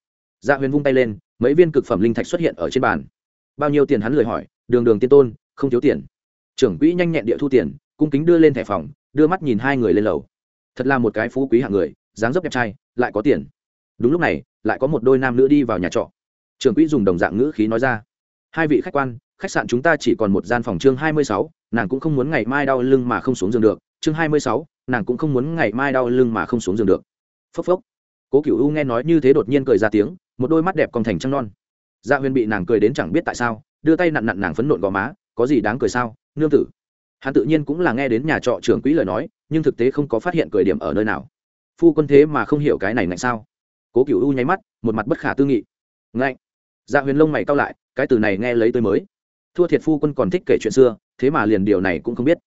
Dạ huyền vung tay lên, mấy viên cực phẩm linh thạch xuất hiện ở trên bàn. Bao nhiêu tiền hắn lười hỏi, đường đường tiên tôn, không thiếu tiền. Trưởng quỹ nhanh nhẹn địa thu tiền, cung kính đưa lên thẻ phòng, đưa mắt nhìn hai người lên lầu. Thật là một cái phú quý hạng người, dáng dấp đẹp trai, lại có tiền. Đúng lúc này, lại có một đôi nam nữ đi vào nhà trọ. Trưởng quỹ dùng đồng dạng ngữ khí nói ra. Hai vị khách quan, khách sạn chúng ta chỉ còn một gian phòng chương hai mươi sáu, nàng cũng không muốn ngày mai đau lưng mà không xuống giường được. Chương hai mươi sáu, nàng cũng không muốn ngày mai đau lưng mà không xuống giường được phốc phốc. Cố cựu u nghe nói như thế đột nhiên cười ra tiếng, một đôi mắt đẹp còn thành trăng non. Dạ huyền bị nàng cười đến chẳng biết tại sao, đưa tay nặn nặn nàng phấn nộn gò má, có gì đáng cười sao, nương tử? Hắn tự nhiên cũng là nghe đến nhà trọ trưởng quỹ lời nói, nhưng thực tế không có phát hiện cười điểm ở nơi nào. Phu quân thế mà không hiểu cái này ngạnh sao? Cố cựu u nháy mắt, một mặt bất khả tư nghị. Ngạnh? Dạ huyền lông mày cao lại, cái từ này nghe lấy tới mới. Thua thiệt phu quân còn thích kể chuyện xưa, thế mà liền điều này cũng không biết.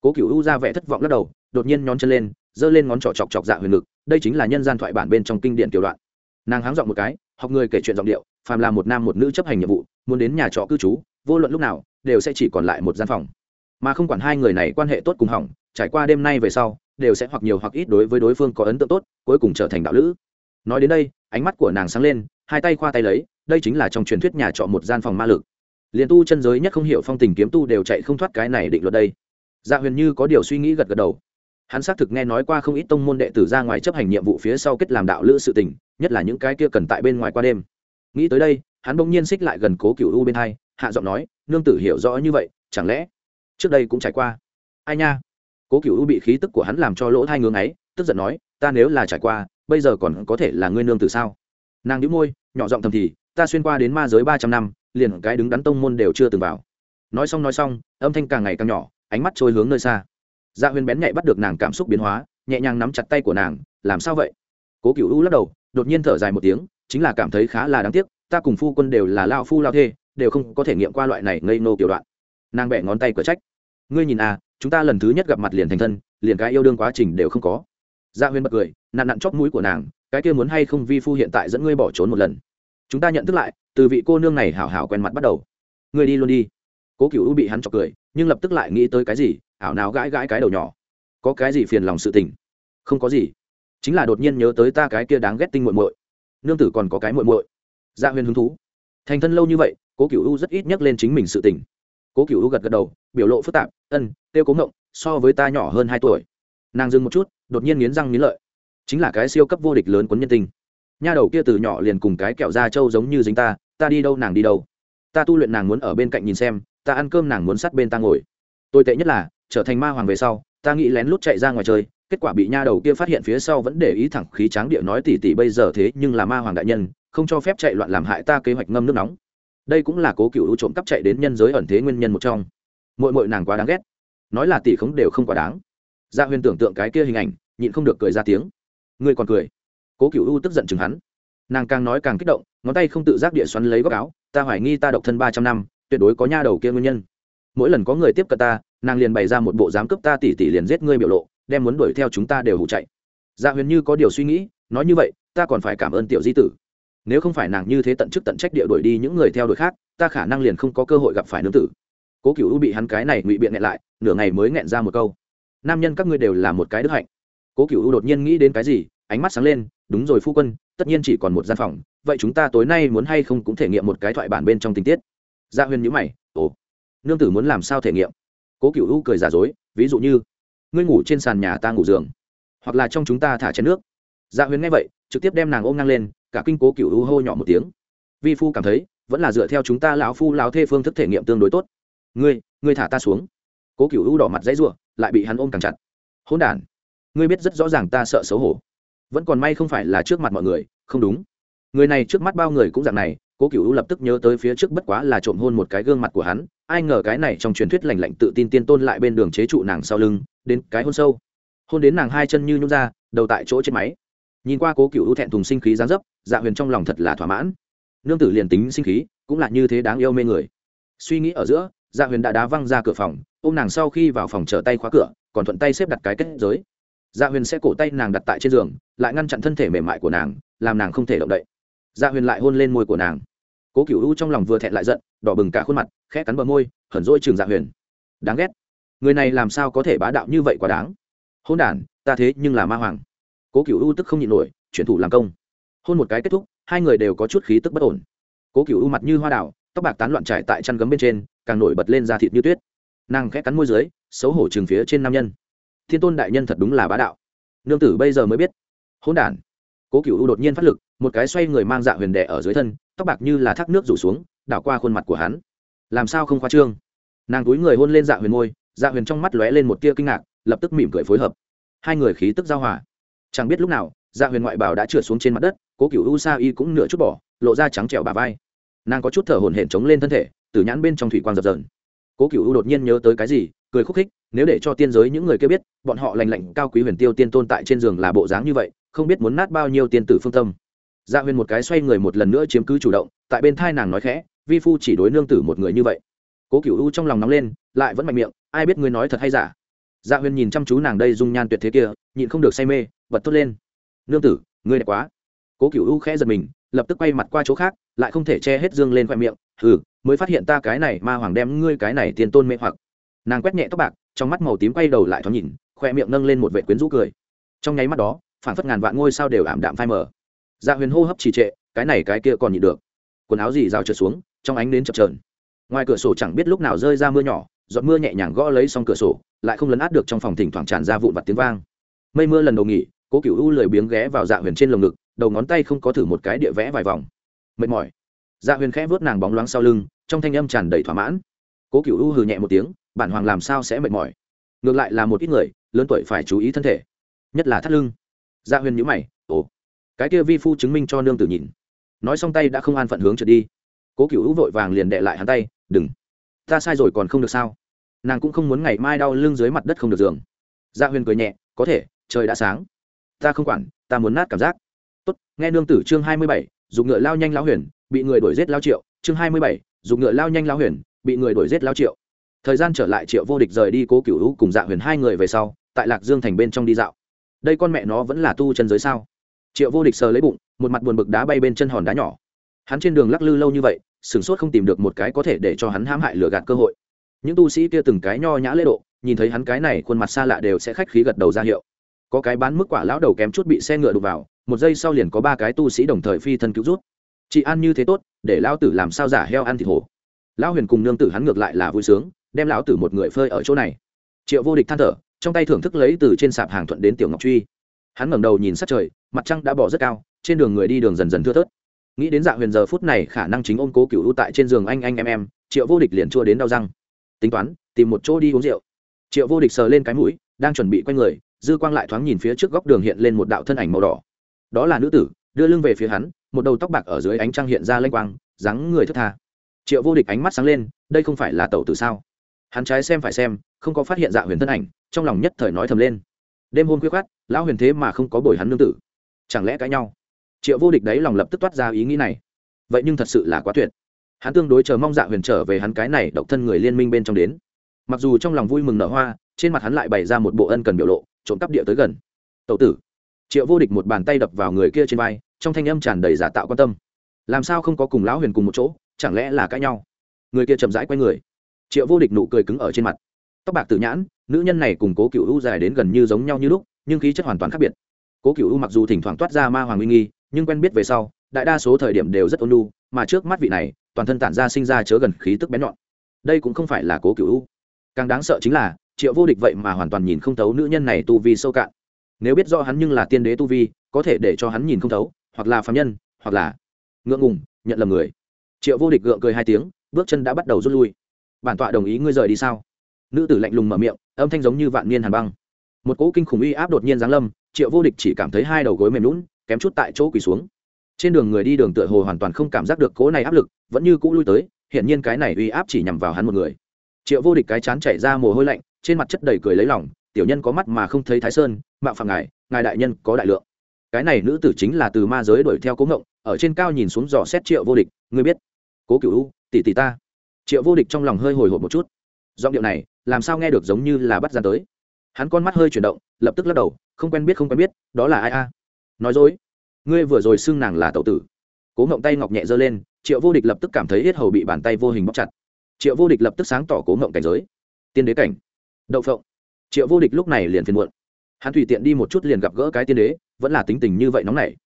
Cố cựu u ra vẻ thất vọng lắc đầu, đột nhiên nhón chân lên giơ lên ngón trỏ chọc chọc dạ huyền ngực, đây chính là nhân gian thoại bản bên trong kinh điển tiểu đoạn. Nàng háng giọng một cái, học người kể chuyện giọng điệu, phàm là một nam một nữ chấp hành nhiệm vụ, muốn đến nhà trọ cư trú, vô luận lúc nào, đều sẽ chỉ còn lại một gian phòng. Mà không quản hai người này quan hệ tốt cùng hỏng, trải qua đêm nay về sau, đều sẽ hoặc nhiều hoặc ít đối với đối phương có ấn tượng tốt, cuối cùng trở thành đạo lữ. Nói đến đây, ánh mắt của nàng sáng lên, hai tay khoa tay lấy, đây chính là trong truyền thuyết nhà trọ một gian phòng ma lực. Liền tu chân giới nhất không hiểu phong tình kiếm tu đều chạy không thoát cái này định luật đây. Dạ huyền như có điều suy nghĩ gật gật đầu hắn xác thực nghe nói qua không ít tông môn đệ tử ra ngoài chấp hành nhiệm vụ phía sau kết làm đạo lữ sự tình, nhất là những cái kia cần tại bên ngoài qua đêm. Nghĩ tới đây, hắn bỗng nhiên xích lại gần cố cựu u bên hai, hạ giọng nói, nương tử hiểu rõ như vậy, chẳng lẽ trước đây cũng trải qua? Ai nha. Cố cựu u bị khí tức của hắn làm cho lỗ thai ngưng ấy tức giận nói, ta nếu là trải qua, bây giờ còn có thể là ngươi nương tử sao? Nàng đĩu môi, nhỏ giọng thầm thì, ta xuyên qua đến ma giới ba trăm năm, liền cái đứng đắn tông môn đều chưa từng vào. Nói xong nói xong, âm thanh càng ngày càng nhỏ, ánh mắt trôi hướng nơi xa dạ huyền bén nhạy bắt được nàng cảm xúc biến hóa, nhẹ nhàng nắm chặt tay của nàng, làm sao vậy? Cố cựu u lắc đầu, đột nhiên thở dài một tiếng, chính là cảm thấy khá là đáng tiếc, ta cùng phu quân đều là lao phu lao thê, đều không có thể nghiệm qua loại này ngây nô kiểu đoạn. Nàng bẻ ngón tay cửa trách. Ngươi nhìn à chúng ta lần thứ nhất gặp mặt liền thành thân, liền cái yêu đương quá trình đều không có. Dạ huyền bật cười nạn nặn chóp mũi của nàng, cái kia muốn hay không vi phu hiện tại dẫn ngươi bỏ trốn một lần? Chúng ta nhận thức lại, từ vị cô nương này hảo hảo quen mặt bắt đầu. Ngươi đi luôn đi. Cố cựu u bị hắn chọc cười, nhưng lập tức lại nghĩ tới cái gì ảo nào gãi gãi cái đầu nhỏ. Có cái gì phiền lòng sự tình? Không có gì. Chính là đột nhiên nhớ tới ta cái kia đáng ghét tinh muội muội. Nương tử còn có cái muội muội. Dạ huyền hứng thú. Thành thân lâu như vậy, cố cựu u rất ít nhắc lên chính mình sự tình. Cố cựu u gật gật đầu, biểu lộ phức tạp, ân, tiêu cố ngộng, so với ta nhỏ hơn hai tuổi. Nàng dừng một chút, đột nhiên nghiến răng nghiến lợi. Chính là cái siêu cấp vô địch lớn quấn nhân tình nha đầu kia từ nhỏ liền cùng cái kẹo da trâu giống như dính ta ta đi đâu nàng đi đâu. Ta tu luyện nàng muốn ở bên cạnh nhìn xem, ta ăn cơm nàng muốn sát bên ta ngồi. Tồi tệ nhất là trở thành ma hoàng về sau, ta nghĩ lén lút chạy ra ngoài chơi, kết quả bị nha đầu kia phát hiện phía sau vẫn để ý thẳng khí tráng địa nói tỉ tỉ bây giờ thế nhưng là ma hoàng đại nhân, không cho phép chạy loạn làm hại ta kế hoạch ngâm nước nóng. Đây cũng là cố cựu trộm cắp chạy đến nhân giới ẩn thế nguyên nhân một trong. Mội mội nàng quá đáng ghét. Nói là tỷ khống đều không quá đáng. Gia dạ huyền tưởng tượng cái kia hình ảnh, nhịn không được cười ra tiếng. Ngươi còn cười. Cố cựu u tức giận chừng hắn. Nàng càng nói càng kích động, ngón tay không tự giác địa xoắn lấy góc áo, ta hoài nghi ta độc thân ba trăm năm, tuyệt đối có nha đầu kia nguyên nhân. Mỗi lần có người tiếp cận ta nàng liền bày ra một bộ dám cướp ta tỉ tỉ liền giết ngươi biểu lộ, đem muốn đuổi theo chúng ta đều hủ chạy. Dạ huyền như có điều suy nghĩ, nói như vậy, ta còn phải cảm ơn tiểu di tử. Nếu không phải nàng như thế tận chức tận trách địa đuổi đi những người theo đuổi khác, ta khả năng liền không có cơ hội gặp phải nương tử. Cố cựu bị hắn cái này ngụy biện nghẹn lại, nửa ngày mới nghẹn ra một câu. Nam nhân các ngươi đều là một cái đức hạnh. Cố cựu đột nhiên nghĩ đến cái gì, ánh mắt sáng lên, đúng rồi phu quân, tất nhiên chỉ còn một gian phòng, vậy chúng ta tối nay muốn hay không cũng thể nghiệm một cái thoại bản bên trong tình tiết. Gia huyền nhữ mày, ồ, nương tử muốn làm sao thể nghiệm? Cố cựu u cười giả dối, ví dụ như, ngươi ngủ trên sàn nhà ta ngủ giường, hoặc là trong chúng ta thả chén nước. Dạ huyền nghe vậy, trực tiếp đem nàng ôm ngang lên, cả kinh cố cựu u hô nhỏ một tiếng. Vi phu cảm thấy, vẫn là dựa theo chúng ta lão phu lão thê phương thức thể nghiệm tương đối tốt. Ngươi ngươi thả ta xuống. Cố cựu u đỏ mặt dãy ruộng lại bị hắn ôm càng chặt. Hôn đ ngươi biết rất rõ ràng ta sợ xấu hổ. Vẫn còn may không phải là trước mặt mọi người, không đúng. Người này trước mắt bao người cũng dạng này cố cựu u lập tức nhớ tới phía trước bất quá là trộm hôn một cái gương mặt của hắn, ai ngờ cái này trong truyền thuyết lành lạnh tự tin tiên tôn lại bên đường chế trụ nàng sau lưng, đến cái hôn sâu. Hôn đến nàng hai chân như nhún ra, đầu tại chỗ trên máy. Nhìn qua cố cựu u thẹn thùng sinh khí gián dấp dạ huyền trong lòng thật là thỏa mãn. Nương tử liền tính sinh khí, cũng là như thế đáng yêu mê người. Suy nghĩ ở giữa dạ huyền đã đá văng ra cửa phòng ô m nàng sau khi vào phòng trở tay khóa cửa, còn thuận tay xếp đặt cái kết giới. Dạ huyền sẽ cổ tay nàng đặt tại trên giường, lại ngăn chặn thân thể mềm mại của nàng, làm nàng không thể động đậy. Dạ huyền lại hôn lên môi của nàng cố cựu u trong lòng vừa thẹn lại giận, đỏ bừng cả khuôn mặt, khẽ cắn bờ môi hẩn rỗi trường dạ huyền. Đáng ghét. Người này làm sao có thể bá đạo như vậy quá đáng? Hôn đ ta thế nhưng là ma hoàng. Cố cựu u tức không nhịn nổi, chuyển thủ làm công. Hôn một cái kết thúc, hai người đều có chút khí tức bất ổn. Cố cựu u mặt như hoa đào, tóc bạc tán loạn trải tại chăn gấm bên trên, càng nổi bật lên da thịt như tuyết. Nàng khẽ cắn môi dưới, xấu hổ trường phía trên nam nhân. Thiên tôn đại nhân thật đúng là bá đạo. Nương tử bây giờ mới biết. Hôn đản. Cố cựu u đột nhiên phát lực, một cái xoay người mang dạ huyền đẻ ở dưới thân tóc bạc như là thác nước rủ xuống, đảo qua khuôn mặt của hắn. Làm sao không khoa trương? Nàng túi người hôn lên dạ huyền môi dạ huyền trong mắt lóe lên một tia kinh ngạc, lập tức mỉm cười phối hợp. Hai người khí tức giao hòa. Chẳng biết lúc nào dạ huyền ngoại bảo đã trượt xuống trên mặt đất, cố cựu u sa y cũng nửa chút bỏ, lộ ra trắng trẹo bà vai. Nàng có chút thở hổn hển chống lên thân thể, từ nhãn bên trong thủy quang dập dờn. Cố cựu u đột nhiên nhớ tới cái gì, cười khúc khích, nếu để cho tiên giới những người kia biết, bọn họ lành lạnh cao quý huyền tiêu tiên tôn tại trên giường là bộ dáng như vậy, không biết muốn nát bao nhiêu tiên tử phương tâm dạ huyền một cái xoay người một lần nữa chiếm cứ chủ động, tại bên thai nàng nói khẽ, vi phu chỉ đối nương tử một người như vậy. Cố cựu u trong lòng nóng lên, lại vẫn mạnh miệng, ai biết ngươi nói thật hay giả? Dạ huyền nhìn chăm chú nàng đây dung nhan tuyệt thế kia, nhịn không được say mê, bật thốt lên, nương tử, ngươi đẹp quá. Cố cựu u khẽ giật mình, lập tức quay mặt qua chỗ khác, lại không thể che hết dương lên khoe miệng ừ mới phát hiện ta cái này ma hoàng đem ngươi cái này tiền tôn mê hoặc. Nàng quét nhẹ tóc bạc, trong mắt màu tím quay đầu lại thoáng nhìn, khoe miệng nâng lên một vệ quyến rũ cười. Trong nháy mắt đó phản phất ngàn vạn ngôi sao đều ảm đạm phai mờ dạ huyền hô hấp trì trệ, cái này cái kia còn nhịn được. Quần áo gì rào trượt xuống, trong ánh đến chập trờn ngoài cửa sổ chẳng biết lúc nào rơi ra mưa nhỏ, giọt mưa nhẹ nhàng gõ lấy xong cửa sổ, lại không lấn át được trong phòng thỉnh thoảng tràn ra vụn vặt tiếng vang. Mây mưa lần đầu nghỉ, cố cựu u lười biếng ghé vào dạ huyền trên lồng ngực, đầu ngón tay không có thử một cái địa vẽ vài vòng. Mệt mỏi. Dạ huyền khẽ vớt nàng bóng loáng sau lưng, trong thanh âm tràn đầy thỏa mãn. Cố cựu u hừ nhẹ một tiếng, bản hoàng làm sao sẽ mệt mỏi? Ngược lại là một ít người, lớn tuổi phải chú ý thân thể, nhất là thắt lưng. Dạ huyền nhữ mày cái kia vi phu chứng minh cho nương tử nhìn. Nói xong tay đã không an phận hướng trượt đi. Cố cựu hữu vội vàng liền đệ lại hắn tay, đừng. Ta sai rồi còn không được sao? Nàng cũng không muốn ngày mai đau lưng dưới mặt đất không được giường. Dạ huyền cười nhẹ, có thể, trời đã sáng. Ta không quản, ta muốn nát cảm giác. Tốt, nghe nương tử chương hai mươi bảy dùng ngựa lao nhanh lao huyền, bị người đuổi giết lao triệu. Chương hai mươi bảy dùng ngựa lao nhanh lao huyền, bị người đuổi giết lao triệu. Thời gian trở lại triệu vô địch rời đi cố cựu hữu cùng dạ huyền hai người về sau, tại lạc dương thành bên trong đi dạo. Đây con mẹ nó vẫn là tu chân giới sao? Triệu vô địch sờ lấy bụng, một mặt buồn bực đá bay bên chân hòn đá nhỏ. Hắn trên đường lắc lư lâu như vậy, sửng sốt không tìm được một cái có thể để cho hắn hãm hại lừa gạt cơ hội. Những tu sĩ kia từng cái nho nhã lễ độ, nhìn thấy hắn cái này khuôn mặt xa lạ đều sẽ khách khí gật đầu ra hiệu. Có cái bán mức quả lão đầu kém chút bị xe ngựa đục vào, một giây sau liền có ba cái tu sĩ đồng thời phi thân cứu rút. Chị ăn như thế tốt, để lão tử làm sao giả heo ăn thịt hổ. Lão huyền cùng nương tử hắn ngược lại là vui sướng, đem lão tử một người phơi ở chỗ này. Triệu vô địch than thở, trong tay thưởng thức lấy từ trên sạp hàng thuận đến tiểu ngọc truy hắn ngẩng đầu nhìn sát trời, mặt trăng đã bỏ rất cao, trên đường người đi đường dần dần thưa thớt. Nghĩ đến dạ huyền giờ phút này khả năng chính ôm cố cựu tại trên giường anh anh em em, triệu vô địch liền chua đến đau răng. Tính toán, tìm một chỗ đi uống rượu. Triệu vô địch sờ lên cái mũi, đang chuẩn bị quay người, dư quang lại thoáng nhìn phía trước góc đường hiện lên một đạo thân ảnh màu đỏ. Đó là nữ tử, đưa lưng về phía hắn, một đầu tóc bạc ở dưới ánh trăng hiện ra lênh quang, dáng người thất tha. Triệu vô địch ánh mắt sáng lên, đây không phải là tẩu tử sao? Hắn trái xem phải xem, không có phát hiện dạ huyền thân ảnh, trong lòng nhất thời nói thầm lên đêm hôm khuya khát lão huyền thế mà không có bồi hắn nương tử. Chẳng lẽ cãi nhau? Triệu vô địch đấy lòng lập tức toát ra ý nghĩ này. Vậy nhưng thật sự là quá tuyệt. Hắn tương đối chờ mong dạ huyền trở về hắn cái này độc thân người liên minh bên trong đến. Mặc dù trong lòng vui mừng nở hoa, trên mặt hắn lại bày ra một bộ ân cần biểu lộ, trộm cắp địa tới gần. Tậu tử. Triệu vô địch một bàn tay đập vào người kia trên vai, trong thanh âm tràn đầy giả tạo quan tâm. Làm sao không có cùng lão huyền cùng một chỗ? Chẳng lẽ là cãi nhau? Người kia chậm rãi q u a y người. Triệu vô địch nụ cười cứng ở trên mặt tóc bạc tự nhãn, nữ nhân này cùng cố cựu u dài đến gần như giống nhau như lúc, nhưng khí chất hoàn toàn khác biệt. Cố cựu u mặc dù thỉnh thoảng toát ra ma hoàng uy nghi, nhưng quen biết về sau, đại đa số thời điểm đều rất ôn lu mà trước mắt vị này, toàn thân tản ra sinh ra chớ gần khí tức bén nhọn. Đây cũng không phải là cố cựu u. Càng đáng sợ chính là, triệu vô địch vậy mà hoàn toàn nhìn không thấu nữ nhân này tu vi sâu cạn. Nếu biết rõ hắn nhưng là tiên đế tu vi, có thể để cho hắn nhìn không thấu, hoặc là phạm nhân, hoặc là ngượng ngùng, nhận lầm người. Triệu vô địch gượng cười hai tiếng, bước chân đã bắt đầu rút lui. Bản tọa đồng ý ngươi rời đi sao? Nữ tử lạnh lùng mở miệng, âm thanh giống như vạn niên hàn băng. Một cỗ kinh khủng uy áp đột nhiên giáng lâm, triệu vô địch chỉ cảm thấy hai đầu gối mềm lún kém chút tại chỗ quỳ xuống. Trên đường người đi đường tựa hồ hoàn toàn không cảm giác được cỗ này áp lực, vẫn như cũ lui tới hiện nhiên cái này uy áp chỉ nhằm vào hắn một người. Triệu vô địch cái chán chảy ra mồ hôi lạnh, trên mặt chất đầy cười lấy lòng, tiểu nhân có mắt mà không thấy thái sơn, mạo phạm ngài ngài đại nhân có đại lượng. Cái này nữ tử chính là từ ma giới đuổi theo cố ngộng, ở trên cao nhìn xuống dò xét triệu vô địch, ngươi biết, cố cựu tỷ tỷ ta. Triệu vô địch trong lòng hơi hồi hộp một chút giọng điệu này làm sao nghe được giống như là bắt gian tới. Hắn con mắt hơi chuyển động, lập tức lắc đầu, không quen biết, không quen biết, đó là ai a? Nói dối. Ngươi vừa rồi xưng nàng là tậu tử. Cố ngộng tay ngọc nhẹ giơ lên, triệu vô địch lập tức cảm thấy hết hầu bị bàn tay vô hình bóc chặt. Triệu vô địch lập tức sáng tỏ cố ngộng cảnh giới. Tiên đế cảnh. Đậu phộng. Triệu vô địch lúc này liền phiền muộn. Hắn tùy tiện đi một chút liền gặp gỡ cái tiên đế, vẫn là tính tình như vậy nóng này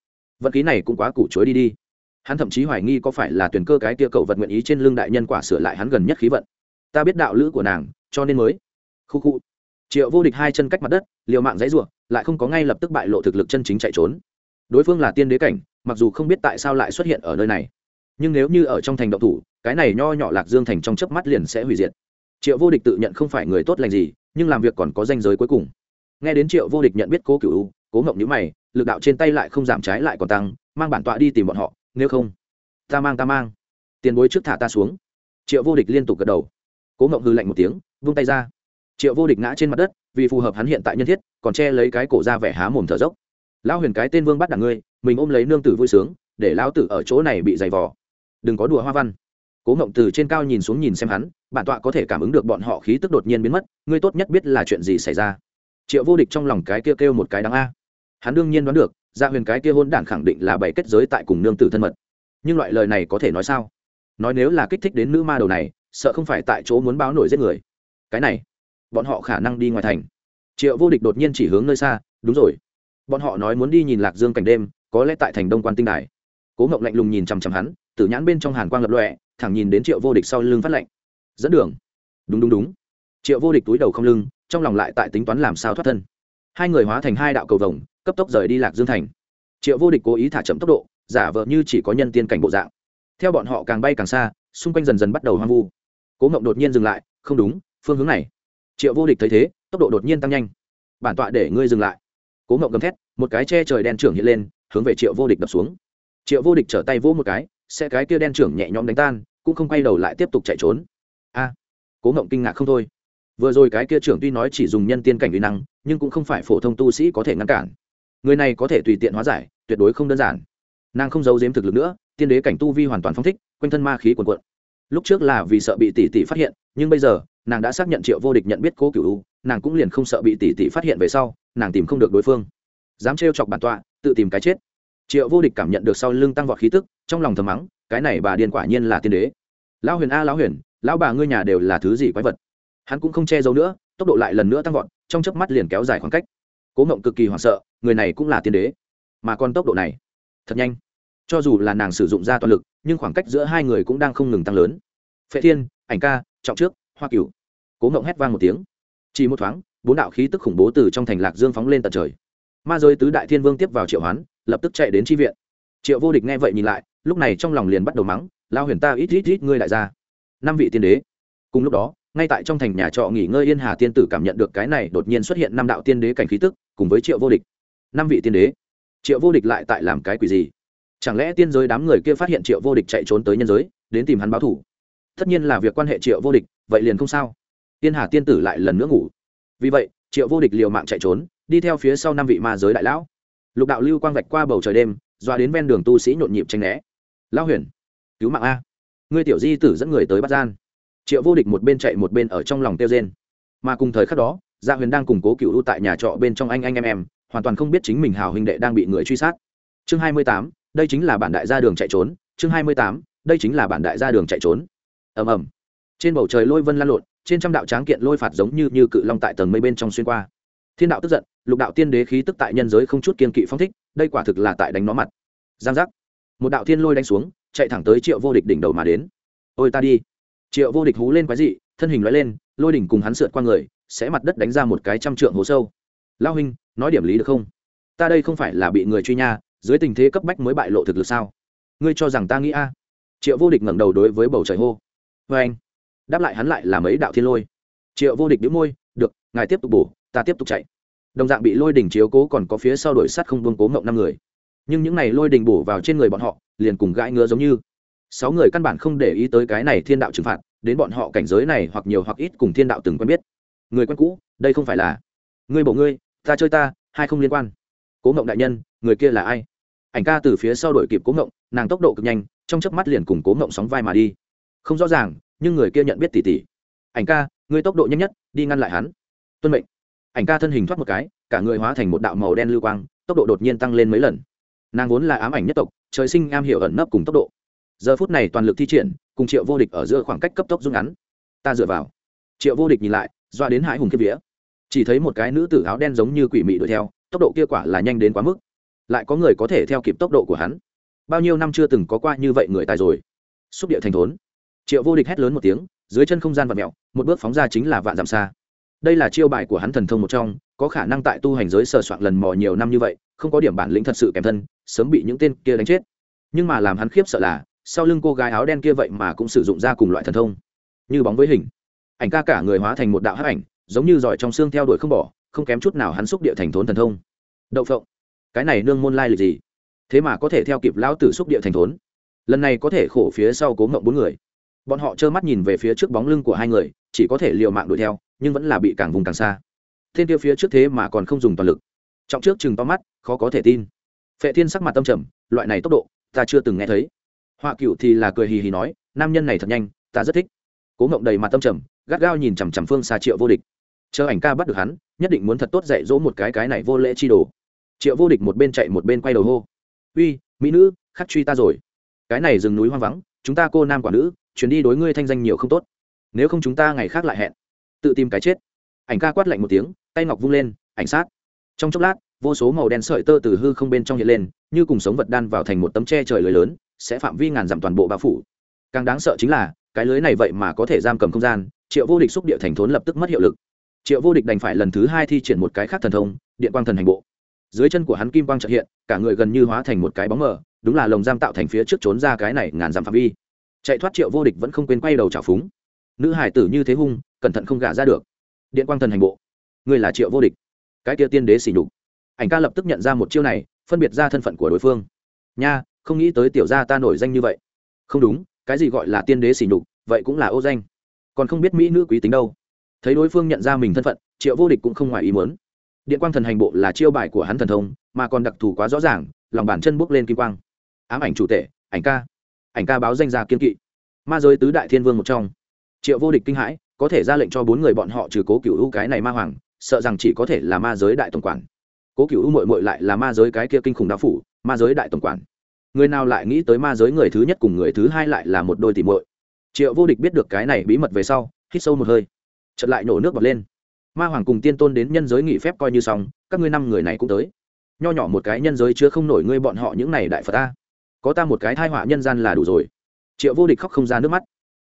vật khí này cũng quá củ chối đi đi. Hắn thậm chí hoài nghi có phải là tuyển cơ cái tia cậu vật nguyện ý trên lưng đại nhân quả sửa lại hắn gần nhất khí vận ta biết đạo lữ của nàng, cho nên mới. Khu khu. Triệu vô địch hai chân cách mặt đất, liều mạng dãy ruộng lại không có ngay lập tức bại lộ thực lực chân chính chạy trốn. Đối phương là tiên đế cảnh, mặc dù không biết tại sao lại xuất hiện ở nơi này. Nhưng nếu như ở trong thành động thủ, cái này nho nhỏ lạc dương thành trong chớp mắt liền sẽ hủy diệt. Triệu vô địch tự nhận không phải người tốt lành gì, nhưng làm việc còn có danh giới cuối cùng. Nghe đến triệu vô địch nhận biết cố cựu cố ngộng nhữ mày, lực đạo trên tay lại không giảm trái lại còn tăng, mang bản tọa đi tìm bọn họ, nếu không, ta mang ta mang. Tiền bối trước thả ta xuống. Triệu vô địch liên tục gật đầu cố ngộng hư lạnh một tiếng vung tay ra. Triệu vô địch ngã trên mặt đất vì phù hợp hắn hiện tại nhân thiết còn che lấy cái cổ ra vẻ há mồm thở dốc. Lão huyền cái tên vương bắt đảng ngươi mình ôm lấy nương tử vui sướng để lão tử ở chỗ này bị dày vò. Đừng có đùa hoa văn. Cố ngộng từ trên cao nhìn xuống nhìn xem hắn bản tọa có thể cảm ứng được bọn họ khí tức đột nhiên biến mất ngươi tốt nhất biết là chuyện gì xảy ra. Triệu vô địch trong lòng cái kia kêu, kêu một cái đáng a. Hắn đương nhiên đoán được gia huyền cái kia hôn đản khẳng định là bảy kết giới tại cùng nương tử thân mật. Nhưng loại lời này có thể nói sao? Nói nếu là kích thích đến nữ ma đầu này sợ không phải tại chỗ muốn báo nổi giết người. Cái này, bọn họ khả năng đi ngoài thành. Triệu vô địch đột nhiên chỉ hướng nơi xa, đúng rồi. Bọn họ nói muốn đi nhìn lạc dương cảnh đêm, có lẽ tại thành đông quan tinh đài. Cố ngộng lạnh lùng nhìn chằm chằm hắn, tử nhãn bên trong hàn quang lập lọe thẳng nhìn đến triệu vô địch sau lưng phát lạnh dẫn đường. Đúng đúng đúng. Triệu vô địch túi đầu không lưng, trong lòng lại tại tính toán làm sao thoát thân. Hai người hóa thành hai đạo cầu vồng, cấp tốc rời đi lạc dương thành. Triệu vô địch cố ý thả chậm tốc độ, giả vờ như chỉ có nhân tiên cảnh bộ dạng. Theo bọn họ càng bay càng xa, xung quanh dần dần bắt đầu hoang vu cố ngộng đột nhiên dừng lại, không đúng, phương hướng này. Triệu vô địch thấy thế, tốc độ đột nhiên tăng nhanh. Bản tọa để ngươi dừng lại. Cố Ngộng gầm thét, một cái che trời đen trưởng hiện lên, hướng về triệu vô địch đập xuống. Triệu vô địch trở tay vỗ một cái xe cái kia đen trưởng nhẹ nhõm đánh tan, cũng không quay đầu lại tiếp tục chạy trốn. A! Cố ngộng kinh ngạc không thôi. Vừa rồi cái kia trưởng tuy nói chỉ dùng nhân tiên cảnh uy năng, nhưng cũng không phải phổ thông tu sĩ có thể ngăn cản. Người này có thể tùy tiện hóa giải, tuyệt đối không đơn giản. Nàng không giấu giếm thực lực nữa, tiên đế cảnh tu vi hoàn toàn phong thích, quanh thân ma khí quần quận lúc trước là vì sợ bị tỷ tỷ phát hiện, nhưng bây giờ, nàng đã xác nhận triệu vô địch nhận biết cố cựu nàng cũng liền không sợ bị tỷ tỷ phát hiện về sau, nàng tìm không được đối phương. Dám trêu chọc bản tọa, tự tìm cái chết. Triệu vô địch cảm nhận được sau lưng tăng vọt khí tức, trong lòng thầm mắng, cái này bà điên quả nhiên là tiên đế. Lão huyền a, lão huyền, lão bà ngươi nhà đều là thứ gì quái vật? Hắn cũng không che giấu nữa, tốc độ lại lần nữa tăng vọt, trong chớp mắt liền kéo dài khoảng cách. Cố mộng cực kỳ hoảng sợ, người này cũng là tiên đế, mà còn tốc độ này, thật nhanh cho dù là nàng sử dụng ra toàn lực, nhưng khoảng cách giữa hai người cũng đang không ngừng tăng lớn. Phệ thiên, ảnh ca, trọng trước, hoa cửu. Cố ngộng hét vang một tiếng. Chỉ một thoáng, bốn đạo khí tức khủng bố từ trong thành lạc dương phóng lên tận trời. Ma giới tứ đại thiên vương tiếp vào triệu hoán, lập tức chạy đến tri viện. Triệu vô địch nghe vậy nhìn lại, lúc này trong lòng liền bắt đầu mắng lao huyền ta ít ít ít ngươi lại ra năm vị tiên đế. Cùng lúc đó, ngay tại trong thành nhà trọ nghỉ ngơi yên hà tiên tử cảm nhận được cái này đột nhiên xuất hiện năm đạo tiên đế cảnh khí tức, cùng với triệu vô địch. Năm vị tiên đế. Triệu vô địch lại tại làm cái quỷ gì? Chẳng lẽ tiên giới đám người kia phát hiện triệu vô địch chạy trốn tới nhân giới, đến tìm hắn báo thủ? Tất nhiên là việc quan hệ triệu vô địch, vậy liền không sao. Tiên hà tiên tử lại lần nữa ngủ. Vì vậy, triệu vô địch liều mạng chạy trốn, đi theo phía sau năm vị ma giới đại lão. Lục đạo lưu quang vạch qua bầu trời đêm, doa đến ven đường tu sĩ nhộn nhịp tranh né. Lão huyền, cứu mạng a. Ngươi tiểu di tử dẫn người tới bắt gian. Triệu vô địch một bên chạy một bên ở trong lòng tiêu rên. Mà cùng thời khắc đó gia huyền đang củng cố cựu tại nhà trọ bên trong anh anh em em, hoàn toàn không biết chính mình hào huynh đệ đang bị người truy sát. Chương hai mươi tám đây chính là bản đại gia đường chạy trốn, chương hai mươi tám, đây chính là bản đại gia đường chạy trốn. Ầm ầm. Trên bầu trời lôi vân lan lộn, trên trăm đạo tráng kiện lôi phạt giống như như cự long tại tầng mây bên trong xuyên qua. Thiên đạo tức giận, lục đạo tiên đế khí tức tại nhân giới không chút kiên kỵ phong thích, đây quả thực là tại đánh nó mặt. Giang giác. Một đạo thiên lôi đánh xuống, chạy thẳng tới triệu vô địch đỉnh đầu mà đến. Ôi ta đi. Triệu vô địch hú lên quái dị, thân hình loại lên, lôi đỉnh cùng hắn sượt qua người, sẽ mặt đất đánh ra một cái trăm trượng hố sâu. Lao huynh, nói điểm lý được không? Ta đây không phải là bị người truy nha dưới tình thế cấp bách mới bại lộ thực lực sao? Ngươi cho rằng ta nghĩ a? Triệu vô địch ngẩng đầu đối với bầu trời hô. Vê anh, đáp lại hắn lại là mấy đạo thiên lôi. Triệu vô địch đĩu môi, được, ngài tiếp tục bổ, ta tiếp tục chạy. Đồng dạng bị lôi đỉnh chiếu cố còn có phía sau đuổi sắt không buông cố ngộng năm người. Nhưng những này lôi đỉnh bổ vào trên người bọn họ, liền cùng gãi ngứa giống như. Sáu người căn bản không để ý tới cái này thiên đạo trừng phạt, đến bọn họ cảnh giới này hoặc nhiều hoặc ít cùng thiên đạo từng quen biết. Người quen cũ, đây không phải là. Ngươi bổ ngươi, ta chơi ta, hai không liên quan. Cố ngộng đại nhân, người kia là ai? Ảnh ca từ phía sau đổi kịp cố ngộng, nàng tốc độ cực nhanh, trong chớp mắt liền cùng cố ngộng sóng vai mà đi. Không rõ ràng, nhưng người kia nhận biết tỉ tỉ ảnh ca, ngươi tốc độ nhanh nhất, đi ngăn lại hắn. Tuân mệnh. Ảnh ca thân hình thoát một cái, cả người hóa thành một đạo màu đen lưu quang, tốc độ đột nhiên tăng lên mấy lần. Nàng vốn là ám ảnh nhất tộc, trời sinh am hiểu ẩn nấp cùng tốc độ. Giờ phút này toàn lực thi triển, cùng triệu vô địch ở giữa khoảng cách cấp tốc rút ngắn. Ta dựa vào. Triệu vô địch nhìn lại, doa đến hãi hùng kiếp vía. Chỉ thấy một cái nữ tử áo đen giống như quỷ mị đuổi theo, tốc độ kia quả là nhanh đến quá mức lại có người có thể theo kịp tốc độ của hắn. Bao nhiêu năm chưa từng có qua như vậy người tài rồi. Xúc địa thành thốn. Triệu vô địch hét lớn một tiếng, dưới chân không gian vật mẹo một bước phóng ra chính là vạn dặm xa. Đây là chiêu bài của hắn thần thông một trong, có khả năng tại tu hành giới sờ soạn lần mò nhiều năm như vậy, không có điểm bản lĩnh thật sự kèm thân, sớm bị những tên kia đánh chết. Nhưng mà làm hắn khiếp sợ là, sau lưng cô gái áo đen kia vậy mà cũng sử dụng ra cùng loại thần thông. Như bóng với hình. Ảnh ca cả người hóa thành một đạo hắc ảnh, giống như giỏi trong xương theo đuổi không bỏ, không kém chút nào hắn xúc địa thành thốn thần thông. Đậu phộng cái này nương môn lai lịch gì? Thế mà có thể theo kịp lão tử xúc địa thành thốn. Lần này có thể khổ phía sau cố ngộng bốn người. Bọn họ trơ mắt nhìn về phía trước bóng lưng của hai người, chỉ có thể liều mạng đuổi theo, nhưng vẫn là bị càng vùng càng xa. Thiên tiêu phía trước thế mà còn không dùng toàn lực. Trọng trước chừng to mắt, khó có thể tin. Phệ thiên sắc mặt tâm trầm, loại này tốc độ, ta chưa từng nghe thấy. Họa cựu thì là cười hì hì nói, nam nhân này thật nhanh, ta rất thích. Cố ngộng đầy mặt tâm trầm, gắt gao nhìn chằm chằm phương xa triệu vô địch. Chờ ảnh ca bắt được hắn, nhất định muốn thật tốt dạy dỗ một cái cái này vô lễ chi đồ triệu vô địch một bên chạy một bên quay đầu hô. Uy, mỹ nữ, khắc truy ta rồi. Cái này rừng núi hoang vắng, chúng ta cô nam quả nữ chuyến đi đối ngươi thanh danh nhiều không tốt. Nếu không chúng ta ngày khác lại hẹn. Tự tìm cái chết. Ảnh ca quát lạnh một tiếng, tay ngọc vung lên, ảnh sát. Trong chốc lát, vô số màu đen sợi tơ từ hư không bên trong hiện lên, như cùng sống vật đan vào thành một tấm tre trời lưới lớn, sẽ phạm vi ngàn dặm toàn bộ bao phủ. Càng đáng sợ chính là, cái lưới này vậy mà có thể giam cầm không gian, triệu vô địch xúc địa thành thốn lập tức mất hiệu lực. Triệu vô địch đành phải lần thứ hai thi triển một cái khác thần thông, điện quang thần hành bộ dưới chân của hắn kim quang trợ hiện, cả người gần như hóa thành một cái bóng mờ, đúng là lồng giam tạo thành phía trước trốn ra cái này ngàn dặm phạm vi. Chạy thoát triệu vô địch vẫn không quên quay đầu trào phúng. Nữ hải tử như thế hung, cẩn thận không gả ra được. Điện quang thần hành bộ. Người là triệu vô địch. Cái kia tiên đế xỉ nhục. Ảnh ca lập tức nhận ra một chiêu này, phân biệt ra thân phận của đối phương. Nha, không nghĩ tới tiểu gia ta nổi danh như vậy. Không đúng, cái gì gọi là tiên đế xỉ nhục, vậy cũng là ô danh. Còn không biết mỹ nữ quý tính đâu. Thấy đối phương nhận ra mình thân phận, triệu vô địch cũng không ngoài ý muốn điện quang thần hành bộ là chiêu bài của hắn thần thông, mà còn đặc thù quá rõ ràng, lòng bàn chân bước lên kim quang. Ám ảnh chủ tể, ảnh ca. Ảnh ca báo danh gia kiên kỵ. Ma giới tứ đại thiên vương một trong. Triệu vô địch kinh hãi, có thể ra lệnh cho bốn người bọn họ trừ cố cựu u cái này ma hoàng, sợ rằng chỉ có thể là ma giới đại tổng quản. Cố cựu u mội mội lại là ma giới cái kia kinh khủng đạo phủ, ma giới đại tổng quản. Người nào lại nghĩ tới ma giới người thứ nhất cùng người thứ hai lại là một đôi tỷ muội. Triệu vô địch biết được cái này bí mật về sau, hít sâu một hơi. Chật lại nổ nước bọt lên ma hoàng cùng tiên tôn đến nhân giới nghỉ phép coi như xong, các ngươi năm người này cũng tới. Nho nhỏ một cái nhân giới chưa không nổi ngươi bọn họ những này đại phật ta. Có ta một cái thai họa nhân gian là đủ rồi. Triệu vô địch khóc không ra nước mắt.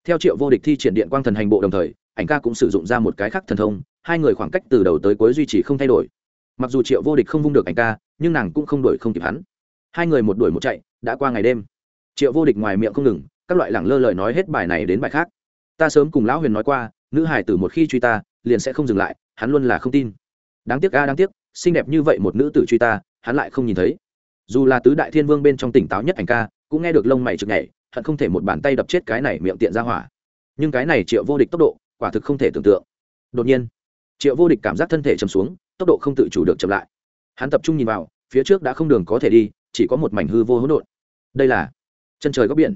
Theo triệu vô địch thi triển điện quang thần hành bộ đồng thời, ảnh ca cũng sử dụng ra một cái khác thần thông, hai người khoảng cách từ đầu tới cuối duy trì không thay đổi. Mặc dù triệu vô địch không vung được ảnh ca, nhưng nàng cũng không đổi không kịp hắn. Hai người một đuổi một chạy, đã qua ngày đêm. Triệu vô địch ngoài miệng không ngừng, các loại lẳng lơ lời nói hết bài này đến bài khác. Ta sớm cùng lão huyền nói qua, nữ hải tử một khi truy ta liền sẽ không dừng lại, hắn luôn là không tin. Đáng tiếc a, đáng tiếc, xinh đẹp như vậy một nữ tử truy ta, hắn lại không nhìn thấy. Dù là tứ đại thiên vương bên trong tỉnh táo nhất ảnh ca, cũng nghe được lông mày chực nhảy, hận không thể một bàn tay đập chết cái này miệng tiện ra hỏa. Nhưng cái này triệu vô địch tốc độ, quả thực không thể tưởng tượng. Đột nhiên, triệu vô địch cảm giác thân thể chầm xuống, tốc độ không tự chủ được chậm lại. Hắn tập trung nhìn vào, phía trước đã không đường có thể đi, chỉ có một mảnh hư vô hỗn độn. Đây là chân trời góc biển.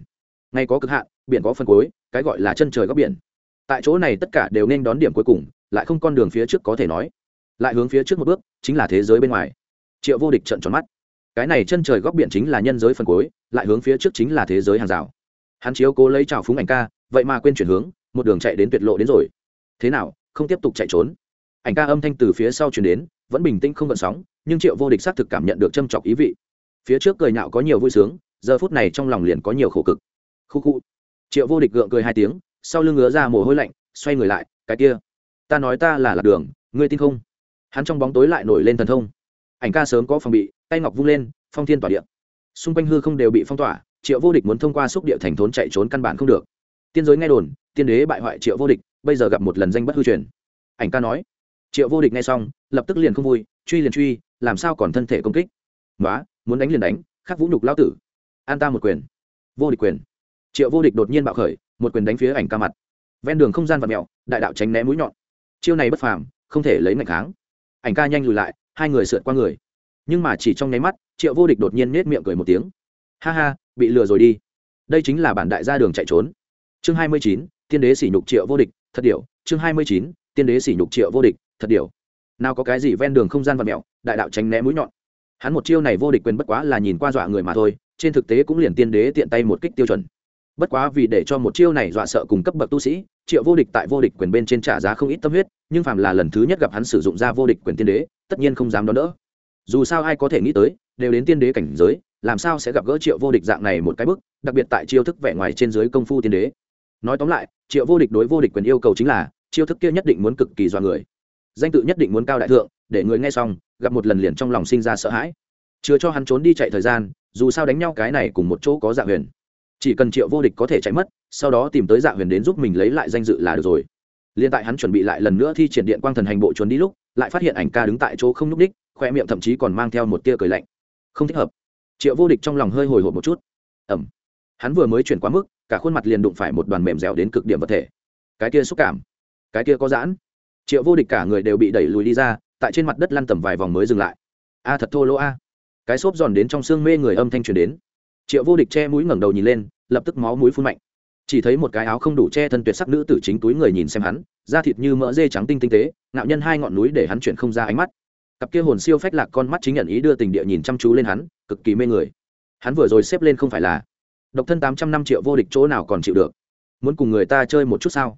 Ngay có cực hạn, biển có phần cuối, cái gọi là chân trời góc biển. Tại chỗ này tất cả đều nên đón điểm cuối cùng lại không con đường phía trước có thể nói. Lại hướng phía trước một bước, chính là thế giới bên ngoài. Triệu vô địch trận tròn mắt. Cái này chân trời góc biển chính là nhân giới phần cuối, lại hướng phía trước chính là thế giới hàng rào. Hắn chiếu cố lấy trào phúng ảnh ca, vậy mà quên chuyển hướng, một đường chạy đến tuyệt lộ đến rồi. Thế nào, không tiếp tục chạy trốn? Ảnh ca âm thanh từ phía sau chuyển đến, vẫn bình tĩnh không gợn sóng, nhưng triệu vô địch xác thực cảm nhận được châm chọc ý vị. Phía trước cười nhạo có nhiều vui sướng, giờ phút này trong lòng liền có nhiều khổ cực. Khu khu. Triệu vô địch gượng cười hai tiếng, sau lưng ngứa ra mồ hôi lạnh, xoay người lại, cái kia ta nói ta là lạc đường, ngươi tin không? Hắn trong bóng tối lại nổi lên thần thông. Ảnh ca sớm có phòng bị, tay ngọc vung lên, phong thiên tỏa điện. xung quanh hư không đều bị phong tỏa, triệu vô địch muốn thông qua xúc địa thành thốn chạy trốn căn bản không được. Tiên giới nghe đồn, tiên đế bại hoại triệu vô địch, bây giờ gặp một lần danh bất hư truyền. Ảnh ca nói. Triệu vô địch nghe xong, lập tức liền không vui, truy liền truy, làm sao còn thân thể công kích? Nói muốn đánh liền đánh, khắc vũ nhục lao tử. An ta một quyền. Vô địch quyền. Triệu vô địch đột nhiên bạo khởi, một quyền đánh phía ảnh ca mặt. Ven đường không gian và mẹo đại đạo tránh né mũi nhọn chiêu này bất phàm, không thể lấy ngạch kháng. Ảnh ca nhanh lùi lại, hai người sượt qua người. Nhưng mà chỉ trong nháy mắt, triệu vô địch đột nhiên nết miệng cười một tiếng. Ha ha, bị lừa rồi đi. Đây chính là bản đại gia đường chạy trốn. Chương hai mươi chín, tiên đế sỉ nhục triệu vô địch, thật điệu chương hai mươi chín, tiên đế sỉ nhục triệu vô địch, thật điệu nào có cái gì ven đường không gian và mẹo, đại đạo tránh né mũi nhọn. Hắn một chiêu này vô địch quyền bất quá là nhìn qua dọa người mà thôi, trên thực tế cũng liền tiên đế tiện tay một kích tiêu chuẩn bất quá vì để cho một chiêu này dọa sợ cùng cấp bậc tu sĩ, triệu vô địch tại vô địch quyền bên trên trả giá không ít tâm huyết, nhưng phàm là lần thứ nhất gặp hắn sử dụng ra vô địch quyền tiên đế, tất nhiên không dám đón đỡ. Dù sao ai có thể nghĩ tới, đều đến tiên đế cảnh giới, làm sao sẽ gặp gỡ triệu vô địch dạng này một cái bức, đặc biệt tại chiêu thức vẻ ngoài trên dưới công phu tiên đế. Nói tóm lại, triệu vô địch đối vô địch quyền yêu cầu chính là, chiêu thức kia nhất định muốn cực kỳ dọa người. Danh tự nhất định muốn cao đại thượng, để người nghe xong, gặp một lần liền trong lòng sinh ra sợ hãi. Chưa cho hắn trốn đi chạy thời gian, dù sao đánh nhau cái này cùng một chỗ có dạ huyền chỉ cần triệu vô địch có thể chạy mất sau đó tìm tới dạ huyền đến giúp mình lấy lại danh dự là được rồi. Liên tại hắn chuẩn bị lại lần nữa thi triển điện quang thần hành bộ trốn đi lúc lại phát hiện ảnh ca đứng tại chỗ không nhúc đích, khoe miệng thậm chí còn mang theo một tia cười lạnh. Không thích hợp. Triệu vô địch trong lòng hơi hồi hộp một chút. Ẩm. Hắn vừa mới chuyển quá mức cả khuôn mặt liền đụng phải một đoàn mềm dẻo đến cực điểm vật thể. Cái kia xúc cảm. Cái kia có giãn. Triệu vô địch cả người đều bị đẩy lùi đi ra tại trên mặt đất lăn tầm vài vòng mới dừng lại. A thật thô lỗ a. Cái xốp giòn đến trong xương mê người âm thanh truyền đến triệu vô địch che mũi ngẩng đầu nhìn lên, lập tức máu mũi phun mạnh. Chỉ thấy một cái áo không đủ che thân tuyệt sắc nữ tử chính túi người nhìn xem hắn, da thịt như mỡ dê trắng tinh tinh tế, ngạo nhân hai ngọn núi để hắn chuyển không ra ánh mắt. Cặp kia hồn siêu phách lạc con mắt chính nhận ý đưa tình địa nhìn chăm chú lên hắn, cực kỳ mê người. Hắn vừa rồi xếp lên không phải là độc thân tám trăm năm triệu vô địch chỗ nào còn chịu được? Muốn cùng người ta chơi một chút sao?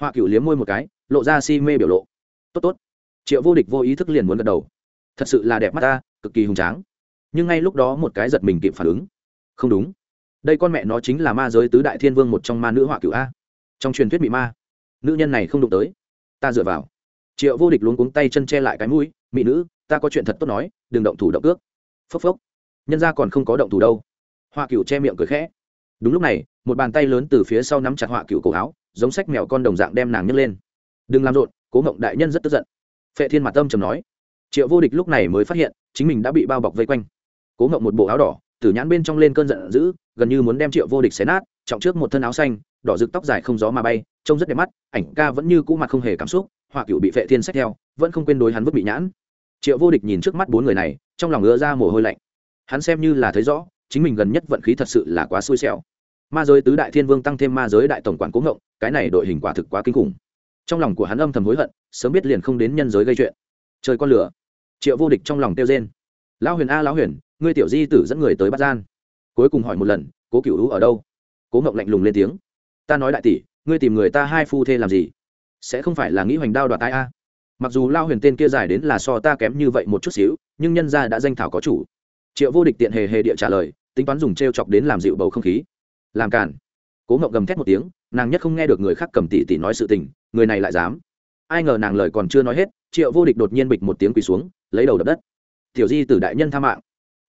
Hoa cựu liếm môi một cái, lộ ra si mê biểu lộ. Tốt tốt. Triệu vô địch vô ý thức liền muốn gật đầu. Thật sự là đẹp mắt ta, cực kỳ hùng tráng. Nhưng ngay lúc đó một cái giật mình kịp phản ứng không đúng. Đây con mẹ nó chính là ma giới tứ đại thiên vương một trong ma nữ họa cựu a. Trong truyền thuyết bị ma, nữ nhân này không đụng tới. Ta dựa vào. Triệu vô địch luống cuống tay chân che lại cái mũi mỹ nữ, ta có chuyện thật tốt nói, đừng động thủ động cước. Phốc phốc. Nhân ra còn không có động thủ đâu. Họa cựu che miệng cười khẽ. Đúng lúc này, một bàn tay lớn từ phía sau nắm chặt họa cựu cổ áo, giống sách mèo con đồng dạng đem nàng nhấc lên. Đừng làm rộn, cố ngộng đại nhân rất tức giận. Phệ thiên mặt tâm trầm nói. Triệu vô địch lúc này mới phát hiện, chính mình đã bị bao bọc vây quanh. Cố ngộng một bộ áo đỏ tử nhãn bên trong lên cơn giận dữ, gần như muốn đem triệu vô địch xé nát, trọng trước một thân áo xanh, đỏ rực tóc dài không gió mà bay, trông rất đẹp mắt, ảnh ca vẫn như cũ mặt không hề cảm xúc họa cựu bị vệ thiên sách theo, vẫn không quên đối hắn vứt bị nhãn. Triệu vô địch nhìn trước mắt bốn người này, trong lòng ngứa ra mồ hôi lạnh. Hắn xem như là thấy rõ, chính mình gần nhất vận khí thật sự là quá xui xẻo. Ma giới tứ đại thiên vương tăng thêm ma giới đại tổng quản cố ngộng, cái này đội hình quả thực quá kinh khủng. Trong lòng của hắn âm thầm hối hận, sớm biết liền không đến nhân giới gây chuyện. Trời con lửa. Triệu vô địch trong lòng tiêu rên lão huyền a, lão huyền, ngươi tiểu di tử dẫn người tới bắt gian. Cuối cùng hỏi một lần, cố cựu ở đâu? Cố ngộng lạnh lùng lên tiếng, ta nói đại tỷ, ngươi tìm người ta hai phu thê làm gì? Sẽ không phải là nghĩ hoành đao đoạt tai a? Mặc dù lao huyền tên kia dài đến là so ta kém như vậy một chút xíu, nhưng nhân gia đã danh thảo có chủ. Triệu vô địch tiện hề hề địa trả lời, tính toán dùng t r e o chọc đến làm dịu bầu không khí. Làm cản cố ngậu gầm thét một tiếng, nàng nhất không nghe được người khác cầm tỷ tỷ nói sự tình, người này lại dám. Ai ngờ nàng lời còn chưa nói hết, triệu vô địch đột nhiên bịch một tiếng quỳ xuống, lấy đầu đập đất tiểu di tử đại nhân tha mạng.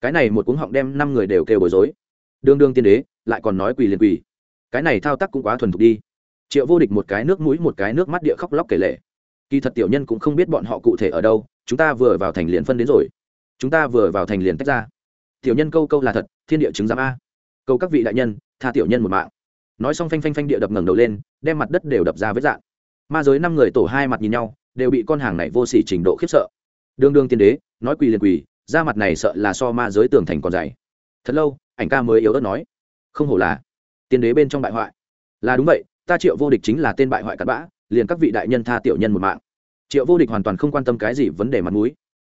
Cái này một cuống họng đem năm người đều kêu bối rối. Đương đương tiên đế, lại còn nói quỳ liền quỳ. Cái này thao tác cũng quá thuần thục đi. Triệu vô địch một cái nước mũi, một cái nước mắt địa khóc lóc kể lệ kỳ thật tiểu nhân cũng không biết bọn họ cụ thể ở đâu, chúng ta vừa vào thành liền phân đến rồi. Chúng ta vừa vào thành liền tách ra. Tiểu nhân câu câu là thật, thiên địa chứng giám a. Câu các vị đại nhân, tha tiểu nhân một mạng. Nói xong phanh phanh phanh địa đập ngẩng đầu lên, đem mặt đất đều đập ra với dạng ma giới năm người tổ hai mặt nhìn nhau, đều bị con hàng này vô sỉ trình độ khiếp sợ đương đương tiên đế, nói quỳ liền quỳ ra mặt này sợ là so ma giới tường thành còn dày. Thật lâu, ảnh ca mới yếu ớt nói. Không hổ là, tiên đế bên trong bại hoại. Là đúng vậy, ta triệu vô địch chính là tên bại hoại cặn bã, liền các vị đại nhân tha tiểu nhân một mạng. Triệu vô địch hoàn toàn không quan tâm cái gì vấn đề mặt mũi.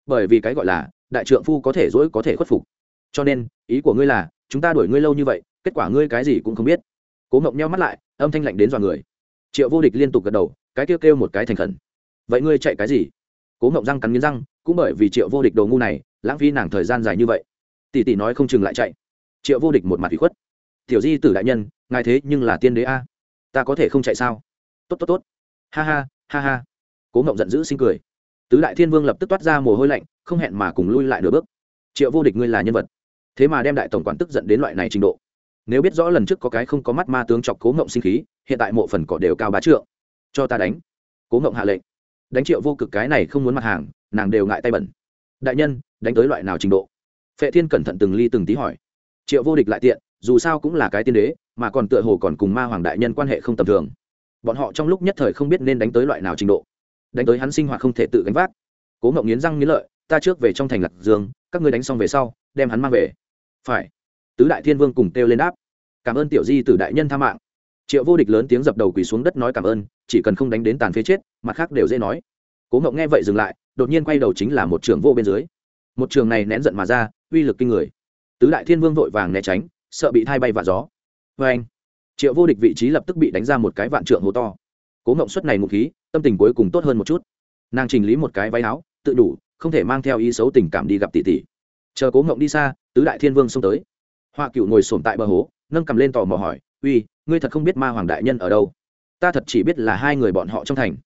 Bởi vì cái gọi là, đại trượng phu có thể dỗi có thể khuất phục. Cho nên, ý của ngươi là, chúng ta đuổi ngươi lâu như vậy, kết quả ngươi cái gì cũng không biết. Cố ngộng nhau mắt lại, âm thanh lạnh đến dọa người. Triệu vô địch liên tục gật đầu, cái kêu kêu một cái thành khẩn. Vậy ngươi chạy cái gì? Cố ngộng răng cắn nghiến răng, cũng bởi vì triệu vô địch đồ ngu này, lãng phí nàng thời gian dài như vậy. Tỷ tỷ nói không chừng lại chạy. Triệu vô địch một mặt bị khuất. Tiểu di tử đại nhân, ngài thế nhưng là tiên đế a. Ta có thể không chạy sao? Tốt tốt tốt. Ha ha ha ha. Cố ngộng giận dữ sinh cười. Tứ đại thiên vương lập tức toát ra mồ hôi lạnh, không hẹn mà cùng lui lại nửa bước. Triệu vô địch ngươi là nhân vật. Thế mà đem đại tổng quản tức giận đến loại này trình độ. Nếu biết rõ lần trước có cái không có mắt ma tướng chọc cố ngộng sinh khí, hiện tại mộ phần cỏ đều cao bá trượng. Cho ta đánh. Cố ngộng hạ lệnh đánh triệu vô cực cái này không muốn mặt hàng, nàng đều ngại tay bẩn. Đại nhân, đánh tới loại nào trình độ? Phệ thiên cẩn thận từng ly từng tí hỏi. Triệu vô địch lại tiện, dù sao cũng là cái tiên đế, mà còn tựa hồ còn cùng ma hoàng đại nhân quan hệ không tầm thường. Bọn họ trong lúc nhất thời không biết nên đánh tới loại nào trình độ. Đánh tới hắn sinh hoạt không thể tự gánh vác. Cố ngậu nghiến răng nghiến lợi, ta trước về trong thành lạc dương, các ngươi đánh xong về sau, đem hắn mang về. Phải. Tứ đại thiên vương cùng kêu lên đáp. Cảm ơn tiểu di từ đại nhân tha mạng triệu vô địch lớn tiếng dập đầu quỳ xuống đất nói cảm ơn, chỉ cần không đánh đến tàn phế chết, mặt khác đều dễ nói. Cố Ngộng nghe vậy dừng lại, đột nhiên quay đầu chính là một trường vô bên dưới. Một trường này nén giận mà ra, uy lực kinh người. Tứ đại thiên vương vội vàng né tránh, sợ bị thay bay vạ gió. Vê anh, triệu vô địch vị trí lập tức bị đánh ra một cái vạn trượng hố to. Cố ngộng suất này ngụ khí, tâm tình cuối cùng tốt hơn một chút. Nàng trình lý một cái váy áo, tự đủ, không thể mang theo ý xấu tình cảm đi gặp tỷ tỷ. Chờ cố ngộng đi xa, tứ đại thiên vương xông tới. Hoa cựu ngồi sổm tại bờ hố, nâng cầm lên tò mò hỏi, uy ngươi thật không biết ma hoàng đại nhân ở đâu. Ta thật chỉ biết là hai người bọn họ trong thành.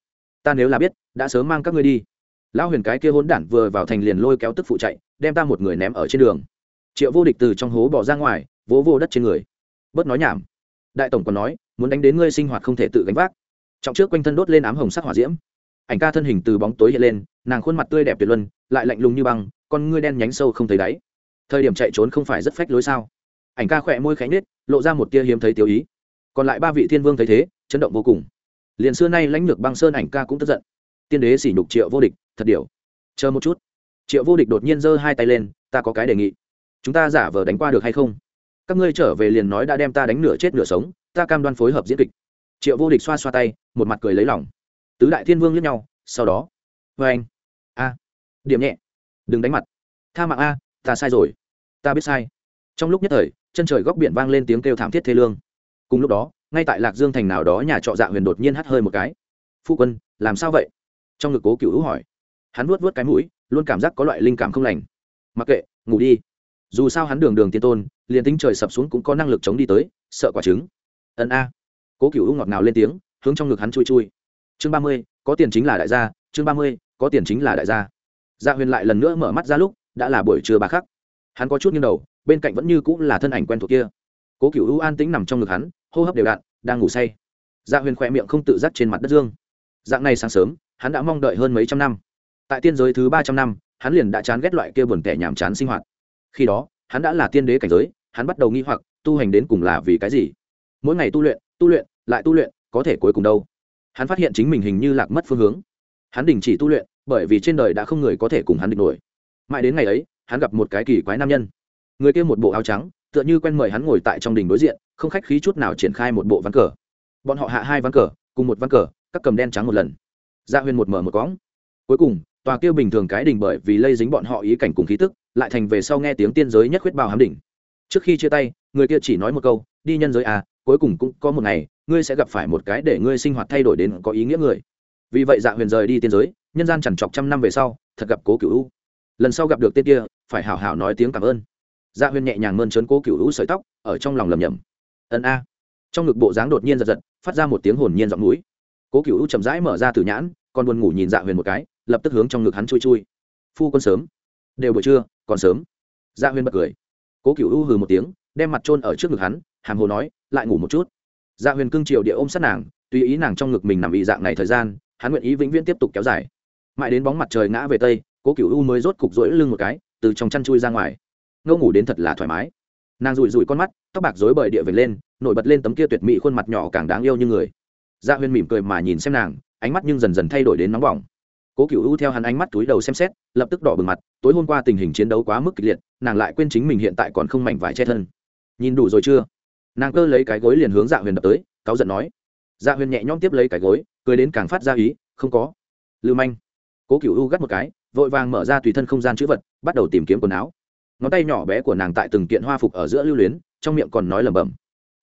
Ta nếu là biết, đã sớm mang các ngươi đi. Lão huyền cái kia hỗn đản vừa vào thành liền lôi kéo tức phụ chạy, đem ta một người ném ở trên đường. Triệu vô địch từ trong hố bỏ ra ngoài, vỗ vô đất trên người. Bớt nói nhảm. Đại tổng còn nói, muốn đánh đến ngươi sinh hoạt không thể tự gánh vác. Trọng trước quanh thân đốt lên ám hồng sắc hỏa diễm. Ảnh ca thân hình từ bóng tối hiện lên, nàng khuôn mặt tươi đẹp tuyệt luân, lại lạnh lùng như băng, con ngươi đen nhánh sâu không thấy đáy. Thời điểm chạy trốn không phải rất phách lối sao? Ảnh ca khỏe môi khánh nết lộ ra một tia hiếm thấy tiêu ý còn lại ba vị thiên vương thấy thế, chấn động vô cùng. Liền xưa nay lãnh lược băng sơn ảnh ca cũng tức giận. Tiên đế sỉ nhục triệu vô địch, thật điều chờ một chút. Triệu vô địch đột nhiên giơ hai tay lên, ta có cái đề nghị. Chúng ta giả vờ đánh qua được hay không? Các ngươi trở về liền nói đã đem ta đánh nửa chết nửa sống, ta cam đoan phối hợp diễn kịch. Triệu vô địch xoa xoa tay, một mặt cười lấy lòng. Tứ đại thiên vương lướt nhau, sau đó. Vê anh. A. Điểm nhẹ. Đừng đánh mặt. Tha mạng a, ta sai rồi. Ta biết sai. Trong lúc nhất thời, chân trời góc biển vang lên tiếng kêu thảm thiết thê lương cùng lúc đó, ngay tại lạc dương thành nào đó nhà trọ dạ huyền đột nhiên hắt hơi một cái. Phu quân, làm sao vậy? Trong ngực cố cựu hữu hỏi. Hắn nuốt vớt cái mũi, luôn cảm giác có loại linh cảm không lành. Mặc kệ, ngủ đi. Dù sao hắn đường đường tiên tôn, liền tính trời sập xuống cũng có năng lực chống đi tới, sợ quả trứng. Ân a. Cố cựu ngọt ngào lên tiếng, hướng trong ngực hắn chui chui. Chương ba mươi, có tiền chính là đại gia, chương ba mươi, có tiền chính là đại gia. Dạ huyền lại lần nữa mở mắt ra lúc, đã là buổi trưa bà khắc. Hắn có chút nghiêng đầu, bên cạnh vẫn như cũng là thân ảnh quen thuộc kia. Cố cựu u an tĩnh nằm trong ngực hắn hô hấp đều đặn, đang ngủ say. Dạ huyền khỏe miệng không tự giác trên mặt đất dương. Dạng này sáng sớm, hắn đã mong đợi hơn mấy trăm năm. Tại tiên giới thứ ba trăm năm, hắn liền đã chán ghét loại kia buồn tẻ nhàm chán sinh hoạt. Khi đó, hắn đã là tiên đế cảnh giới, hắn bắt đầu nghi hoặc, tu hành đến cùng là vì cái gì? Mỗi ngày tu luyện tu luyện, lại tu luyện, có thể cuối cùng đâu? Hắn phát hiện chính mình hình như lạc mất phương hướng. Hắn đình chỉ tu luyện, bởi vì trên đời đã không người có thể cùng hắn địch nổi. Mãi đến ngày ấy, hắn gặp một cái kỳ quái nam nhân. Người kia một bộ áo trắng tựa như quen mời hắn ngồi tại trong đình đối diện, không khách khí chút nào triển khai một bộ ván cờ. Bọn họ hạ hai ván cờ, cùng một ván cờ, các cầm đen trắng một lần. Dạ Gia huyên một mở một cõng. Cuối cùng, tòa kia bình thường cái đình bởi vì lây dính bọn họ ý cảnh cùng khí tức, lại thành về sau nghe tiếng tiên giới nhất khuyết bào hám đỉnh. Trước khi chia tay, người kia chỉ nói một câu, đi nhân giới à cuối cùng cũng có một ngày, ngươi sẽ gặp phải một cái để ngươi sinh hoạt thay đổi đến có ý nghĩa người. Vì vậy dạ huyền rời đi tiên giới, nhân gian chẳng chọc trăm năm về sau, thật gặp cố cựu lần sau gặp được tên kia, phải hảo hảo nói tiếng cảm ơn dạ huyền nhẹ nhàng mơn trớn cố cựu u sợi tóc, ở trong lòng lầm nhầm ân a. Trong ngực bộ dáng đột nhiên giật giật, phát ra một tiếng hồn nhiên giọng mũi cố cựu u chậm rãi mở ra từ nhãn, còn buồn ngủ nhìn dạ huyền một cái, lập tức hướng trong ngực hắn chui chui. Phu con sớm. Đều buổi trưa, còn sớm. Dạ huyền bật cười. Cố cựu u hừ một tiếng, đem mặt trôn ở trước ngực hắn, hàm hồ nói, lại ngủ một chút. Dạ huyền cưng triều địa ôm sát nàng, tùy ý nàng trong ngực mình nằm bị dạng này thời gian, hắn nguyện ý vĩnh viễn tiếp tục kéo dài. Mãi đến bóng mặt trời ngã về tây, cố cựu u mới rốt cục rỗi lưng một cái, từ trong chăn chui ra ngoài ngâu ngủ đến thật là thoải mái. Nàng rụi rụi con mắt, tóc bạc rối bời địa về lên, nổi bật lên tấm kia tuyệt mỹ khuôn mặt nhỏ càng đáng yêu như người. Dạ huyền mỉm cười mà nhìn xem nàng, ánh mắt nhưng dần dần thay đổi đến nóng bỏng. Cố cựu u theo hắn ánh mắt túi đầu xem xét, lập tức đỏ bừng mặt, tối hôm qua tình hình chiến đấu quá mức kịch liệt, nàng lại quên chính mình hiện tại còn không mảnh vải che thân. Nhìn đủ rồi chưa? Nàng cơ lấy cái gối liền hướng dạ huyền đập tới, cáu giận nói. Dạ huyền nhẹ nhõm tiếp lấy cái gối, cười đến càng phát ra ý, không có. Lưu manh. Cố cựu u gắt một cái, vội vàng mở ra tùy thân không gian chữ vật, bắt đầu tìm kiếm quần áo ngón tay nhỏ bé của nàng tại từng kiện hoa phục ở giữa lưu luyến, trong miệng còn nói lẩm bẩm,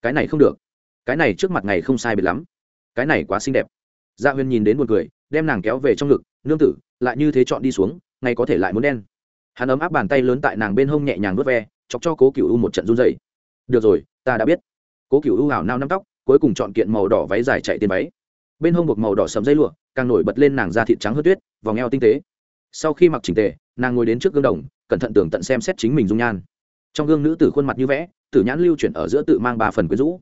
cái này không được. Cái này trước mặt ngày không sai biệt lắm. Cái này quá xinh đẹp. Dạ huyền nhìn đến một người đem nàng kéo về trong ngực, nương tử, lại như thế chọn đi xuống, ngày có thể lại muốn đen. Hắn ấm áp bàn tay lớn tại nàng bên hông nhẹ nhàng vớt ve, chọc cho cố cựu u một trận run dày được rồi, ta đã biết. Cố cựu u hào nao năm tóc, cuối cùng chọn kiện màu đỏ váy dài chạy tiền váy. Bên hông buộc màu đỏ sầm dây lụa, càng nổi bật lên nàng da thịt trắng hớt tuyết, vòng eo tinh tế. Sau khi mặc chỉnh tề, nàng ngồi đến trước gương đồng cẩn thận tưởng tận xem xét chính mình dung nhan. Trong gương nữ tử khuôn mặt như vẽ, tử nhãn lưu chuyển ở giữa tự mang ba phần quyến rũ.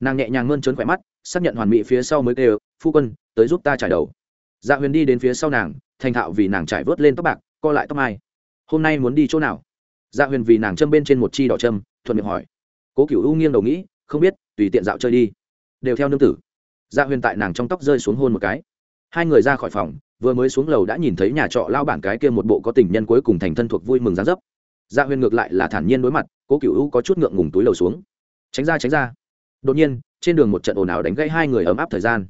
Nàng nhẹ nhàng mơn trớn khỏe mắt, xác nhận hoàn mỹ phía sau mới kêu, phu quân, tới giúp ta trải đầu. Dạ huyền đi đến phía sau nàng, thành thạo vì nàng trải vớt lên tóc bạc, co lại tóc mai. Hôm nay muốn đi chỗ nào? Dạ huyền vì nàng châm bên trên một chi đỏ châm, thuận miệng hỏi. Cố cựu u nghiêng đầu nghĩ, không biết, tùy tiện dạo chơi đi. Đều theo nương tử. Dạ huyền tại nàng trong tóc rơi xuống hôn một cái. Hai người ra khỏi phòng vừa mới xuống lầu đã nhìn thấy nhà trọ lao bản cái kia một bộ có tình nhân cuối cùng thành thân thuộc vui mừng dáng dấp. Dạ huyền ngược lại là thản nhiên đối mặt, cố cựu hữu có chút ngượng ngùng túi lầu xuống. Tránh ra tránh ra. Đột nhiên, trên đường một trận ồn ào đánh gây hai người ấm áp thời gian.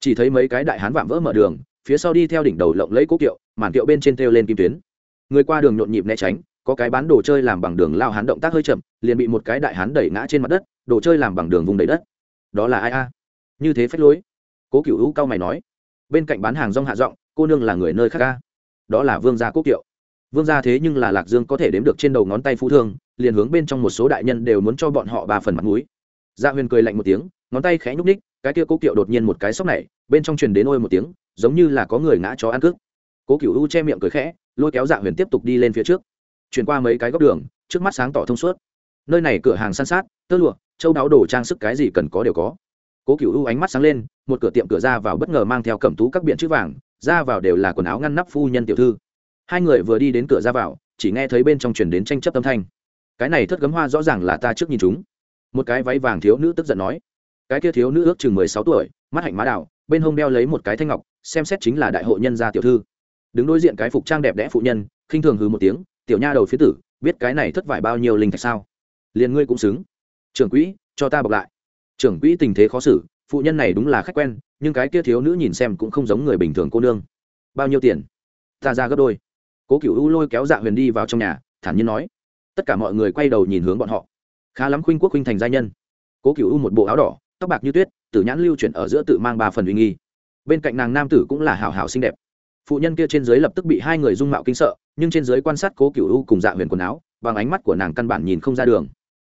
Chỉ thấy mấy cái đại hán vạm vỡ mở đường, phía sau đi theo đỉnh đầu lộng lấy cố kiệu, màn kiệu bên trên theo lên kim tuyến. Người qua đường nhộn nhịp né tránh, có cái bán đồ chơi làm bằng đường lao hán động tác hơi chậm, liền bị một cái đại hán đẩy ngã trên mặt đất, đồ chơi làm bằng đường vùng đầy đất. Đó là ai a? Như thế phách lối. Cố cựu hữu cao mày nói. Bên cạnh bán hàng rong hạ giọng cô nương là người nơi khác ca. Đó là vương gia cố kiệu. Vương gia thế nhưng là lạc dương có thể đếm được trên đầu ngón tay phú thương, liền hướng bên trong một số đại nhân đều muốn cho bọn họ ba phần mặt mũi. Gia huyền cười lạnh một tiếng, ngón tay khẽ nhúc ních cái kia cố kiệu đột nhiên một cái sốc này, bên trong truyền đến ôi một tiếng, giống như là có người ngã chó ăn cướp. cố cựu u che miệng cười khẽ, lôi kéo dạ huyền tiếp tục đi lên phía trước. Chuyển qua mấy cái góc đường, trước mắt sáng tỏ thông suốt. Nơi này cửa hàng san sát, tơ lụa, châu đáo đồ trang sức cái gì cần có đều có. Cố cựu u ánh mắt sáng lên, một cửa tiệm cửa ra vào bất ngờ mang theo cẩm tú các biện chữ vàng ra vào đều là quần áo ngăn nắp phu nhân tiểu thư. Hai người vừa đi đến cửa ra vào, chỉ nghe thấy bên trong truyền đến tranh chấp âm thanh. Cái này thất gấm hoa rõ ràng là ta trước nhìn chúng. Một cái váy vàng thiếu nữ tức giận nói. Cái kia thiếu nữ ước chừng mười sáu tuổi, mắt hạnh má đào, bên hông đeo lấy một cái thanh ngọc, xem xét chính là đại hội nhân gia tiểu thư. Đứng đối diện cái phục trang đẹp đẽ phụ nhân, khinh thường hừ một tiếng, tiểu nha đầu phía tử, biết cái này thất vải bao nhiêu linh thạch sao? Liền ngươi cũng xứng. Trưởng quỹ, cho ta bọc lại. Trưởng quỹ tình thế khó xử, phụ nhân này đúng là khách quen nhưng cái kia thiếu nữ nhìn xem cũng không giống người bình thường cô nương. Bao nhiêu tiền? Ta ra gấp đôi. Cố cựu u lôi kéo dạ huyền đi vào trong nhà, thản nhiên nói. Tất cả mọi người quay đầu nhìn hướng bọn họ. Khá lắm khuynh quốc khuynh thành gia nhân. Cố cựu u một bộ áo đỏ, tóc bạc như tuyết, tử nhãn lưu chuyển ở giữa tự mang ba phần uy nghi. Bên cạnh nàng nam tử cũng là hào hào xinh đẹp. Phụ nhân kia trên dưới lập tức bị hai người dung mạo kinh sợ, nhưng trên dưới quan sát cố cựu u cùng dạ huyền quần áo, bằng ánh mắt của nàng căn bản nhìn không ra đường.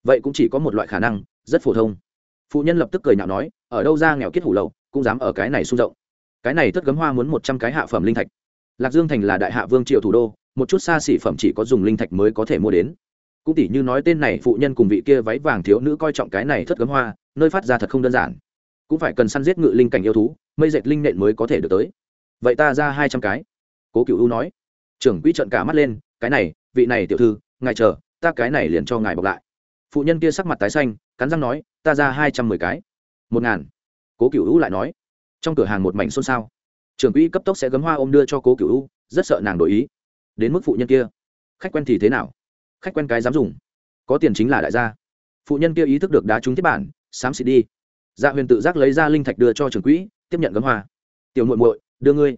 Vậy cũng chỉ có một loại khả năng, rất phổ thông. Phụ nhân lập tức cười nhạo nói, ở đâu ra nghèo kết hủ lậu? Cũng dám ở cái này xung rộng. Cái này thất gấm hoa muốn một trăm cái hạ phẩm linh thạch. Lạc dương thành là đại hạ vương triều thủ đô, một chút xa xỉ phẩm chỉ có dùng linh thạch mới có thể mua đến. Cũng tỷ như nói tên này phụ nhân cùng vị kia váy vàng thiếu nữ coi trọng cái này thất gấm hoa, nơi phát ra thật không đơn giản. Cũng phải cần săn giết ngự linh cảnh yêu thú, mây dệt linh nện mới có thể được tới. Vậy ta ra hai trăm cái. Cố cựu u nói. Trưởng quỹ trận cả mắt lên, cái này, vị này tiểu thư, ngài chờ, ta cái này liền cho ngài bọc lại. Phụ nhân kia sắc mặt tái xanh, cắn răng nói, ta ra hai trăm mười cái. Một ngàn cố cựu u lại nói, trong cửa hàng một mảnh xôn xao. Trưởng quỹ cấp tốc sẽ gấm hoa ôm đưa cho cố cựu u, rất sợ nàng đổi ý. Đến mức phụ nhân kia. Khách quen thì thế nào? Khách quen cái dám dùng. Có tiền chính là đại gia. Phụ nhân kia ý thức được đá trúng tiếp bản, xám xịt đi. Dạ huyền tự giác lấy ra linh thạch đưa cho trưởng quỹ, tiếp nhận gấm hoa. Tiểu muội muội, đưa ngươi.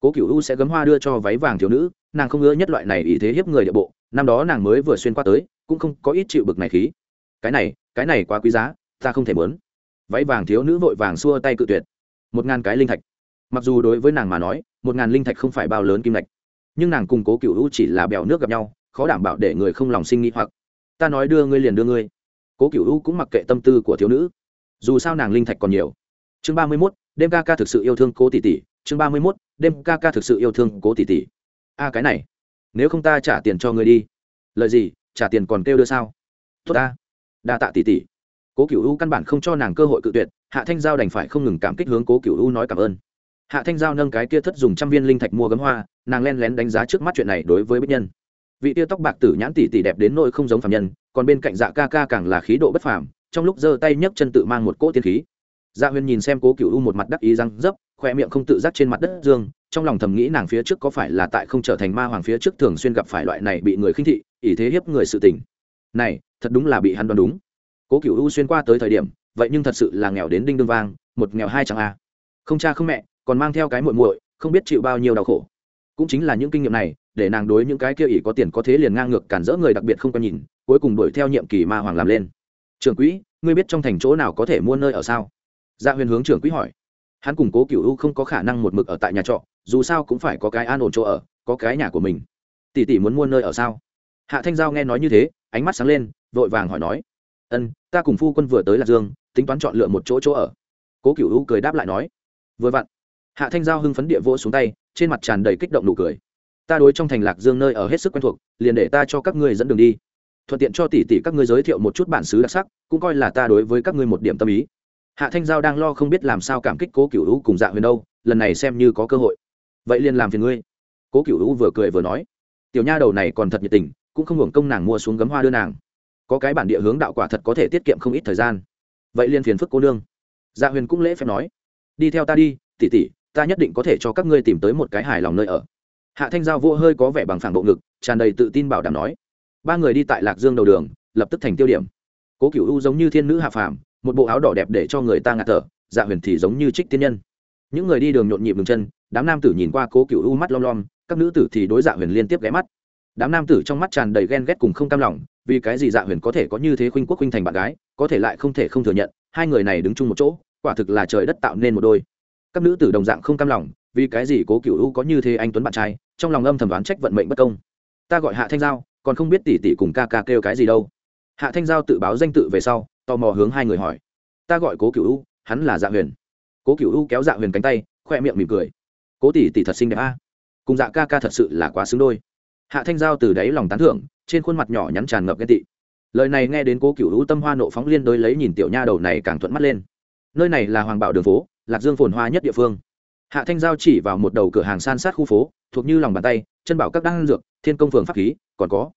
Cố cựu u sẽ gấm hoa đưa cho váy vàng thiếu nữ, nàng không ngỡ nhất loại này ý thế hiếp người địa bộ, năm đó nàng mới vừa xuyên qua tới, cũng không có ít chịu bực này khí. Cái này cái này quá quý giá, ta không thể mớn váy vàng thiếu nữ vội vàng xua tay cự tuyệt. Một ngàn cái linh thạch. Mặc dù đối với nàng mà nói, một ngàn linh thạch không phải bao lớn kim lạch nhưng nàng cùng cố cựu u chỉ là bèo nước gặp nhau, khó đảm bảo để người không lòng sinh nghĩ hoặc. Ta nói đưa ngươi liền đưa ngươi. Cố cựu u cũng mặc kệ tâm tư của thiếu nữ. Dù sao nàng linh thạch còn nhiều. Chương ba mươi mốt, đêm ca ca thực sự yêu thương cố tỷ tỷ. Chương ba mươi mốt, đêm ca ca thực sự yêu thương cố tỷ tỷ. A, cái này. Nếu không ta trả tiền cho ngươi đi. Lời gì? Trả tiền còn kêu đưa sao? Tốt ta. Đa tạ tỷ tỷ cố cựu u căn bản không cho nàng cơ hội cự tuyệt, hạ thanh giao đành phải không ngừng cảm kích hướng cố cựu u nói cảm ơn. Hạ thanh giao nâng cái kia thất dùng trăm viên linh thạch mua gấm hoa, nàng len lén đánh giá trước mắt chuyện này đối với bích nhân. Vị tia tóc bạc tử nhãn tỷ tỷ đẹp đến nỗi không giống phạm nhân, còn bên cạnh dạ ca ca càng là khí độ bất phàm, trong lúc giơ tay nhấc chân tự mang một cỗ tiên khí. Dạ huyền nhìn xem cố cựu u một mặt đắc ý răng dấp khoe miệng không tự giác trên mặt đất dương, trong lòng thầm nghĩ nàng phía trước có phải là tại không trở thành ma hoàng phía trước thường xuyên gặp phải loại này bị người khinh thị, ỷ thế hiếp người sự tình. Này, thật đúng là bị hắn đoán đúng cố cựu u xuyên qua tới thời điểm, vậy nhưng thật sự là nghèo đến đinh đương vang, một nghèo hai chẳng a. Không cha không mẹ, còn mang theo cái muội muội, không biết chịu bao nhiêu đau khổ. Cũng chính là những kinh nghiệm này, để nàng đối những cái kia ỷ có tiền có thế liền ngang ngược cản rỡ người đặc biệt không có nhìn, cuối cùng đuổi theo nhiệm kỳ ma hoàng làm lên. Trưởng quỹ, ngươi biết trong thành chỗ nào có thể mua nơi ở sao? Gia dạ huyền hướng trưởng quỹ hỏi. Hắn cùng cố cựu u không có khả năng một mực ở tại nhà trọ, dù sao cũng phải có cái an ổn chỗ ở, có cái nhà của mình. Tỷ tỷ muốn mua nơi ở sao? Hạ thanh giao nghe nói như thế, ánh mắt sáng lên, vội vàng hỏi nói ân, ta cùng phu quân vừa tới lạc dương, tính toán chọn lựa một chỗ chỗ ở. Cố cựu u cười đáp lại nói. Vừa vặn, hạ thanh giao hưng phấn địa vỗ xuống tay, trên mặt tràn đầy kích động nụ cười. Ta đối trong thành lạc dương nơi ở hết sức quen thuộc, liền để ta cho các ngươi dẫn đường đi. Thuận tiện cho tỷ tỷ các ngươi giới thiệu một chút bản xứ đặc sắc, cũng coi là ta đối với các ngươi một điểm tâm ý. Hạ thanh giao đang lo không biết làm sao cảm kích cố cựu U cùng dạ huyền đâu, lần này xem như có cơ hội. Vậy liền làm phiền ngươi. Cố cựu U vừa cười vừa nói. Tiểu nha đầu này còn thật nhiệt tình, cũng không hưởng công nàng mua xuống gấm hoa đưa nàng có cái bản địa hướng đạo quả thật có thể tiết kiệm không ít thời gian. Vậy liền phiền phức cô nương. Dạ huyền cũng lễ phép nói, đi theo ta đi tỉ tỉ ta nhất định có thể cho các ngươi tìm tới một cái hài lòng nơi ở. Hạ thanh giao vô hơi có vẻ bằng phẳng bộ ngực, tràn đầy tự tin bảo đảm nói, ba người đi tại lạc dương đầu đường, lập tức thành tiêu điểm. Cố cựu u giống như thiên nữ hạ phàm, một bộ áo đỏ đẹp để cho người ta ngạt thở dạ huyền thì giống như trích tiên nhân. Những người đi đường nhộn nhịp đường chân, đám nam tử nhìn qua cố cựu u mắt lom lom, các nữ tử thì đối dạ huyền liên tiếp ghé mắt. Đám nam tử trong mắt tràn đầy ghen ghét cùng không cam lòng vì cái gì dạ huyền có thể có như thế khuynh quốc khuynh thành bạn gái, có thể lại không thể không thừa nhận, hai người này đứng chung một chỗ, quả thực là trời đất tạo nên một đôi. Các nữ tử đồng dạng không cam lòng, vì cái gì cố cựu u có như thế anh tuấn bạn trai, trong lòng âm thầm đoán trách vận mệnh bất công. Ta gọi hạ thanh giao, còn không biết tỷ tỷ cùng ca ca kêu cái gì đâu. Hạ thanh giao tự báo danh tự về sau, tò mò hướng hai người hỏi. Ta gọi cố cựu u hắn là dạ huyền. Cố cựu u kéo dạ huyền cánh tay, khoe miệng mỉm cười. Cố tỷ tỷ thật xinh đẹp a. Cùng dạ ca ca thật sự là quá xứng đôi hạ thanh giao từ đáy lòng tán thưởng, trên khuôn mặt nhỏ nhắn tràn ngập ghen tị. Lời này nghe đến cố cựu u tâm hoa nộ phóng liên đôi lấy nhìn tiểu nha đầu này càng thuận mắt lên. Nơi này là hoàng bảo đường phố, lạc dương phồn hoa nhất địa phương. Hạ thanh giao chỉ vào một đầu cửa hàng san sát khu phố, thuộc như lòng bàn tay, chân bảo các đăng dược, thiên công phường pháp khí, còn có.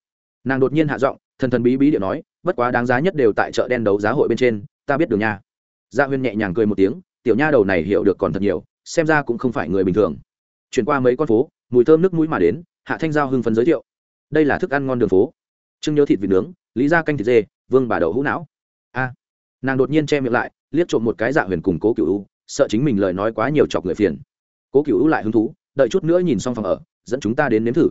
Nàng đột nhiên hạ giọng, thần thần bí bí điện nói, bất quá đáng giá nhất đều tại chợ đen đấu giá hội bên trên, ta biết đường nha. Dạ Gia huyên nhẹ nhàng cười một tiếng, tiểu nha đầu này hiểu được còn thật nhiều, xem ra cũng không phải người bình thường. Chuyển qua mấy con phố, mùi thơm nước mũi mà đến hạ thanh giao hưng phấn giới thiệu. Đây là thức ăn ngon đường phố. Trưng nhớ thịt vịt nướng, lý ra canh thịt dê, vương bà đậu hũ não. A. Nàng đột nhiên che miệng lại, liếc trộm một cái dạ huyền cùng cố cựu u, sợ chính mình lời nói quá nhiều chọc người phiền. Cố cựu u lại hứng thú, đợi chút nữa nhìn xong phòng ở, dẫn chúng ta đến nếm thử.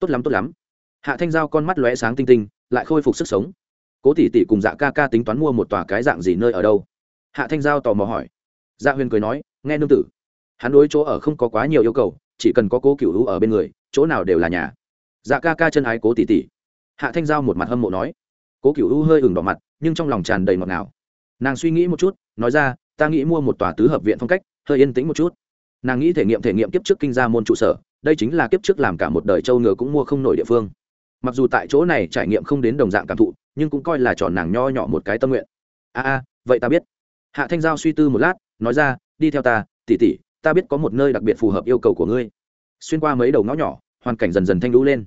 Tốt lắm tốt lắm. Hạ thanh giao con mắt lóe sáng tinh tinh, lại khôi phục sức sống. Cố tỷ tỷ cùng dạ ca ca tính toán mua một tòa cái dạng gì nơi ở đâu? Hạ thanh giao tò mò hỏi. Dạ huyền cười nói, nghe nương tử. Hắn đối chỗ ở không có quá nhiều yêu cầu, chỉ cần có cố cựu hữu ở bên người chỗ nào đều là nhà. Dạ ca ca chân ái cố tỷ tỷ hạ thanh giao một mặt hâm mộ nói. Cố cựu u hơi ửng đỏ mặt, nhưng trong lòng tràn đầy ngọt ngào. Nàng suy nghĩ một chút, nói ra, ta nghĩ mua một tòa tứ hợp viện phong cách, hơi yên tĩnh một chút. Nàng nghĩ thể nghiệm thể nghiệm kiếp trước kinh gia môn trụ sở, đây chính là kiếp trước làm cả một đời châu ngựa cũng mua không nổi địa phương. Mặc dù tại chỗ này trải nghiệm không đến đồng dạng cảm thụ, nhưng cũng coi là tròn nàng nho nhỏ một cái tâm nguyện. A a, vậy ta biết. Hạ thanh giao suy tư một lát, nói ra, đi theo ta, tỉ tỉ, ta biết có một nơi đặc biệt phù hợp yêu cầu của ngươi. Xuyên qua mấy đầu ngõ nhỏ hoàn cảnh dần dần thanh lũ lên.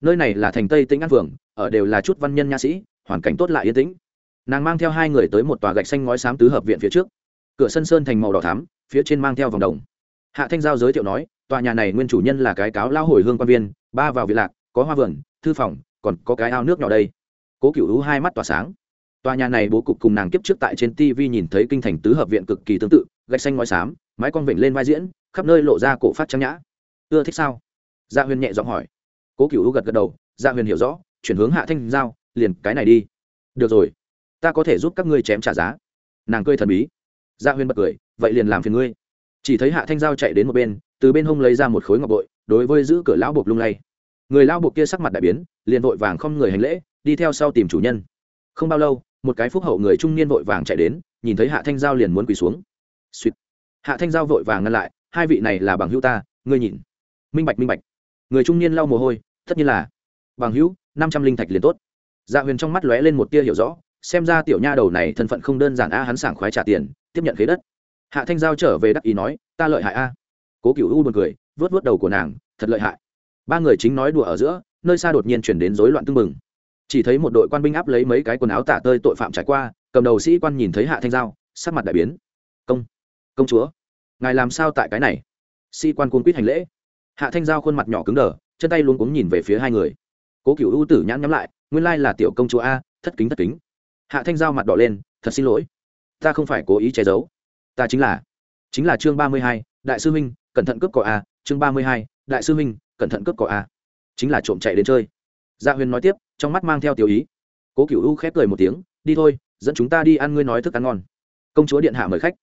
Nơi này là thành tây tĩnh an phường, ở đều là chút văn nhân nha sĩ, hoàn cảnh tốt lại yên tĩnh. Nàng mang theo hai người tới một tòa gạch xanh ngói xám tứ hợp viện phía trước. Cửa sân sơn thành màu đỏ thắm, phía trên mang theo vòng đồng. Hạ thanh giao giới thiệu nói, tòa nhà này nguyên chủ nhân là cái cáo lao hồi hương quan viên, ba vào vị lạc, có hoa vườn, thư phòng, còn có cái ao nước nhỏ đây. Cố cựu hữu hai mắt tỏa sáng. Tòa nhà này bố cục cùng nàng kiếp trước tại trên tv nhìn thấy kinh thành tứ hợp viện cực kỳ tương tự, gạch xanh ngói xám, mái con vịnh lên vai diễn, khắp nơi lộ ra cổ phát trắng nhã. Ưa thích sao? Dạ huyền nhẹ giọng hỏi. Cố cựu gật gật đầu gia dạ huyền hiểu rõ, chuyển hướng hạ thanh giao, liền cái này đi. Được rồi, ta có thể giúp các ngươi chém trả giá. Nàng cười thần bí. Gia dạ huyền bật cười, vậy liền làm phiền ngươi. Chỉ thấy hạ thanh giao chạy đến một bên, từ bên hông lấy ra một khối ngọc bội, đối với giữ cửa lão buộc lung lay. Người lao buộc kia sắc mặt đại biến, liền vội vàng không người hành lễ, đi theo sau tìm chủ nhân. Không bao lâu, một cái phúc hậu người trung niên vội vàng chạy đến, nhìn thấy hạ thanh giao liền muốn quỳ xuống. Suýt hạ thanh giao vội vàng ngăn lại, hai vị này là bằng hữu ta, ngươi nhìn. Minh bạch minh bạch người trung niên lau mồ hôi, tất nhiên là, bằng hữu, năm trăm linh thạch liền tốt. Dạ huyền trong mắt lóe lên một tia hiểu rõ, xem ra tiểu nha đầu này thân phận không đơn giản a, hắn sảng khoái trả tiền, tiếp nhận khế đất. Hạ thanh giao trở về đắc ý nói, ta lợi hại a. Cố cựu u buồn cười vớt vớt đầu của nàng, thật lợi hại. Ba người chính nói đùa ở giữa, nơi xa đột nhiên chuyển đến rối loạn tưng bừng. Chỉ thấy một đội quan binh áp lấy mấy cái quần áo tả tơi tội phạm trải qua, cầm đầu sĩ quan nhìn thấy hạ thanh giao, sắc mặt đại biến. Công công chúa, ngài làm sao tại cái này? Sĩ quan cuốn quýt hành lễ hạ thanh giao khuôn mặt nhỏ cứng đờ, chân tay luôn cuống nhìn về phía hai người. Cố cựu ưu tử nhãn nhắm lại, nguyên lai là tiểu công chúa a, thất kính thất kính. Hạ thanh giao mặt đỏ lên, thật xin lỗi. Ta không phải cố ý che giấu. Ta chính là chính là chương ba mươi hai, đại sư minh, cẩn thận cướp cỏ a, chương ba mươi hai, đại sư minh, cẩn thận cướp cỏ a. Chính là trộm chạy đến chơi. Gia dạ huyền nói tiếp, trong mắt mang theo tiểu ý. Cố cựu u khép cười một tiếng, đi thôi, dẫn chúng ta đi ăn ngươi nói thức ăn ngon. Công chúa điện hạ mời khách.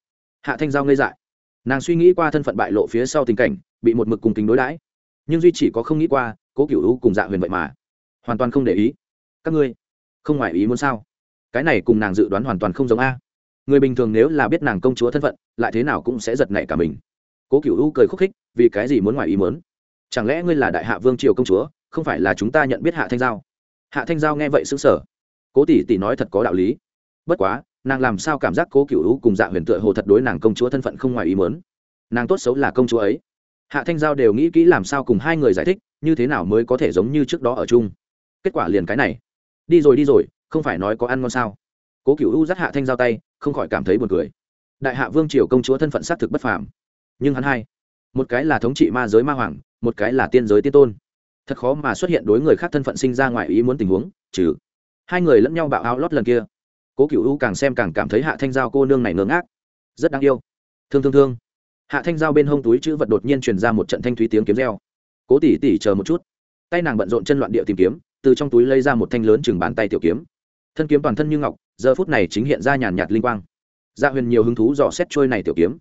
Hạ thanh giao ngây dại nàng suy nghĩ qua thân phận bại lộ phía sau tình cảnh, bị một mực cùng kính đối đãi. Nhưng duy chỉ có không nghĩ qua, cố cựu u cùng dạ huyền vậy mà. Hoàn toàn không để ý. Các ngươi, không ngoài ý muốn sao? Cái này cùng nàng dự đoán hoàn toàn không giống a. Người bình thường nếu là biết nàng công chúa thân phận, lại thế nào cũng sẽ giật nảy cả mình. Cố cựu u cười khúc khích, vì cái gì muốn ngoài ý muốn? Chẳng lẽ ngươi là đại hạ vương triều công chúa, không phải là chúng ta nhận biết hạ thanh giao? Hạ thanh giao nghe vậy xứng sở cố tỷ tỷ nói thật có đạo lý. Bất quá nàng làm sao cảm giác cố cựu hữu cùng dạ huyền tựa hồ thật đối nàng công chúa thân phận không ngoài ý mớn nàng tốt xấu là công chúa ấy. Hạ thanh giao đều nghĩ kỹ làm sao cùng hai người giải thích, như thế nào mới có thể giống như trước đó ở chung. Kết quả liền cái này. Đi rồi đi rồi, không phải nói có ăn ngon sao? Cố cựu u dắt hạ thanh giao tay, không khỏi cảm thấy buồn cười. Đại hạ vương triều công chúa thân phận xác thực bất phàm. Nhưng hắn hai, một cái là thống trị ma giới ma hoàng, một cái là tiên giới tiên tôn. Thật khó mà xuất hiện đối người khác thân phận sinh ra ngoài ý muốn tình huống, trừ. Hai người lẫn nhau bạo áo lót lần kia cố cựu u càng xem càng cảm thấy hạ thanh giao cô nương này ngớ ngác, rất đáng yêu. Thương thương thương. Hạ thanh giao bên hông túi chữ vật đột nhiên truyền ra một trận thanh thúy tiếng kiếm reo. Cố tỉ tỉ chờ một chút. Tay nàng bận rộn chân loạn địa tìm kiếm, từ trong túi lấy ra một thanh lớn chừng bàn tay tiểu kiếm. Thân kiếm toàn thân như ngọc, giờ phút này chính hiện ra nhàn nhạt linh quang. Gia dạ huyền nhiều hứng thú dò xét trôi này tiểu kiếm.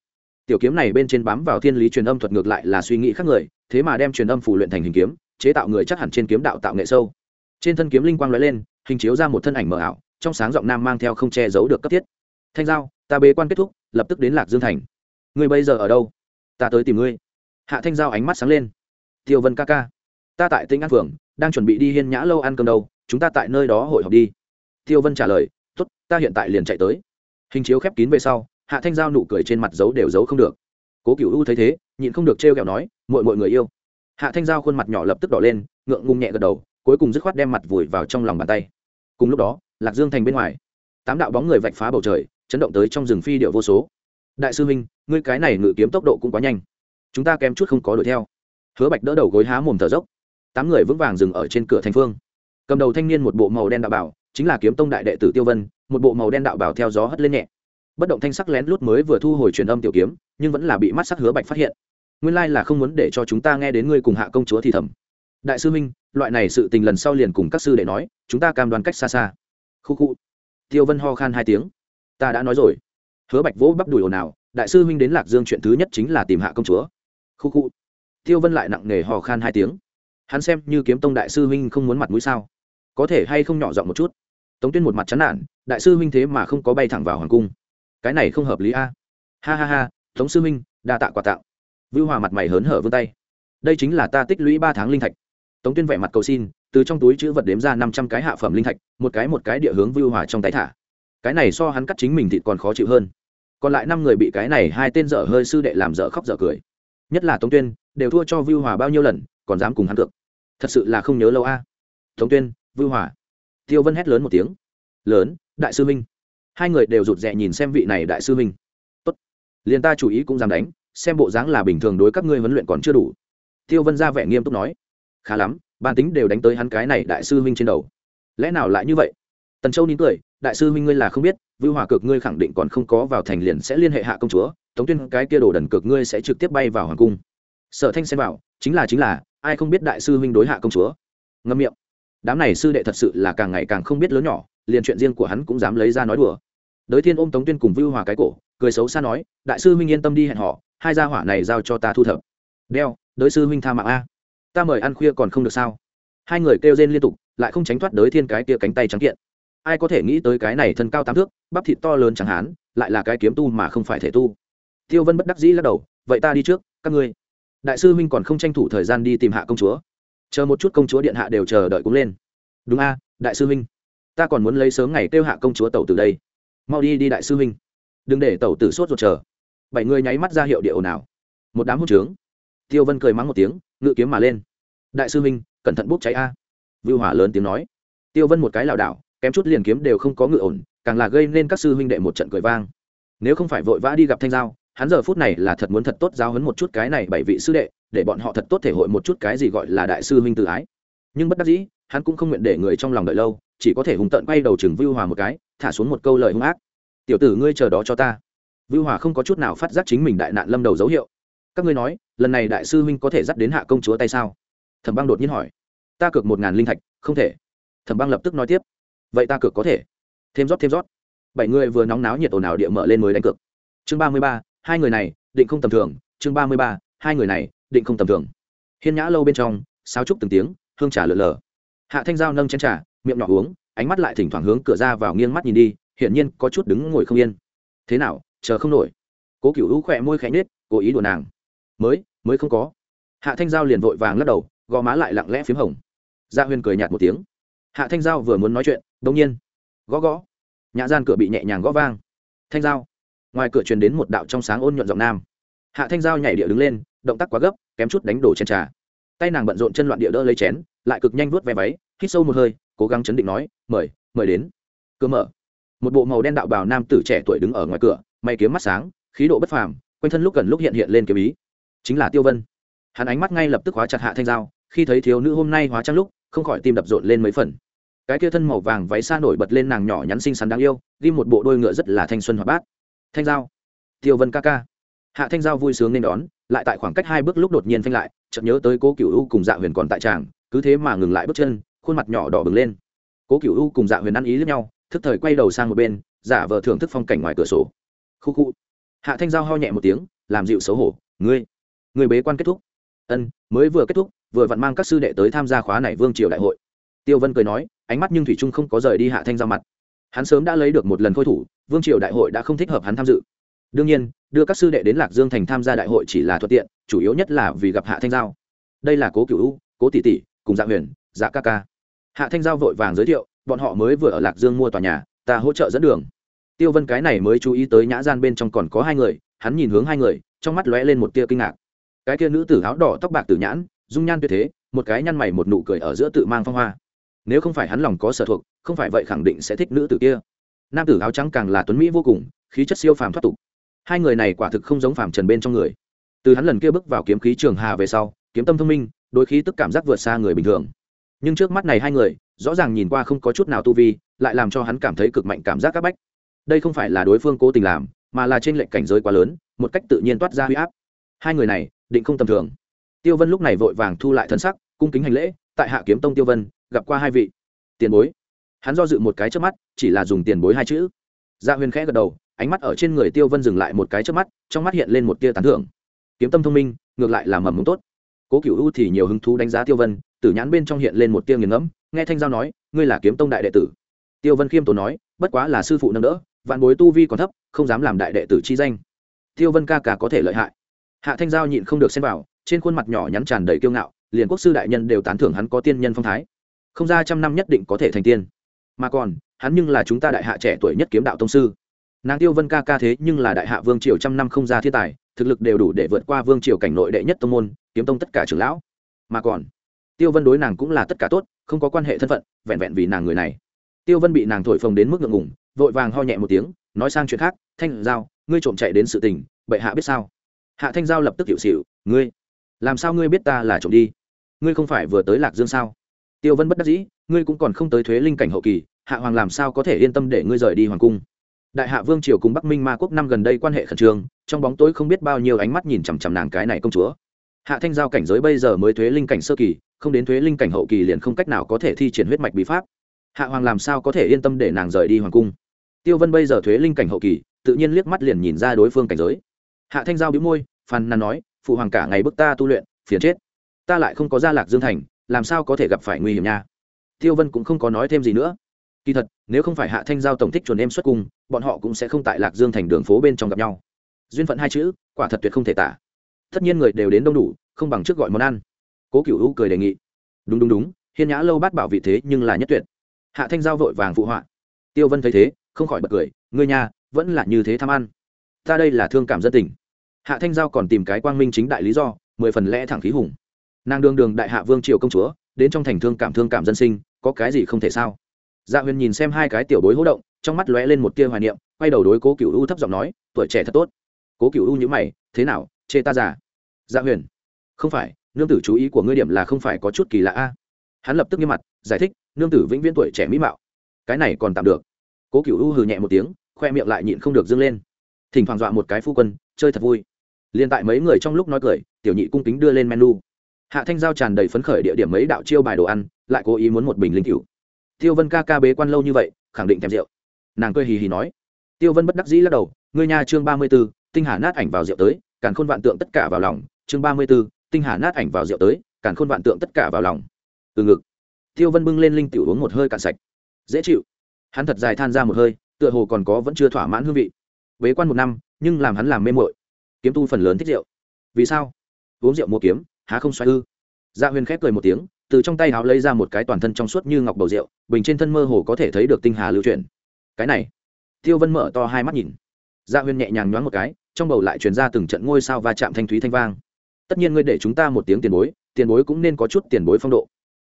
Tiểu kiếm này bên trên bám vào thiên lý truyền âm thuật ngược lại là suy nghĩ khác người, thế mà đem truyền âm phủ luyện thành hình kiếm, chế tạo người chắc hẳn trên kiếm đạo tạo nghệ sâu. Trên thân kiếm linh quang lóe lên, hình chiếu ra một thân ảnh mờ ảo trong sáng giọng nam mang theo không che giấu được cấp thiết. Thanh giao, ta bế quan kết thúc, lập tức đến lạc dương thành. Ngươi bây giờ ở đâu? Ta tới tìm ngươi. Hạ thanh giao ánh mắt sáng lên. Tiêu vân ca ca, ta tại tinh an phường, đang chuẩn bị đi hiên nhã lâu ăn cơm đâu, chúng ta tại nơi đó hội họp đi. Tiêu vân trả lời t ố t ta hiện tại liền chạy tới. Hình chiếu khép kín về sau, hạ thanh giao nụ cười trên mặt giấu đều giấu không được. Cố cựu u thấy thế, nhịn không được trêu kẹo nói mọi mọi người yêu. Hạ thanh giao khuôn mặt nhỏ lập tức đỏ lên, ngượng ngùng nhẹ gật đầu, cuối cùng dứt khoát đem mặt vùi vào trong lòng bàn tay. Cùng lúc đó lạc dương thành bên ngoài. Tám đạo bóng người vạch phá bầu trời, chấn động tới trong rừng phi điệu vô số. Đại sư huynh, ngươi cái này ngự kiếm tốc độ cũng quá nhanh. Chúng ta kém chút không có đuổi theo. Hứa bạch đỡ đầu gối há mồm thở dốc. Tám người vững vàng dừng ở trên cửa thành phương. Cầm đầu thanh niên một bộ màu đen đạo bảo, chính là kiếm tông đại đệ tử tiêu vân, một bộ màu đen đạo bảo theo gió hất lên nhẹ. Bất động thanh sắc lén lút mới vừa thu hồi truyền âm tiểu kiếm, nhưng vẫn là bị mắt sắc hứa bạch phát hiện. Nguyên lai là không muốn để cho chúng ta nghe đến ngươi cùng hạ công chúa thì thầm. Đại sư minh loại này sự tình lần sau liền cùng các sư để nói, chúng ta cam đoan cách xa xa khu khu. Tiêu vân ho khan hai tiếng. Ta đã nói rồi. Hứa bạch vỗ bắp đùi ồn ào, đại sư huynh đến lạc dương chuyện thứ nhất chính là tìm hạ công chúa. Khu khu. Tiêu vân lại nặng nề ho khan hai tiếng. Hắn xem như kiếm tông đại sư huynh không muốn mặt mũi sao? Có thể hay không nhỏ giọng một chút? Tống tuyên một mặt chán nản, đại sư huynh thế mà không có bay thẳng vào hoàng cung. Cái này không hợp lý a. Ha ha ha, tống sư huynh, đa tạ quà tặng vưu hòa mặt mày hớn hở vươn tay. Đây chính là ta tích lũy ba tháng linh thạch. Tống tuyên vẻ mặt cầu xin từ trong túi chữ vật đếm ra năm trăm cái hạ phẩm linh thạch, một cái một cái địa hướng vưu hòa trong tái thả. Cái này so hắn cắt chính mình thịt còn khó chịu hơn. Còn lại năm người bị cái này hai tên dở hơi sư đệ làm dở khóc dở cười. Nhất là tống tuyên, đều thua cho vưu hòa bao nhiêu lần, còn dám cùng hắn cược. Thật sự là không nhớ lâu a. À. tống tuyên vưu hòa. Tiêu vân hét lớn một tiếng. Lớn, đại sư minh hai người đều rụt rè nhìn xem vị này đại sư minh tốt. Liền ta chủ ý cũng dám đánh, xem bộ dáng là bình thường đối các ngươi huấn luyện còn chưa đủ. Tiêu vân ra vẻ nghiêm túc nói. Khá lắm ban tính đều đánh tới hắn cái này đại sư minh trên đầu. Lẽ nào lại như vậy? Tần châu nín cười, đại sư minh ngươi là không biết, vưu hòa cực ngươi khẳng định còn không có vào thành liền sẽ liên hệ hạ công chúa, tống tuyên cái kia đồ đần cực ngươi sẽ trực tiếp bay vào hoàng cung. Sở thanh xem bảo, chính là chính là, ai không biết đại sư minh đối hạ công chúa? Ngâm miệng. Đám này sư đệ thật sự là càng ngày càng không biết lớn nhỏ, liền chuyện riêng của hắn cũng dám lấy ra nói đùa. Đới thiên ôm tống tuyên cùng vưu hòa cái cổ, cười xấu xa nói, đại sư huynh yên tâm đi hẹn họ, hai gia hỏa này giao cho ta thu thập. Đeo, đới sư huynh tha mạng a ta mời ăn khuya còn không được sao? Hai người kêu rên liên tục, lại không tránh thoát đới thiên cái kia cánh tay trắng kiện. Ai có thể nghĩ tới cái này thân cao tám thước, bắp thịt to lớn chẳng hán, lại là cái kiếm tu mà không phải thể tu. Tiêu vân bất đắc dĩ lắc đầu, vậy ta đi trước, các ngươi. Đại sư huynh còn không tranh thủ thời gian đi tìm hạ công chúa. Chờ một chút công chúa điện hạ đều chờ đợi cũng lên. Đúng a, đại sư huynh. Ta còn muốn lấy sớm ngày kêu hạ công chúa tẩu từ đây. Mau đi đi đại sư huynh. Đừng để tẩu tử sốt ruột chờ. Bảy người nháy mắt ra hiệu địa ồn nào. Một đám hốt trướng. Tiêu vân cười mắng một tiếng ngự kiếm mà lên. Đại sư huynh, cẩn thận bốc cháy a. Vưu hỏa lớn tiếng nói. Tiêu vân một cái lảo đảo, kém chút liền kiếm đều không có ngự ổn, càng là gây nên các sư huynh đệ một trận cười vang. Nếu không phải vội vã đi gặp thanh giao, hắn giờ phút này là thật muốn thật tốt giáo hấn một chút cái này bảy vị sư đệ, để bọn họ thật tốt thể hội một chút cái gì gọi là đại sư huynh tự ái. Nhưng bất đắc dĩ, hắn cũng không nguyện để người trong lòng đợi lâu, chỉ có thể hùng tận quay đầu chừng vưu hòa một cái, thả xuống một câu lời hung ác. Tiểu tử ngươi chờ đó cho ta. Vưu hòa không có chút nào phát giác chính mình đại nạn lâm đầu dấu hiệu. Các ngươi nói lần này đại sư huynh có thể dắt đến hạ công chúa tay sao? Thẩm băng đột nhiên hỏi. Ta cược một ngàn linh thạch, không thể. Thẩm băng lập tức nói tiếp. Vậy ta cược có thể. Thêm rót thêm rót. Bảy người vừa nóng náo nhiệt ồn ào địa mở lên mới đánh cược. Chương ba mươi ba, hai người này, định không tầm thường. Chương ba mươi ba, hai người này, định không tầm thường. Hiên nhã lâu bên trong, sáo trúc từng tiếng, hương trà lượn lờ. Hạ thanh giao nâng chén trà, miệng nhỏ uống, ánh mắt lại thỉnh thoảng hướng cửa ra vào nghiêng mắt nhìn đi, hiển nhiên có chút đứng ngồi không yên. Thế nào, chờ không nổi. Cố cựu hữu khỏe môi khẽ nết cố ý đùa nàng mới mới không có. Hạ thanh giao liền vội vàng lắc đầu, gò má lại lặng lẽ p h í m hồng. Dạ Gia huyên cười nhạt một tiếng. Hạ thanh giao vừa muốn nói chuyện đông nhiên, gõ gõ. Nhã gian cửa bị nhẹ nhàng gõ vang. Thanh giao, ngoài cửa truyền đến một đạo trong sáng ôn nhuận giọng nam. Hạ thanh giao nhảy địa đứng lên, động tác quá gấp, kém chút đánh đổ chen trà. Tay nàng bận rộn chân loạn địa đỡ lấy chén, lại cực nhanh vuốt ve váy, hít sâu một hơi, cố gắng chấn định nói, mời mời đến. Cửa mở. Một bộ màu đen đạo bào nam tử trẻ tuổi đứng ở ngoài cửa, may kiếm mắt sáng, khí độ bất phàm, quanh thân lúc gần lúc hiện hiện lên kiếm ý chính là tiêu vân. Hắn ánh mắt ngay lập tức hóa chặt hạ thanh giao, khi thấy thiếu nữ hôm nay hóa trang lúc, không khỏi tim đập rộn lên mấy phần. Cái kia thân màu vàng váy xa nổi bật lên nàng nhỏ nhắn xinh xắn đáng yêu ghi một bộ đôi ngựa rất là thanh xuân hoạt bát. Thanh giao. Tiêu vân ca ca. Hạ thanh giao vui sướng nên đón, lại tại khoảng cách hai bước lúc đột nhiên phanh lại, chợt nhớ tới cố cựu u cùng dạ huyền còn tại tràng, cứ thế mà ngừng lại bước chân, khuôn mặt nhỏ đỏ bừng lên. Cố cựu u cùng dạ huyền ăn ý lẫn nhau, thức thời quay đầu sang một bên, giả vờ thưởng thức phong cảnh ngoài cửa sổ. Khu khu. Hạ thanh giao ho nhẹ một tiếng, làm dịu xấu hổ, ngươi người bế quan kết thúc. Ân, mới vừa kết thúc, vừa vặn mang các sư đệ tới tham gia khóa này vương triều đại hội. Tiêu vân cười nói, ánh mắt nhưng thủy trung không có rời đi hạ thanh giao mặt. Hắn sớm đã lấy được một lần khôi thủ, vương triều đại hội đã không thích hợp hắn tham dự. Đương nhiên, đưa các sư đệ đến lạc dương thành tham gia đại hội chỉ là thuận tiện, chủ yếu nhất là vì gặp hạ thanh giao. Đây là cố cựu u, cố tỷ tỷ, cùng dạ huyền dạ ca ca. Hạ thanh giao vội vàng giới thiệu, bọn họ mới vừa ở lạc dương mua tòa nhà, ta hỗ trợ dẫn đường. Tiêu vân cái này mới chú ý tới nhã gian bên trong còn có hai người, hắn nhìn hướng hai người, trong mắt lóe lên một tia kinh ngạc cái kia nữ tử áo đỏ tóc bạc tử nhãn, dung nhan tuyệt thế, một cái nhăn mày một nụ cười ở giữa tự mang phong hoa. Nếu không phải hắn lòng có sở thuộc, không phải vậy khẳng định sẽ thích nữ tử kia. Nam tử áo trắng càng là tuấn mỹ vô cùng, khí chất siêu phàm thoát tục. Hai người này quả thực không giống phàm trần bên trong người. Từ hắn lần kia bước vào kiếm khí trường hà về sau, kiếm tâm thông minh đôi khí tức cảm giác vượt xa người bình thường. Nhưng trước mắt này hai người, rõ ràng nhìn qua không có chút nào tu vi, lại làm cho hắn cảm thấy cực mạnh cảm giác áp bách. Đây không phải là đối phương cố tình làm, mà là trên lệnh cảnh giới quá lớn, một cách tự nhiên toát ra huy áp. Hai người này định không tầm thường. Tiêu vân lúc này vội vàng thu lại thân sắc, cung kính hành lễ, tại hạ kiếm tông tiêu vân, gặp qua hai vị. Tiền bối. Hắn do dự một cái trước mắt, chỉ là dùng tiền bối hai chữ. Gia dạ huyền khẽ gật đầu, ánh mắt ở trên người tiêu vân dừng lại một cái trước mắt, trong mắt hiện lên một tia tán thưởng. Kiếm tâm thông minh, ngược lại là mầm mống tốt. Cố cựu u thì nhiều hứng thú đánh giá tiêu vân tử nhãn bên trong hiện lên một tia nghiền ngẫm, nghe thanh giao nói, ngươi là kiếm tông đại đệ tử. Tiêu vân khiêm tốn nói, bất quá là sư phụ nâng đỡ, vạn bối tu vi còn thấp, không dám làm đại đệ tử chi danh. Tiêu vân ca cả có thể lợi hại hạ thanh giao nhịn không được xem vào, trên khuôn mặt nhỏ nhắn tràn đầy kiêu ngạo, liền quốc sư đại nhân đều tán thưởng hắn có tiên nhân phong thái. Không ra trăm năm nhất định có thể thành tiên. Mà còn, hắn nhưng là chúng ta đại hạ trẻ tuổi nhất kiếm đạo tông sư. Nàng tiêu vân ca ca thế nhưng là đại hạ vương triều trăm năm không ra thiên tài, thực lực đều đủ để vượt qua vương triều cảnh nội đệ nhất tông môn, kiếm tông tất cả trưởng lão. Mà còn, tiêu vân đối nàng cũng là tất cả tốt, không có quan hệ thân phận, vẹn vẹn vì nàng người này. Tiêu vân bị nàng thổi phồng đến mức ngượng ngùng, vội vàng ho nhẹ một tiếng, nói sang chuyện khác, thanh giao, ngươi trộm chạy đến sự tình, bệ hạ biết sao? Hạ thanh giao lập tức hiệu xịu ngươi, làm sao ngươi biết ta là trộm đi? Ngươi không phải vừa tới lạc dương sao? Tiêu vân bất đắc dĩ, ngươi cũng còn không tới thuế linh cảnh hậu kỳ, hạ hoàng làm sao có thể yên tâm để ngươi rời đi hoàng cung? Đại hạ vương triều cùng bắc minh ma quốc năm gần đây quan hệ khẩn trương, trong bóng tối không biết bao nhiêu ánh mắt nhìn chằm chằm nàng cái này công chúa. Hạ thanh giao cảnh giới bây giờ mới thuế linh cảnh sơ kỳ, không đến thuế linh cảnh hậu kỳ liền không cách nào có thể thi triển huyết mạch bí pháp. Hạ hoàng làm sao có thể yên tâm để nàng rời đi hoàng cung? Tiêu vân bây giờ thuế linh cảnh hậu kỳ, tự nhiên liếc mắt liền nhìn ra đối phương cảnh giới hạ thanh giao bĩu môi, phàn nàn nói, phụ hoàng cả ngày bức ta tu luyện, phiền chết. Ta lại không có gia lạc dương thành, làm sao có thể gặp phải nguy hiểm nha? Tiêu vân cũng không có nói thêm gì nữa. Kỳ thật, nếu không phải hạ thanh giao tổng thích chuẩn em xuất cung, bọn họ cũng sẽ không tại lạc dương thành đường phố bên trong gặp nhau. Duyên phận hai chữ, quả thật tuyệt không thể tả. Tất nhiên người đều đến đông đủ, không bằng trước gọi món ăn. Cố cựu hữu cười đề nghị. Đúng đúng đúng, hiên nhã lâu bát bảo vị thế nhưng là nhất tuyệt. Hạ thanh giao vội vàng phụ họa. Tiêu vân thấy thế, không khỏi bật cười, ngươi nhà, vẫn là như thế tham ăn ta đây là thương cảm dân tình. Hạ thanh giao còn tìm cái quang minh chính đại lý do, mười phần lẽ thẳng khí hùng. Nàng đương đường đại hạ vương triều công chúa, đến trong thành thương cảm thương cảm dân sinh, có cái gì không thể sao? Dạ huyền nhìn xem hai cái tiểu bối hỗ động, trong mắt lóe lên một tia hoài niệm, quay đầu đối cố cựu u thấp giọng nói, tuổi trẻ thật tốt. Cố cựu u nhữ mày, thế nào, chê ta già? Dạ huyền, không phải, nương tử chú ý của ngươi điểm là không phải có chút kỳ lạ a. Hắn lập tức nghiêm mặt, giải thích, nương tử vĩnh viễn tuổi trẻ mỹ mạo, cái này còn tạm được. Cố cựu u hừ nhẹ một tiếng, khoe miệng lại nhịn không được dâng lên thỉnh thoảng dọa một cái phu quân, chơi thật vui. Liền tại mấy người trong lúc nói cười, tiểu nhị cung kính đưa lên menu. Hạ thanh giao tràn đầy phấn khởi địa điểm mấy đạo chiêu bài đồ ăn, lại cố ý muốn một bình linh cựu tiêu vân ca ca bế quan lâu như vậy, khẳng định thèm rượu. Nàng cười hì hì nói. Tiêu vân bất đắc dĩ lắc đầu, ngươi nhà chương ba mươi b ố tinh hà nát ảnh vào rượu tới, càn khôn vạn tượng tất cả vào lòng. Chương ba mươi b ố tinh hà nát ảnh vào rượu tới, càn khôn vạn tượng tất cả vào lòng. Từ ngực, tiêu vân bưng lên linh tiểu uống một hơi cạn sạch. Dễ chịu. Hắn thật dài than ra một hơi, tựa hồ còn có vẫn chưa thỏa mãn hương vị bế quan một năm, nhưng làm hắn làm mê mội kiếm tu phần lớn thích rượu. Vì sao? Uống rượu mua kiếm, há không xoay ư? Dạ huyền khép cười một tiếng, từ trong tay háo lấy ra một cái toàn thân trong suốt như ngọc bầu rượu, bình trên thân mơ hồ có thể thấy được tinh hà lưu truyền cái này. Tiêu vân mở to hai mắt nhìn. Dạ huyền nhẹ nhàng nhoáng một cái, trong bầu lại truyền ra từng trận ngôi sao va chạm thanh thúy thanh vang. Tất nhiên ngươi để chúng ta một tiếng tiền bối tiền bối cũng nên có chút tiền bối phong độ.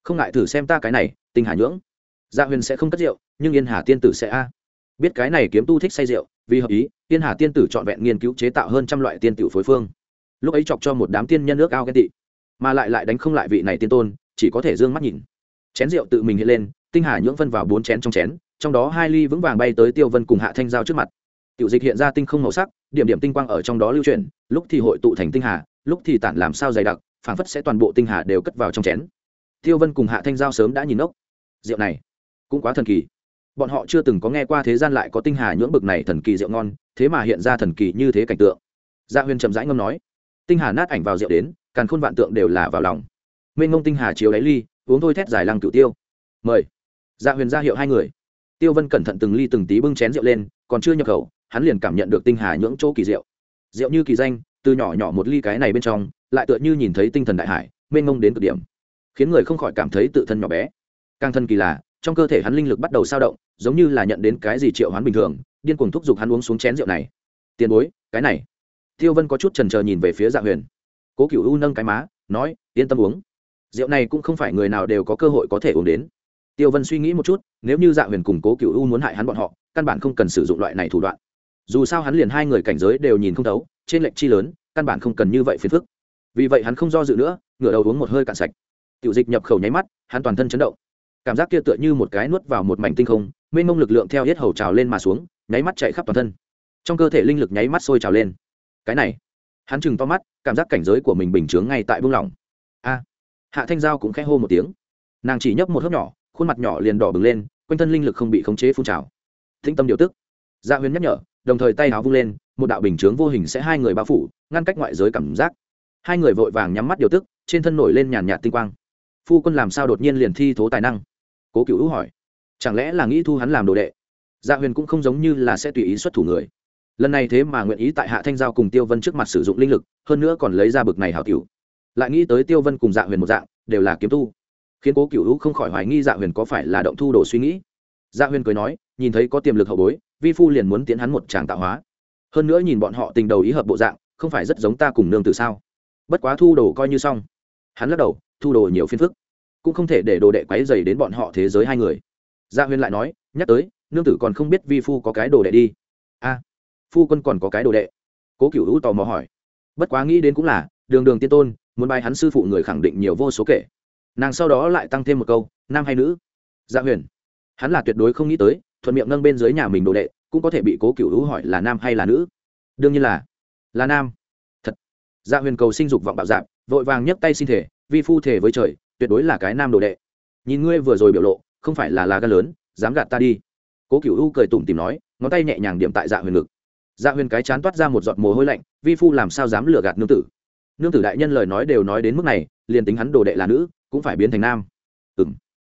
Không ngại thử xem ta cái này, tinh hà nhưỡng. Dạ huyền sẽ không cất rượu, nhưng yên hà tiên tử sẽ a. Biết cái này kiếm tu thích say rượu vì hợp ý, tiên hà tiên tử trọn vẹn nghiên cứu chế tạo hơn trăm loại tiên tiểu phối phương. Lúc ấy chọc cho một đám tiên nhân nước ao ghen tị, mà lại lại đánh không lại vị này tiên tôn, chỉ có thể d ư ơ n g mắt nhìn. Chén rượu tự mình hiện lên, tinh hà nhưỡng phân vào bốn chén trong chén, trong đó hai ly vững vàng bay tới tiêu vân cùng hạ thanh giao trước mặt. Tiểu dịch hiện ra tinh không màu sắc, điểm điểm tinh quang ở trong đó lưu chuyển, lúc thì hội tụ thành tinh hà, lúc thì tản làm sao dày đặc, phảng phất sẽ toàn bộ tinh hà đều cất vào trong chén. Tiêu vân cùng hạ thanh giao sớm đã nhìn ốc. Rượu này cũng quá thần kỳ bọn họ chưa từng có nghe qua thế gian lại có tinh hà nhưỡng bực này thần kỳ rượu ngon, thế mà hiện ra thần kỳ như thế cảnh tượng. Dạ Gia huyên chậm rãi ngâm nói, tinh hà nát ảnh vào rượu đến, càn khôn vạn tượng đều là vào lòng. Mênh ngông tinh hà chiếu đáy ly, uống thôi thét dài lăng cửu tiêu. Mời. Gia huyền ra hiệu hai người. Tiêu vân cẩn thận từng ly từng tí bưng chén rượu lên, còn chưa nhập khẩu, hắn liền cảm nhận được tinh hà nhưỡng chỗ kỳ rượu. Rượu như kỳ danh, từ nhỏ nhỏ một ly cái này bên trong, lại tựa như nhìn thấy tinh thần đại hải, mênh ngông đến cực điểm, khiến người không khỏi cảm thấy tự thân nhỏ bé. Càng thân kỳ lạ trong cơ thể hắn linh lực bắt đầu sao động, giống như là nhận đến cái gì triệu hoán bình thường, điên cuồng thúc giục hắn uống xuống chén rượu này. Tiền bối, cái này. Tiêu vân có chút trần trờ nhìn về phía dạ huyền. Cố cựu u nâng cái má, nói, yên tâm uống. Rượu này cũng không phải người nào đều có cơ hội có thể uống đến. Tiêu vân suy nghĩ một chút, nếu như dạ huyền cùng cố cựu u muốn hại hắn bọn họ, căn bản không cần sử dụng loại này thủ đoạn. Dù sao hắn liền hai người cảnh giới đều nhìn không thấu, trên lệnh chi lớn, căn bản không cần như vậy phiền phức. Vì vậy hắn không do dự nữa, ngửa đầu uống một hơi cạn sạch. Tiểu dịch nhập khẩu nháy mắt, hắn toàn thân chấn động cảm giác kia tựa như một cái nuốt vào một mảnh tinh không, mênh mông lực lượng theo hết hầu trào lên mà xuống, nháy mắt chạy khắp toàn thân. Trong cơ thể linh lực nháy mắt sôi trào lên. Cái này, hắn chừng to mắt, cảm giác cảnh giới của mình bình chướng ngay tại buông lỏng. A, hạ thanh giao cũng khẽ hô một tiếng. Nàng chỉ nhấp một hớp nhỏ, khuôn mặt nhỏ liền đỏ bừng lên, quanh thân linh lực không bị khống chế phun trào. Thinh tâm điều tức. Dạ Gia huyên nhắc nhở, đồng thời tay áo vung lên, một đạo bình chướng vô hình sẽ hai người bao phủ, ngăn cách ngoại giới cảm giác. Hai người vội vàng nhắm mắt điều tức, trên thân nổi lên nhàn nhạt tinh quang. Phu quân làm sao đột nhiên liền thi thố tài năng? Cố cựu hữu hỏi, chẳng lẽ là nghĩ thu hắn làm đồ đệ? Dạ huyền cũng không giống như là sẽ tùy ý xuất thủ người. Lần này thế mà nguyện ý tại hạ thanh giao cùng tiêu vân trước mặt sử dụng linh lực, hơn nữa còn lấy ra bực này hảo cựu lại nghĩ tới tiêu vân cùng dạ huyền một dạng, đều là kiếm tu. Khiến cố cựu hữu không khỏi hoài nghi dạ huyền có phải là động thu đồ suy nghĩ. Dạ huyền cười nói, nhìn thấy có tiềm lực hậu bối, vi phu liền muốn tiến hắn một tràng tạo hóa. Hơn nữa nhìn bọn họ tình đầu ý hợp bộ dạng, không phải rất giống ta cùng nương tử sao? Bất quá thu đồ coi như xong. Hắn lắc đầu, thu đồ nhiều phiền phức cũng không thể để đồ đệ quấy dày đến bọn họ thế giới hai người. Dạ Gia huyên lại nói, nhắc tới, nương tử còn không biết vi phu có cái đồ đệ đi. A, phu quân còn có cái đồ đệ. Cố cựu hữu tò mò hỏi. Bất quá nghĩ đến cũng là, đường đường tiên tôn, muốn bài hắn sư phụ người khẳng định nhiều vô số kể. Nàng sau đó lại tăng thêm một câu, nam hay nữ? Gia huyền. Hắn là tuyệt đối không nghĩ tới, thuận miệng nâng bên dưới nhà mình đồ đệ, cũng có thể bị cố cựu hữu hỏi là nam hay là nữ. Đương nhiên là là nam. Thật. Gia huyền cầu sinh dục vọng bạo dạp vội vàng nhấc tay xin thể, vi phu thể với trời tuyệt đối là cái nam đồ đệ. Nhìn ngươi vừa rồi biểu lộ, không phải là lá gan lớn, dám gạt ta đi. Cố cựu u cười tủm tìm nói, ngón tay nhẹ nhàng điểm tại dạ huyền ngực. Dạ huyền cái chán toát ra một giọt mồ hôi lạnh, vi phu làm sao dám lừa gạt nương tử? Nương tử đại nhân lời nói đều nói đến mức này, liền tính hắn đồ đệ là nữ, cũng phải biến thành nam. Ừ m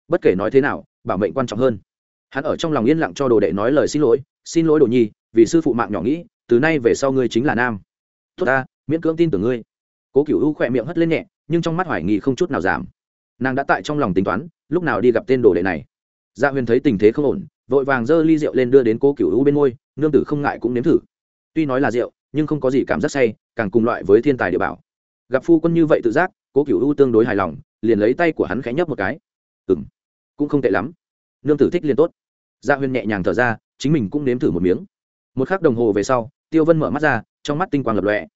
bất kể nói thế nào, bảo mệnh quan trọng hơn. Hắn ở trong lòng yên lặng cho đồ đệ nói lời xin lỗi xin lỗi đồ nhi, vì sư phụ mạng nhỏ nghĩ, từ nay về sau ngươi chính là nam. Tốt ta, miễn cưỡng tin tưởng ngươi. Cố cựu u khỏe miệng hất lên nhẹ, nhưng trong mắt hoài nghi không chút nào giảm nàng đã tại trong lòng tính toán, lúc nào đi gặp tên đồ đệ này. Dạ huyền thấy tình thế không ổn, vội vàng giơ ly rượu lên đưa đến cố cựu u bên môi, nương tử không ngại cũng nếm thử. Tuy nói là rượu, nhưng không có gì cảm giác say, càng cùng loại với thiên tài địa bảo. Gặp phu quân như vậy tự giác cố cựu u tương đối hài lòng, liền lấy tay của hắn khẽ nhấp một cái. Ừ m cũng không tệ lắm. Nương tử thích liền tốt. Dạ huyền nhẹ nhàng thở ra, chính mình cũng nếm thử một miếng. Một k h ắ c đồng hồ về sau, tiêu vân mở mắt ra, trong mắt tinh quang lập lọe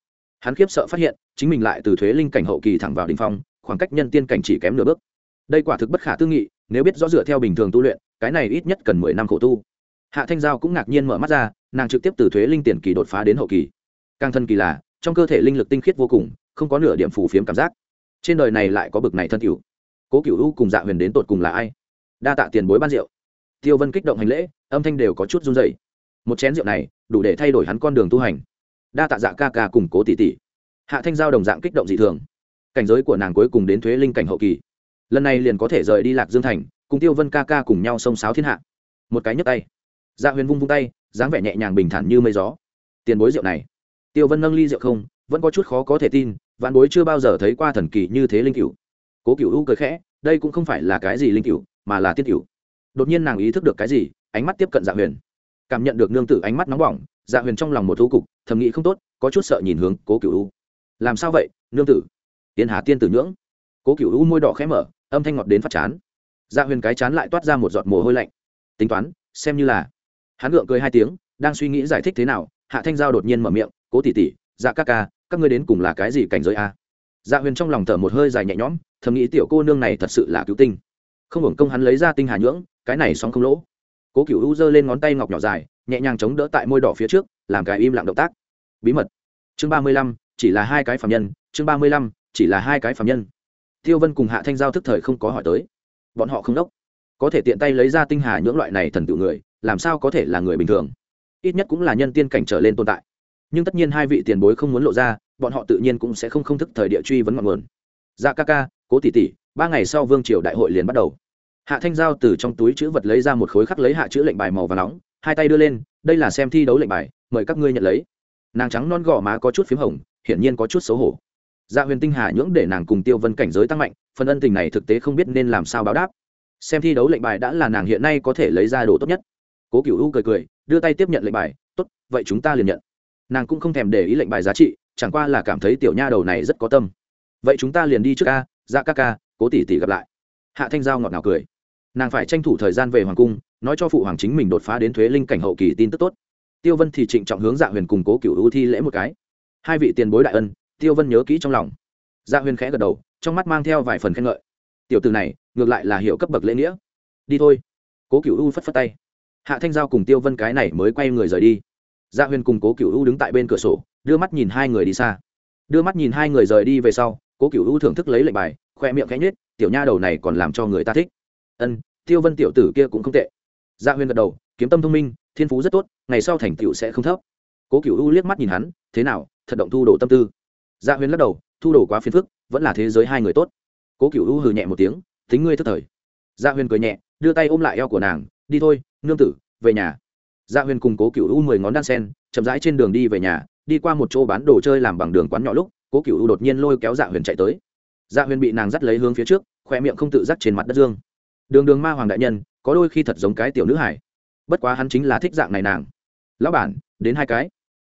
hắn khiếp sợ phát hiện, chính mình lại từ thuế linh cảnh hậu kỳ thẳng vào đ ỉ n h phong khoảng cách nhân tiên cảnh chỉ kém nửa bước. Đây quả thực bất khả tư nghị, nếu biết rõ dựa theo bình thường tu luyện, cái này ít nhất cần mười năm khổ tu. Hạ thanh giao cũng ngạc nhiên mở mắt ra, nàng trực tiếp từ thuế linh tiền kỳ đột phá đến hậu kỳ. Càng thân kỳ là, trong cơ thể linh lực tinh khiết vô cùng, không có nửa điểm phù phiếm cảm giác. Trên đời này lại có bực này thân cựu cố cựu u cùng dạ huyền đến tột cùng là ai? Đa tạ tiền bối ban rượu. Tiêu vân kích động hành lễ, âm thanh đều có chút run dày một chén rượu này, đủ để thay đổi hắn con đường tu hành. Đa tạ dạ ca ca cùng cố tỷ tỷ. Hạ thanh giao đồng dạng kích động dị thường cảnh giới của nàng cuối cùng đến thuế linh cảnh hậu kỳ. Lần này liền có thể rời đi lạc dương thành, cùng tiêu vân ca ca cùng nhau xông sáo thiên hạ. Một cái nhấp tay. Dạ huyền vung vung tay, dáng vẻ nhẹ nhàng bình thản như mây gió. Tiền bối rượu này. Tiêu vân nâng ly rượu không, vẫn có chút khó có thể tin vạn bối chưa bao giờ thấy qua thần kỳ như thế linh cựu cố cựu u cười khẽ, đây cũng không phải là cái gì linh cựu mà là tiết cựu đột nhiên nàng ý thức được cái gì, ánh mắt tiếp cận dạ huyền. Cảm nhận được nương tử ánh mắt nóng bỏng dạ huyền trong lòng một thú cục, thầm nghĩ không tốt, có chút sợ nhìn hướng cố cựu u. Làm sao vậy, nương tử? Tiên hà tiên tử nhưỡng. Cố cựu u môi đỏ khẽ mở, âm thanh ngọt đến phát chán. Dạ huyền cái chán lại toát ra một giọt mồ hôi lạnh. Tính toán, xem như là. Hắn ngượng cười hai tiếng, đang suy nghĩ giải thích thế nào, hạ thanh giao đột nhiên mở miệng, cố tỉ tỉ dạ các ca, các ngươi đến cùng là cái gì cảnh giới a? Dạ huyền trong lòng thở một hơi dài nhẹ nhõm, thầm nghĩ tiểu cô nương này thật sự là cứu tinh. Không hưởng công hắn lấy ra tinh hà nhưỡng, cái này xong không lỗ. Cố cựu u giơ lên ngón tay ngọc nhỏ dài, nhẹ nhàng chống đỡ tại môi đỏ phía trước, làm cái im lặng động tác. Bí mật. Chương ba mươi lăm, chỉ là hai cái phạm nhân. Chương ba mươi lăm chỉ là hai cái phạm nhân. Tiêu vân cùng hạ thanh giao thức thời không có hỏi tới. Bọn họ không đốc. Có thể tiện tay lấy ra tinh hà những loại này thần tự người, làm sao có thể là người bình thường? Ít nhất cũng là nhân tiên cảnh trở lên tồn tại. Nhưng tất nhiên hai vị tiền bối không muốn lộ ra, bọn họ tự nhiên cũng sẽ không không thức thời địa truy vấn ngọn nguồn. Dạ ca ca, cố tỷ tỷ, ba ngày sau vương triều đại hội liền bắt đầu. Hạ thanh giao từ trong túi chữ vật lấy ra một khối khắc lấy hạ chữ lệnh bài màu và nóng, hai tay đưa lên, đây là xem thi đấu lệnh bài, mời các ngươi nhận lấy. Nàng trắng non gò má có chút p h í m hồng, hiển nhiên có chút xấu hổ dạ huyền tinh hà nhưỡng để nàng cùng tiêu vân cảnh giới tăng mạnh, phần ân tình này thực tế không biết nên làm sao báo đáp. Xem thi đấu lệnh bài đã là nàng hiện nay có thể lấy ra đồ tốt nhất. Cố cựu u cười cười, đưa tay tiếp nhận lệnh bài, tốt, vậy chúng ta liền nhận. Nàng cũng không thèm để ý lệnh bài giá trị, chẳng qua là cảm thấy tiểu nha đầu này rất có tâm. Vậy chúng ta liền đi trước ca ra dạ ca ca, cố tỷ tỷ gặp lại. Hạ thanh giao ngọt ngào cười. Nàng phải tranh thủ thời gian về hoàng cung, nói cho phụ hoàng chính mình đột phá đến thuế linh cảnh hậu kỳ tin tức tốt. Tiêu vân thì trịnh trọng hướng dạ huyền cùng cố cựu U thi lễ một cái. Hai vị tiền bối đại ân tiêu vân nhớ kỹ trong lòng. Dạ huyền khẽ gật đầu, trong mắt mang theo vài phần khen ngợi. Tiểu từ này, ngược lại là hiệu cấp bậc lễ nghĩa. Đi thôi. Cố cựu U phất phất tay. Hạ thanh giao cùng tiêu vân cái này mới quay người rời đi. Dạ huyền cùng cố cựu U đứng tại bên cửa sổ, đưa mắt nhìn hai người đi xa. Đưa mắt nhìn hai người rời đi về sau, cố cựu U thưởng thức lấy lệnh bài, khoe miệng cánh nết tiểu nha đầu này còn làm cho người ta thích. Ân, tiêu vân tiểu tử kia cũng không tệ. Gia dạ huyên gật đầu, kiếm tâm thông minh, thiên phú rất tốt, ngày sau thành tựu sẽ không thấp. Cố cựu u liếc mắt nhìn hắn, thế nào, thật động thu đồ tâm tư? Dạ Huyền lắc đầu, thu đồ quá phiền phức, vẫn là thế giới hai người tốt. Cố cựu u hừ nhẹ một tiếng, tính ngươi thất thời. Gia dạ huyền cười nhẹ, đưa tay ôm lại eo của nàng, đi thôi, nương tử, về nhà. Gia Huyền cùng cố cựu u mười ngón đan sen, chậm rãi trên đường đi về nhà, đi qua một chỗ bán đồ chơi làm bằng đường quán nhỏ lúc, cố cựu u đột nhiên lôi kéo dạ huyền chạy tới. Dạ huyền bị nàng dắt lấy hướng phía trước khoe miệng không tự dắt trên mặt đất dương. Đường đường ma hoàng đại nhân, có đôi khi thật giống cái tiểu nữ hải bất quá hắn chính là thích dạng này nàng. Lão bản, đến hai cái.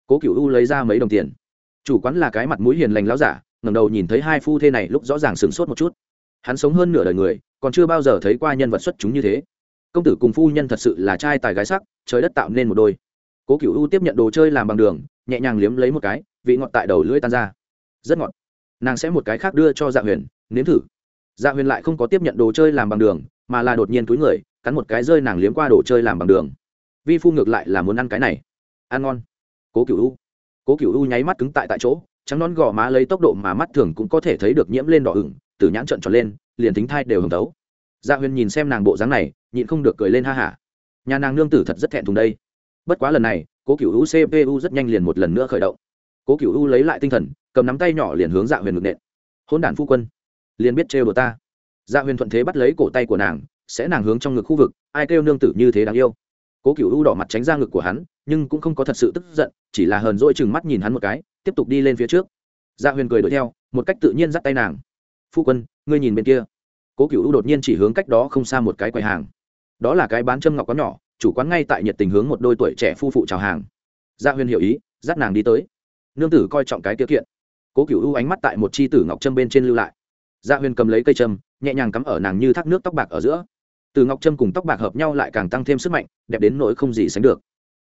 Cố cựu u lấy ra mấy đồng tiền chủ quán là cái mặt mũi hiền lành lão giả, ngẩng đầu nhìn thấy hai phu thê này lúc rõ ràng sửng sốt một chút. Hắn sống hơn nửa đời người, còn chưa bao giờ thấy qua nhân vật xuất chúng như thế. Công tử cùng phu nhân thật sự là trai tài gái sắc, trời đất tạo nên một đôi. Cố cựu u tiếp nhận đồ chơi làm bằng đường, nhẹ nhàng liếm lấy một cái, vị ngọt tại đầu lưỡi tan ra. Rất ngọt. Nàng sẽ một cái khác đưa cho dạ huyền, nếm thử. Dạ huyền lại không có tiếp nhận đồ chơi làm bằng đường, mà là đột nhiên túi người, cắn một cái rơi nàng liếm qua đồ chơi làm bằng đường. Vi phu ngược lại là muốn ăn cái này. Ăn ngon. Cố cựu u cố cựu u nháy mắt cứng tại tại chỗ, trắng non gò má lấy tốc độ mà mắt thường cũng có thể thấy được nhiễm lên đỏ ửng, từ nhãn trận tròn lên, liền tính thai đều hồng tấu. Dạ huyền nhìn xem nàng bộ dáng này, nhịn không được cười lên ha hả. Nhà nàng nương tử thật rất thẹn thùng đây. Bất quá lần này, cố cựu u cpu rất nhanh liền một lần nữa khởi động. Cố cựu u lấy lại tinh thần, cầm nắm tay nhỏ liền hướng dạ huyền ngực nện. Hôn đản phu quân, liền biết trêu đồ ta. Dạ huyền thuận thế bắt lấy cổ tay của nàng, sẽ nàng hướng trong ngực khu vực, ai kêu nương tử như thế đáng yêu? Cố cựu u đỏ mặt tránh ra ngực của hắn, nhưng cũng không có thật sự tức giận, chỉ là hờn dỗi chừng mắt nhìn hắn một cái, tiếp tục đi lên phía trước. Dạ huyền cười đuổi theo, một cách tự nhiên dắt tay nàng. Phu quân, ngươi nhìn bên kia. Cố cựu u đột nhiên chỉ hướng cách đó không xa một cái quầy hàng. Đó là cái bán châm ngọc có nhỏ, chủ quán ngay tại nhiệt tình hướng một đôi tuổi trẻ phu phụ chào hàng. Gia dạ huyền hiểu ý, dắt nàng đi tới. Nương tử coi trọng cái tiêu kiện. Cố cựu u ánh mắt tại một chi tử ngọc trâm bên trên lưu lại. Gia dạ huyền cầm lấy cây trâm nhẹ nhàng cắm ở nàng như thác nước tóc bạc ở giữa từ ngọc trâm cùng tóc bạc hợp nhau lại càng tăng thêm sức mạnh, đẹp đến nỗi không gì sánh được.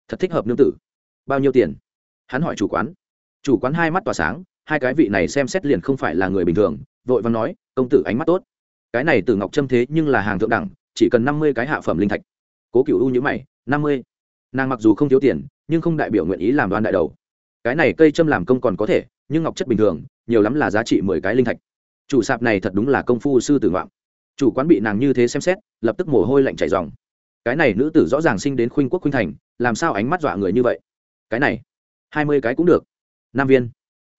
Thật thích hợp nương tử. Bao nhiêu tiền? Hắn hỏi chủ quán. Chủ quán hai mắt tỏa sáng, hai cái vị này xem xét liền không phải là người bình thường, vội vàng nói, công tử ánh mắt tốt. Cái này từ ngọc trâm thế nhưng là hàng thượng đẳng, chỉ cần năm mươi cái hạ phẩm linh thạch. Cố cựu u nhữ mày, năm mươi? Nàng mặc dù không thiếu tiền, nhưng không đại biểu nguyện ý làm đoan đại đầu. Cái này cây châm làm công còn có thể, nhưng ngọc chất bình thường, nhiều lắm là giá trị mười cái linh thạch. Chủ sạp này thật đúng là công phu sư tử ngoạm chủ quán bị nàng như thế xem xét, lập tức mồ hôi lạnh chảy dòng. Cái này nữ tử rõ ràng sinh đến khuynh quốc khuynh thành, làm sao ánh mắt dọa người như vậy? Cái này, hai mươi cái cũng được. Nam viên,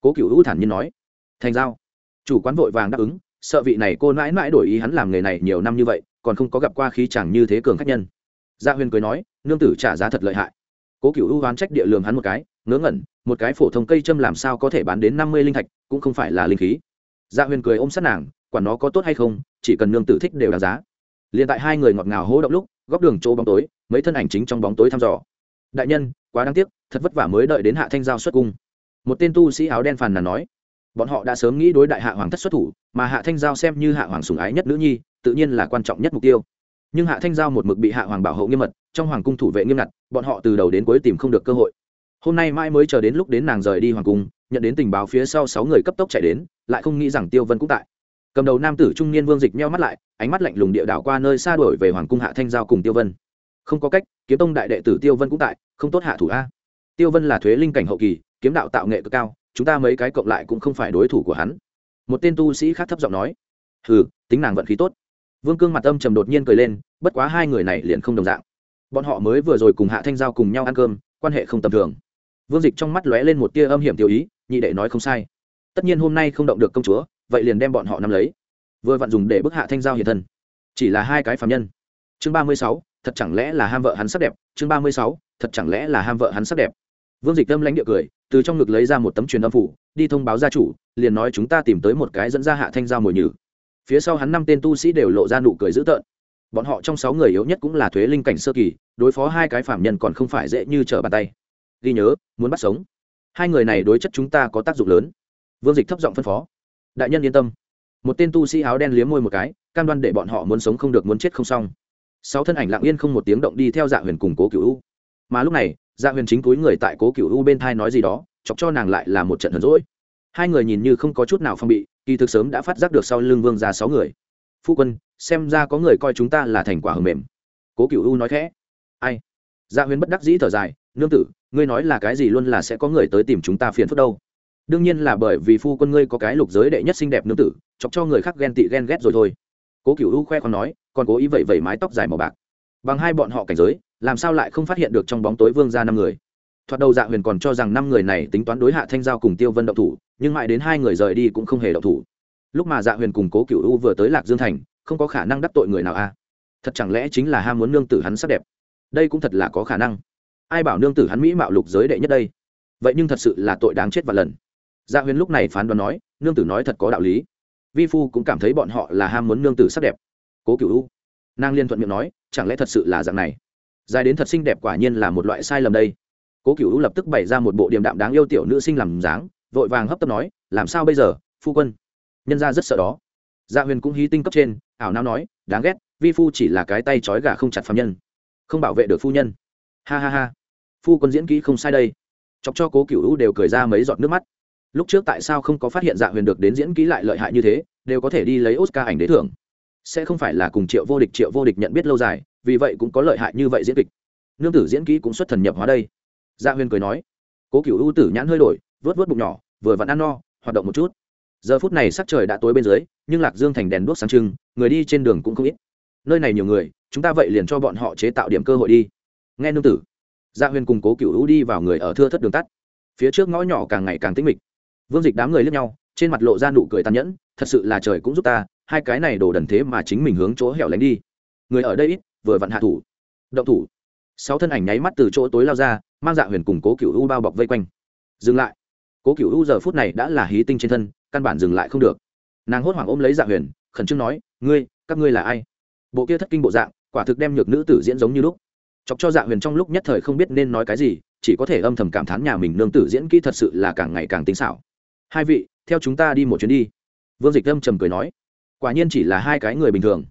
cố cựu hữu thản nhiên nói. Thành giao. Chủ quán vội vàng đáp ứng, sợ vị này cô mãi mãi đổi ý hắn làm nghề này nhiều năm như vậy, còn không có gặp qua khí chẳng như thế cường khách nhân. Gia huyền cười nói, nương tử trả giá thật lợi hại. Cố cựu ưu hoán trách địa lường hắn một cái, ngớ ngẩn, một cái phổ thông cây châm làm sao có thể bán đến năm mươi linh thạch, cũng không phải là linh khí. Gia huyền cười ôm sát nàng quản nó có tốt hay không, chỉ cần nương tử thích đều đáng giá. Liền tại hai người ngọt ngào hô động lúc, góc đường chỗ bóng tối, mấy thân ảnh chính trong bóng tối thăm dò. Đại nhân, quá đáng tiếc, thật vất vả mới đợi đến hạ thanh giao xuất cung. Một tên tu sĩ áo đen phàn nàn nói, bọn họ đã sớm nghĩ đối đại hạ hoàng thất xuất thủ, mà hạ thanh giao xem như hạ hoàng sùng ái nhất nữ nhi, tự nhiên là quan trọng nhất mục tiêu. Nhưng hạ thanh giao một mực bị hạ hoàng bảo hộ nghiêm mật, trong hoàng cung thủ vệ nghiêm ngặt, bọn họ từ đầu đến cuối tìm không được cơ hội. Hôm nay mãi mới chờ đến lúc đến nàng rời đi hoàng cung, nhận đến tình báo phía sau sáu người cấp tốc chạy đến, lại không nghĩ rằng tiêu vân cũng tại cầm đầu nam tử trung niên vương dịch meo mắt lại, ánh mắt lạnh lùng địa đảo qua nơi xa đổi về hoàng cung hạ thanh giao cùng tiêu vân. Không có cách, kiếm tông đại đệ tử tiêu vân cũng tại, không tốt hạ thủ a. Tiêu vân là thuế linh cảnh hậu kỳ, kiếm đạo tạo nghệ cực cao, chúng ta mấy cái cộng lại cũng không phải đối thủ của hắn. Một tên tu sĩ khác thấp giọng nói. Hừ, tính nàng vận khí tốt. Vương cương mặt âm trầm đột nhiên cười lên, bất quá hai người này liền không đồng dạng. Bọn họ mới vừa rồi cùng hạ thanh giao cùng nhau ăn cơm, quan hệ không tầm thường. Vương dịch trong mắt lóe lên một tia âm hiểm tiêu ý, nhị đệ nói không sai. Tất nhiên hôm nay không động được công chúa vậy liền đem bọn họ nắm lấy. Vừa vặn dùng để bức hạ thanh giao hiện thân. Chỉ là hai cái phạm nhân. Chương ba mươi sáu, thật chẳng lẽ là ham vợ hắn sắc đẹp? Chương ba mươi sáu, thật chẳng lẽ là ham vợ hắn sắc đẹp? Vương dịch tâm lãnh địa cười, từ trong ngực lấy ra một tấm truyền âm phủ, đi thông báo gia chủ, liền nói chúng ta tìm tới một cái dẫn ra hạ thanh giao mồi nhử. Phía sau hắn năm tên tu sĩ đều lộ ra nụ cười dữ tợn. Bọn họ trong sáu người yếu nhất cũng là thuế linh cảnh sơ kỳ, đối phó hai cái phạm nhân còn không phải dễ như trở bàn tay. Ghi nhớ, muốn bắt sống. Hai người này đối chất chúng ta có tác dụng lớn. Vương dịch thấp giọng phân phó đại nhân yên tâm. Một tên tu sĩ áo đen liếm môi một cái, cam đoan để bọn họ muốn sống không được muốn chết không xong. Sáu thân ảnh lặng yên không một tiếng động đi theo dạ huyền cùng cố cựu u. Mà lúc này dạ huyền chính túi người tại cố cựu u bên thai nói gì đó, chọc cho nàng lại là một trận hờn rỗi hai người nhìn như không có chút nào phong bị, kỳ thực sớm đã phát giác được sau lưng vương ra sáu người. Phu quân, xem ra có người coi chúng ta là thành quả hầm mềm. Cố cựu u nói khẽ. Ai? Dạ huyền bất đắc dĩ thở dài, nương tử, ngươi nói là cái gì luôn là sẽ có người tới tìm chúng ta phiền phức đâu? Đương nhiên là bởi vì phu quân ngươi có cái lục giới đệ nhất xinh đẹp nữ tử, chọc cho người khác ghen tị ghen ghét rồi thôi. Cố cựu u khoe còn nói, còn cố ý vậy vẩy mái tóc dài màu bạc. Bằng hai bọn họ cảnh giới, làm sao lại không phát hiện được trong bóng tối vương ra năm người? Thoạt đầu dạ huyền còn cho rằng năm người này tính toán đối hạ thanh giao cùng tiêu vân động thủ, nhưng mãi đến hai người rời đi cũng không hề động thủ. Lúc mà dạ huyền cùng cố cựu u vừa tới lạc dương thành, không có khả năng đắc tội người nào a. Thật chẳng lẽ chính là ham muốn nương tử hắn sắc đẹp? Đây cũng thật là có khả năng. Ai bảo nương tử hắn mỹ mạo lục giới đệ nhất đây? Vậy nhưng thật sự là tội đáng chết và lần dạ huyền lúc này phán đoán nói, nương tử nói thật có đạo lý. Vi phu cũng cảm thấy bọn họ là ham muốn nương tử sắc đẹp. Cố cựu u. Nàng liên thuận miệng nói, chẳng lẽ thật sự là dạng này? Dài đến thật xinh đẹp quả nhiên là một loại sai lầm đây. Cố cựu lập tức bày ra một bộ điềm đạm đáng yêu tiểu nữ sinh làm dáng, vội vàng hấp tấp nói, làm sao bây giờ, phu quân? Nhân ra rất sợ đó. Dạ huyền cũng hí tinh cấp trên, ảo não nói, đáng ghét, vi phu chỉ là cái tay trói gà không chặt phạm nhân, không bảo vệ được phu nhân. Ha ha ha. Phu quân diễn kỹ không sai đây. Chọc cho cố cựu đều cười ra mấy giọt nước mắt lúc trước tại sao không có phát hiện dạ huyền được đến diễn kỹ lại lợi hại như thế, đều có thể đi lấy oscar ảnh đế thưởng. Sẽ không phải là cùng triệu vô địch, triệu vô địch nhận biết lâu dài, vì vậy cũng có lợi hại như vậy diễn kịch. Nương tử diễn kỹ cũng xuất thần nhập hóa đây. Dạ huyền cười nói, cố cựu ưu tử nhãn hơi đổi, vớt vớt bụng nhỏ, vừa vặn ăn no, hoạt động một chút. Giờ phút này sắc trời đã tối bên dưới, nhưng lạc dương thành đèn đuốc sáng trưng, người đi trên đường cũng không ít. Nơi này nhiều người, chúng ta vậy liền cho bọn họ chế tạo điểm cơ hội đi. Nghe nương tử gia dạ huyền cùng cố cựu U đi vào người ở thưa thất đường tắt. Phía trước ngõ nhỏ càng ngày càng tĩnh mịch vương dịch đám người lướt nhau, trên mặt lộ ra nụ cười tàn nhẫn, thật sự là trời cũng giúp ta, hai cái này đổ đần thế mà chính mình hướng chỗ hẻo lánh đi. Người ở đây ít, vừa vặn hạ thủ. Động thủ. Sáu thân ảnh nháy mắt từ chỗ tối lao ra, mang dạ huyền cùng cố cựu u bao bọc vây quanh. Dừng lại. Cố cựu u giờ phút này đã là hí tinh trên thân, căn bản dừng lại không được. Nàng hốt hoảng ôm lấy dạ huyền, khẩn trương nói, ngươi, các ngươi là ai? Bộ kia thất kinh bộ dạng, quả thực đem nhược nữ tử diễn giống như lúc. Chọc cho dạ huyền trong lúc nhất thời không biết nên nói cái gì, chỉ có thể âm thầm cảm thán nhà mình nương tử diễn kỹ thật sự là càng ngày càng tinh xảo hai vị, theo chúng ta đi một chuyến đi. Vương dịch lâm trầm cười nói. Quả nhiên chỉ là hai cái người bình thường.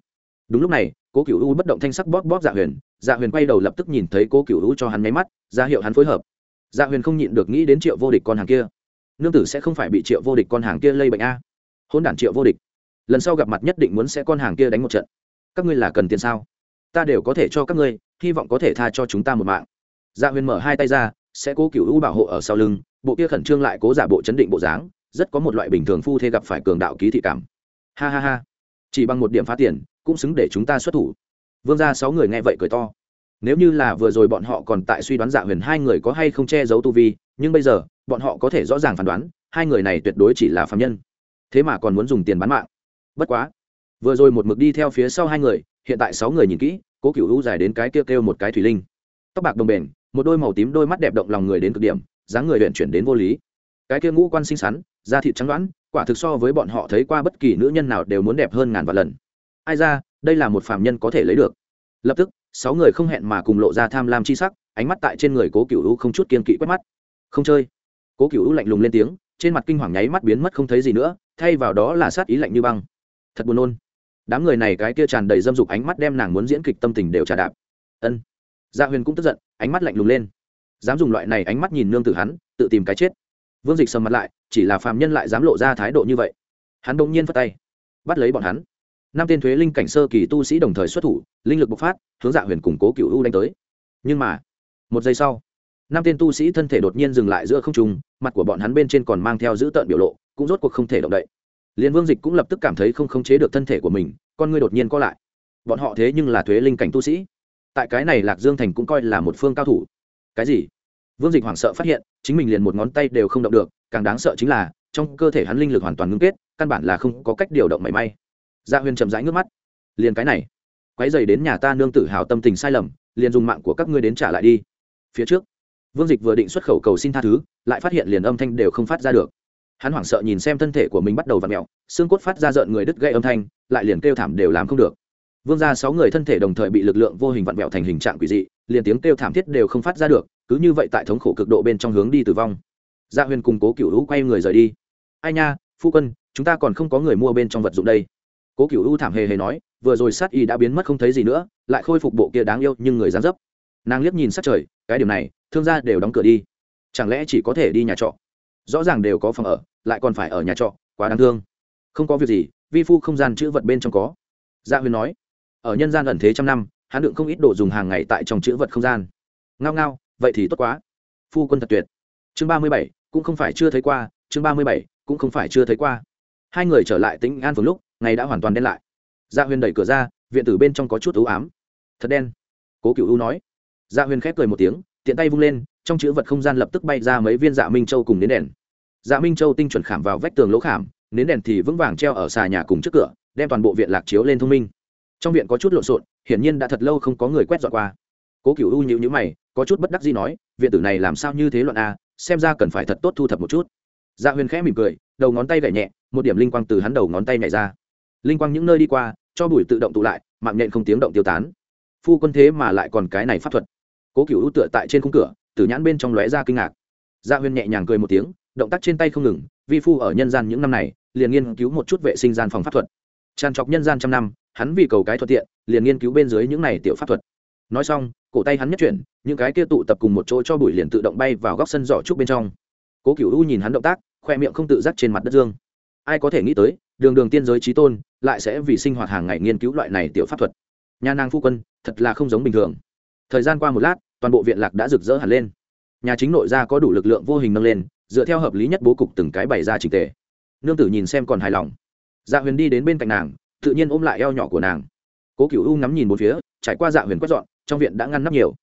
Đúng lúc này, cố cựu u bất động thanh sắc bóp bóp dạ huyền. Dạ huyền quay đầu lập tức nhìn thấy cố cựu u cho hắn nháy mắt, ra hiệu hắn phối hợp. Dạ huyền không nhịn được nghĩ đến triệu vô địch con hàng kia. Nương tử sẽ không phải bị triệu vô địch con hàng kia lây bệnh a. Hôn đản triệu vô địch. Lần sau gặp mặt nhất định muốn sẽ con hàng kia đánh một trận. Các ngươi là cần tiền sao? Ta đều có thể cho các ngươi, hy vọng có thể tha cho chúng ta một mạng. Dạ huyền mở hai tay ra, sẽ cố cựu u bảo hộ ở sau lưng bộ kia khẩn trương lại cố giả bộ chấn định bộ dáng, rất có một loại bình thường phu thê gặp phải cường đạo ký thị cảm. Ha ha ha. Chỉ bằng một điểm phá tiền, cũng xứng để chúng ta xuất thủ. Vương ra sáu người nghe vậy cười to. Nếu như là vừa rồi bọn họ còn tại suy đoán dạ huyền hai người có hay không che giấu tu vi, nhưng bây giờ, bọn họ có thể rõ ràng phán đoán, hai người này tuyệt đối chỉ là phạm nhân. Thế mà còn muốn dùng tiền bán mạng. Bất quá, vừa rồi một mực đi theo phía sau hai người, hiện tại sáu người nhìn kỹ, cố cựu hữu dài đến cái kêu kêu một cái thủy linh. Tóc bạc đồng bền, một đôi màu tím đôi mắt đẹp động lòng người đến cực điểm dáng người luyện chuyển đến vô lý. Cái kia ngũ quan xinh xắn, da thịt trắng đoán quả thực so với bọn họ thấy qua bất kỳ nữ nhân nào đều muốn đẹp hơn ngàn vạn lần. Ai ra, đây là một phạm nhân có thể lấy được. Lập tức, sáu người không hẹn mà cùng lộ ra tham lam chi sắc, ánh mắt tại trên người cố cựu u không chút kiên kỵ quét mắt. Không chơi. Cố cựu u lạnh lùng lên tiếng, trên mặt kinh hoàng nháy mắt biến mất không thấy gì nữa, thay vào đó là sát ý lạnh như băng. Thật buồn nôn. Đám người này cái kia tràn đầy dâm dục ánh mắt đem nàng muốn diễn kịch tâm tình đều trà đạp. Ân. Gia huyền cũng tức giận, ánh mắt lạnh lùng lên dám dùng loại này ánh mắt nhìn nương tử hắn, tự tìm cái chết. Vương dịch sầm mặt lại, chỉ là phàm nhân lại dám lộ ra thái độ như vậy. Hắn đông nhiên phất tay, bắt lấy bọn hắn. Năm tên thuế linh cảnh sơ kỳ tu sĩ đồng thời xuất thủ, linh lực bộc phát, hướng dạ huyền củng cố cựu u đánh tới. Nhưng mà, một giây sau, năm tên tu sĩ thân thể đột nhiên dừng lại giữa không trung, mặt của bọn hắn bên trên còn mang theo dữ tợn biểu lộ, cũng rốt cuộc không thể động đậy. Liền vương dịch cũng lập tức cảm thấy không khống chế được thân thể của mình, con ngươi đột nhiên co lại. Bọn họ thế nhưng là thuế linh cảnh tu sĩ. Tại cái này lạc dương thành cũng coi là một phương cao thủ cái gì? Vương dịch hoảng sợ phát hiện, chính mình liền một ngón tay đều không động được, càng đáng sợ chính là, trong cơ thể hắn linh lực hoàn toàn ngưng kết, căn bản là không có cách điều động mảy may. Gia huyên huyền chậm rãi nước mắt. Liền cái này quái dày đến nhà ta nương tự hào tâm tình sai lầm, liền dùng mạng của các ngươi đến trả lại đi. Phía trước, vương dịch vừa định xuất khẩu cầu xin tha thứ, lại phát hiện liền âm thanh đều không phát ra được. Hắn hoảng sợ nhìn xem thân thể của mình bắt đầu v ặ mẹo xương cốt phát ra rợn người đứt gây âm thanh, lại liền kêu thảm đều làm không được. Vương ra sáu người thân thể đồng thời bị lực lượng vô hình vặn vẹo thành hình trạng quỷ dị liền tiếng kêu thảm thiết đều không phát ra được, cứ như vậy tại thống khổ cực độ bên trong hướng đi tử vong. Gia dạ huyền cùng cố cựu hữu quay người rời đi. Ai nha, phu quân, chúng ta còn không có người mua bên trong vật dụng đây. Cố cựu hữu thảm hề hề nói, vừa rồi sát y đã biến mất không thấy gì nữa, lại khôi phục bộ kia đáng yêu nhưng người dán dấp. Nàng liếc nhìn sát trời, cái điểm này, thương gia đều đóng cửa đi. Chẳng lẽ chỉ có thể đi nhà trọ? Rõ ràng đều có phòng ở, lại còn phải ở nhà trọ, quá đáng thương. Không có việc gì, vi phu không gian chữ vật bên trong có. Gia huyền nói, ở nhân gian ẩn thế trăm năm hắn đựng không ít đồ dùng hàng ngày tại trong chữ vật không gian. Ngao ngao, vậy thì tốt quá. Phu quân thật tuyệt. Chương ba mươi bảy, cũng không phải chưa thấy qua. Chương ba mươi bảy, cũng không phải chưa thấy qua. Hai người trở lại tĩnh an phường lúc, ngày đã hoàn toàn đen lại. Gia dạ huyền đẩy cửa ra, viện tử bên trong có chút ưu ám. Thật đen. Cố cựu ưu nói. Gia dạ huyền khép cười một tiếng, tiện tay vung lên, trong chữ vật không gian lập tức bay ra mấy viên dạ minh châu cùng nến đèn. Dạ minh châu tinh chuẩn khảm vào vách tường lỗ khảm, nến đèn thì vững vàng treo ở xà nhà cùng trước cửa, đem toàn bộ viện lạc chiếu lên thông minh trong viện có chút lộn xộn, hiển nhiên đã thật lâu không có người quét dọn qua. Cố cựu u nhịu nhữ mày, có chút bất đắc gì nói, viện tử này làm sao như thế loạn a, xem ra cần phải thật tốt thu thập một chút. Dạ huyền khẽ mỉm cười, đầu ngón tay gảy nhẹ, một điểm linh quang từ hắn đầu ngón tay nhảy ra. Linh quang những nơi đi qua, cho bụi tự động tụ lại, mạng nhện không tiếng động tiêu tán. Phu quân thế mà lại còn cái này pháp thuật. Cố cựu u tựa tại trên khung cửa, tử nhãn bên trong lóe ra kinh ngạc. Dạ huyền nhẹ nhàng cười một tiếng, động tác trên tay không ngừng, vi phu ở nhân gian những năm này, liền nghiên cứu một chút vệ sinh gian phòng pháp thuật. Tràn trọc nhân gian trăm năm hắn vì cầu cái thuận tiện, liền nghiên cứu bên dưới những này tiểu pháp thuật. Nói xong, cổ tay hắn nhất chuyển, những cái kia tụ tập cùng một chỗ cho bụi liền tự động bay vào góc sân giỏ trúc bên trong. Cố cựu u nhìn hắn động tác, khoe miệng không tự giác trên mặt đất dương. Ai có thể nghĩ tới, đường đường tiên giới trí tôn, lại sẽ vì sinh hoạt hàng ngày nghiên cứu loại này tiểu pháp thuật. Nhà nàng phu quân, thật là không giống bình thường. Thời gian qua một lát, toàn bộ viện lạc đã rực rỡ hẳn lên. Nhà chính nội gia có đủ lực lượng vô hình nâng lên, dựa theo hợp lý nhất bố cục từng cái bày ra trình tề. Nương tử nhìn xem còn hài lòng. Dạ huyền đi đến bên cạnh nàng tự nhiên ôm lại eo nhỏ của nàng. Cố cựu u ngắm nhìn một phía, trải qua dạ huyền quét dọn, trong viện đã ngăn nắp nhiều.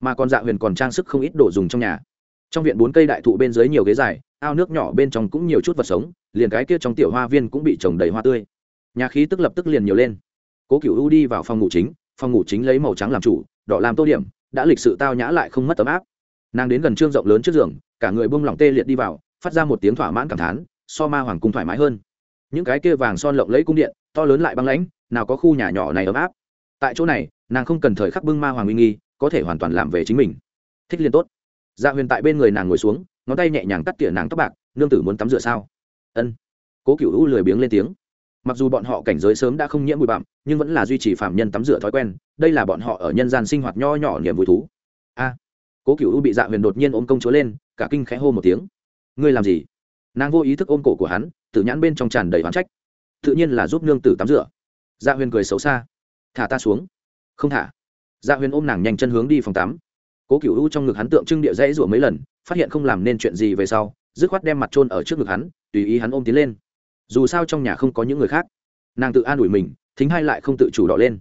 Mà còn dạ huyền còn trang sức không ít đồ dùng trong nhà. Trong viện bốn cây đại thụ bên dưới nhiều ghế dài, ao nước nhỏ bên trong cũng nhiều chút vật sống, liền cái kia trong tiểu hoa viên cũng bị trồng đầy hoa tươi. Nhà khí tức lập tức liền nhiều lên. Cố cựu u đi vào phòng ngủ chính, phòng ngủ chính lấy màu trắng làm chủ, đỏ làm tô điểm, đã lịch sự tao nhã lại không mất tấm áp. Nàng đến gần trương rộng lớn trước giường, cả người bông lỏng tê liệt đi vào, phát ra một tiếng thỏa mãn cảm thán, so ma hoàng cung thoải mái hơn những cái kia vàng son lộng lẫy cung điện, to lớn lại băng lãnh, nào có khu nhà nhỏ này ấm áp. Tại chỗ này, nàng không cần thời khắc bưng ma hoàng uy nghi, có thể hoàn toàn làm về chính mình. Thích liên tốt. Dạ huyền tại bên người nàng ngồi xuống, ngón tay nhẹ nhàng cắt tỉa nàng tóc bạc, nương tử muốn tắm rửa sao? Ân. Cố cựu u lười biếng lên tiếng. Mặc dù bọn họ cảnh giới sớm đã không nhiễm bụi bặm, nhưng vẫn là duy trì phạm nhân tắm rửa thói quen, đây là bọn họ ở nhân gian sinh hoạt nho nhỏ niềm vui thú. A. Cố cựu u bị dạ huyền đột nhiên ôm công chúa lên, cả kinh khẽ hô một tiếng. Ngươi làm gì? Nàng vô ý thức ôm cổ của hắn tự nhãn bên trong tràn đầy oán trách. Tự nhiên là giúp nương tử tắm rửa. Dạ huyền cười xấu xa. Thả ta xuống. Không thả. Dạ huyền ôm nàng nhanh chân hướng đi phòng tắm. Cố cựu u trong ngực hắn tượng trưng địa dãy rủa mấy lần, phát hiện không làm nên chuyện gì về sau, dứt khoát đem mặt trôn ở trước ngực hắn, tùy ý hắn ôm tiến lên. Dù sao trong nhà không có những người khác. Nàng tự an ủi mình, thính hai lại không tự chủ đỏ lên.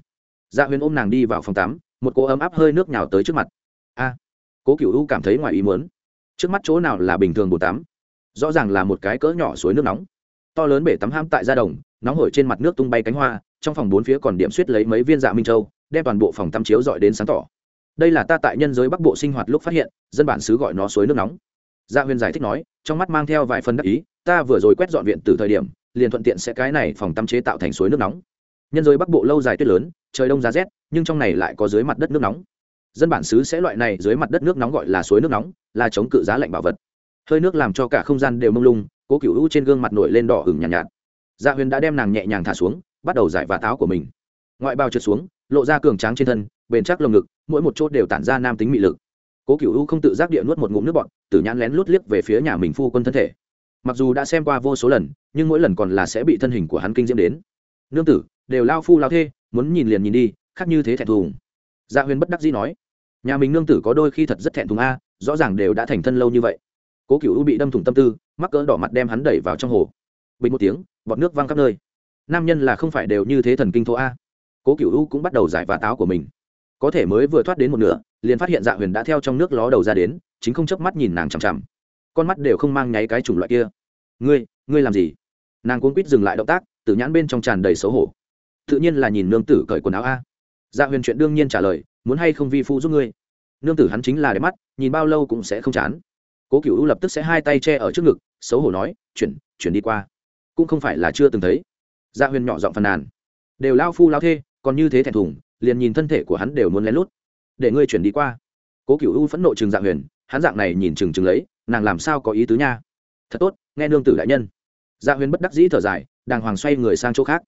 Dạ huyền ôm nàng đi vào phòng tắm, một cỗ ấm áp hơi nước nhào tới trước mặt. A. Cố cựu u cảm thấy ngoài ý muốn. Trước mắt chỗ nào là bình thường bồn tắm? Rõ ràng là một cái cỡ nhỏ suối nước nóng to lớn bể tắm ham tại gia đồng, nóng hổi trên mặt nước tung bay cánh hoa, trong phòng bốn phía còn điểm suýt lấy mấy viên dạ minh châu, đem toàn bộ phòng tắm chiếu dọi đến sáng tỏ. Đây là ta tại nhân giới bắc bộ sinh hoạt lúc phát hiện, dân bản xứ gọi nó suối nước nóng. Gia huyền giải thích nói, trong mắt mang theo vài phần đắc ý, ta vừa rồi quét dọn viện từ thời điểm, liền thuận tiện sẽ cái này phòng tắm chế tạo thành suối nước nóng. Nhân giới bắc bộ lâu dài tuyết lớn, trời đông giá rét, nhưng trong này lại có dưới mặt đất nước nóng. Dân bản xứ sẽ loại này dưới mặt đất nước nóng gọi là suối nước nóng, là chống cự giá lạnh bảo vật. Hơi nước làm cho cả không gian đều mông lung cố cựu u trên gương mặt nổi lên đỏ hừng nhàn nhạt, nhạt. Dạ huyền đã đem nàng nhẹ nhàng thả xuống bắt đầu giải vả táo của mình. Ngoại bao trượt xuống lộ ra cường tráng trên thân bền chắc lồng ngực mỗi một chốt đều tản ra nam tính mị lực. Cố cựu u không tự giác địa nuốt một ngụm nước bọt tử nhãn lén lút liếc về phía nhà mình phu quân thân thể. Mặc dù đã xem qua vô số lần nhưng mỗi lần còn là sẽ bị thân hình của hắn kinh diễm đến. Nương tử đều lao phu lao thê muốn nhìn liền nhìn đi khác như thế thẹn thùng. Dạ huyền bất đắc dĩ nói nhà mình nương tử có đôi khi thật rất thẹn thùng a rõ ràng đều đã thành thân lâu như vậy cố cựu u bị đâm thủng tâm tư, mắc cỡ đỏ mặt đem hắn đẩy vào trong hồ. Bình một tiếng, bọt nước văng khắp nơi. Nam nhân là không phải đều như thế thần kinh thô a. Cố cựu u cũng bắt đầu giải vả táo của mình. Có thể mới vừa thoát đến một nửa, liền phát hiện dạ huyền đã theo trong nước ló đầu ra đến, chính không chớp mắt nhìn nàng chằm chằm. Con mắt đều không mang nháy cái chủng loại kia. Ngươi ngươi làm gì? Nàng cuốn quýt dừng lại động tác tự nhãn bên trong tràn đầy xấu hổ. Tự nhiên là nhìn nương tử cởi quần áo a. Dạ huyền chuyện đương nhiên trả lời, muốn hay không vi phu giúp ngươi? Nương tử hắn chính là đẹp mắt, nhìn bao lâu cũng sẽ không chán cố cựu u lập tức sẽ hai tay che ở trước ngực, xấu hổ nói, chuyển chuyển đi qua. Cũng không phải là chưa từng thấy. Gia huyền nhỏ giọng phàn nàn. Đều lao phu lao thê, còn như thế thẹn thùng, liền nhìn thân thể của hắn đều muốn lén lút. Để ngươi chuyển đi qua. Cố cựu u phẫn nộ chừng dạ huyền, hắn dạng này nhìn chừng chừng lấy, nàng làm sao có ý tứ nha? Thật tốt, nghe nương tử đại nhân. Dạ huyền bất đắc dĩ thở dài, đàng hoàng xoay người sang chỗ khác.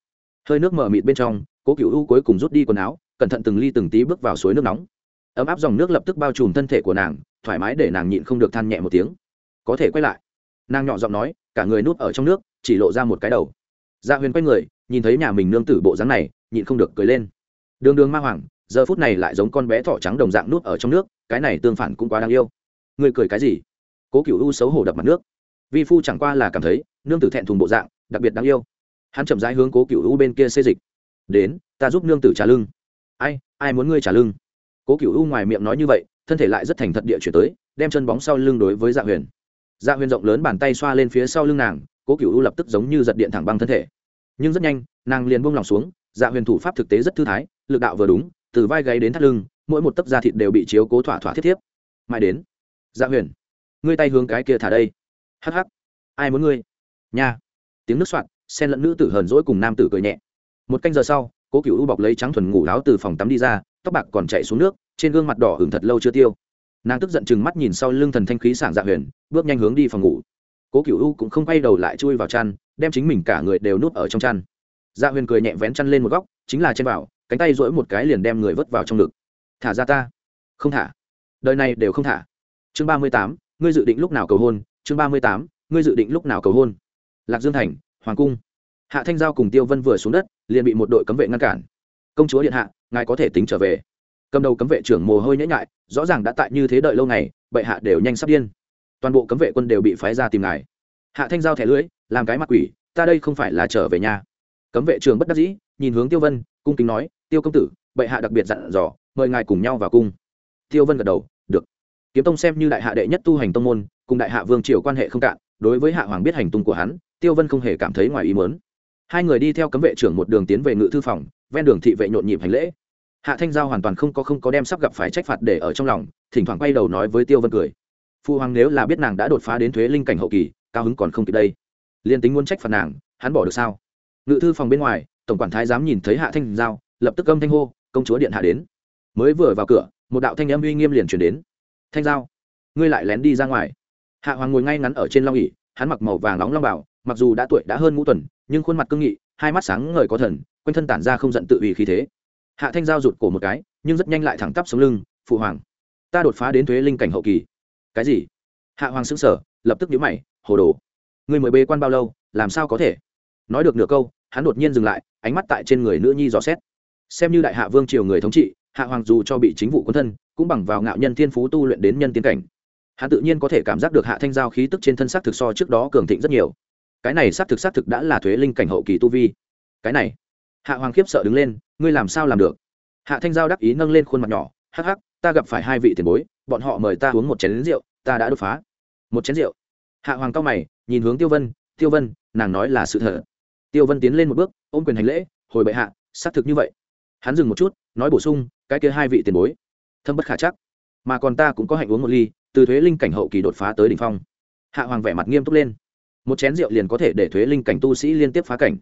Hơi nước mở mịt bên trong, cố cựu u cuối cùng rút đi quần áo, cẩn thận từng ly từng tí bước vào suối nước nóng. Ấm áp dòng nước lập tức bao trùm thân thể của nàng thoải mái để nàng nhịn không được than nhẹ một tiếng. Có thể quay lại. Nàng nhỏ giọng nói, cả người núp ở trong nước, chỉ lộ ra một cái đầu. Dạ huyền quay người, nhìn thấy nhà mình nương tử bộ dáng này, nhịn không được cười lên. Đường đường ma hoàng, giờ phút này lại giống con bé thỏ trắng đồng dạng núp ở trong nước, cái này tương phản cũng quá đáng yêu. Người cười cái gì? Cố cựu u xấu hổ đập mặt nước. Vi phu chẳng qua là cảm thấy, nương tử thẹn thùng bộ dạng, đặc biệt đáng yêu. Hắn chậm rãi hướng cố cựu u bên kia xê dịch. Đến, ta giúp nương tử trả lưng. Ai ai muốn ngươi trả lưng? Cố cựu u ngoài miệng nói như vậy thân thể lại rất thành thật địa chuyển tới, đem chân bóng sau lưng đối với dạ huyền. Dạ huyền rộng lớn bàn tay xoa lên phía sau lưng nàng, cố cựu u lập tức giống như giật điện thẳng băng thân thể. Nhưng rất nhanh, nàng liền buông lỏng xuống dạ huyền thủ pháp thực tế rất thư thái, lực đạo vừa đúng, từ vai gáy đến thắt lưng, mỗi một tấc da thịt đều bị chiếu cố thỏa thỏa thiết thiếp. Mãi đến dạ huyền, ngươi tay hướng cái kia thả đây. Hắc hắc, ai muốn ngươi? Nha. Tiếng nước soạn xen lẫn nữ tử hờn dỗi cùng nam tử cười nhẹ. Một canh giờ sau, cố cựu u bọc lấy trắng thuần ngủ láo từ phòng tắm đi ra, tóc bạc còn chạy xuống nước trên gương mặt đỏ hưởng thật lâu chưa tiêu. Nàng tức giận chừng mắt nhìn sau lưng thần thanh khí sảng dạ huyền, bước nhanh hướng đi phòng ngủ. Cố cựu u cũng không quay đầu lại chui vào chăn, đem chính mình cả người đều nuốt ở trong chăn. Dạ huyền cười nhẹ vén chăn lên một góc, chính là trên vào cánh tay dỗi một cái liền đem người vớt vào trong ngực. Thả ra ta. Không thả. Đời này đều không thả. Chương ba mươi tám, ngươi dự định lúc nào cầu hôn? Chương ba mươi tám, ngươi dự định lúc nào cầu hôn? Lạc dương thành, hoàng cung. Hạ thanh giao cùng tiêu vân vừa xuống đất, liền bị một đội cấm vệ ngăn cản. Công chúa điện hạ, ngài có thể tính trở về cầm đầu cấm vệ trưởng mồ hôi nhễ nhại, rõ ràng đã tại như thế đợi lâu ngày, bệ hạ đều nhanh sắp điên. Toàn bộ cấm vệ quân đều bị phái ra tìm ngài. Hạ thanh giao thẻ lưới, làm cái mặt quỷ, ta đây không phải là trở về nhà. Cấm vệ trường bất đắc dĩ, nhìn hướng tiêu vân, cung kính nói, tiêu công tử, bệ hạ đặc biệt dặn dò, mời ngài cùng nhau vào cung. Tiêu vân gật đầu, được. Kiếm tông xem như đại hạ đệ nhất tu hành tông môn, cùng đại hạ vương triều quan hệ không cạn, đối với hạ hoàng biết hành tung của hắn, tiêu vân không hề cảm thấy ngoài ý mớn hai người đi theo cấm vệ trưởng một đường tiến về ngự thư phòng, ven đường thị vệ nhộn nhịp hành lễ hạ thanh giao hoàn toàn không có không có đem sắp gặp phải trách phạt để ở trong lòng, thỉnh thoảng quay đầu nói với tiêu vân cười. Phu hoàng nếu là biết nàng đã đột phá đến thuế linh cảnh hậu kỳ, cao hứng còn không kịp đây. Liền tính muốn trách phạt nàng, hắn bỏ được sao? Ngự thư phòng bên ngoài, tổng quản thái dám nhìn thấy hạ thanh giao, lập tức âm thanh hô, công chúa điện hạ đến. Mới vừa vào cửa, một đạo thanh âm uy nghiêm liền chuyển đến. Thanh giao, ngươi lại lén đi ra ngoài. Hạ hoàng ngồi ngay ngắn ở trên long ỉ hắn mặc màu vàng nóng long bảo, mặc dù đã tuổi đã hơn ngũ tuần, nhưng khuôn mặt cương nghị, hai mắt sáng ngời có thần, quanh thân tản ra không giận tự ủy khí thế hạ thanh giao rụt cổ một cái, nhưng rất nhanh lại thẳng tắp sống lưng, phụ hoàng, ta đột phá đến thuế linh cảnh hậu kỳ. Cái gì? Hạ hoàng xứng sở lập tức nhíu mày, hồ đồ người mới bê quan bao lâu, làm sao có thể? Nói được nửa câu, hắn đột nhiên dừng lại, ánh mắt tại trên người nữ nhi dò xét. Xem như đại hạ vương triều người thống trị, hạ hoàng dù cho bị chính vụ quân thân, cũng bằng vào ngạo nhân thiên phú tu luyện đến nhân tiến cảnh. Hắn tự nhiên có thể cảm giác được hạ thanh giao khí tức trên thân xác thực so trước đó cường thịnh rất nhiều. Cái này xác thực xác thực đã là thuế linh cảnh hậu kỳ tu vi. Cái này hạ hoàng khiếp sợ đứng lên, ngươi làm sao làm được? Hạ thanh giao đắc ý nâng lên khuôn mặt nhỏ, hắc hắc, ta gặp phải hai vị tiền bối, bọn họ mời ta uống một chén rượu, ta đã đột phá. Một chén rượu? Hạ hoàng cao mày, nhìn hướng tiêu vân tiêu vân, nàng nói là sự thật. Tiêu vân tiến lên một bước, ôm quyền hành lễ, hồi bệ hạ, xác thực như vậy. Hắn dừng một chút, nói bổ sung, cái kia hai vị tiền bối, thâm bất khả chắc, mà còn ta cũng có hạnh uống một ly, từ thuế linh cảnh hậu kỳ đột phá tới đỉnh phong. Hạ hoàng vẻ mặt nghiêm túc lên, một chén rượu liền có thể để thuế linh cảnh tu sĩ liên tiếp phá cảnh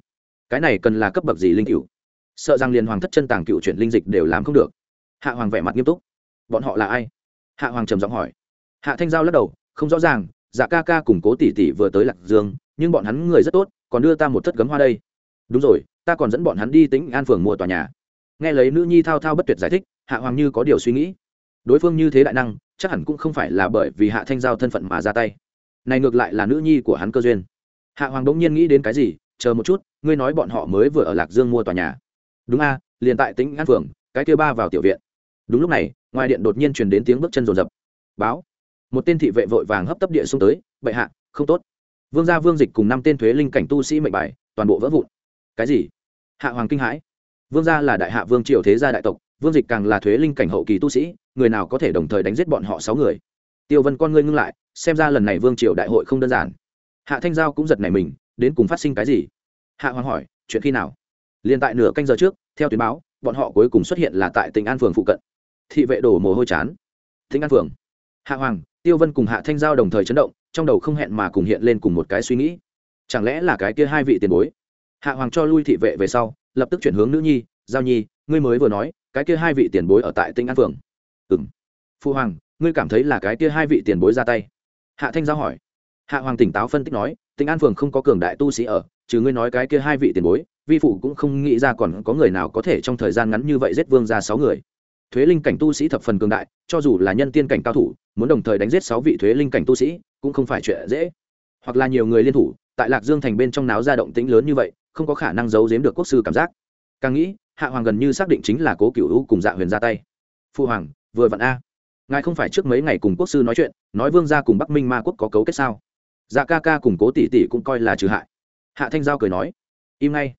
cái này cần là cấp bậc gì linh cựu sợ rằng liền hoàng thất chân tàng cựu chuyển linh dịch đều làm không được. Hạ hoàng vẻ mặt nghiêm túc. Bọn họ là ai? Hạ hoàng trầm giọng hỏi. Hạ thanh giao lắc đầu, không rõ ràng dạ ca ca củng cố tỷ tỷ vừa tới lạc dương, nhưng bọn hắn người rất tốt, còn đưa ta một thất gấm hoa đây. Đúng rồi, ta còn dẫn bọn hắn đi tính an phường mua tòa nhà. Nghe lấy nữ nhi thao thao bất tuyệt giải thích, hạ hoàng như có điều suy nghĩ. Đối phương như thế đại năng, chắc hẳn cũng không phải là bởi vì hạ thanh giao thân phận mà ra tay. Này ngược lại là nữ nhi của hắn cơ duyên. Hạ hoàng đống nhiên nghĩ đến cái gì chờ một chút, ngươi nói bọn họ mới vừa ở lạc dương mua tòa nhà. Đúng a, liền tại tính an phường, cái kia ba vào tiểu viện. Đúng lúc này, ngoài điện đột nhiên truyền đến tiếng bước chân rồn rập. Báo. Một tên thị vệ vội vàng hấp tấp địa xông tới, bệ hạ, không tốt. Vương gia vương dịch cùng năm tên thuế linh cảnh tu sĩ mệnh bài, toàn bộ vỡ vụn. Cái gì? Hạ hoàng kinh hãi. Vương gia là đại hạ vương triều thế gia đại tộc, vương dịch càng là thuế linh cảnh hậu kỳ tu sĩ, người nào có thể đồng thời đánh giết bọn họ sáu người? Tiêu vân con ngươi ngưng lại, xem ra lần này vương triều đại hội không đơn giản. Hạ thanh giao cũng giật nảy mình đến cùng phát sinh cái gì? Hạ hoàng hỏi, chuyện khi nào? Liền tại nửa canh giờ trước, theo tuyến báo, bọn họ cuối cùng xuất hiện là tại tỉnh an phường phụ cận. Thị vệ đổ mồ hôi chán. Tỉnh an phường. Hạ hoàng, tiêu vân cùng hạ thanh giao đồng thời chấn động, trong đầu không hẹn mà cùng hiện lên cùng một cái suy nghĩ. Chẳng lẽ là cái kia hai vị tiền bối? Hạ hoàng cho lui thị vệ về sau, lập tức chuyển hướng nữ nhi, giao nhi, ngươi mới vừa nói, cái kia hai vị tiền bối ở tại tỉnh an phường. Ừ m phu hoàng, ngươi cảm thấy là cái kia hai vị tiền bối ra tay? Hạ thanh giao hỏi hạ hoàng tỉnh táo phân tích nói tỉnh an phường không có cường đại tu sĩ ở, trừ ngươi nói cái kia hai vị tiền bối, vi phụ cũng không nghĩ ra còn có người nào có thể trong thời gian ngắn như vậy giết vương ra sáu người. Thuế linh cảnh tu sĩ thập phần cường đại, cho dù là nhân tiên cảnh cao thủ, muốn đồng thời đánh giết sáu vị thuế linh cảnh tu sĩ, cũng không phải chuyện dễ. Hoặc là nhiều người liên thủ, tại lạc dương thành bên trong náo ra động tĩnh lớn như vậy, không có khả năng giấu giếm được quốc sư cảm giác. Càng nghĩ, hạ hoàng gần như xác định chính là cố cựu hữu cùng dạ huyền ra tay. Phu hoàng, vừa vặn a. Ngài không phải trước mấy ngày cùng quốc sư nói chuyện, nói vương gia cùng bắc minh ma quốc có cấu kết sao? Dạ ca ca cùng cố tỷ tỷ cũng coi là trừ hại. Hạ thanh giao cười nói, im ngay.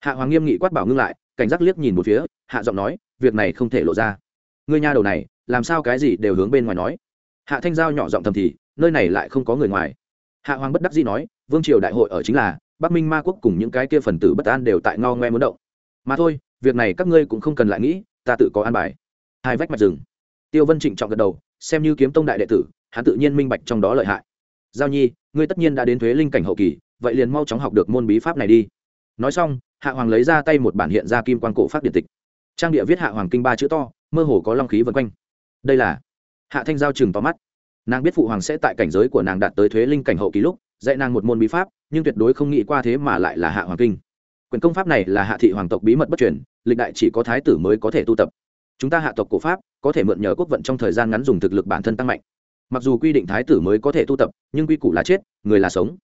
Hạ hoàng nghiêm nghị quát bảo ngưng lại, cảnh giác liếc nhìn một phía, hạ giọng nói, việc này không thể lộ ra. Ngươi nha đầu này, làm sao cái gì đều hướng bên ngoài nói. Hạ thanh giao nhỏ giọng thầm thì, nơi này lại không có người ngoài. Hạ hoàng bất đắc dĩ nói, vương triều đại hội ở chính là, bắc minh ma quốc cùng những cái kia phần tử bất an đều tại ngao ngoe muốn động. Mà thôi, việc này các ngươi cũng không cần lại nghĩ, ta tự có an bài. Hai vách mặt rừng. Tiêu vân trịnh trọng gật đầu, xem như kiếm tông đại đệ tử, hắn tự nhiên minh bạch trong đó lợi hại. Giao nhi ngươi tất nhiên đã đến thuế linh cảnh hậu kỳ, vậy liền mau chóng học được môn bí pháp này đi. Nói xong, hạ hoàng lấy ra tay một bản hiện ra kim quan cổ pháp điện tịch. Trang địa viết hạ hoàng kinh ba chữ to, mơ hồ có long khí vân quanh. Đây là hạ thanh giao chừng to mắt. Nàng biết phụ hoàng sẽ tại cảnh giới của nàng đạt tới thuế linh cảnh hậu kỳ lúc, dạy nàng một môn bí pháp, nhưng tuyệt đối không nghĩ qua thế mà lại là hạ hoàng kinh. Quyền công pháp này là hạ thị hoàng tộc bí mật bất truyền, lịch đại chỉ có thái tử mới có thể tu tập. Chúng ta hạ tộc cổ pháp, có thể mượn nhờ quốc vận trong thời gian ngắn dùng thực lực bản thân tăng mạnh mặc dù quy định thái tử mới có thể tu tập, nhưng quy củ là chết, người là sống.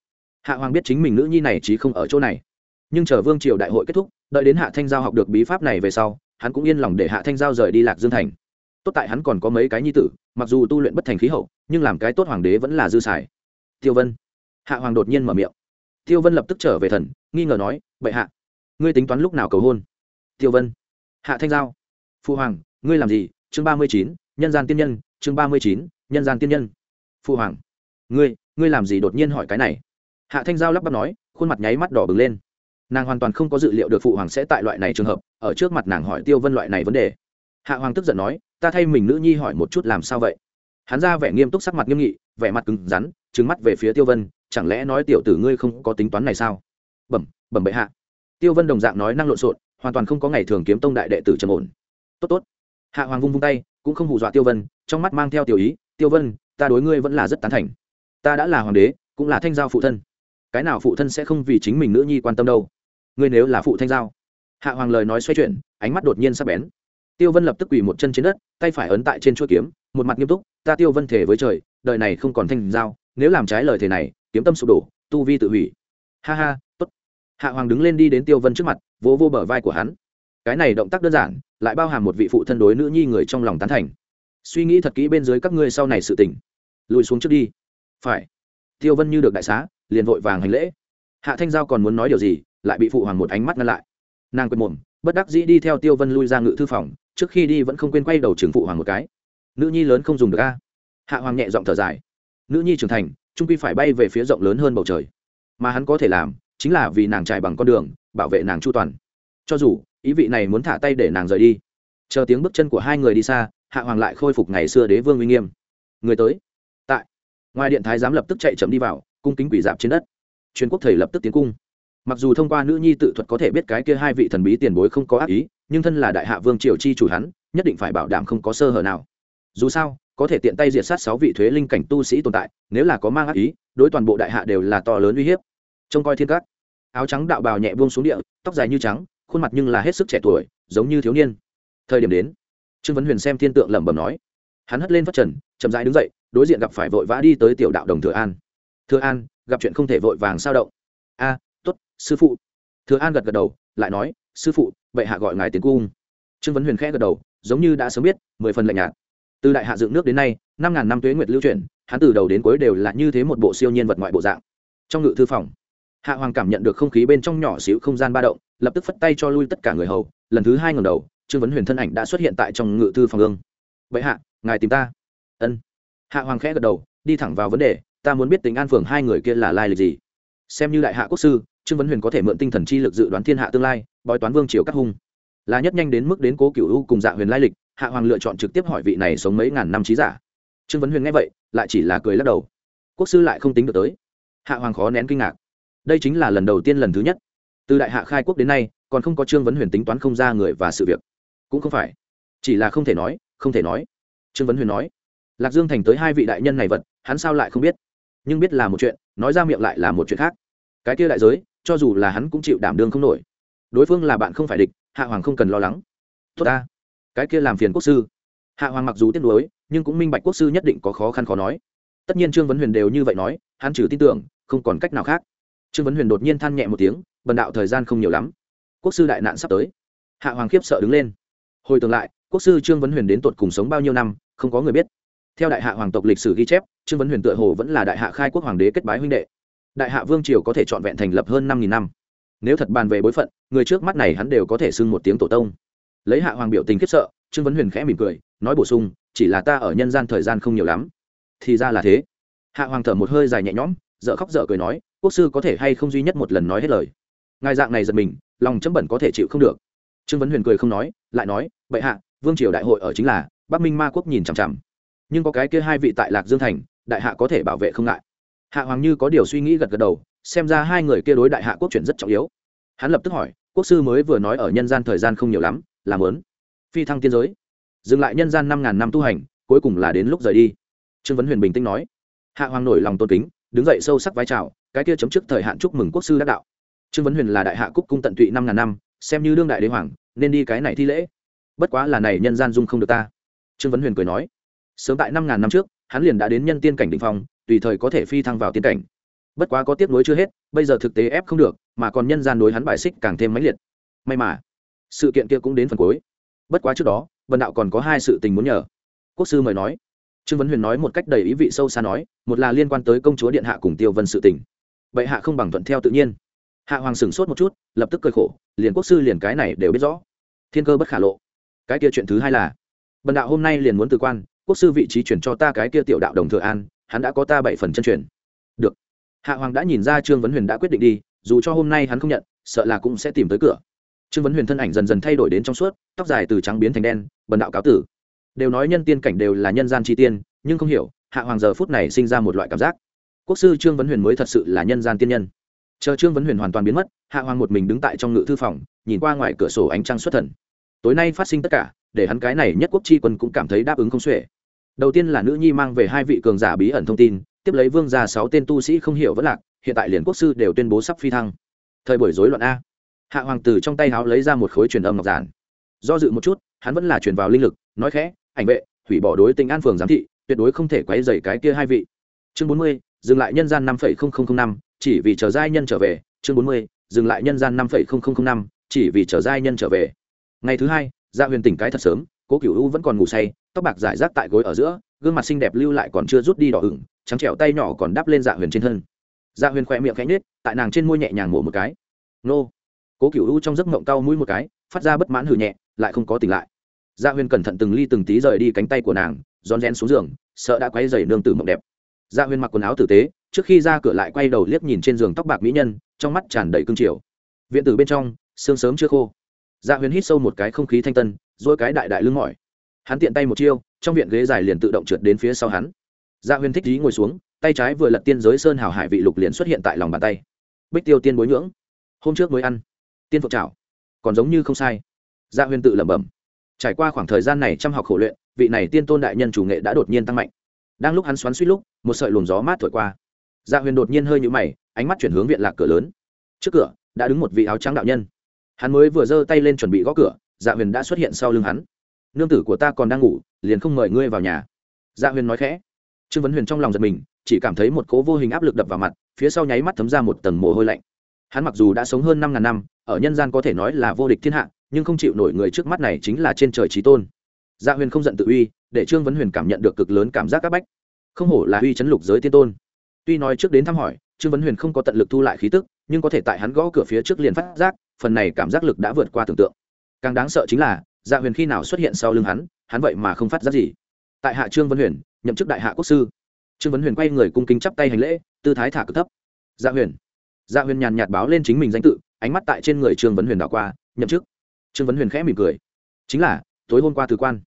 Hạ hoàng biết chính mình nữ nhi này chỉ không ở chỗ này. Nhưng chờ vương triều đại hội kết thúc, đợi đến hạ thanh giao học được bí pháp này về sau, hắn cũng yên lòng để hạ thanh giao rời đi lạc dương thành. Tốt tại hắn còn có mấy cái nhi tử, mặc dù tu luyện bất thành khí hậu, nhưng làm cái tốt hoàng đế vẫn là dư xài. Tiêu vân. Hạ hoàng đột nhiên mở miệng. Tiêu vân lập tức trở về thần, nghi ngờ nói, bệ hạ, ngươi tính toán lúc nào cầu hôn? Tiêu vân. Hạ thanh giao. Phu hoàng, ngươi làm gì? Chương ba mươi chín, nhân gian tiên nhân, chương ba mươi chín nhân gian tiên nhân. Phụ hoàng, ngươi ngươi làm gì đột nhiên hỏi cái này? Hạ thanh giao lắp bắp nói, khuôn mặt nháy mắt đỏ bừng lên. Nàng hoàn toàn không có dự liệu được phụ hoàng sẽ tại loại này trường hợp, ở trước mặt nàng hỏi tiêu vân loại này vấn đề. Hạ hoàng tức giận nói, ta thay mình nữ nhi hỏi một chút làm sao vậy? Hắn ra vẻ nghiêm túc sắc mặt nghiêm nghị, vẻ mặt cứng rắn trứng mắt về phía tiêu vân, chẳng lẽ nói tiểu tử ngươi không có tính toán này sao? Bẩm bẩm bệ hạ. Tiêu vân đồng dạng nói năng lộn xộn, hoàn toàn không có ngày thường kiếm tông đại đệ tử trầm ổn. Tốt tốt. Hạ hoàng vung vung tay, cũng không hù dọa tiêu vân, trong mắt mang theo tiểu ý tiêu vân, ta đối ngươi vẫn là rất tán thành. Ta đã là hoàng đế, cũng là thanh giao phụ thân. Cái nào phụ thân sẽ không vì chính mình nữ nhi quan tâm đâu? Ngươi nếu là phụ thanh giao. Hạ hoàng lời nói xoay chuyển, ánh mắt đột nhiên sắp bén. Tiêu vân lập tức quỳ một chân trên đất, tay phải ấn tại trên chuỗi kiếm, một mặt nghiêm túc, ta tiêu vân thể với trời, đời này không còn thanh giao, nếu làm trái lời thể này, kiếm tâm sụp đổ, tu vi tự hủy. Ha ha, tốt. Hạ hoàng đứng lên đi đến tiêu vân trước mặt, vỗ vô bờ vai của hắn. Cái này động tác đơn giản, lại bao hàm một vị phụ thân đối nữ nhi người trong lòng tán thành suy nghĩ thật kỹ bên dưới các ngươi sau này sự tỉnh lùi xuống trước đi. Phải. Tiêu vân như được đại xá, liền vội vàng hành lễ. Hạ thanh giao còn muốn nói điều gì, lại bị phụ hoàng một ánh mắt ngăn lại. Nàng quên mồm, bất đắc dĩ đi theo tiêu vân lui ra ngự thư phòng, trước khi đi vẫn không quên quay đầu trường phụ hoàng một cái. Nữ nhi lớn không dùng được a. Hạ hoàng nhẹ giọng thở dài. Nữ nhi trưởng thành, trung quy phải bay về phía rộng lớn hơn bầu trời. Mà hắn có thể làm, chính là vì nàng trải bằng con đường, bảo vệ nàng chu toàn. Cho dù, ý vị này muốn thả tay để nàng rời đi. Chờ tiếng bước chân của hai người đi xa hạ hoàng lại khôi phục ngày xưa đế vương uy nghiêm. Người tới. Tại. Ngoài điện thái giám lập tức chạy chậm đi vào, cung kính quỷ dạp trên đất. Truyền quốc thầy lập tức tiến cung. Mặc dù thông qua nữ nhi tự thuật có thể biết cái kia hai vị thần bí tiền bối không có ác ý, nhưng thân là đại hạ vương triều chi chủ hắn, nhất định phải bảo đảm không có sơ hở nào. Dù sao, có thể tiện tay diệt sát sáu vị thuế linh cảnh tu sĩ tồn tại, nếu là có mang ác ý, đối toàn bộ đại hạ đều là to lớn uy hiếp. Trông coi thiên cát áo trắng đạo bào nhẹ buông xuống địa, tóc dài như trắng, khuôn mặt nhưng là hết sức trẻ tuổi, giống như thiếu niên. Thời điểm đến trương vấn huyền xem thiên tượng lẩm bẩm nói. Hắn hất lên phát trần, chậm rãi đứng dậy, đối diện gặp phải vội vã đi tới tiểu đạo đồng thừa an. Thừa an, gặp chuyện không thể vội vàng sao động. A sư phụ. Thừa an gật gật đầu, lại nói, sư phụ, bệ hạ gọi ngài tiến cung. Trương vấn huyền khẽ gật đầu, giống như đã sớm biết, mười phần lạnh nhạt. Từ đại hạ dựng nước đến nay, năm ngàn năm tuế nguyệt lưu truyền hắn từ đầu đến cuối đều là như thế một bộ siêu nhiên vật ngoại bộ dạng. Trong ngự thư phòng, hạ hoàng cảm nhận được không khí bên trong nhỏ xíu không gian ba động, lập tức phất tay cho lui tất cả người hầu, lần thứ hai ngầm đầu trương vấn huyền thân ảnh đã xuất hiện tại trong ngự thư phòng ương. Vậy hạ, ngài tìm ta. Ân. Hạ hoàng khẽ gật đầu, đi thẳng vào vấn đề, ta muốn biết tính an phường hai người kia là lai lịch gì. Xem như đại hạ quốc sư, trương vấn huyền có thể mượn tinh thần chi lực dự đoán thiên hạ tương lai, bói toán vương triều cắt hung. Là nhất nhanh đến mức đến cố cựu u cùng dạ huyền lai lịch. Hạ hoàng lựa chọn trực tiếp hỏi vị này sống mấy ngàn năm trí giả. Trương vấn huyền nghe vậy, lại chỉ là cười lắc đầu. Quốc sư lại không tính được tới. Hạ hoàng khó nén kinh ngạc. Đây chính là lần đầu tiên lần thứ nhất. Từ đại hạ khai quốc đến nay, còn không có trương vấn huyền tính toán không ra người và sự việc cũng không phải. Chỉ là không thể nói, không thể nói. Trương vấn huyền nói, lạc dương thành tới hai vị đại nhân này vật, hắn sao lại không biết? Nhưng biết là một chuyện, nói ra miệng lại là một chuyện khác. Cái kia đại giới, cho dù là hắn cũng chịu đảm đương không nổi. Đối phương là bạn không phải địch, hạ hoàng không cần lo lắng. Tốt ta. Cái kia làm phiền quốc sư. Hạ hoàng mặc dù tiếc nuối, nhưng cũng minh bạch quốc sư nhất định có khó khăn khó nói. Tất nhiên trương vấn huyền đều như vậy nói, hắn trừ tin tưởng, không còn cách nào khác. Trương vấn huyền đột nhiên than nhẹ một tiếng, bần đạo thời gian không nhiều lắm. Quốc sư đại nạn sắp tới. Hạ hoàng khiếp sợ đứng lên hồi tương lại, quốc sư trương vấn huyền đến tột cùng sống bao nhiêu năm, không có người biết. Theo đại hạ hoàng tộc lịch sử ghi chép, trương vấn huyền tựa hồ vẫn là đại hạ khai quốc hoàng đế kết bái huynh đệ. Đại hạ vương triều có thể trọn vẹn thành lập hơn năm nghìn năm. Nếu thật bàn về bối phận, người trước mắt này hắn đều có thể xưng một tiếng tổ tông. Lấy hạ hoàng biểu tình khiếp sợ, trương vấn huyền khẽ mỉm cười, nói bổ sung, chỉ là ta ở nhân gian thời gian không nhiều lắm. Thì ra là thế. Hạ hoàng thở một hơi dài nhẹ nhõm dợ khóc dợ cười nói, quốc sư có thể hay không duy nhất một lần nói hết lời. Ngài dạng này giật mình, lòng chấm bẩn có thể chịu không được trương vấn huyền cười không nói, lại nói, Bệ hạ, vương triều đại hội ở chính là, bắc minh ma quốc nhìn chằm chằm. Nhưng có cái kia hai vị tại lạc dương thành, đại hạ có thể bảo vệ không ngại. Hạ hoàng như có điều suy nghĩ gật gật đầu, xem ra hai người kia đối đại hạ quốc chuyển rất trọng yếu. Hắn lập tức hỏi, quốc sư mới vừa nói ở nhân gian thời gian không nhiều lắm, làm lớn phi thăng tiên giới. Dừng lại nhân gian năm ngàn năm tu hành, cuối cùng là đến lúc rời đi. Trương vấn huyền bình tĩnh nói. Hạ hoàng nổi lòng tôn kính, đứng dậy sâu sắc vai trào cái kia chấm trước thời hạn chúc mừng quốc sư đắc đạo. Trương vấn huyền là đại hạ cúc cung tận tụy năm ngàn năm xem như đương đại đế hoàng, nên đi cái này thi lễ. Bất quá là này nhân gian dung không được ta. Trương vấn huyền cười nói. Sớm tại năm ngàn năm trước, hắn liền đã đến nhân tiên cảnh đ ỉ n h phong, tùy thời có thể phi thăng vào tiên cảnh. Bất quá có tiếp nối chưa hết, bây giờ thực tế ép không được, mà còn nhân gian đối hắn bài xích càng thêm mãnh liệt. May mà, sự kiện kia cũng đến phần cuối. Bất quá trước đó vần đạo còn có hai sự tình muốn nhờ. Quốc sư mời nói. Trương vấn huyền nói một cách đầy ý vị sâu xa nói, một là liên quan tới công chúa điện hạ cùng tiêu vân sự tình. Bệ hạ không bằng thuận theo tự nhiên hạ hoàng sửng sốt một chút, lập tức cơi khổ, liền quốc sư liền cái này đều biết rõ. Thiên cơ bất khả lộ. Cái kia chuyện thứ hai là, bần đạo hôm nay liền muốn từ quan, quốc sư vị trí chuyển cho ta cái kia tiểu đạo đồng thừa an, hắn đã có ta bảy phần chân truyền. Được. Hạ hoàng đã nhìn ra trương vấn huyền đã quyết định đi, dù cho hôm nay hắn không nhận, sợ là cũng sẽ tìm tới cửa. Trương vấn huyền thân ảnh dần dần thay đổi đến trong suốt, tóc dài từ trắng biến thành đen, bần đạo cáo tử. Đều nói nhân tiên cảnh đều là nhân gian chi tiên, nhưng không hiểu, hạ hoàng giờ phút này sinh ra một loại cảm giác. Quốc sư trương vấn huyền mới thật sự là nhân gian tiên nhân chờ trương vấn huyền hoàn toàn biến mất, hạ hoàng một mình đứng tại trong ngự thư phòng, nhìn qua ngoài cửa sổ ánh trăng xuất thần. Tối nay phát sinh tất cả, để hắn cái này nhất quốc chi quân cũng cảm thấy đáp ứng không xuể. Đầu tiên là nữ nhi mang về hai vị cường giả bí ẩn thông tin, tiếp lấy vương già sáu tên tu sĩ không hiểu vẫn lạc, hiện tại liền quốc sư đều tuyên bố sắp phi thăng. Thời buổi rối loạn a. Hạ hoàng từ trong tay háo lấy ra một khối truyền âm ngọc giản. Do dự một chút, hắn vẫn là truyền vào linh lực, nói khẽ, ảnh vệ, hủy bỏ đối tình an phường giám thị, tuyệt đối không thể quấy dày cái kia hai vị. Chương bốn mươi, dừng lại nhân gian năm năm chỉ vì chờ giai nhân trở về, chương bốn mươi, dừng lại nhân gian năm năm, chỉ vì chờ giai nhân trở về. Ngày thứ hai gia huyền tỉnh cái thật sớm, cố cựu u vẫn còn ngủ say, tóc bạc giải rác tại gối ở giữa, gương mặt xinh đẹp lưu lại còn chưa rút đi đỏ ửng, trắng trẻo tay nhỏ còn đắp lên dạ huyền trên thân. Dạ huyền khỏe miệng khẽ nhếch, tại nàng trên môi nhẹ nhàng mổ một cái. Nô. Cố cựu u trong giấc mộng cau mũi một cái, phát ra bất mãn hừ nhẹ, lại không có tỉnh lại. Dạ huyền cẩn thận từng ly từng tí rời đi cánh tay của nàng, rón rén xuống giường, sợ đã quay dày nương tử mộng đẹp. Dạ huyền mặc quần áo tử tế trước khi ra cửa lại quay đầu liếc nhìn trên giường tóc bạc mỹ nhân, trong mắt tràn đầy cương triều. Viện tử bên trong, sương sớm chưa khô. Dạ huyền hít sâu một cái không khí thanh tân dỗi cái đại đại lưng mỏi. Hắn tiện tay một chiêu, trong viện ghế dài liền tự động trượt đến phía sau hắn. Dạ huyền thích ý ngồi xuống, tay trái vừa lật tiên giới sơn hào hải vị lục liền xuất hiện tại lòng bàn tay. Bích tiêu tiên bối nhưỡng hôm trước mới ăn. Tiên phục trào còn giống như không sai. Dạ huyền tự lẩm bẩm. Trải qua khoảng thời gian này chăm học khổ luyện, vị này tiên tôn đại nhân chủ nghệ đã đột nhiên tăng mạnh. Đang lúc hắn xoắn suýt lúc, một sợi luồng gió mát thổi qua dạ huyền đột nhiên hơi nhũ mày, ánh mắt chuyển hướng viện lạc cửa lớn. Trước cửa, đã đứng một vị áo trắng đạo nhân. Hắn mới vừa giơ tay lên chuẩn bị gõ cửa dạ huyền đã xuất hiện sau lưng hắn. Nương tử của ta còn đang ngủ, liền không mời ngươi vào nhà. Dạ huyền nói khẽ. Trương vấn huyền trong lòng giật mình, chỉ cảm thấy một cố vô hình áp lực đập vào mặt, phía sau nháy mắt thấm ra một tầng mồ hôi lạnh. Hắn mặc dù đã sống hơn năm ngàn năm, ở nhân gian có thể nói là vô địch thiên hạ, nhưng không chịu nổi người trước mắt này chính là trên trời trí tôn. Dạ huyền không giận tự uy, để trương vấn huyền cảm nhận được cực lớn cảm giác áp bách. Không hổ là uy chấn lục giới tiên tôn tuy nói trước đến thăm hỏi, trương vấn huyền không có tận lực thu lại khí tức, nhưng có thể tại hắn gõ cửa phía trước liền phát giác, phần này cảm giác lực đã vượt qua tưởng tượng. Càng đáng sợ chính là dạ huyền khi nào xuất hiện sau lưng hắn hắn vậy mà không phát giác gì. Tại hạ trương vấn huyền, nhậm chức đại hạ quốc sư. Trương vấn huyền quay người cung kính chắp tay hành lễ, tư thái thả cực thấp. Dạ huyền. Dạ huyền nhàn nhạt báo lên chính mình danh tự, ánh mắt tại trên người trương vấn huyền đảo qua, nhậm chức. Trương vấn huyền khẽ mỉm cười. Chính là, tối hôm qua từ quan.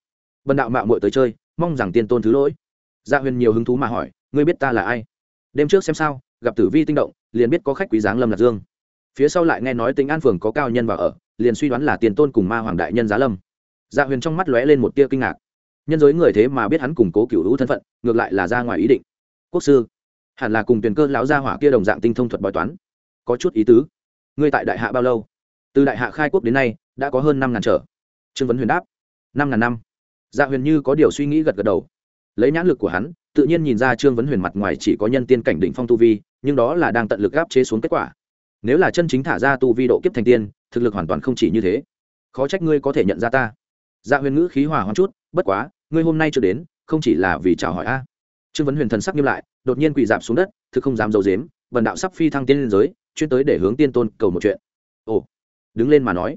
Vân đạo mạo muội tới chơi, mong rằng tiên tôn thứ lỗi. Dạ huyền nhiều hứng thú mà hỏi, ngươi biết ta là ai? Đêm trước xem sao, gặp tử vi tinh động, liền biết có khách quý dáng lâm lạc dương. Phía sau lại nghe nói tính an phường có cao nhân vào ở, liền suy đoán là tiền tôn cùng ma hoàng đại nhân giá lâm. Dạ huyền trong mắt lóe lên một tia kinh ngạc. Nhân giới người thế mà biết hắn củng cố cựu hữu thân phận, ngược lại là ra ngoài ý định. Quốc sư, hẳn là cùng tuyển cơ lão gia hỏa kia đồng dạng tinh thông thuật bói toán. Có chút ý tứ. Ngươi tại đại hạ bao lâu? Từ đại hạ khai quốc đến nay, đã có hơn năm ngàn trở. Trương vấn huyền đáp. Năm ngàn năm. Dạ huyền như có điều suy nghĩ gật gật đầu. Lấy nhãn lực của hắn tự nhiên nhìn ra trương vấn huyền mặt ngoài chỉ có nhân tiên cảnh đỉnh phong tu vi, nhưng đó là đang tận lực gáp chế xuống kết quả. Nếu là chân chính thả ra tu vi độ kiếp thành tiên, thực lực hoàn toàn không chỉ như thế. Khó trách ngươi có thể nhận ra ta. Dạ huyền ngữ khí hòa hoang chút, bất quá, ngươi hôm nay chưa đến, không chỉ là vì chào hỏi a. Trương vấn huyền thần sắc nghiêm lại, đột nhiên quỳ dạp xuống đất, thực không dám d i ấ u dếm vần đạo sắp phi thăng tiên liên giới, chuyên tới để hướng tiên tôn cầu một chuyện. Ồ. Đứng lên mà nói.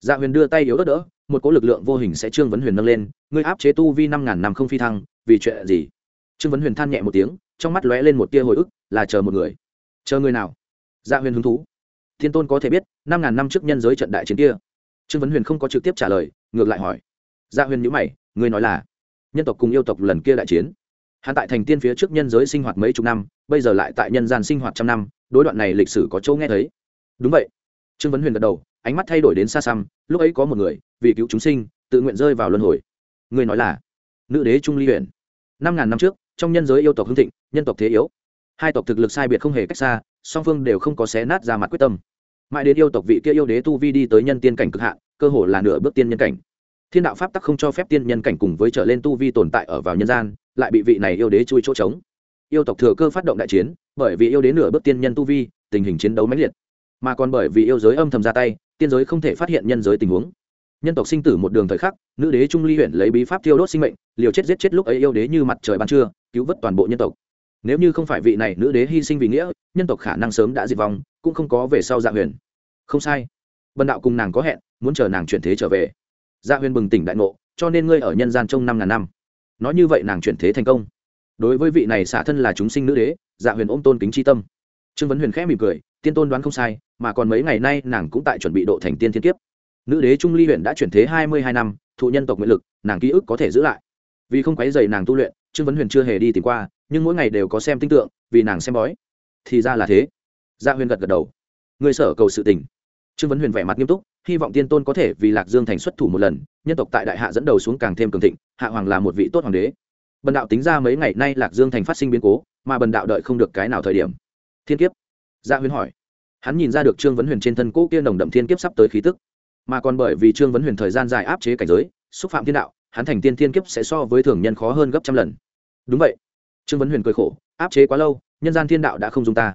Dạ huyền đưa tay yếu đất đỡ, một cỗ lực lượng vô hình sẽ trương vấn huyền nâng lên, ngươi áp chế tu vi năm ngàn năm không phi thăng, vì chuyện gì? Trương vấn huyền than nhẹ một tiếng, trong mắt lóe lên một tia hồi ức, là chờ một người. Chờ người nào? Dạ huyền hứng thú. Thiên tôn có thể biết, năm ngàn năm trước nhân giới trận đại chiến kia. Trương vấn huyền không có trực tiếp trả lời, ngược lại hỏi. Dạ huyền nhữ mày ngươi nói là nhân tộc cùng yêu tộc lần kia đại chiến. Hắn tại thành tiên phía trước nhân giới sinh hoạt mấy chục năm, bây giờ lại tại nhân gian sinh hoạt trăm năm, đối đoạn này lịch sử có chỗ nghe thấy. Đúng vậy. Trương vấn huyền gật đầu, ánh mắt thay đổi đến xa xăm, lúc ấy có một người, vì cứu chúng sinh, tự nguyện rơi vào luân hồi. Ngươi nói là nữ đế trung ly huyện năm ngàn năm trước trong nhân giới yêu tộc hưng thịnh, nhân tộc thế yếu. Hai tộc thực lực sai biệt không hề cách xa, song phương đều không có xé nát ra mặt quyết tâm. Mãi đến yêu tộc vị kia yêu đế tu vi đi tới nhân tiên cảnh cực hạn, cơ hồ là nửa bước tiên nhân cảnh. Thiên đạo pháp tắc không cho phép tiên nhân cảnh cùng với trở lên tu vi tồn tại ở vào nhân gian, lại bị vị này yêu đế chui chỗ trống. Yêu tộc thừa cơ phát động đại chiến, bởi vì yêu đế nửa bước tiên nhân tu vi, tình hình chiến đấu mãnh liệt. Mà còn bởi vì yêu giới âm thầm ra tay, tiên giới không thể phát hiện nhân giới tình huống. Nhân tộc sinh tử một đường thời khắc, nữ đế trung ly huyện lấy bí pháp thiêu đốt sinh mệnh, liều chết giết chết lúc ấy yêu đế như mặt trời ban trưa cứu vớt toàn bộ nhân tộc. Nếu như không phải vị này nữ đế hy sinh vì nghĩa, nhân tộc khả năng sớm đã diệt vong, cũng không có về sau dạ huyền. Không sai. Bần đạo cùng nàng có hẹn, muốn chờ nàng chuyển thế trở về. Dạ huyền bừng tỉnh đại ngộ, cho nên ngươi ở nhân gian trong năm ngàn năm. Nói như vậy nàng chuyển thế thành công. Đối với vị này xả thân là chúng sinh nữ đế dạ huyền ôm tôn kính c tâm. Trương vấn huyền khẽ mỉm cười, tiên tôn đoán không sai, mà còn mấy ngày nay nàng cũng tại chuẩn bị độ thành tiên thiên kiếp. Nữ đế trung ly huyện đã chuyển thế hai mươi hai năm, thụ nhân tộc nguyện lực, nàng ký ức có thể giữ lại. Vì không quấy dày nàng tu luyện trương vấn huyền chưa hề đi tìm qua, nhưng mỗi ngày đều có xem tinh tượng vì nàng xem bói. Thì ra là thế. Gia huyền gật gật đầu. Người sở cầu sự tình. Trương vấn huyền vẻ mặt nghiêm túc, hy vọng tiên tôn có thể vì lạc dương thành xuất thủ một lần, nhân tộc tại đại hạ dẫn đầu xuống càng thêm cường thịnh, hạ hoàng là một vị tốt hoàng đế. Bần đạo tính ra mấy ngày nay lạc dương thành phát sinh biến cố, mà bần đạo đợi không được cái nào thời điểm. Thiên kiếp. Gia huyền hỏi. Hắn nhìn ra được trương vấn huyền trên thân cỗ kia nồng đậm thiên kiếp sắp tới khí tức. Mà còn bởi vì trương vấn huyền thời gian dài áp chế cảnh giới, xúc phạm thiên đạo, hắn thành tiên thiên kiếp sẽ so với thường nhân khó hơn gấp trăm lần đúng vậy. Trương vấn huyền cười khổ, áp chế quá lâu, nhân gian thiên đạo đã không dùng ta.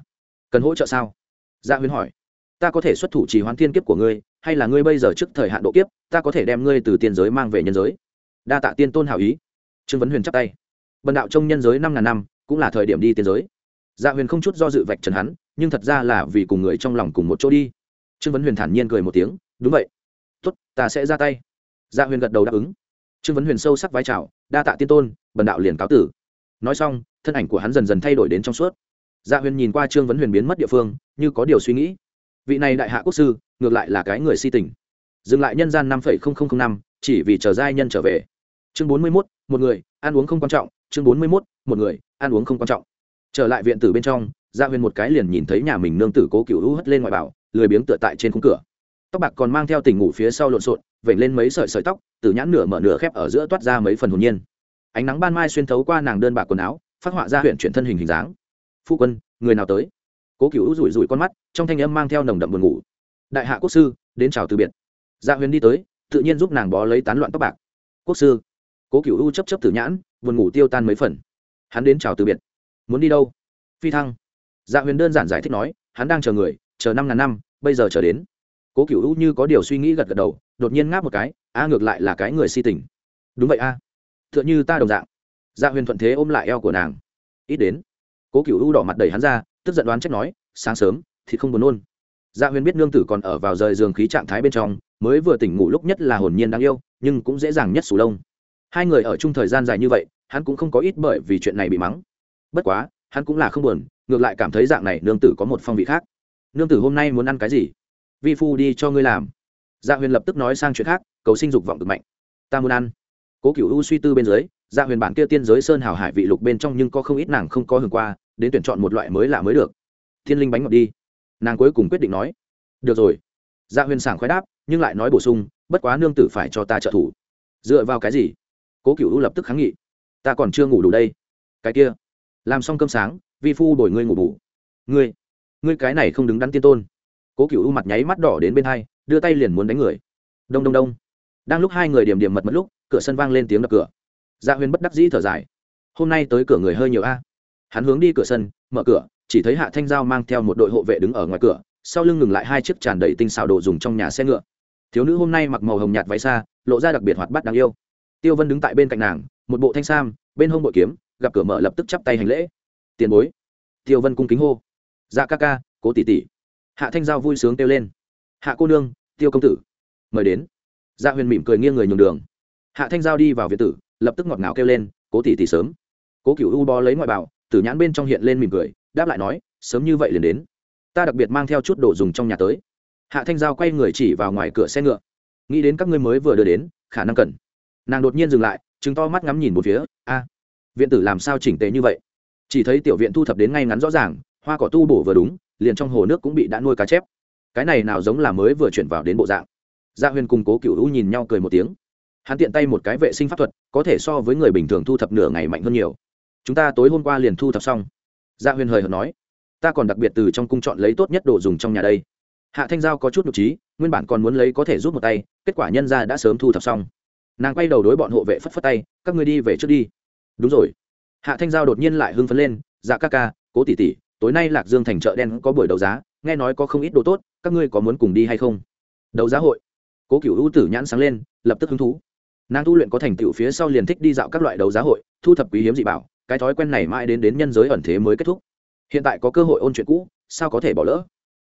Cần hỗ trợ sao? Gia dạ huyền hỏi. Ta có thể xuất thủ trì hoán thiên kiếp của ngươi, hay là ngươi bây giờ trước thời hạn độ kiếp, ta có thể đem ngươi từ tiên giới mang về nhân giới? Đa tạ tiên tôn hảo ý. Trương vấn huyền chắp tay. Bần đạo trong nhân giới năm ngàn năm, cũng là thời điểm đi tiên giới. Dạ huyền không chút do dự vạch trần hắn, nhưng thật ra là vì cùng người trong lòng cùng một chỗ đi. Trương vấn huyền thản nhiên cười một tiếng, đúng vậy. Tốt, ta sẽ ra tay. Dạ huyền gật đầu đáp ứng. Trương vấn huyền sâu sắc vai trào đa tạ tiên tôn, bần đạo liền cáo tử nói xong, thân ảnh của hắn dần dần thay đổi đến trong suốt. Dạ huyền nhìn qua trương vấn huyền biến mất địa phương, như có điều suy nghĩ. Vị này đại hạ quốc sư, ngược lại là cái người si tình. Dừng lại nhân gian năm năm, chỉ vì chờ giai nhân trở về. Chương bốn mươi mốt, một người, ăn uống không quan trọng. Chương bốn mươi mốt, một người, ăn uống không quan trọng. Trở lại viện tử bên trong gia huyền một cái liền nhìn thấy nhà mình nương tử cố cựu hữu hất lên ngoài bảo, lười biếng tựa tại trên khung cửa. Tóc bạc còn mang theo tình ngủ phía sau lộn xộn, vểnh lên mấy sợi sợi tóc, từ nhãn nửa mở nửa khép ở giữa toát ra mấy phần hồn nhiên ánh nắng ban mai xuyên thấu qua nàng đơn bạc quần áo, phát họa ra huyện chuyển thân hình hình dáng. Phu quân, người nào tới? Cố cựu rủi rủi con mắt, trong thanh âm mang theo nồng đậm buồn ngủ. Đại hạ quốc sư, đến chào từ biệt. Dạ huyền đi tới, tự nhiên giúp nàng bó lấy tán loạn tóc bạc. Quốc sư. Cố cựu u chấp chấp tử nhãn, buồn ngủ tiêu tan mấy phần. Hắn đến chào từ biệt. Muốn đi đâu? Phi thăng. Dạ huyền đơn giản giải thích nói, hắn đang chờ người, chờ năm ngàn năm, bây giờ chờ đến. Cố cựu u như có điều suy nghĩ gật gật đầu, đột nhiên ngáp một cái, a, ngược lại là cái người si tình. Đúng vậy a h ư ợ n h ư ta đồng dạng. Dạ huyền thuận thế ôm lại eo của nàng. Ít đến, cố cựu u đỏ mặt đẩy hắn ra, tức giận đoán trách nói, sáng sớm, thì không buồn nôn. Dạ huyền biết nương tử còn ở vào rời giường khí trạng thái bên trong, mới vừa tỉnh ngủ lúc nhất là hồn nhiên đáng yêu, nhưng cũng dễ dàng nhất sù lông. Hai người ở chung thời gian dài như vậy, hắn cũng không có ít bởi vì chuyện này bị mắng. Bất quá, hắn cũng là không buồn, ngược lại cảm thấy dạng này nương tử có một phong vị khác. Nương tử hôm nay muốn ăn cái gì? Vi phu đi cho ngươi làm. Dạ huyền lập tức nói sang chuyện khác, cầu sinh dục vọng cực mạnh. Ta muốn ăn cố cựu u suy tư bên dưới dạ huyền bản kia tiên giới sơn hào hải vị lục bên trong nhưng có không ít nàng không có hưởng qua, đến tuyển chọn một loại mới lạ mới được. Thiên linh bánh ngọt đi. Nàng cuối cùng quyết định nói, được rồi. Dạ huyền sảng khoái đáp, nhưng lại nói bổ sung, bất quá nương tử phải cho ta trợ thủ. Dựa vào cái gì? Cố cựu u lập tức kháng nghị, ta còn chưa ngủ đủ đây. Cái kia, làm xong cơm sáng, vi phu đổi ngươi ngủ bù. Ngươi ngươi cái này không đứng đắn tiên tôn. Cố cựu u mặt nháy mắt đỏ đến bên hai, đưa tay liền muốn đánh người. Đông đông đông. Đang lúc hai người điểm điểm mật mất lúc cửa sân vang lên tiếng đập cửa. Gia dạ huyền bất đắc dĩ thở dài. Hôm nay tới cửa người hơi nhiều a. Hắn hướng đi cửa sân, mở cửa, chỉ thấy hạ thanh giao mang theo một đội hộ vệ đứng ở ngoài cửa, sau lưng ngừng lại hai chiếc tràn đầy tinh xào đồ dùng trong nhà xe ngựa. Thiếu nữ hôm nay mặc màu hồng nhạt váy xa lộ ra đặc biệt hoạt bát đáng yêu. Tiêu vân đứng tại bên cạnh nàng, một bộ thanh sam, bên hông bội kiếm, gặp cửa mở lập tức chắp tay hành lễ. Tiền bối. Tiêu vân cung kính hô. Dạ ca ca, cố tỷ tỷ. Hạ thanh giao vui sướng kêu lên. Hạ cô nương, tiêu công tử. Mời đến. Dạ huyền mỉm cười nghiêng người nhường đường hạ thanh giao đi vào việt tử, lập tức ngọt ngào kêu lên, cố tỷ tỷ sớm. Cố cựu u bó lấy ngoại bảo tử nhãn bên trong hiện lên mỉm cười, đáp lại nói, sớm như vậy liền đến. Ta đặc biệt mang theo chút đồ dùng trong nhà tới. Hạ thanh giao quay người chỉ vào ngoài cửa xe ngựa. Nghĩ đến các ngươi mới vừa đưa đến, khả năng cần. Nàng đột nhiên dừng lại chứng to mắt ngắm nhìn một phía, a, viện tử làm sao chỉnh tề như vậy? Chỉ thấy tiểu viện thu thập đến ngay ngắn rõ ràng, hoa cỏ tu bổ vừa đúng, liền trong hồ nước cũng bị đã nuôi cá chép. Cái này nào giống là mới vừa chuyển vào đến bộ dạng? Gia dạ huyền cùng cố cựu u nhìn nhau cười một tiếng hắn tiện tay một cái vệ sinh pháp thuật, có thể so với người bình thường thu thập nửa ngày mạnh hơn nhiều. Chúng ta tối hôm qua liền thu thập xong. Gia huyền hời hợt nói, ta còn đặc biệt từ trong cung chọn lấy tốt nhất đồ dùng trong nhà đây. Hạ thanh giao có chút nhục trí, nguyên bản còn muốn lấy có thể giúp một tay, kết quả nhân ra đã sớm thu thập xong. Nàng quay đầu đối bọn hộ vệ phất phất tay, các ngươi đi về trước đi. Đúng rồi. Hạ thanh giao đột nhiên lại hưng phấn lên dạ ca ca, cố tỷ tỷ, tối nay lạc dương thành chợ đen có buổi đấu giá, nghe nói có không ít đồ tốt, các ngươi có muốn cùng đi hay không? Đấu giá hội. Cố cựu ưu tử nhãn sáng lên, lập tức hứng thú nàng tu luyện có thành tựu phía sau liền thích đi dạo các loại đấu giá hội, thu thập quý hiếm dị bảo, cái thói quen này mãi đến đến nhân giới ẩn thế mới kết thúc. Hiện tại có cơ hội ôn chuyện cũ, sao có thể bỏ lỡ?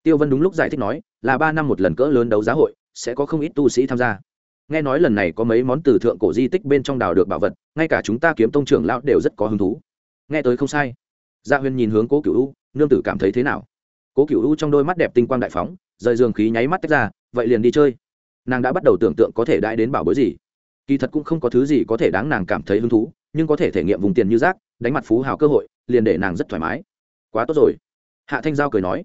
Tiêu vân đúng lúc giải thích nói, là ba năm một lần cỡ lớn đấu giá hội, sẽ có không ít tu sĩ tham gia. Nghe nói lần này có mấy món từ thượng cổ di tích bên trong đào được bảo vật, ngay cả chúng ta kiếm tông trưởng lão đều rất có hứng thú. Nghe tới không sai. Gia dạ huyên nhìn hướng cố cựu u, nương tử cảm thấy thế nào? Cố cựu u trong đôi mắt đẹp tinh quang đại phóng, rời giường khí nháy mắt tách ra, vậy liền đi chơi. Nàng đã bắt đầu tưởng tượng có thể đãi đến bảo bối gì kỳ thật cũng không có thứ gì có thể đáng nàng cảm thấy hứng thú, nhưng có thể thể nghiệm vùng tiền như rác, đánh mặt phú hào cơ hội, liền để nàng rất thoải mái. Quá tốt rồi. Hạ thanh giao cười nói,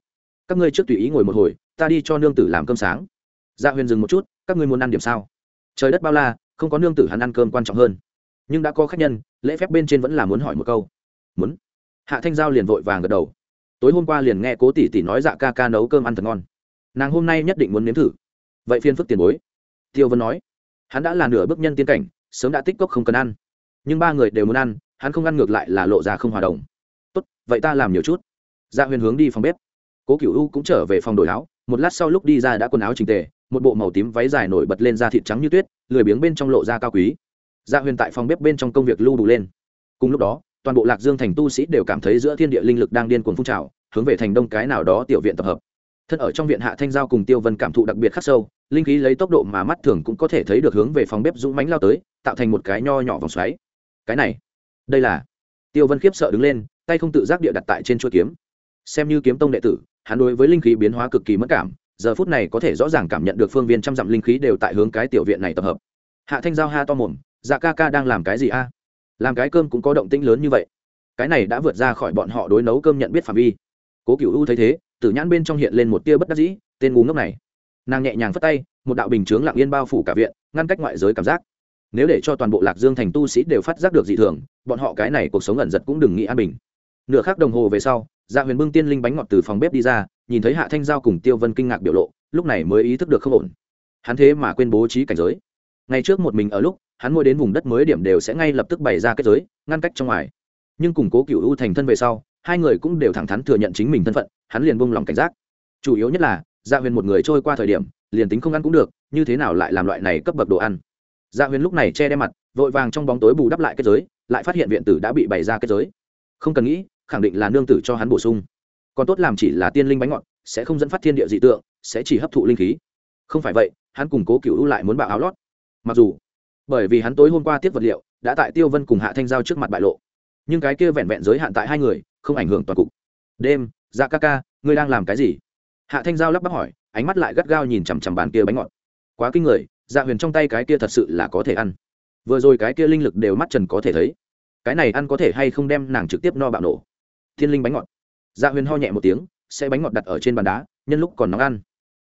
các ngươi trước tùy ý ngồi một hồi, ta đi cho nương tử làm cơm sáng. Dạ huyền dừng một chút, các ngươi muốn ăn điểm sao? Trời đất bao la, không có nương tử hắn ăn cơm quan trọng hơn. Nhưng đã có khách nhân, lễ phép bên trên vẫn là muốn hỏi một câu. Muốn. Hạ thanh giao liền vội vàng gật đầu. Tối hôm qua liền nghe cố tỷ tỷ nói dạ ca ca nấu cơm ăn thật ngon. Nàng hôm nay nhất định muốn nếm thử. Vậy phiên phức tiền bối. Tiêu vân nói hắn đã là nửa bước nhân tiên cảnh, sớm đã tích cốc không cần ăn. Nhưng ba người đều muốn ăn, hắn không ăn ngược lại là lộ ra không hòa đồng. Tốt, vậy ta làm nhiều chút. Dạ huyền hướng đi phòng bếp. Cố cựu u cũng trở về phòng đổi áo, một lát sau lúc đi ra đã quần áo trình tề, một bộ màu tím váy dài nổi bật lên da thịt trắng như tuyết, lười biếng bên trong lộ ra cao quý. Dạ huyền tại phòng bếp bên trong công việc lưu đủ lên. Cùng lúc đó, toàn bộ lạc dương thành tu sĩ đều cảm thấy giữa thiên địa linh lực đang điên cuồng phun trào, hướng về thành đông cái nào đó tiểu viện tập hợp. Thân ở trong viện hạ thanh giao cùng tiêu vân cảm thụ đặc biệt khắc sâu linh khí lấy tốc độ mà mắt thường cũng có thể thấy được hướng về phòng bếp dũng mánh lao tới, tạo thành một cái nho nhỏ vòng xoáy. Cái này, đây là. Tiêu vân khiếp sợ đứng lên, tay không tự giác địa đặt tại trên chuỗi kiếm. Xem như kiếm tông đệ tử, hắn đối với linh khí biến hóa cực kỳ mất cảm, giờ phút này có thể rõ ràng cảm nhận được phương viên trăm dặm linh khí đều tại hướng cái tiểu viện này tập hợp. Hạ thanh giao ha to mồm dạ ca ca đang làm cái gì a? Làm cái cơm cũng có động tĩnh lớn như vậy. Cái này đã vượt ra khỏi bọn họ đối nấu cơm nhận biết phạm vi. Cố cựu u thấy thế, tử nhãn bên trong hiện lên một tia bất đắc dĩ, tên ngu ngốc này nàng nhẹ nhàng phất tay, một đạo bình chướng lặng yên bao phủ cả viện, ngăn cách ngoại giới cảm giác. Nếu để cho toàn bộ lạc dương thành tu sĩ đều phát giác được dị thường, bọn họ cái này cuộc sống ẩn giật cũng đừng nghĩ an bình. Nửa khắc đồng hồ về sau dạ huyền bưng tiên linh bánh ngọt từ phòng bếp đi ra, nhìn thấy hạ thanh giao cùng tiêu vân kinh ngạc biểu lộ, lúc này mới ý thức được không ổn. Hắn thế mà quên bố trí cảnh giới. Ngay trước một mình ở lúc, hắn mua đến vùng đất mới điểm đều sẽ ngay lập tức bày ra kết giới, ngăn cách trong ngoài. Nhưng củng cố cựu ưu thành thân về sau, hai người cũng đều thẳng thắn thừa nhận chính mình thân phận, hắn liền buông lòng cảnh giác. Chủ yếu nhất là dạ huyền một người trôi qua thời điểm, liền tính không ăn cũng được, như thế nào lại làm loại này cấp bậc đồ ăn? Dạ huyền lúc này che đe mặt, vội vàng trong bóng tối bù đắp lại kết giới, lại phát hiện viện tử đã bị bày ra kết giới. Không cần nghĩ, khẳng định là nương tử cho hắn bổ sung. Còn tốt làm chỉ là tiên linh bánh ngọt, sẽ không dẫn phát thiên địa dị tượng, sẽ chỉ hấp thụ linh khí. Không phải vậy, hắn cùng cố cựu lại muốn bạo áo lót. Mặc dù, bởi vì hắn tối hôm qua tiếp vật liệu, đã tại tiêu vân cùng hạ thanh giao trước mặt bại lộ. Nhưng cái kia vẹn vẹn giới hạn tại hai người, không ảnh hưởng toàn cục. Đêm dạ ca ca, ngươi đang làm cái gì? Hạ thanh giao lắp bắp hỏi, ánh mắt lại gắt gao nhìn chằm chằm bàn kia bánh ngọt. Quá kinh người dạ huyền trong tay cái kia thật sự là có thể ăn. Vừa rồi cái kia linh lực đều mắt trần có thể thấy. Cái này ăn có thể hay không đem nàng trực tiếp no bạo nổ. Thiên linh bánh ngọt. Dạ huyền ho nhẹ một tiếng, sẽ bánh ngọt đặt ở trên bàn đá, nhân lúc còn nóng ăn.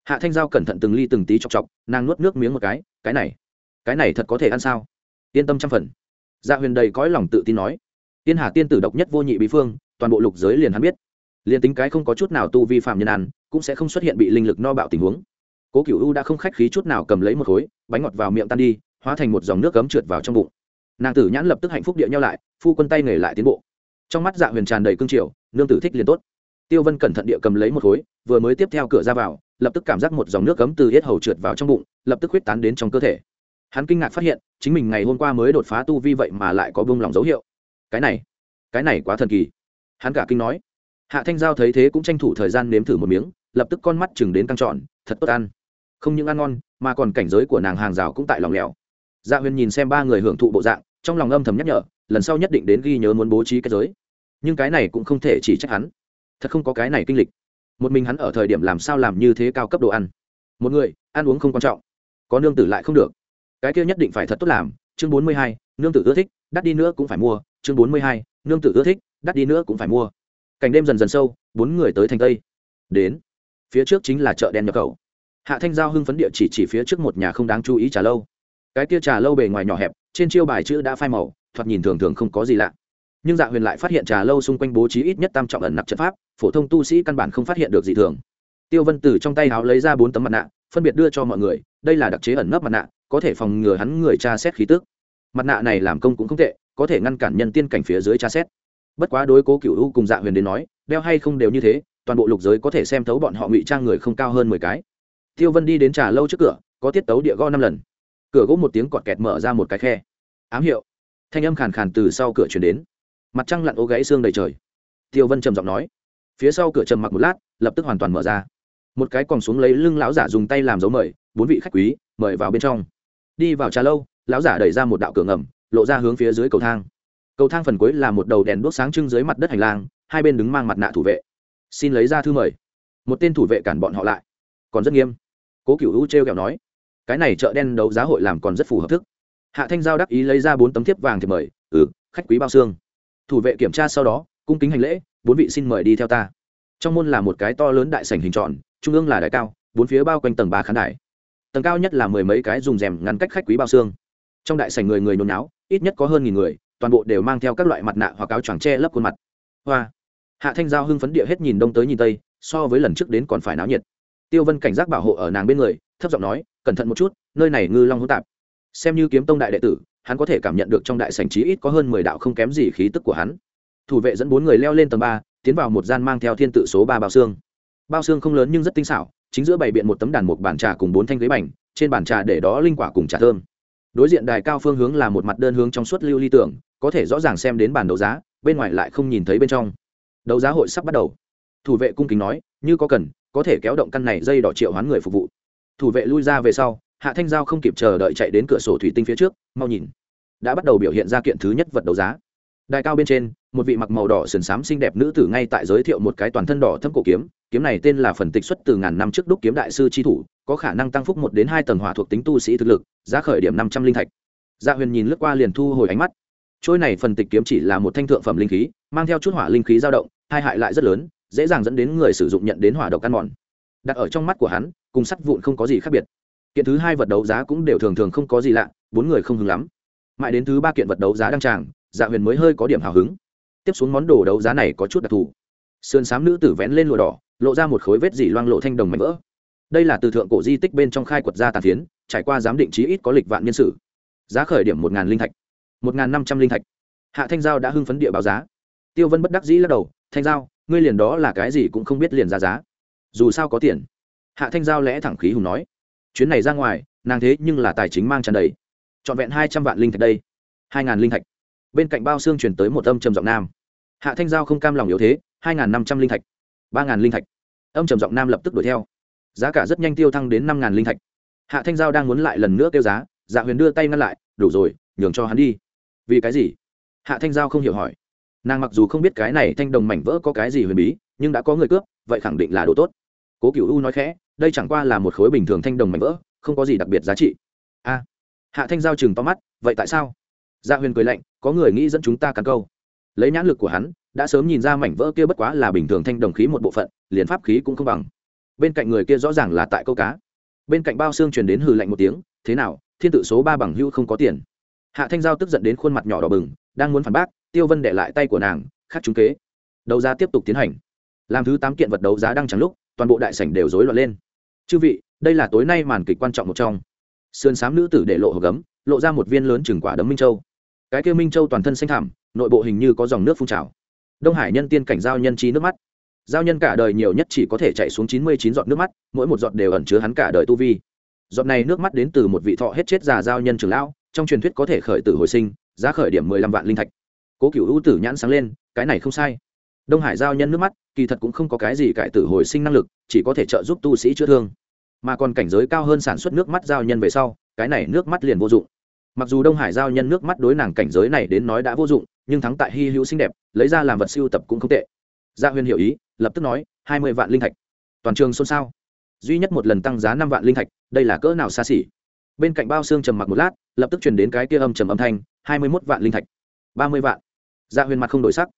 Hạ thanh giao cẩn thận từng ly từng tí chọc chọc, nàng nuốt nước miếng một cái cái này cái này thật có thể ăn sao? Yên tâm trăm phần. Dạ huyền đầy cõi lòng tự tin nói. Tiên hà tiên tử độc nhất vô nhị bí phương, toàn bộ lục giới liền hắn biết. Liền tính cái không có chút nào tu vi phạm nhân ăn cũng sẽ không xuất hiện bị linh lực no bạo tình huống. Cố cựu u đã không khách khí chút nào cầm lấy một khối, bánh ngọt vào miệng tan đi, hóa thành một dòng nước cấm trượt vào trong bụng. Nàng tử nhãn lập tức hạnh phúc địa nhau lại, phu quân tay nghề lại tiến bộ. Trong mắt dạ huyền tràn đầy cương triều, nương tử thích liền tốt. Tiêu vân cẩn thận địa cầm lấy một khối, vừa mới tiếp theo cửa ra vào, lập tức cảm giác một dòng nước cấm từ yết hầu trượt vào trong bụng, lập tức huyết tán đến trong cơ thể. Hắn kinh ngạc phát hiện, chính mình ngày hôm qua mới đột phá tu vi vậy mà lại có bông lòng dấu hiệu. Cái này cái này quá thần kỳ. Hắn cả kinh nói. Hạ thanh giao thấy thế cũng tranh thủ thời gian nếm thử một miếng lập tức con mắt chừng đến căng trọn, thật tốt ăn. Không những ăn ngon, mà còn cảnh giới của nàng hàng rào cũng tại lòng lẻo. Dạ huyền nhìn xem ba người hưởng thụ bộ dạng, trong lòng âm thầm nhắc nhở, lần sau nhất định đến ghi nhớ muốn bố trí cái giới. Nhưng cái này cũng không thể chỉ trách hắn. Thật không có cái này kinh lịch. Một mình hắn ở thời điểm làm sao làm như thế cao cấp đồ ăn. Một người, ăn uống không quan trọng. Có nương tử lại không được. Cái kia nhất định phải thật tốt làm, chương bốn mươi hai, nương tử ưa thích, đắt đi nữa cũng phải mua, chương bốn mươi hai, nương tử ưa thích, đắt đi nữa cũng phải mua. Cảnh đêm dần dần sâu, bốn người tới thành tây. Đến phía trước chính là chợ đen nhập khẩu. Hạ thanh giao hưng phấn địa chỉ chỉ phía trước một nhà không đáng chú ý trà lâu. Cái kia trà lâu bề ngoài nhỏ hẹp, trên chiêu bài chữ đã phai màu, thoạt nhìn thường thường không có gì lạ. Nhưng dạ huyền lại phát hiện trà lâu xung quanh bố trí ít nhất tam trọng ẩn nặc trận pháp, phổ thông tu sĩ căn bản không phát hiện được gì thường. Tiêu vân từ trong tay áo lấy ra bốn tấm mặt nạ, phân biệt đưa cho mọi người, đây là đặc chế ẩn nấp mặt nạ, có thể phòng ngừa hắn người tra xét khí tức. Mặt nạ này làm công cũng không tệ, có thể ngăn cản nhân tiên cảnh phía dưới tra xét. Bất quá đối cố cựu u cùng dạ huyền đến nói, đeo hay không đều như thế toàn bộ lục giới có thể xem thấu bọn họ ngụy trang người không cao hơn mười cái. Tiêu vân đi đến trà lâu trước cửa, có tiết tấu địa go năm lần. Cửa gỗ một tiếng cọt kẹt mở ra một cái khe. Ám hiệu. Thanh âm khàn khàn từ sau cửa chuyển đến. Mặt trăng lặn ô gáy xương đầy trời. Tiêu vân trầm giọng nói. Phía sau cửa trầm mặc một lát, lập tức hoàn toàn mở ra. Một cái còn xuống lấy lưng lão giả dùng tay làm dấu mời, bốn vị khách quý, mời vào bên trong. Đi vào trà lâu, lão giả đẩy ra một đạo cửa ngầm, lộ ra hướng phía dưới cầu thang. Cầu thang phần cuối là một đầu đèn đốt sáng trưng dưới mặt đất hành lang, hai bên đứng mang mặt nạ thủ vệ xin lấy ra thư mời. Một tên thủ vệ cản bọn họ lại. Còn rất nghiêm. Cố cựu u t r e o kẹo nói, cái này chợ đen đấu giá hội làm còn rất phù hợp thức. Hạ thanh giao đắc ý lấy ra bốn tấm thiếp vàng thì mời ừ khách quý bao xương. Thủ vệ kiểm tra sau đó, cung kính hành lễ, bốn vị xin mời đi theo ta. Trong môn là một cái to lớn đại sảnh hình tròn, trung ương là đài cao, bốn phía bao quanh tầng ba khán đài. Tầng cao nhất là mười mấy cái dùng rèm ngăn cách khách quý bao xương. Trong đại sảnh người người nôn náo, ít nhất có hơn nghìn người, toàn bộ đều mang theo các loại mặt nạ hoặc áo choàng che lấp khuôn mặt. Hoa! Hạ thanh giao hưng phấn địa hết nhìn đông tới nhìn tây, so với lần trước đến còn phải náo nhiệt. Tiêu vân cảnh giác bảo hộ ở nàng bên người, thấp giọng nói, cẩn thận một chút, nơi này ngư long hỗn tạp. Xem như kiếm tông đại đệ tử, hắn có thể cảm nhận được trong đại sảnh trí ít có hơn mười đạo không kém gì khí tức của hắn. Thủ vệ dẫn bốn người leo lên tầng ba, tiến vào một gian mang theo thiên tự số ba bao xương. Bao xương không lớn nhưng rất tinh xảo, chính giữa bày biện một tấm đàn một bàn trà cùng bốn thanh ghế bành, trên bàn trà để đó linh quả cùng trà thơm. Đối diện đài cao phương hướng là một mặt đơn hướng trong suốt lưu ly tưởng, có thể rõ ràng xem đến bàn đấu giá, bên ngoài lại không nhìn thấy bên trong đấu giá hội sắp bắt đầu. Thủ vệ cung kính nói, như có cần, có thể kéo động căn này dây đỏ triệu hoán người phục vụ. Thủ vệ lui ra về sau, hạ thanh giao không kịp chờ đợi chạy đến cửa sổ thủy tinh phía trước, mau nhìn. Đã bắt đầu biểu hiện ra kiện thứ nhất vật đấu giá. Đài cao bên trên, một vị mặc màu đỏ sườn xám xinh đẹp nữ tử ngay tại giới thiệu một cái toàn thân đỏ thâm cổ kiếm. Kiếm này tên là phần tịch xuất từ ngàn năm trước đúc kiếm đại sư tri thủ, có khả năng tăng phúc một đến hai tầng hỏa thuộc tính tu sĩ thực lực, giá khởi điểm năm trăm linh thạch. Gia dạ huyền nhìn lướt qua liền thu hồi ánh mắt trôi này phần tịch kiếm chỉ là một thanh thượng phẩm linh khí, mang theo chút hỏa linh khí dao động, hai hại lại rất lớn, dễ dàng dẫn đến người sử dụng nhận đến hỏa độc ăn mòn. Đặt ở trong mắt của hắn, cùng sắt vụn không có gì khác biệt. Kiện thứ hai vật đấu giá cũng đều thường thường không có gì lạ, bốn người không hứng lắm. Mãi đến thứ ba kiện vật đấu giá đăng tràng dạ huyền mới hơi có điểm hào hứng. Tiếp xuống món đồ đấu giá này có chút đặc thù. Sườn xám nữ tử vén lên lụa đỏ, lộ ra một khối vết dỉ loang lộ thanh đồng mảnh vỡ. Đây là từ thượng cổ di tích bên trong khai quật ra tàn phiến, trải qua giám định chí ít có lịch vạn niên sử. Giá khởi điểm một ngàn linh thạch một ngàn năm trăm linh thạch. Hạ thanh giao đã hưng phấn địa báo giá. Tiêu vân bất đắc dĩ lắc đầu, thanh giao, ngươi liền đó là cái gì cũng không biết liền ra giá. Dù sao có tiền. Hạ thanh giao lẽ thẳng khí hùng nói, chuyến này ra ngoài, nàng thế nhưng là tài chính mang tràn đầy. Trọn vẹn hai trăm vạn linh thạch đây, hai ngàn linh thạch. Bên cạnh bao xương chuyển tới một âm trầm giọng nam. Hạ thanh giao không cam lòng yếu thế, hai ngàn năm trăm linh thạch, ba ngàn linh thạch. Âm trầm giọng nam lập tức đuổi theo. Giá cả rất nhanh tiêu thăng đến năm ngàn linh thạch. Hạ thanh giao đang muốn lại lần nữa kêu giá dạ huyền đưa tay ngăn lại, đủ rồi, nhường cho hắn đi vì cái gì? Hạ thanh giao không hiểu hỏi. Nàng mặc dù không biết cái này thanh đồng mảnh vỡ có cái gì huyền bí, nhưng đã có người cướp, vậy khẳng định là đồ tốt. Cố cựu u nói khẽ, đây chẳng qua là một khối bình thường thanh đồng mảnh vỡ, không có gì đặc biệt giá trị. A. Hạ thanh giao chừng to mắt, vậy tại sao? Gia huyền cười lạnh, có người nghĩ dẫn chúng ta cắn câu. Lấy nhãn lực của hắn, đã sớm nhìn ra mảnh vỡ kia bất quá là bình thường thanh đồng khí một bộ phận, liền pháp khí cũng không bằng. Bên cạnh người kia rõ ràng là tại câu cá. Bên cạnh bao xương truyền đến hừ lạnh một tiếng, thế nào, thiên tự số ba bằng hưu không có tiền hạ thanh giao tức giận đến khuôn mặt nhỏ đỏ bừng, đang muốn phản bác, tiêu vân để lại tay của nàng, khắc trúng kế. Đấu giá tiếp tục tiến hành. Làm thứ tám kiện vật đấu giá đang chẳng lúc, toàn bộ đại sảnh đều rối loạn lên. Chư vị, đây là tối nay màn kịch quan trọng một trong. Sườn xám nữ tử để lộ hộp gấm, lộ ra một viên lớn chừng quả đấm minh châu. Cái kia minh châu toàn thân xanh thẳm, nội bộ hình như có dòng nước phun trào. Đông hải nhân tiên cảnh giao nhân trí nước mắt. Giao nhân cả đời nhiều nhất chỉ có thể chạy xuống chín mươi chín giọt nước mắt, mỗi một giọt đều ẩn chứa hắn cả đời tu vi. Giọt này nước mắt đến từ một vị thọ hết chết già giao nhân trường lão trong truyền thuyết có thể khởi tử hồi sinh, giá khởi điểm mười lăm vạn linh thạch. Cố cựu ưu tử nhãn sáng lên, cái này không sai. Đông hải giao nhân nước mắt, kỳ thật cũng không có cái gì cải tử hồi sinh năng lực, chỉ có thể trợ giúp tu sĩ chữa thương. Mà còn cảnh giới cao hơn sản xuất nước mắt giao nhân về sau, cái này nước mắt liền vô dụng. Mặc dù đông hải giao nhân nước mắt đối nàng cảnh giới này đến nói đã vô dụng, nhưng thắng tại hy hữu xinh đẹp, lấy ra làm vật siêu tập cũng không tệ. Dạ Gia huyên hiểu ý, lập tức nói, hai mươi vạn linh thạch. Toàn trường xôn xao. Duy nhất một lần tăng giá năm vạn linh thạch, đây là cỡ nào xa xỉ? Bên cạnh bao xương trầm mặc một lát, lập tức chuyển đến cái kia âm trầm âm thanh, hai mươi mốt vạn linh thạch, ba mươi vạn. Gia huyền mặt không đổi sắc.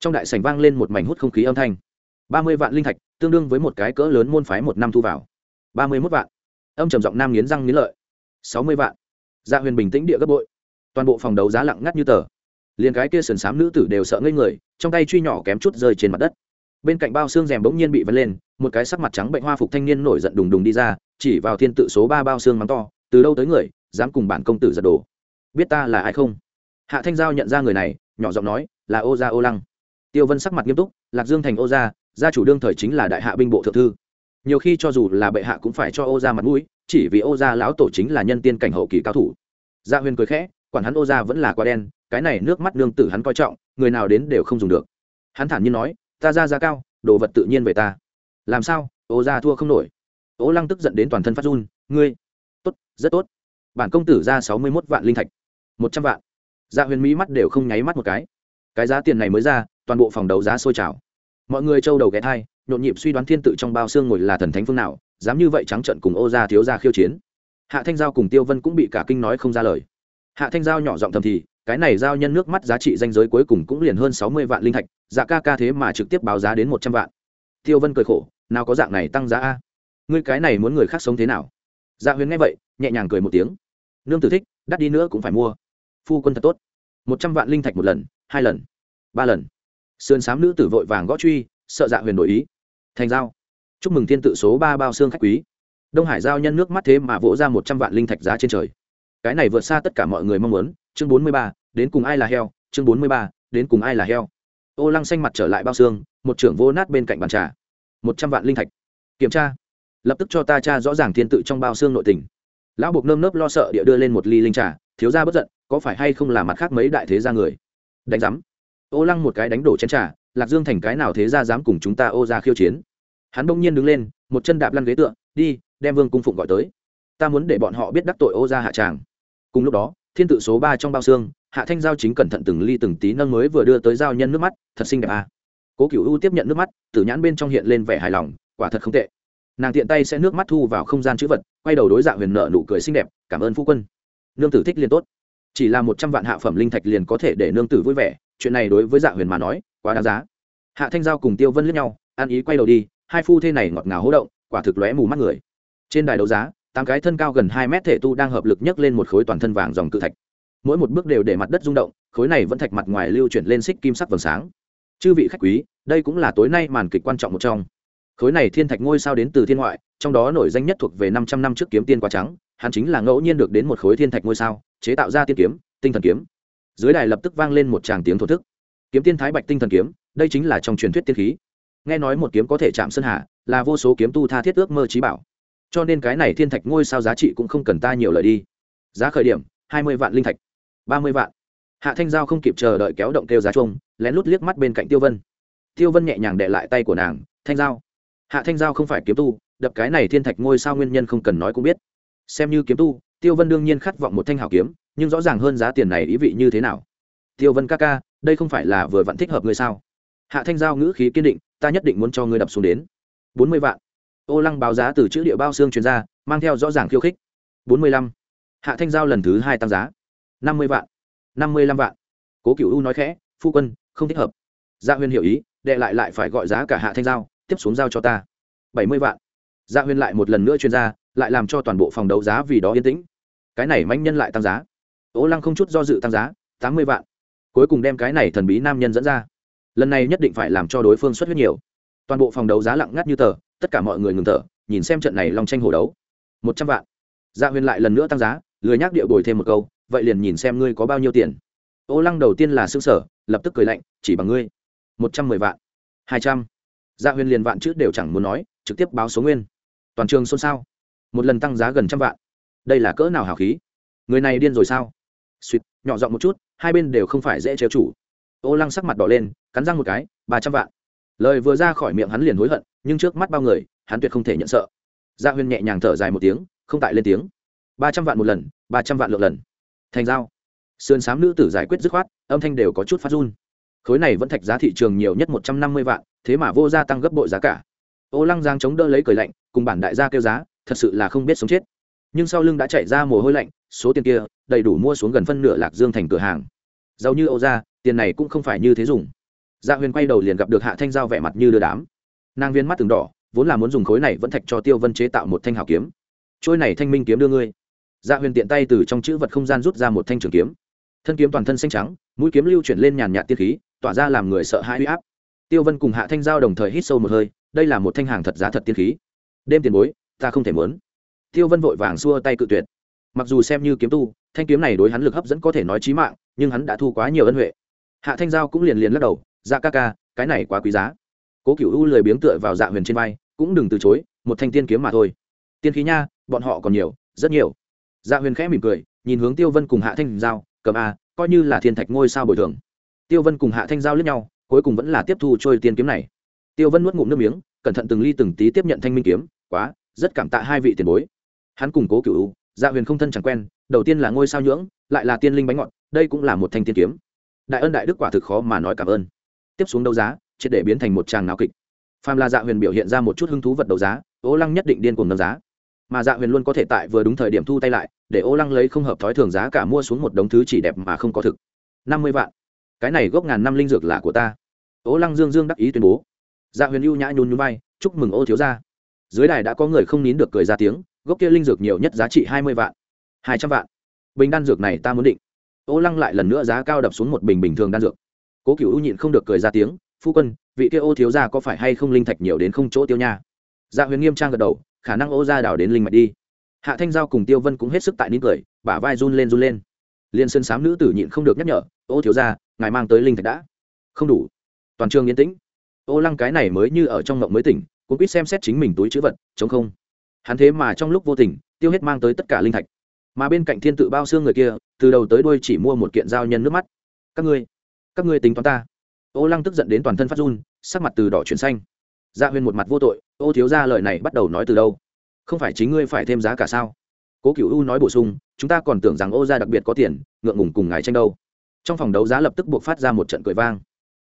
Trong đại sảnh vang lên một mảnh hút không khí âm thanh. ba mươi vạn linh thạch, tương đương với một cái cỡ lớn môn phái một năm thu vào. ba mươi mốt vạn. Âm trầm giọng nam nghiến răng nghiến lợi. sáu mươi vạn. Dạ huyền bình tĩnh địa gấp bội. Toàn bộ phòng đấu giá lặng ngắt như tờ. Liền cái kia sườn xám nữ tử đều sợ ngây người, trong tay truy nhỏ kém chút rơi trên mặt đất. Bên cạnh bao xương rèm bỗng nhiên bị vấn lên, một cái sắc mặt trắng bệnh hoa phục thanh niên nổi giận đùng đùng đi ra, chỉ vào thiên tự số ba bao xương mắng to từ đâu tới người, dám cùng bản công tử giật đồ? Biết ta là ai không? Hạ thanh giao nhận ra người này, nhỏ giọng nói, là ô gia ô lăng. Tiêu vân sắc mặt nghiêm túc, lạc dương thành ô gia gia chủ đương thời chính là đại hạ binh bộ thượng thư. Nhiều khi cho dù là bệ hạ cũng phải cho ô gia mặt mũi, chỉ vì ô gia lão tổ chính là nhân tiên cảnh hậu kỳ cao thủ. Gia Huyên cười khẽ, quản hắn ô gia vẫn là quá đen, cái này nước mắt nương tử hắn coi trọng, người nào đến đều không dùng được. Hắn thản nhiên nói, ta ra giá cao, đồ vật tự nhiên về ta. Làm sao? Ô gia thua không nổi. Ô lăng tức giận đến toàn thân phát run, ngươi tốt, rất tốt. Bản công tử ra sáu mươi mốt vạn linh thạch. một trăm vạn. Dạ huyền mỹ mắt đều không nháy mắt một cái. Cái giá tiền này mới ra, toàn bộ phòng đấu giá sôi trào. Mọi người trâu đầu ghé thai, nhộn nhịp suy đoán thiên tự trong bao xương ngồi là thần thánh phương nào, dám như vậy trắng trận cùng ô gia thiếu gia khiêu chiến. Hạ thanh giao cùng tiêu vân cũng bị cả kinh nói không ra lời. Hạ thanh giao nhỏ giọng thầm thì, cái này giao nhân nước mắt giá trị danh giới cuối cùng cũng liền hơn sáu mươi vạn linh thạch dạ ca ca thế mà trực tiếp báo giá đến một trăm vạn. Tiêu vân cười khổ, nào có dạng này tăng giá a? Ngươi cái này muốn người khác sống thế nào? Dạ huyền nghe vậy, nhẹ nhàng cười một tiếng. Nương tử thích, đắt đi nữa cũng phải mua. Phu quân thật tốt. Một trăm vạn linh thạch một lần, hai lần, ba lần. Sườn s á m nữ tử vội vàng gõ truy, sợ dạ huyền đổi ý. Thành giao. Chúc mừng thiên tự số ba bao xương khách quý. Đông hải giao nhân nước mắt thế mà vỗ ra một trăm vạn linh thạch giá trên trời. Cái này vượt xa tất cả mọi người mong muốn. Chương bốn mươi ba, đến cùng ai là heo? Chương bốn mươi ba, đến cùng ai là heo? Ô lăng xanh mặt trở lại bao xương, một trưởng vô nát bên cạnh bàn trà. Một trăm vạn linh thạch. Kiểm tra lập tức cho ta cha rõ ràng thiên tự trong bao xương nội tình. Lão buộc nơm nớp lo sợ địa đưa lên một ly linh trà, thiếu ra bất giận, có phải hay không là mặt khác mấy đại thế gia người? Đánh giám. Ô lăng một cái đánh đổ chén trà, lạc dương thành cái nào thế gia dám cùng chúng ta ô ra khiêu chiến? Hắn bỗng nhiên đứng lên, một chân đạp lăn ghế tựa, đi, đem vương cung phụng gọi tới. Ta muốn để bọn họ biết đắc tội ô ra hạ tràng. Cùng lúc đó, thiên tự số ba trong bao xương, hạ thanh giao chính cẩn thận từng ly từng tí nâng mới vừa đưa tới giao nhân nước mắt, thật xinh đẹp à. cố cựu u tiếp nhận nước mắt, tử nhãn bên trong hiện lên vẻ hài lòng, quả thật không tệ nàng tiện tay sẽ nước mắt thu vào không gian chữ vật, quay đầu đối dạ huyền nợ nụ cười xinh đẹp, cảm ơn phu quân. Nương tử thích liền tốt. Chỉ là một trăm vạn hạ phẩm linh thạch liền có thể để nương tử vui vẻ, chuyện này đối với dạ huyền mà nói, quá đáng giá. Hạ thanh giao cùng tiêu vân lướt nhau, ăn ý quay đầu đi, hai phu thê này ngọt ngào hỗ động, quả thực lóe mù mắt người. Trên đài đấu giá, tám cái thân cao gần hai mét thể tu đang hợp lực nhấc lên một khối toàn thân vàng dòng cự thạch. Mỗi một bước đều để mặt đất rung động, khối này vẫn thạch mặt ngoài lưu chuyển lên xích kim sắc vầng sáng. Chư vị khách quý, đây cũng là tối nay màn kịch quan trọng một trong khối này thiên thạch ngôi sao đến từ thiên ngoại, trong đó nổi danh nhất thuộc về năm trăm năm trước kiếm tiên quá trắng, hắn chính là ngẫu nhiên được đến một khối thiên thạch ngôi sao, chế tạo ra tiên kiếm, tinh thần kiếm. Dưới đài lập tức vang lên một tràng tiếng thổ thức. Kiếm tiên thái bạch tinh thần kiếm, đây chính là trong truyền thuyết tiên khí. Nghe nói một kiếm có thể chạm sơn hà, là vô số kiếm tu tha thiết ước mơ trí bảo. Cho nên cái này thiên thạch ngôi sao giá trị cũng không cần ta nhiều lời đi. Giá khởi điểm, hai mươi vạn linh thạch, ba mươi vạn. Hạ thanh giao không kịp chờ đợi kéo động kêu giá chung lén lút liếc mắt bên cạnh tiêu vân. Tiêu vân nhẹ nhàng để lại tay của nàng, thanh giao hạ thanh giao không phải kiếm tu, đập cái này thiên thạch ngôi sao nguyên nhân không cần nói cũng biết. Xem như kiếm tu, tiêu vân đương nhiên khát vọng một thanh hảo kiếm, nhưng rõ ràng hơn giá tiền này ý vị như thế nào. Tiêu vân ca ca, đây không phải là vừa vặn thích hợp ngươi sao? Hạ thanh giao ngữ khí kiên định, ta nhất định muốn cho ngươi đập xuống đến. Bốn mươi vạn. Ô lăng báo giá từ chữ địa bao xương chuyên gia mang theo rõ ràng khiêu khích. Bốn mươi lăm. Hạ thanh giao lần thứ hai tăng giá. Năm mươi vạn. Năm mươi lăm vạn. Cố cựu u nói khẽ, phu quân, không thích hợp. Gia dạ huyên hiểu ý, đệ lại lại phải gọi giá cả hạ thanh giao tiếp xuống giao cho ta. Bảy mươi vạn. Gia dạ huyên lại một lần nữa chuyên gia, lại làm cho toàn bộ phòng đấu giá vì đó yên tĩnh. Cái này manh nhân lại tăng giá. Ô lăng không chút do dự tăng giá, tám mươi vạn. Cuối cùng đem cái này thần bí nam nhân dẫn ra. Lần này nhất định phải làm cho đối phương xuất huyết nhiều. Toàn bộ phòng đấu giá lặng ngắt như tờ, tất cả mọi người ngừng thở, nhìn xem trận này long tranh hồ đấu. Một trăm vạn. Gia dạ huyên lại lần nữa tăng giá, lười nhắc điệu bồi thêm một câu, vậy liền nhìn xem ngươi có bao nhiêu tiền. Ô lăng đầu tiên là xương sở lập tức cười lạnh, chỉ bằng ngươi. Một trăm mười vạn. Hai trăm. Dạ gia huyên liền vạn chữ đều chẳng muốn nói, trực tiếp báo số nguyên. Toàn trường xôn xao. Một lần tăng giá gần trăm vạn. Đây là cỡ nào hào khí? Người này điên rồi sao? Suýt, nhỏ giọng một chút, hai bên đều không phải dễ trêu chủ. Ô lăng sắc mặt đỏ lên, cắn răng một cái, ba trăm vạn. Lời vừa ra khỏi miệng hắn liền hối hận, nhưng trước mắt bao người, hắn tuyệt không thể nhận sợ. Dạ gia huyên nhẹ nhàng thở dài một tiếng, không tại lên tiếng. Ba trăm vạn một lần, ba trăm vạn lượt lần. Thành giao. Sườn s á m nữ tử giải quyết dứt khoát, âm thanh đều có chút phát run. Khối này vẫn thạch giá thị trường nhiều nhất một trăm năm mươi vạn thế mà vô gia tăng gấp bội giá cả. Ô lăng giang chống đỡ lấy cười lạnh, cùng bản đại gia kêu giá, thật sự là không biết sống chết. Nhưng sau lưng đã chạy ra mồ hôi lạnh, số tiền kia đầy đủ mua xuống gần phân nửa lạc dương thành cửa hàng. Giàu như âu ra tiền này cũng không phải như thế dùng. Gia huyền quay đầu liền gặp được hạ thanh giao vẻ mặt như đưa đám. Nàng viên mắt từng đỏ, vốn là muốn dùng khối này vẫn thạch cho tiêu vân chế tạo một thanh hảo kiếm. Trôi này thanh minh kiếm đưa ngươi. Dạ huyền tiện tay từ trong chữ vật không gian rút ra một thanh trường kiếm. Thân kiếm toàn thân xanh trắng, mũi kiếm lưu chuyển lên nhàn nhạt tiên khí, tỏa ra làm người sợ hãi huy áp tiêu vân cùng hạ thanh giao đồng thời hít sâu một hơi, đây là một thanh hàng thật giá thật tiên khí. Đêm tiền bối, ta không thể muốn. tiêu vân vội vàng xua tay cự tuyệt. Mặc dù xem như kiếm tu, thanh kiếm này đối hắn lực hấp dẫn có thể nói trí mạng, nhưng hắn đã thu quá nhiều ân huệ. Hạ thanh giao cũng liền liền lắc đầu dạ ca ca, cái này quá quý giá. Cố cựu u lười biếng tựa vào dạ huyền trên vai, cũng đừng từ chối, một thanh tiên kiếm mà thôi. Tiên khí nha, bọn họ còn nhiều, rất nhiều. Dạ huyền khẽ mỉm cười, nhìn hướng tiêu vân cùng hạ thanh giao, cầm a coi như là thiên thạch ngôi sao bồi thường. Tiêu vân cùng hạ thanh giao lướt nhau cuối cùng vẫn là tiếp thu trôi tiên kiếm này. Tiêu vân nuốt ngụm nước miếng, cẩn thận từng ly từng tí tiếp nhận thanh minh kiếm, quá, rất cảm tạ hai vị tiền bối. Hắn cùng cố cựu dạ huyền không thân chẳng quen, đầu tiên là ngôi sao nhưỡng, lại là tiên linh bánh ngọt, đây cũng là một thanh tiên kiếm. Đại ân đại đức quả thực khó mà nói cảm ơn. Tiếp xuống đấu giá, triệt để biến thành một tràng náo kịch. Phàm là dạ huyền biểu hiện ra một chút hứng thú vật đấu giá, ô lăng nhất định điên cuồng nâng giá. Mà dạ huyền luôn có thể tại vừa đúng thời điểm thu tay lại, để ô lăng lấy không hợp thói thường giá cả mua xuống một đống thứ chỉ đẹp mà không có thực. Năm mươi vạn cái này gốc ngàn năm linh dược là của ta. Ô lăng dương dương đắc ý tuyên bố. Dạ huyền ưu nhã nhún nhún vai, chúc mừng ô thiếu gia. Dưới đài đã có người không nín được cười ra tiếng, gốc kia linh dược nhiều nhất giá trị hai mươi vạn, hai trăm vạn. Bình đan dược này ta muốn định. Ô lăng lại lần nữa giá cao đập xuống một bình bình thường đan dược. Cố cựu ưu nhịn không được cười ra tiếng, phu quân, vị kia ô thiếu gia có phải hay không linh thạch nhiều đến không chỗ tiêu nha? Dạ huyền nghiêm trang gật đầu, khả năng ô gia đảo đến linh mạch đi. Hạ thanh giao cùng tiêu vân cũng hết sức tại nín cười, bả vai run lên run lên. Liên sơn sám nữ tử nhịn không được nhắc nhở, ô thiếu gia ngài mang tới linh thạch đã. Không đủ. Toàn trường yên tĩnh. Ô lăng cái này mới như ở trong ngộng mới tỉnh, cũng biết xem xét chính mình túi chữ vật, chống không. Hắn thế mà trong lúc vô tình, tiêu hết mang tới tất cả linh thạch. Mà bên cạnh thiên tự bao xương người kia, từ đầu tới đuôi chỉ mua một kiện giao nhân nước mắt. Các ngươi các ngươi tính toán ta. Ô lăng tức giận đến toàn thân phát run, sắc mặt từ đỏ chuyển xanh. Gia dạ huyên một mặt vô tội, ô thiếu ra lời này bắt đầu nói từ đâu? Không phải chính ngươi phải thêm giá cả sao? Cố cựu u nói bổ sung, chúng ta còn tưởng rằng ô gia đặc biệt có tiền, ngượng ngùng cùng ngài tranh đâu trong phòng đấu giá lập tức buộc phát ra một trận cười vang.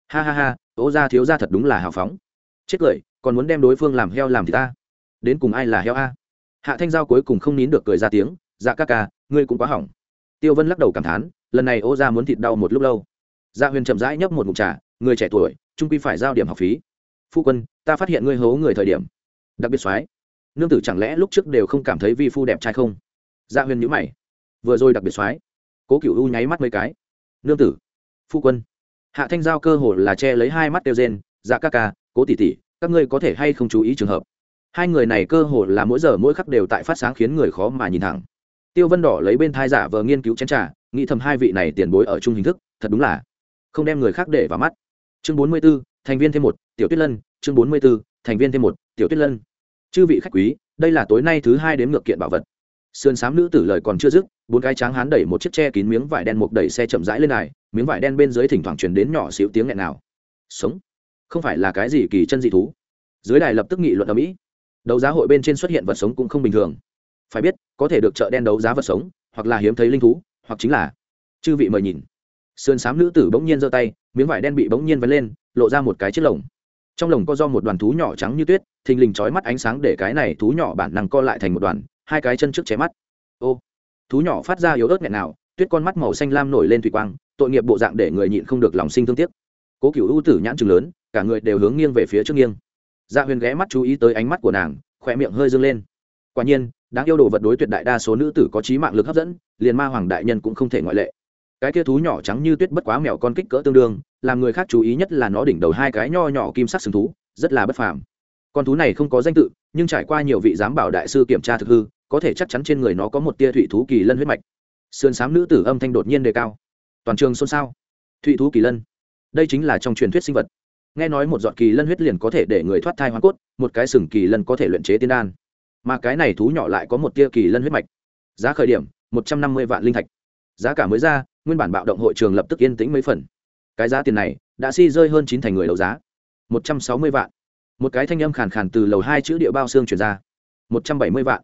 Ha ha ha ô gia thiếu gia thật đúng là hào phóng. Chết cười, còn muốn đem đối phương làm heo làm thì ta. Đến cùng ai là heo a? Hạ thanh giao cuối cùng không nín được cười ra tiếng dạ ca ca, ngươi cũng quá hỏng. Tiêu vân lắc đầu cảm thán, lần này ô gia muốn thịt đau một lúc lâu. Dạ huyền chậm rãi nhấp một mục trà, người trẻ tuổi, trung quy phải giao điểm học phí. Phu quân, ta phát hiện ngươi hố người thời điểm. Đặc biệt soái. Nương tử chẳng lẽ lúc trước đều không cảm thấy vi phu đẹp trai không? Dạ huyền nhữ mày. Vừa rồi đặc biệt soái. Cố cựu u nháy mắt mấy cái nương tử. Phu quân. Hạ thanh giao cơ hồ là che lấy hai mắt tiêu gen dạ ca ca, cố tỷ tỷ, các ngươi có thể hay không chú ý trường hợp? Hai người này cơ hồ là mỗi giờ mỗi khắc đều tại phát sáng khiến người khó mà nhìn thẳng. Tiêu vân đỏ lấy bên thai giả vờ nghiên cứu chén trà, nghĩ thầm hai vị này tiền bối ở chung hình thức, thật đúng là không đem người khác để vào mắt. Chương bốn mươi b ố thành viên thêm một, tiểu tuyết lân, chương bốn mươi b ố thành viên thêm một, tiểu tuyết lân. Chư vị khách quý, đây là tối nay thứ hai đến ngược kiện bảo vật sườn xám nữ tử lời còn chưa dứt, bốn cái tráng hán đẩy một chiếc tre kín miếng vải đen mục đẩy xe chậm rãi lên này miếng vải đen bên dưới thỉnh thoảng truyền đến nhỏ xíu tiếng nghẹn nào. Sống. Không phải là cái gì kỳ chân dị thú. Dưới đài lập tức nghị luận ở mỹ đấu giá hội bên trên xuất hiện vật sống cũng không bình thường. Phải biết, có thể được chợ đen đấu giá vật sống, hoặc là hiếm thấy linh thú, hoặc chính là chư vị mời nhìn. Sườn xám nữ tử bỗng nhiên giơ tay, miếng vải đen bị bỗng nhiên vén lên, lộ ra một cái chiếc lồng. Trong lồng có do một đoàn thú nhỏ trắng như tuyết, thình lình trói mắt ánh sáng để cái này thú nhỏ bản năng co lại thành một đoàn hai cái chân trước chém mắt. Ô, thú nhỏ phát ra yếu ớt nghẹn nào, tuyết con mắt màu xanh lam nổi lên thủy quang, tội nghiệp bộ dạng để người nhịn không được lòng sinh thương tiếc. Cố cựu ưu tử nhãn chừng lớn, cả người đều hướng nghiêng về phía trước nghiêng. Dạ huyền ghé mắt chú ý tới ánh mắt của nàng khỏe miệng hơi dâng lên. Quả nhiên, đáng yêu đồ vật đối tuyệt đại đa số nữ tử có trí mạng lực hấp dẫn, liền ma hoàng đại nhân cũng không thể ngoại lệ. Cái kia thú nhỏ trắng như tuyết bất quá mèo con kích cỡ tương đương, làm người khác chú ý nhất là nó đỉnh đầu hai cái nho nhỏ kim sắc sừng thú, rất là bất phàm. Con thú này không có danh tự, nhưng trải qua nhiều vị giám bảo đại sư kiểm tra thực hư có thể chắc chắn trên người nó có một tia thụy thú kỳ lân huyết mạch. Sườn xám nữ tử âm thanh đột nhiên đề cao. Toàn trường xôn xao. Thụy thú kỳ lân. Đây chính là trong truyền thuyết sinh vật. Nghe nói một giọt kỳ lân huyết liền có thể để người thoát thai hoa cốt, một cái sừng kỳ lân có thể luyện chế tiên đan. Mà cái này thú nhỏ lại có một tia kỳ lân huyết mạch. Giá khởi điểm, một trăm năm mươi vạn linh thạch. Giá cả mới ra, nguyên bản bạo động hội trường lập tức yên tĩnh mấy phần. Cái giá tiền này, đã si rơi hơn chín thành người đấu giá. Một trăm sáu mươi vạn. Một cái thanh âm khàn khàn từ lầu hai chữ địa bao xương chuyển ra. Một trăm bảy mươi vạn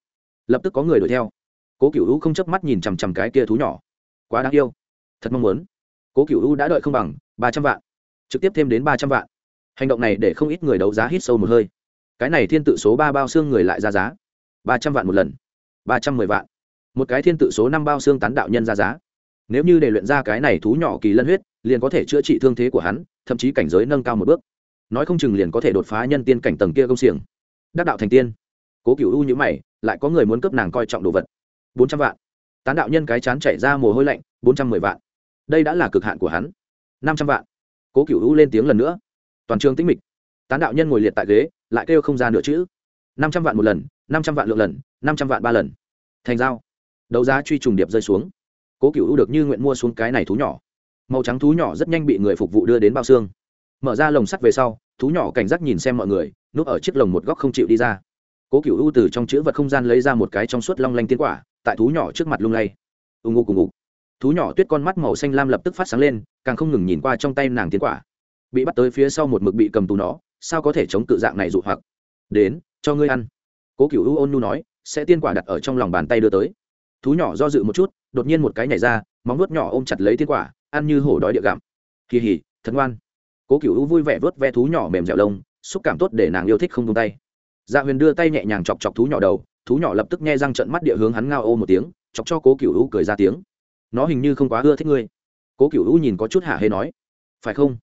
lập tức có người đuổi theo. Cố cựu u không chớp mắt nhìn chằm chằm cái kia thú nhỏ. Quá đáng yêu. Thật mong muốn. Cố cựu u đã đợi không bằng, ba trăm vạn. Trực tiếp thêm đến ba trăm vạn. Hành động này để không ít người đấu giá hít sâu một hơi. Cái này thiên tự số ba bao xương người lại ra giá. Ba trăm vạn một lần. Ba trăm mười vạn. Một cái thiên tự số năm bao xương tán đạo nhân ra giá. Nếu như để luyện ra cái này thú nhỏ kỳ lân huyết, liền có thể chữa trị thương thế của hắn, thậm chí cảnh giới nâng cao một bước. Nói không chừng liền có thể đột phá nhân tiên cảnh tầng kia công xiềng. Đắc đạo thành tiên. Cố cựu u nhữ mày lại có người muốn cướp nàng coi trọng đồ vật. Bốn trăm vạn. Tán đạo nhân cái chán chảy ra mồ hôi lạnh, bốn trăm mười vạn. Đây đã là cực hạn của hắn. Năm trăm vạn. Cố cựu u lên tiếng lần nữa. Toàn trường tĩnh mịch. Tán đạo nhân ngồi liệt tại ghế, lại kêu không ra nửa chữ. Năm trăm vạn một lần, năm trăm vạn lượng lần, năm trăm vạn ba lần. Thành giao. Đấu giá truy trùng điệp rơi xuống. Cố cựu u được như nguyện mua xuống cái này thú nhỏ. Màu trắng thú nhỏ rất nhanh bị người phục vụ đưa đến bao xương. Mở ra lồng sắt về sau, thú nhỏ cảnh giác nhìn xem mọi người, núp ở chiếc lồng một góc không chịu đi ra cố cựu u từ trong chữ vật không gian lấy ra một cái trong suốt long lanh tiến quả, tại thú nhỏ trước mặt lung lay. Ù ngụ cùng ngụ thú nhỏ tuyết con mắt màu xanh lam lập tức phát sáng lên, càng không ngừng nhìn qua trong tay nàng tiến quả. Bị bắt tới phía sau một mực bị cầm tù nó, sao có thể chống cự dạng này dụ hoặc? Đến, cho ngươi ăn. Cố cựu u ôn nu nói, sẽ tiên quả đặt ở trong lòng bàn tay đưa tới. Thú nhỏ do dự một chút, đột nhiên một cái nhảy ra, móng nuốt nhỏ ôm chặt lấy tiên quả, ăn như hổ đói địa gặm. Kỳ hỉ thật ngoan. Cố cựu u vui vẻ vớt ve thú nhỏ mềm dẻo lông, xúc cảm tốt để nàng yêu thích không tung tay dạ huyền đưa tay nhẹ nhàng chọc chọc thú nhỏ đầu, thú nhỏ lập tức nghe răng trận mắt địa hướng hắn ngao ô một tiếng, chọc cho cố cựu u cười ra tiếng. Nó hình như không quá ưa thích ngươi. Cố cựu u nhìn có chút hả hê nói. Phải không?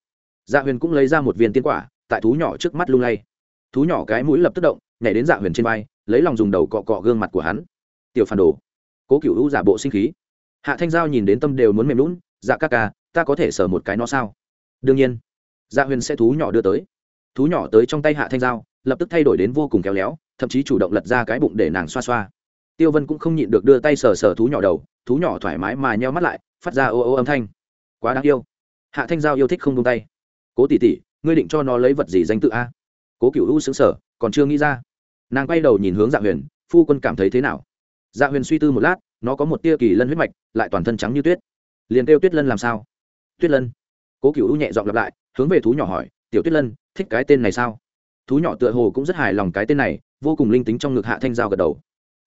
Dạ huyền cũng lấy ra một viên tiên quả, tại thú nhỏ trước mắt lung lay. Thú nhỏ cái mũi lập tức động, nhảy đến dạ huyền trên vai, lấy lòng dùng đầu cọ cọ gương mặt của hắn. Tiểu phản đồ. Cố cựu u giả bộ sinh khí. Hạ thanh giao nhìn đến tâm đều muốn mềm lún dạ ca ca, ta có thể sờ một cái nó sao? Đương nhiên. Dạ huyền sẽ thú nhỏ đưa tới. Thú nhỏ tới trong tay hạ thanh giao lập tức thay đổi đến vô cùng khéo léo, thậm chí chủ động lật ra cái bụng để nàng xoa xoa. Tiêu vân cũng không nhịn được đưa tay sờ sờ thú nhỏ đầu, thú nhỏ thoải mái mà nheo mắt lại, phát ra ô ô âm thanh. Quá đáng yêu. Hạ thanh giao yêu thích không tung tay. Cố tỷ tỷ, ngươi định cho nó lấy vật gì danh tự a? Cố cựu u xứng sở còn chưa nghĩ ra. Nàng quay đầu nhìn hướng dạ huyền, phu quân cảm thấy thế nào? Dạ huyền suy tư một lát, nó có một tia kỳ lân huyết mạch, lại toàn thân trắng như tuyết. Liền kêu tuyết lân làm sao? Tuyết lân. Cố cựu u nhẹ dọn lặp lại, hướng về thú nhỏ hỏi, tiểu tuyết lân, thích cái tên này sao? Thú nhỏ tựa hồ cũng rất hài lòng cái tên này, vô cùng linh tính trong ngực hạ thanh giao gật đầu.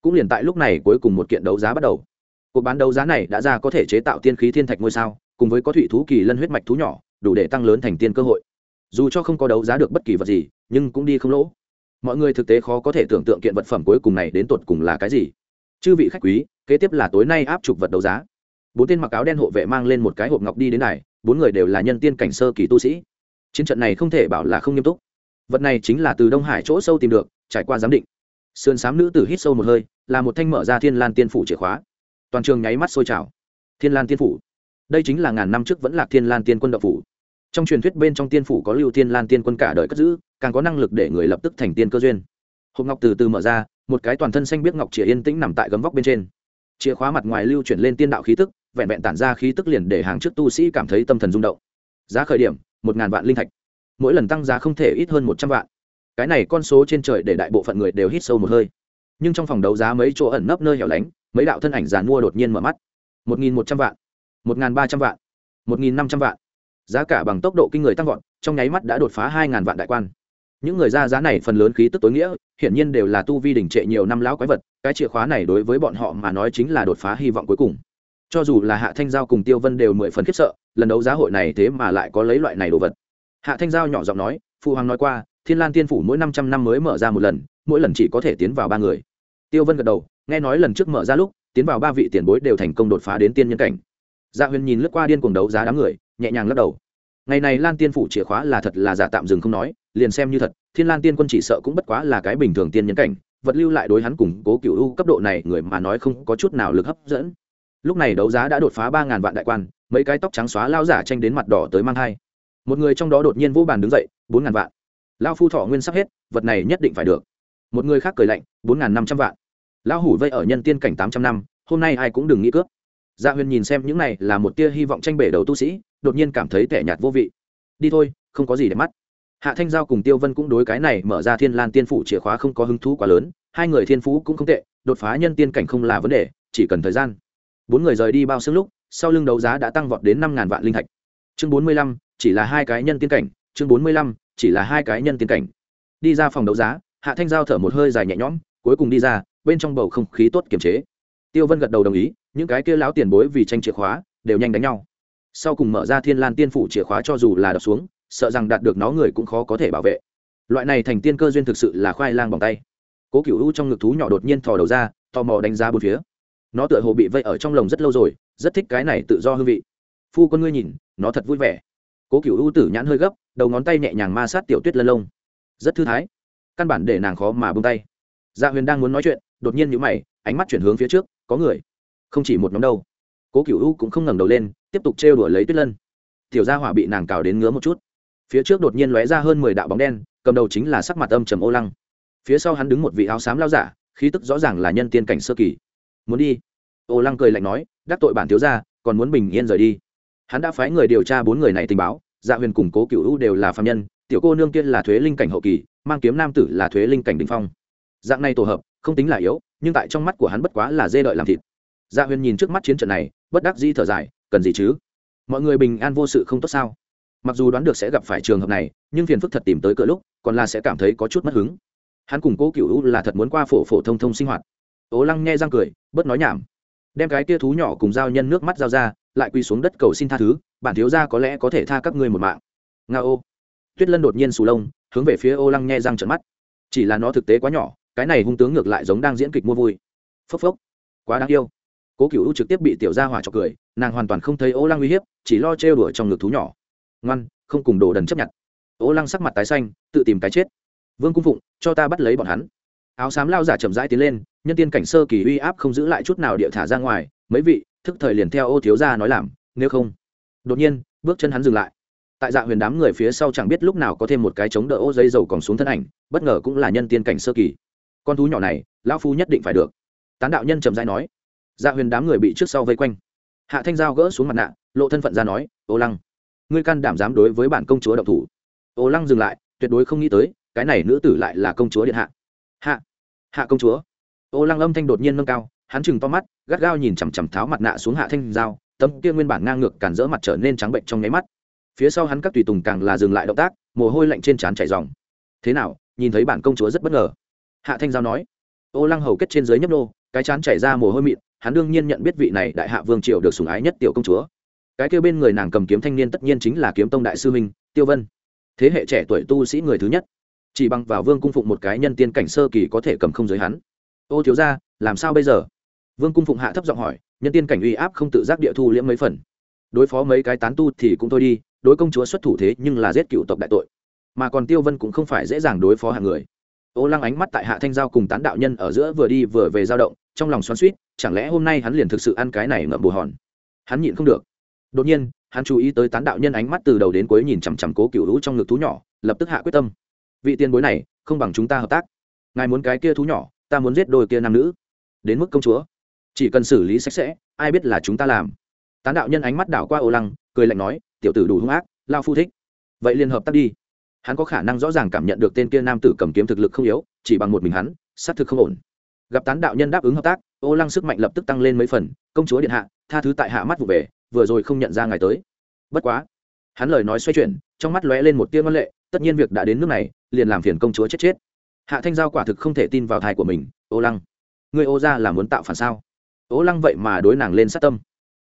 Cũng liền tại lúc này cuối cùng một kiện đấu giá bắt đầu. Cuộc bán đấu giá này đã ra có thể chế tạo tiên khí thiên thạch ngôi sao, cùng với có thủy thú kỳ lân huyết mạch thú nhỏ, đủ để tăng lớn thành tiên cơ hội. Dù cho không có đấu giá được bất kỳ vật gì, nhưng cũng đi không lỗ. Mọi người thực tế khó có thể tưởng tượng kiện vật phẩm cuối cùng này đến tột cùng là cái gì. Chư vị khách quý, kế tiếp là tối nay áp trục vật đấu giá. Bốn tên mặc áo đen hộ vệ mang lên một cái hộp ngọc đi đến này bốn người đều là nhân tiên cảnh sơ kỳ tu sĩ. Chiến trận này không thể bảo là không nghiêm túc vật này chính là từ đông hải chỗ sâu tìm được, trải qua giám định. Sườn s á m nữ tử hít sâu một hơi, là một thanh mở ra thiên lan tiên phủ chìa khóa. Toàn trường nháy mắt sôi trào. Thiên lan tiên phủ. Đây chính là ngàn năm trước vẫn là thiên lan tiên quân đậu phủ. Trong truyền thuyết bên trong tiên phủ có lưu thiên lan tiên quân cả đời cất giữ, càng có năng lực để người lập tức thành tiên cơ duyên. Hộp ngọc từ từ mở ra, một cái toàn thân xanh biết ngọc chìa yên tĩnh nằm tại gấm vóc bên trên. Chìa khóa mặt ngoài lưu chuyển lên tiên đạo khí tức, vẹn vẹn tản ra khí tức liền để hàng trước tu sĩ cảm thấy tâm thần rung động. Giá khởi điểm, một ngàn vạn linh thạch mỗi lần tăng giá không thể ít hơn một trăm vạn. Cái này con số trên trời để đại bộ phận người đều hít sâu một hơi. Nhưng trong phòng đấu giá mấy chỗ ẩn nấp nơi hẻo lánh, mấy đạo thân ảnh giàn mua đột nhiên mở mắt. Một nghìn một trăm vạn, một nghìn ba trăm vạn, một nghìn năm trăm vạn. Giá cả bằng tốc độ kinh người tăng vọt, trong nháy mắt đã đột phá hai ngàn vạn đại quan. Những người ra giá này phần lớn khí tức tối nghĩa, hiển nhiên đều là tu vi đỉnh trệ nhiều năm lão quái vật, cái chìa khóa này đối với bọn họ mà nói chính là đột phá hy vọng cuối cùng. Cho dù là hạ thanh giao cùng tiêu vân đều mười phần khiếp sợ, lần đấu giá hội này thế mà lại có lấy loại này đồ vật hạ thanh giao nhỏ giọng nói phụ hoàng nói qua, thiên lan tiên phủ mỗi năm trăm năm mới mở ra một lần, mỗi lần chỉ có thể tiến vào ba người. Tiêu vân gật đầu, nghe nói lần trước mở ra lúc, tiến vào ba vị tiền bối đều thành công đột phá đến tiên nhân cảnh. Dạ huyền nhìn lướt qua điên cuồng đấu giá đám người, nhẹ nhàng lắc đầu. Ngày này lan tiên phủ chìa khóa là thật là giả tạm dừng không nói, liền xem như thật, thiên lan tiên quân chỉ sợ cũng bất quá là cái bình thường tiên nhân cảnh, vật lưu lại đối hắn cùng cố cựu u cấp độ này người mà nói không có chút nào lực hấp dẫn. Lúc này đấu giá đã đột phá ba ngàn vạn đại quan, mấy cái tóc trắng xóa lao giả tranh đến mặt đỏ tới mang thai một người trong đó đột nhiên vô bàn đứng dậy, bốn ngàn vạn. Lao phu thọ nguyên sắp hết, vật này nhất định phải được. Một người khác cười lạnh, bốn ngàn năm trăm vạn. Lão hủ vây ở nhân tiên cảnh tám trăm năm, hôm nay ai cũng đừng nghĩ cướp. Gia dạ huyền nhìn xem những này là một tia hy vọng tranh bể đầu tu sĩ, đột nhiên cảm thấy tẻ nhạt vô vị. Đi thôi, không có gì để mắt. Hạ thanh giao cùng tiêu vân cũng đối cái này mở ra thiên lan tiên phủ chìa khóa không có hứng thú quá lớn, hai người thiên phú cũng không tệ, đột phá nhân tiên cảnh không là vấn đề, chỉ cần thời gian. Bốn người rời đi bao xương lúc, sau lưng đấu giá đã tăng vọt đến năm ngàn vạn linh thạch. Chương bốn mươi lăm chỉ là hai cái nhân tiên cảnh, chương bốn mươi lăm, chỉ là hai cái nhân tiên cảnh. Đi ra phòng đấu giá, hạ thanh giao thở một hơi dài nhẹ nhõm, cuối cùng đi ra, bên trong bầu không khí tốt kiềm chế. Tiêu vân gật đầu đồng ý, những cái kia lão tiền bối vì tranh chìa khóa, đều nhanh đánh nhau. Sau cùng mở ra thiên lan tiên phủ chìa khóa cho dù là đập xuống, sợ rằng đạt được nó người cũng khó có thể bảo vệ. Loại này thành tiên cơ duyên thực sự là khoai lang bằng tay. Cố cựu u trong ngực thú nhỏ đột nhiên thò đầu ra, tò mò đánh giá bốn phía. Nó tựa hồ bị vây ở trong lồng rất lâu rồi, rất thích cái này tự do hương vị. Phu con ngươi nhìn, nó thật vui vẻ cố cựu ưu tử nhãn hơi gấp, đầu ngón tay nhẹ nhàng ma sát tiểu tuyết lân lông. Rất thư thái. Căn bản để nàng khó mà bông tay. Gia dạ huyền đang muốn nói chuyện, đột nhiên nhữ mày, ánh mắt chuyển hướng phía trước, có người. Không chỉ một nhóm đâu. Cố cựu ưu cũng không ngẩng đầu lên, tiếp tục trêu đuổi lấy tuyết lân. Tiểu gia hỏa bị nàng cào đến ngứa một chút. Phía trước đột nhiên lóe ra hơn mười đạo bóng đen, cầm đầu chính là sắc mặt âm trầm ô lăng. Phía sau hắn đứng một vị áo xám lao giả, khí tức rõ ràng là nhân tiên cảnh sơ kỳ. Muốn đi. Ô lăng cười lạnh nói, đắc tội bản thiếu gia, còn muốn bình yên rời đi hắn đã phái người điều tra bốn người này tình báo dạ huyền củng cố cựu u đều là phạm nhân, tiểu cô nương kia là thuế linh cảnh hậu kỳ, mang kiếm nam tử là thuế linh cảnh đình phong. Dạng này tổ hợp, không tính là yếu, nhưng tại trong mắt của hắn bất quá là dê đợi làm thịt. Dạ huyền nhìn trước mắt chiến trận này, bất đắc dĩ thở dài, cần gì chứ? Mọi người bình an vô sự không tốt sao? Mặc dù đoán được sẽ gặp phải trường hợp này, nhưng phiền phức thật tìm tới cỡ lúc, còn là sẽ cảm thấy có chút mất hứng. Hắn cùng cố cựu u là thật muốn qua phổ phổ thông thông sinh hoạt. Ố lăng nghe răng cười, bớt nói nhảm đem cái kia thú nhỏ cùng giao nhân nước mắt giao ra, lại quỳ xuống đất cầu xin tha thứ, bản thiếu gia có lẽ có thể tha các ngươi một mạng. Nga ô. Tuyết lân đột nhiên sù lông, hướng về phía ô lăng nghe răng trận mắt. Chỉ là nó thực tế quá nhỏ, cái này hung tướng ngược lại giống đang diễn kịch mua vui. Phốc phốc. Quá đáng yêu. Cố cựu trực tiếp bị tiểu gia hỏa cho cười, nàng hoàn toàn không thấy ô lăng uy hiếp, chỉ lo trêu đùa trong ngực thú nhỏ. Ngoan, không cùng đồ đần chấp nhận. Ô lăng sắc mặt tái xanh, tự tìm cái chết. Vương cung phụng, cho ta bắt lấy bọn hắn. Áo xám lao giả chậm rãi tiến lên nhân tiên cảnh sơ kỳ uy áp không giữ lại chút nào địa thả ra ngoài, mấy vị, thức thời liền theo ô thiếu gia nói làm, nếu không. Đột nhiên, bước chân hắn dừng lại. Tại dạ huyền đám người phía sau chẳng biết lúc nào có thêm một cái chống đỡ ô dây dầu còn xuống thân ảnh, bất ngờ cũng là nhân tiên cảnh sơ kỳ. Con thú nhỏ này, lão phu nhất định phải được. Tán đạo nhân trầm dai nói. Dạ huyền đám người bị trước sau vây quanh. Hạ thanh giao gỡ xuống mặt nạ, lộ thân phận ra nói, ô lăng, ngươi can đảm dám đối với bản công chúa độc thủ. Ô lăng dừng lại, tuyệt đối không nghĩ tới, cái này nữ tử lại là công chúa điện hạ. Hạ hạ công chúa ô lăng âm thanh đột nhiên nâng cao hắn chừng to mắt gắt gao nhìn chằm chằm tháo mặt nạ xuống hạ thanh dao, tấm kia nguyên bản ngang ngược cản rỡ mặt trở nên trắng bệnh trong nháy mắt. Phía sau hắn các tùy tùng càng là dừng lại động tác mồ hôi lạnh trên trán chảy dòng thế nào nhìn thấy bản công chúa rất bất ngờ. Hạ thanh giao nói ô lăng hầu kết trên dưới nhấp nô cái chán chảy ra mồ hôi mịn hắn đương nhiên nhận biết vị này đại hạ vương triều được sủng ái nhất tiểu công chúa. Cái kêu bên người nàng cầm kiếm thanh niên tất nhiên chính là kiếm tông đại sư minh tiêu vân. Thế hệ trẻ tuổi tu sĩ người thứ nhất. Chỉ bằng vào vương cung phụng một cái nhân tiên cảnh sơ kỳ có thể cầm không giới hắn ô thiếu ra làm sao bây giờ? Vương cung phụng hạ thấp giọng hỏi, nhân tiên cảnh uy áp không tự giác địa thu liễm mấy phần. Đối phó mấy cái tán tu thì cũng thôi đi, đối công chúa xuất thủ thế nhưng là giết cựu tộc đại tội, mà còn tiêu vân cũng không phải dễ dàng đối phó hàng người. Ô lăng ánh mắt tại hạ thanh giao cùng tán đạo nhân ở giữa vừa đi vừa về dao động, trong lòng xoắn suýt chẳng lẽ hôm nay hắn liền thực sự ăn cái này ngậm bù hòn? Hắn nhịn không được. Đột nhiên, hắn chú ý tới tán đạo nhân ánh mắt từ đầu đến cuối nhìn chằm chằm cố cựu hữu trong ngực thú nhỏ, lập tức hạ quyết tâm. Vị tiền bối này, không bằng chúng ta hợp tác. Ngài muốn cái kia thú nhỏ ta muốn giết đôi kia nam nữ. Đến mức công chúa. Chỉ cần xử lý sạch sẽ, ai biết là chúng ta làm. Tán đạo nhân ánh mắt đảo qua ô lăng, cười lạnh nói, tiểu tử đủ hung ác, lao phu thích. Vậy liên hợp tác đi. Hắn có khả năng rõ ràng cảm nhận được tên kia nam tử cầm kiếm thực lực không yếu, chỉ bằng một mình hắn xác thực không ổn. Gặp tán đạo nhân đáp ứng hợp tác, ô lăng sức mạnh lập tức tăng lên mấy phần, công chúa điện hạ, tha thứ tại hạ mắt vụ về, vừa rồi không nhận ra ngài tới. Bất quá, hắn lời nói xoay chuyển, trong mắt lóe lên một tia ngân lệ, tất nhiên việc đã đến nước này, liền làm phiền công chúa chết chết hạ thanh giao quả thực không thể tin vào thai của mình, ô lăng người ô ra là muốn tạo phản sao? Ô lăng vậy mà đối nàng lên sát tâm.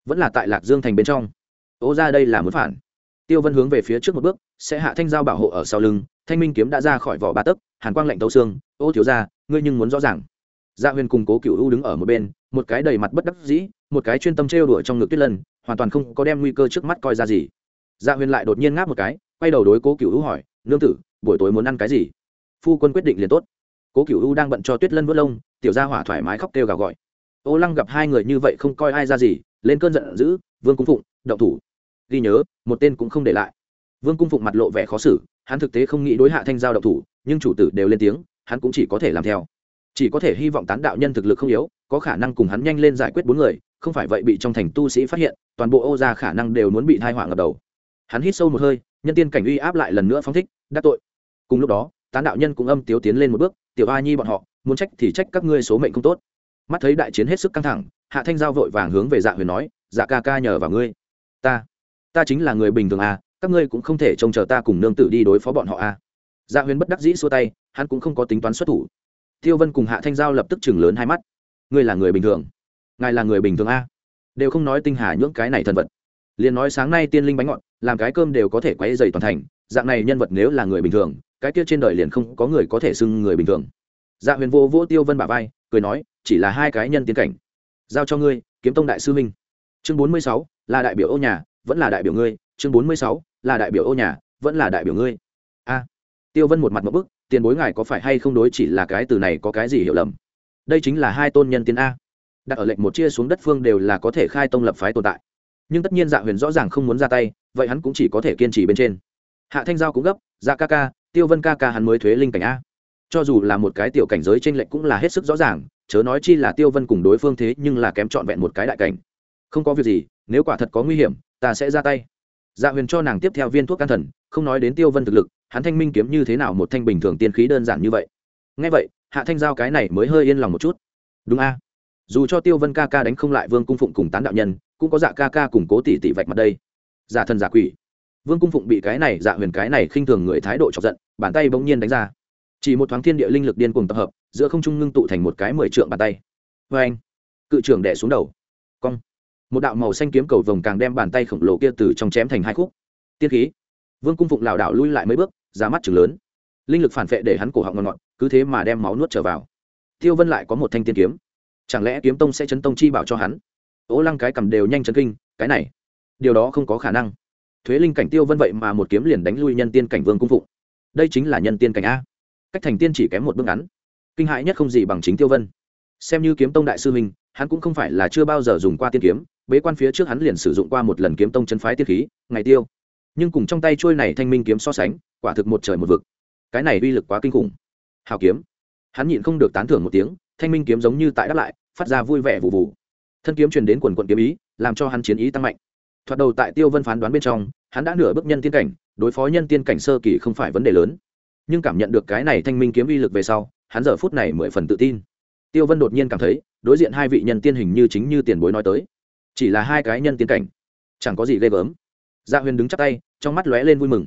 Vẫn là tại lạc dương thành bên trong. Ô ra đây là muốn phản. Tiêu vân hướng về phía trước một bước, sẽ hạ thanh giao bảo hộ ở sau lưng, thanh minh kiếm đã ra khỏi vỏ ba tấc, hàn quang lạnh tấu xương, ô thiếu ra ngươi nhưng muốn rõ ràng. Gia huyền cùng cố cựu u đứng ở một bên, một cái đầy mặt bất đắc dĩ, một cái chuyên tâm trêu đuổi trong ngực tuyết lân, hoàn toàn không có đem nguy cơ trước mắt coi ra gì. Gia huyền lại đột nhiên ngáp một cái, quay đầu đối cố cựu u hỏi, nương tử, buổi tối muốn ăn cái gì? Phu quân quyết định liền tốt. Cố cựu u đang bận cho tuyết lân vớt lông, tiểu gia hỏa thoải mái khóc kêu gào gọi. Ô lăng gặp hai người như vậy không coi ai ra gì, lên cơn giận dữ, vương cung phụng, động thủ. Ghi nhớ, một tên cũng không để lại. Vương cung phụng mặt lộ vẻ khó xử, hắn thực tế không nghĩ đối hạ thanh giao động thủ, nhưng chủ tử đều lên tiếng, hắn cũng chỉ có thể làm theo. Chỉ có thể hy vọng tán đạo nhân thực lực không yếu, có khả năng cùng hắn nhanh lên giải quyết bốn người, không phải vậy bị trong thành tu sĩ phát hiện, toàn bộ ô Gia khả năng đều muốn bị thai họa ngập đầu. Hắn hít sâu một hơi, nhân tiên cảnh uy áp lại lần nữa phóng thích, đắc tội. Cùng lúc đó tán đạo nhân cũng âm tiếu tiến lên một bước, tiểu a nhi bọn họ, muốn trách thì trách các ngươi số mệnh không tốt. Mắt thấy đại chiến hết sức căng thẳng, hạ thanh giao vội vàng hướng về dạ huyền nói dạ ca ca nhờ vào ngươi. Ta ta chính là người bình thường à các ngươi cũng không thể trông chờ ta cùng nương tử đi đối phó bọn họ à. Dạ huyền bất đắc dĩ xua tay, hắn cũng không có tính toán xuất thủ. Tiêu vân cùng hạ thanh giao lập tức chừng lớn hai mắt. Ngươi là người bình thường, ngài là người bình thường à? đều không nói tinh hà nhưỡng cái này thần vật. Liền nói sáng nay tiên linh bánh ngọt, làm cái cơm đều có thể quấy dày toàn thành, dạng này nhân vật nếu là người bình thường cái kia trên đời liền không có người có thể xưng người bình thường. Dạ huyền vô vô tiêu vân bà vai, cười nói, chỉ là hai cái nhân tiến cảnh. Giao cho ngươi, kiếm tông đại sư minh chương bốn mươi sáu, là đại biểu ô nhà, vẫn là đại biểu ngươi. Chương bốn mươi sáu, là đại biểu ô nhà, vẫn là đại biểu ngươi. A. Tiêu vân một mặt một bức, tiền bối ngài có phải hay không đối chỉ là cái từ này có cái gì hiểu lầm? Đây chính là hai tôn nhân tiên a. Đặt ở lệnh một chia xuống đất phương đều là có thể khai tông lập phái tồn tại. Nhưng tất nhiên dạ huyền rõ ràng không muốn ra tay, vậy hắn cũng chỉ có thể kiên trì bên trên. Hạ thanh giao cũng gấp dạ ca ca tiêu vân ca ca hắn mới thuế linh cảnh a. Cho dù là một cái tiểu cảnh giới t r ê n lệch cũng là hết sức rõ ràng, chớ nói chi là tiêu vân cùng đối phương thế nhưng là kém trọn vẹn một cái đại cảnh. Không có việc gì, nếu quả thật có nguy hiểm, ta sẽ ra tay. Dạ huyền cho nàng tiếp theo viên thuốc can thần, không nói đến tiêu vân thực lực, hắn thanh minh kiếm như thế nào một thanh bình thường tiên khí đơn giản như vậy. Ngay vậy, hạ thanh giao cái này mới hơi yên lòng một chút. Đúng a. Dù cho tiêu vân ca ca đánh không lại vương cung phụng cùng tán đạo nhân, cũng có dạ ca ca cùng cố tỷ tỷ vạch mặt đây. Giả thần giả quỷ. Vương cung phụng bị cái này dạ huyền cái này khinh thường người thái độ chọc giận bàn tay bỗng nhiên đánh ra. Chỉ một thoáng thiên địa linh lực điên cuồng tập hợp, giữa không trung ngưng tụ thành một cái mười trượng bàn tay. Vê anh, cự trưởng đẻ xuống đầu. Cong. Một đạo màu xanh kiếm cầu vồng càng đem bàn tay khổng lồ kia từ trong chém thành hai khúc. Tiên khí. Vương cung phụng lảo đảo lui lại mấy bước ra mắt chừng lớn. Linh lực phản vệ để hắn cổ họng ngọn ngọn, cứ thế mà đem máu nuốt trở vào. Tiêu vân lại có một thanh tiên kiếm. Chẳng lẽ kiếm tông sẽ chấn tông chi bảo cho hắn? Ố lăng cái cầm đều nhanh chấn kinh, cái này, điều đó không có khả năng. Thuế linh cảnh tiêu vân vậy mà một kiếm liền đánh lui nhân tiên cảnh vương cung phụng đây chính là nhân tiên cảnh a. Cách thành tiên chỉ kém một bước ngắn. Kinh hãi nhất không gì bằng chính tiêu vân. Xem như kiếm tông đại sư minh hắn cũng không phải là chưa bao giờ dùng qua tiên kiếm, bế quan phía trước hắn liền sử dụng qua một lần kiếm tông chân phái tiên khí, ngày tiêu. Nhưng cùng trong tay trôi này thanh minh kiếm so sánh, quả thực một trời một vực. Cái này uy lực quá kinh khủng. Hào kiếm. Hắn nhịn không được tán thưởng một tiếng, thanh minh kiếm giống như tại đáp lại, phát ra vui vẻ vụ vụ. Thân kiếm truyền đến quần quận kiếm ý, làm cho hắn chiến ý tăng mạnh. Thoạt đầu tại tiêu vân phán đoán bên trong, hắn đã nửa bước nhân tiên cảnh đối phó nhân tiên cảnh sơ kỳ không phải vấn đề lớn. Nhưng cảm nhận được cái này thanh minh kiếm uy lực về sau, hắn giờ phút này mười phần tự tin. Tiêu vân đột nhiên cảm thấy, đối diện hai vị nhân tiên hình như chính như tiền bối nói tới. Chỉ là hai cái nhân tiên cảnh, chẳng có gì ghê gớm. Gia dạ huyền đứng chắc tay, trong mắt lóe lên vui mừng.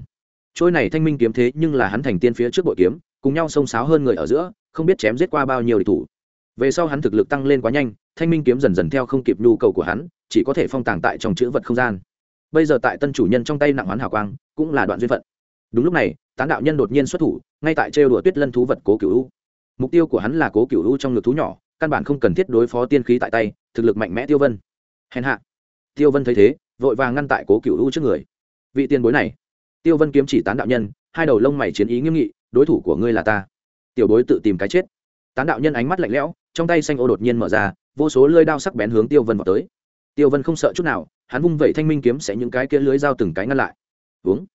Trôi này thanh minh kiếm thế nhưng là hắn thành tiên phía trước bội kiếm, cùng nhau xông xáo hơn người ở giữa, không biết chém giết qua bao nhiêu địch thủ. Về sau hắn thực lực tăng lên quá nhanh, thanh minh kiếm dần dần theo không kịp nhu cầu của hắn, chỉ có thể phong tàng tại trong chữ vật không gian bây giờ tại tân chủ nhân trong tay nặng hoán hào quang, cũng là đoạn duyên phận. Đúng lúc này, tán đạo nhân đột nhiên xuất thủ, ngay tại trêu đùa tuyết lân thú vật cố cựu u. Mục tiêu của hắn là cố cựu u trong ngực thú nhỏ, căn bản không cần thiết đối phó tiên khí tại tay, thực lực mạnh mẽ tiêu vân. Hèn hạ. Tiêu vân thấy thế, vội vàng ngăn tại cố cựu u trước người. Vị tiền bối này. Tiêu vân kiếm chỉ tán đạo nhân, hai đầu lông mày chiến ý nghiêm nghị, đối thủ của ngươi là ta. Tiểu bối tự tìm cái chết. Tán đạo nhân ánh mắt lạnh lẽo, trong tay xanh ô đột nhiên mở ra, vô số lưỡi đao sắc bén hướng tiêu vân vào tới. Tiêu vân không sợ chút nào hắn vung vẩy thanh minh kiếm sẽ những cái kia lưới dao từng cái ngăn lại. Uống.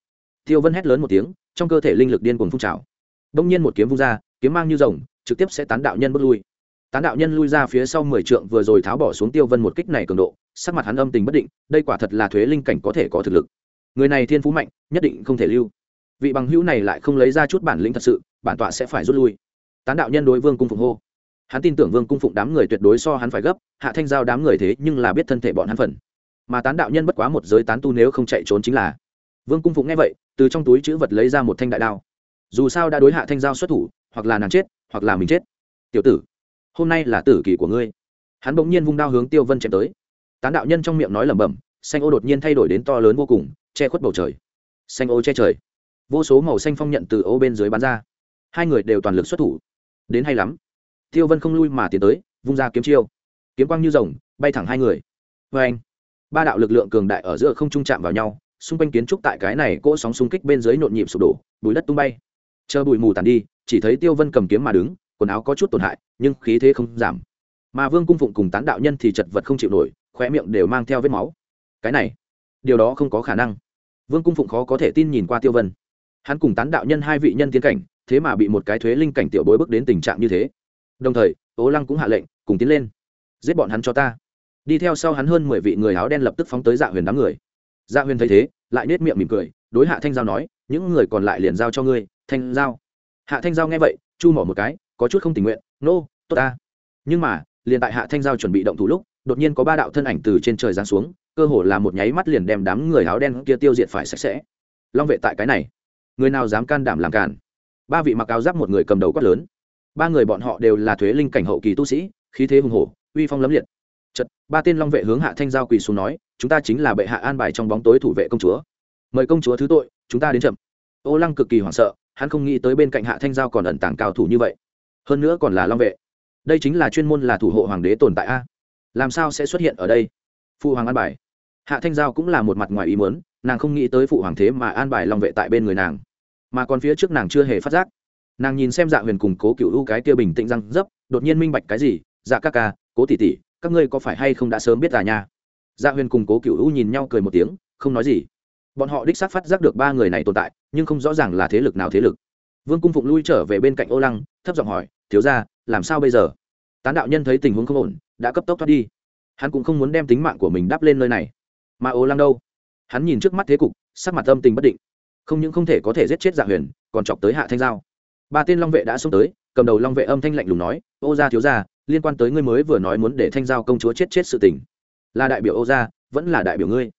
Tiêu vân hét lớn một tiếng, trong cơ thể linh lực điên cuồng phun trào. Đông nhiên một kiếm vung ra, kiếm mang như rồng, trực tiếp sẽ tán đạo nhân bước lui. Tán đạo nhân lui ra phía sau mười trượng vừa rồi tháo bỏ xuống tiêu vân một kích này cường độ, sắc mặt hắn âm tình bất định, đây quả thật là thuế linh cảnh có thể có thực lực. Người này thiên phú mạnh, nhất định không thể lưu. Vị bằng hữu này lại không lấy ra chút bản lĩnh thật sự, bản tọa sẽ phải rút lui. Tán đạo nhân đối vương cung phụng hô. Hắn tin tưởng vương cung phụng đám người tuyệt đối so hắn phải gấp, hạ thanh giao đám người thế nhưng là biết thân thể bọn hắn phần mà tán đạo nhân bất quá một giới tán tu nếu không chạy trốn chính là. Vương cung phụng nghe vậy, từ trong túi chữ vật lấy ra một thanh đại đao. Dù sao đã đối hạ thanh giao xuất thủ, hoặc là nàng chết, hoặc là mình chết. Tiểu tử, hôm nay là tử kỳ của ngươi. Hắn bỗng nhiên vung đao hướng tiêu vân chém tới. Tán đạo nhân trong miệng nói lẩm bẩm, xanh ô đột nhiên thay đổi đến to lớn vô cùng, che khuất bầu trời. Xanh ô che trời. Vô số màu xanh phong nhận từ ô bên dưới bắn ra. Hai người đều toàn lực xuất thủ. Đến hay lắm. Tiêu vân không lui mà tiến tới, vung ra kiếm chiêu. Kiếm quang như rồng, bay thẳng hai người. Vê anh ba đạo lực lượng cường đại ở giữa không trung chạm vào nhau, xung quanh kiến trúc tại cái này cỗ sóng xung kích bên dưới nhộn nhịp sụp đổ bùi đất tung bay. Chờ bụi mù tàn đi, chỉ thấy tiêu vân cầm kiếm mà đứng, quần áo có chút tổn hại, nhưng khí thế không giảm. Mà vương cung phụng cùng tán đạo nhân thì chật vật không chịu nổi, khóe miệng đều mang theo vết máu. Cái này, điều đó không có khả năng. Vương cung phụng khó có thể tin nhìn qua tiêu vân. Hắn cùng tán đạo nhân hai vị nhân tiến cảnh, thế mà bị một cái thuế linh cảnh tiểu bối bước đến tình trạng như thế. Đồng thời ố lăng cũng hạ lệnh, cùng tiến lên. Giết bọn hắn cho ta đi theo sau hắn hơn mười vị người áo đen lập tức phóng tới dạ huyền đám người. Dạ huyền thấy thế lại nết miệng mỉm cười đối hạ thanh giao nói những người còn lại liền giao cho ngươi thanh giao. Hạ thanh giao nghe vậy chu mỏ một cái có chút không tình nguyện nô、no, tốt ta. Nhưng mà liền tại hạ thanh giao chuẩn bị động thủ lúc đột nhiên có ba đạo thân ảnh từ trên trời giáng xuống cơ hồ là một nháy mắt liền đem đám người áo đen kia tiêu diệt phải sạch sẽ. Long vệ tại cái này người nào dám can đảm làm cản ba vị mặc áo giáp một người cầm đầu quát lớn. Ba người bọn họ đều là thuế linh cảnh hậu kỳ tu sĩ khí thế hùng hổ uy phong lấm liệt chật ba tên long vệ hướng hạ thanh giao quỳ xuống nói, chúng ta chính là bệ hạ an bài trong bóng tối thủ vệ công chúa. Mời công chúa thứ tội, chúng ta đến chậm. Ô lăng cực kỳ hoảng sợ, hắn không nghĩ tới bên cạnh hạ thanh giao còn ẩn tàng cao thủ như vậy. Hơn nữa còn là long vệ. Đây chính là chuyên môn là thủ hộ hoàng đế tồn tại a. Làm sao sẽ xuất hiện ở đây? Phụ hoàng an bài. Hạ thanh giao cũng là một mặt ngoài ý muốn, nàng không nghĩ tới phụ hoàng thế mà an bài long vệ tại bên người nàng. Mà còn phía trước nàng chưa hề phát giác. Nàng nhìn xem dạ huyền cùng cố cựu u cái kia bình tĩnh răng dấp, đột nhiên minh bạch cái gì? Dạ ca ca, cố tỷ tỷ các ngươi có phải hay không đã sớm biết à nha? Dạ huyền cùng cố cựu u nhìn nhau cười một tiếng, không nói gì. Bọn họ đích xác phát giác được ba người này tồn tại, nhưng không rõ ràng là thế lực nào thế lực. Vương cung phụng lui trở về bên cạnh ô lăng, thấp giọng hỏi, thiếu ra làm sao bây giờ? Tán đạo nhân thấy tình huống không ổn, đã cấp tốc thoát đi. Hắn cũng không muốn đem tính mạng của mình đắp lên nơi này. Mà ô lăng đâu? Hắn nhìn trước mắt thế cục, sắc mặt âm tình bất định. Không những không thể có thể giết chết dạ huyền, còn chọc tới hạ thanh giao. Ba tên long vệ đã xông tới, cầm đầu long vệ âm thanh lạnh lùng nói, ô gia thiếu gia liên quan tới ngươi mới vừa nói muốn để thanh giao công chúa chết chết sự tình. Là đại biểu ô gia, vẫn là đại biểu ngươi.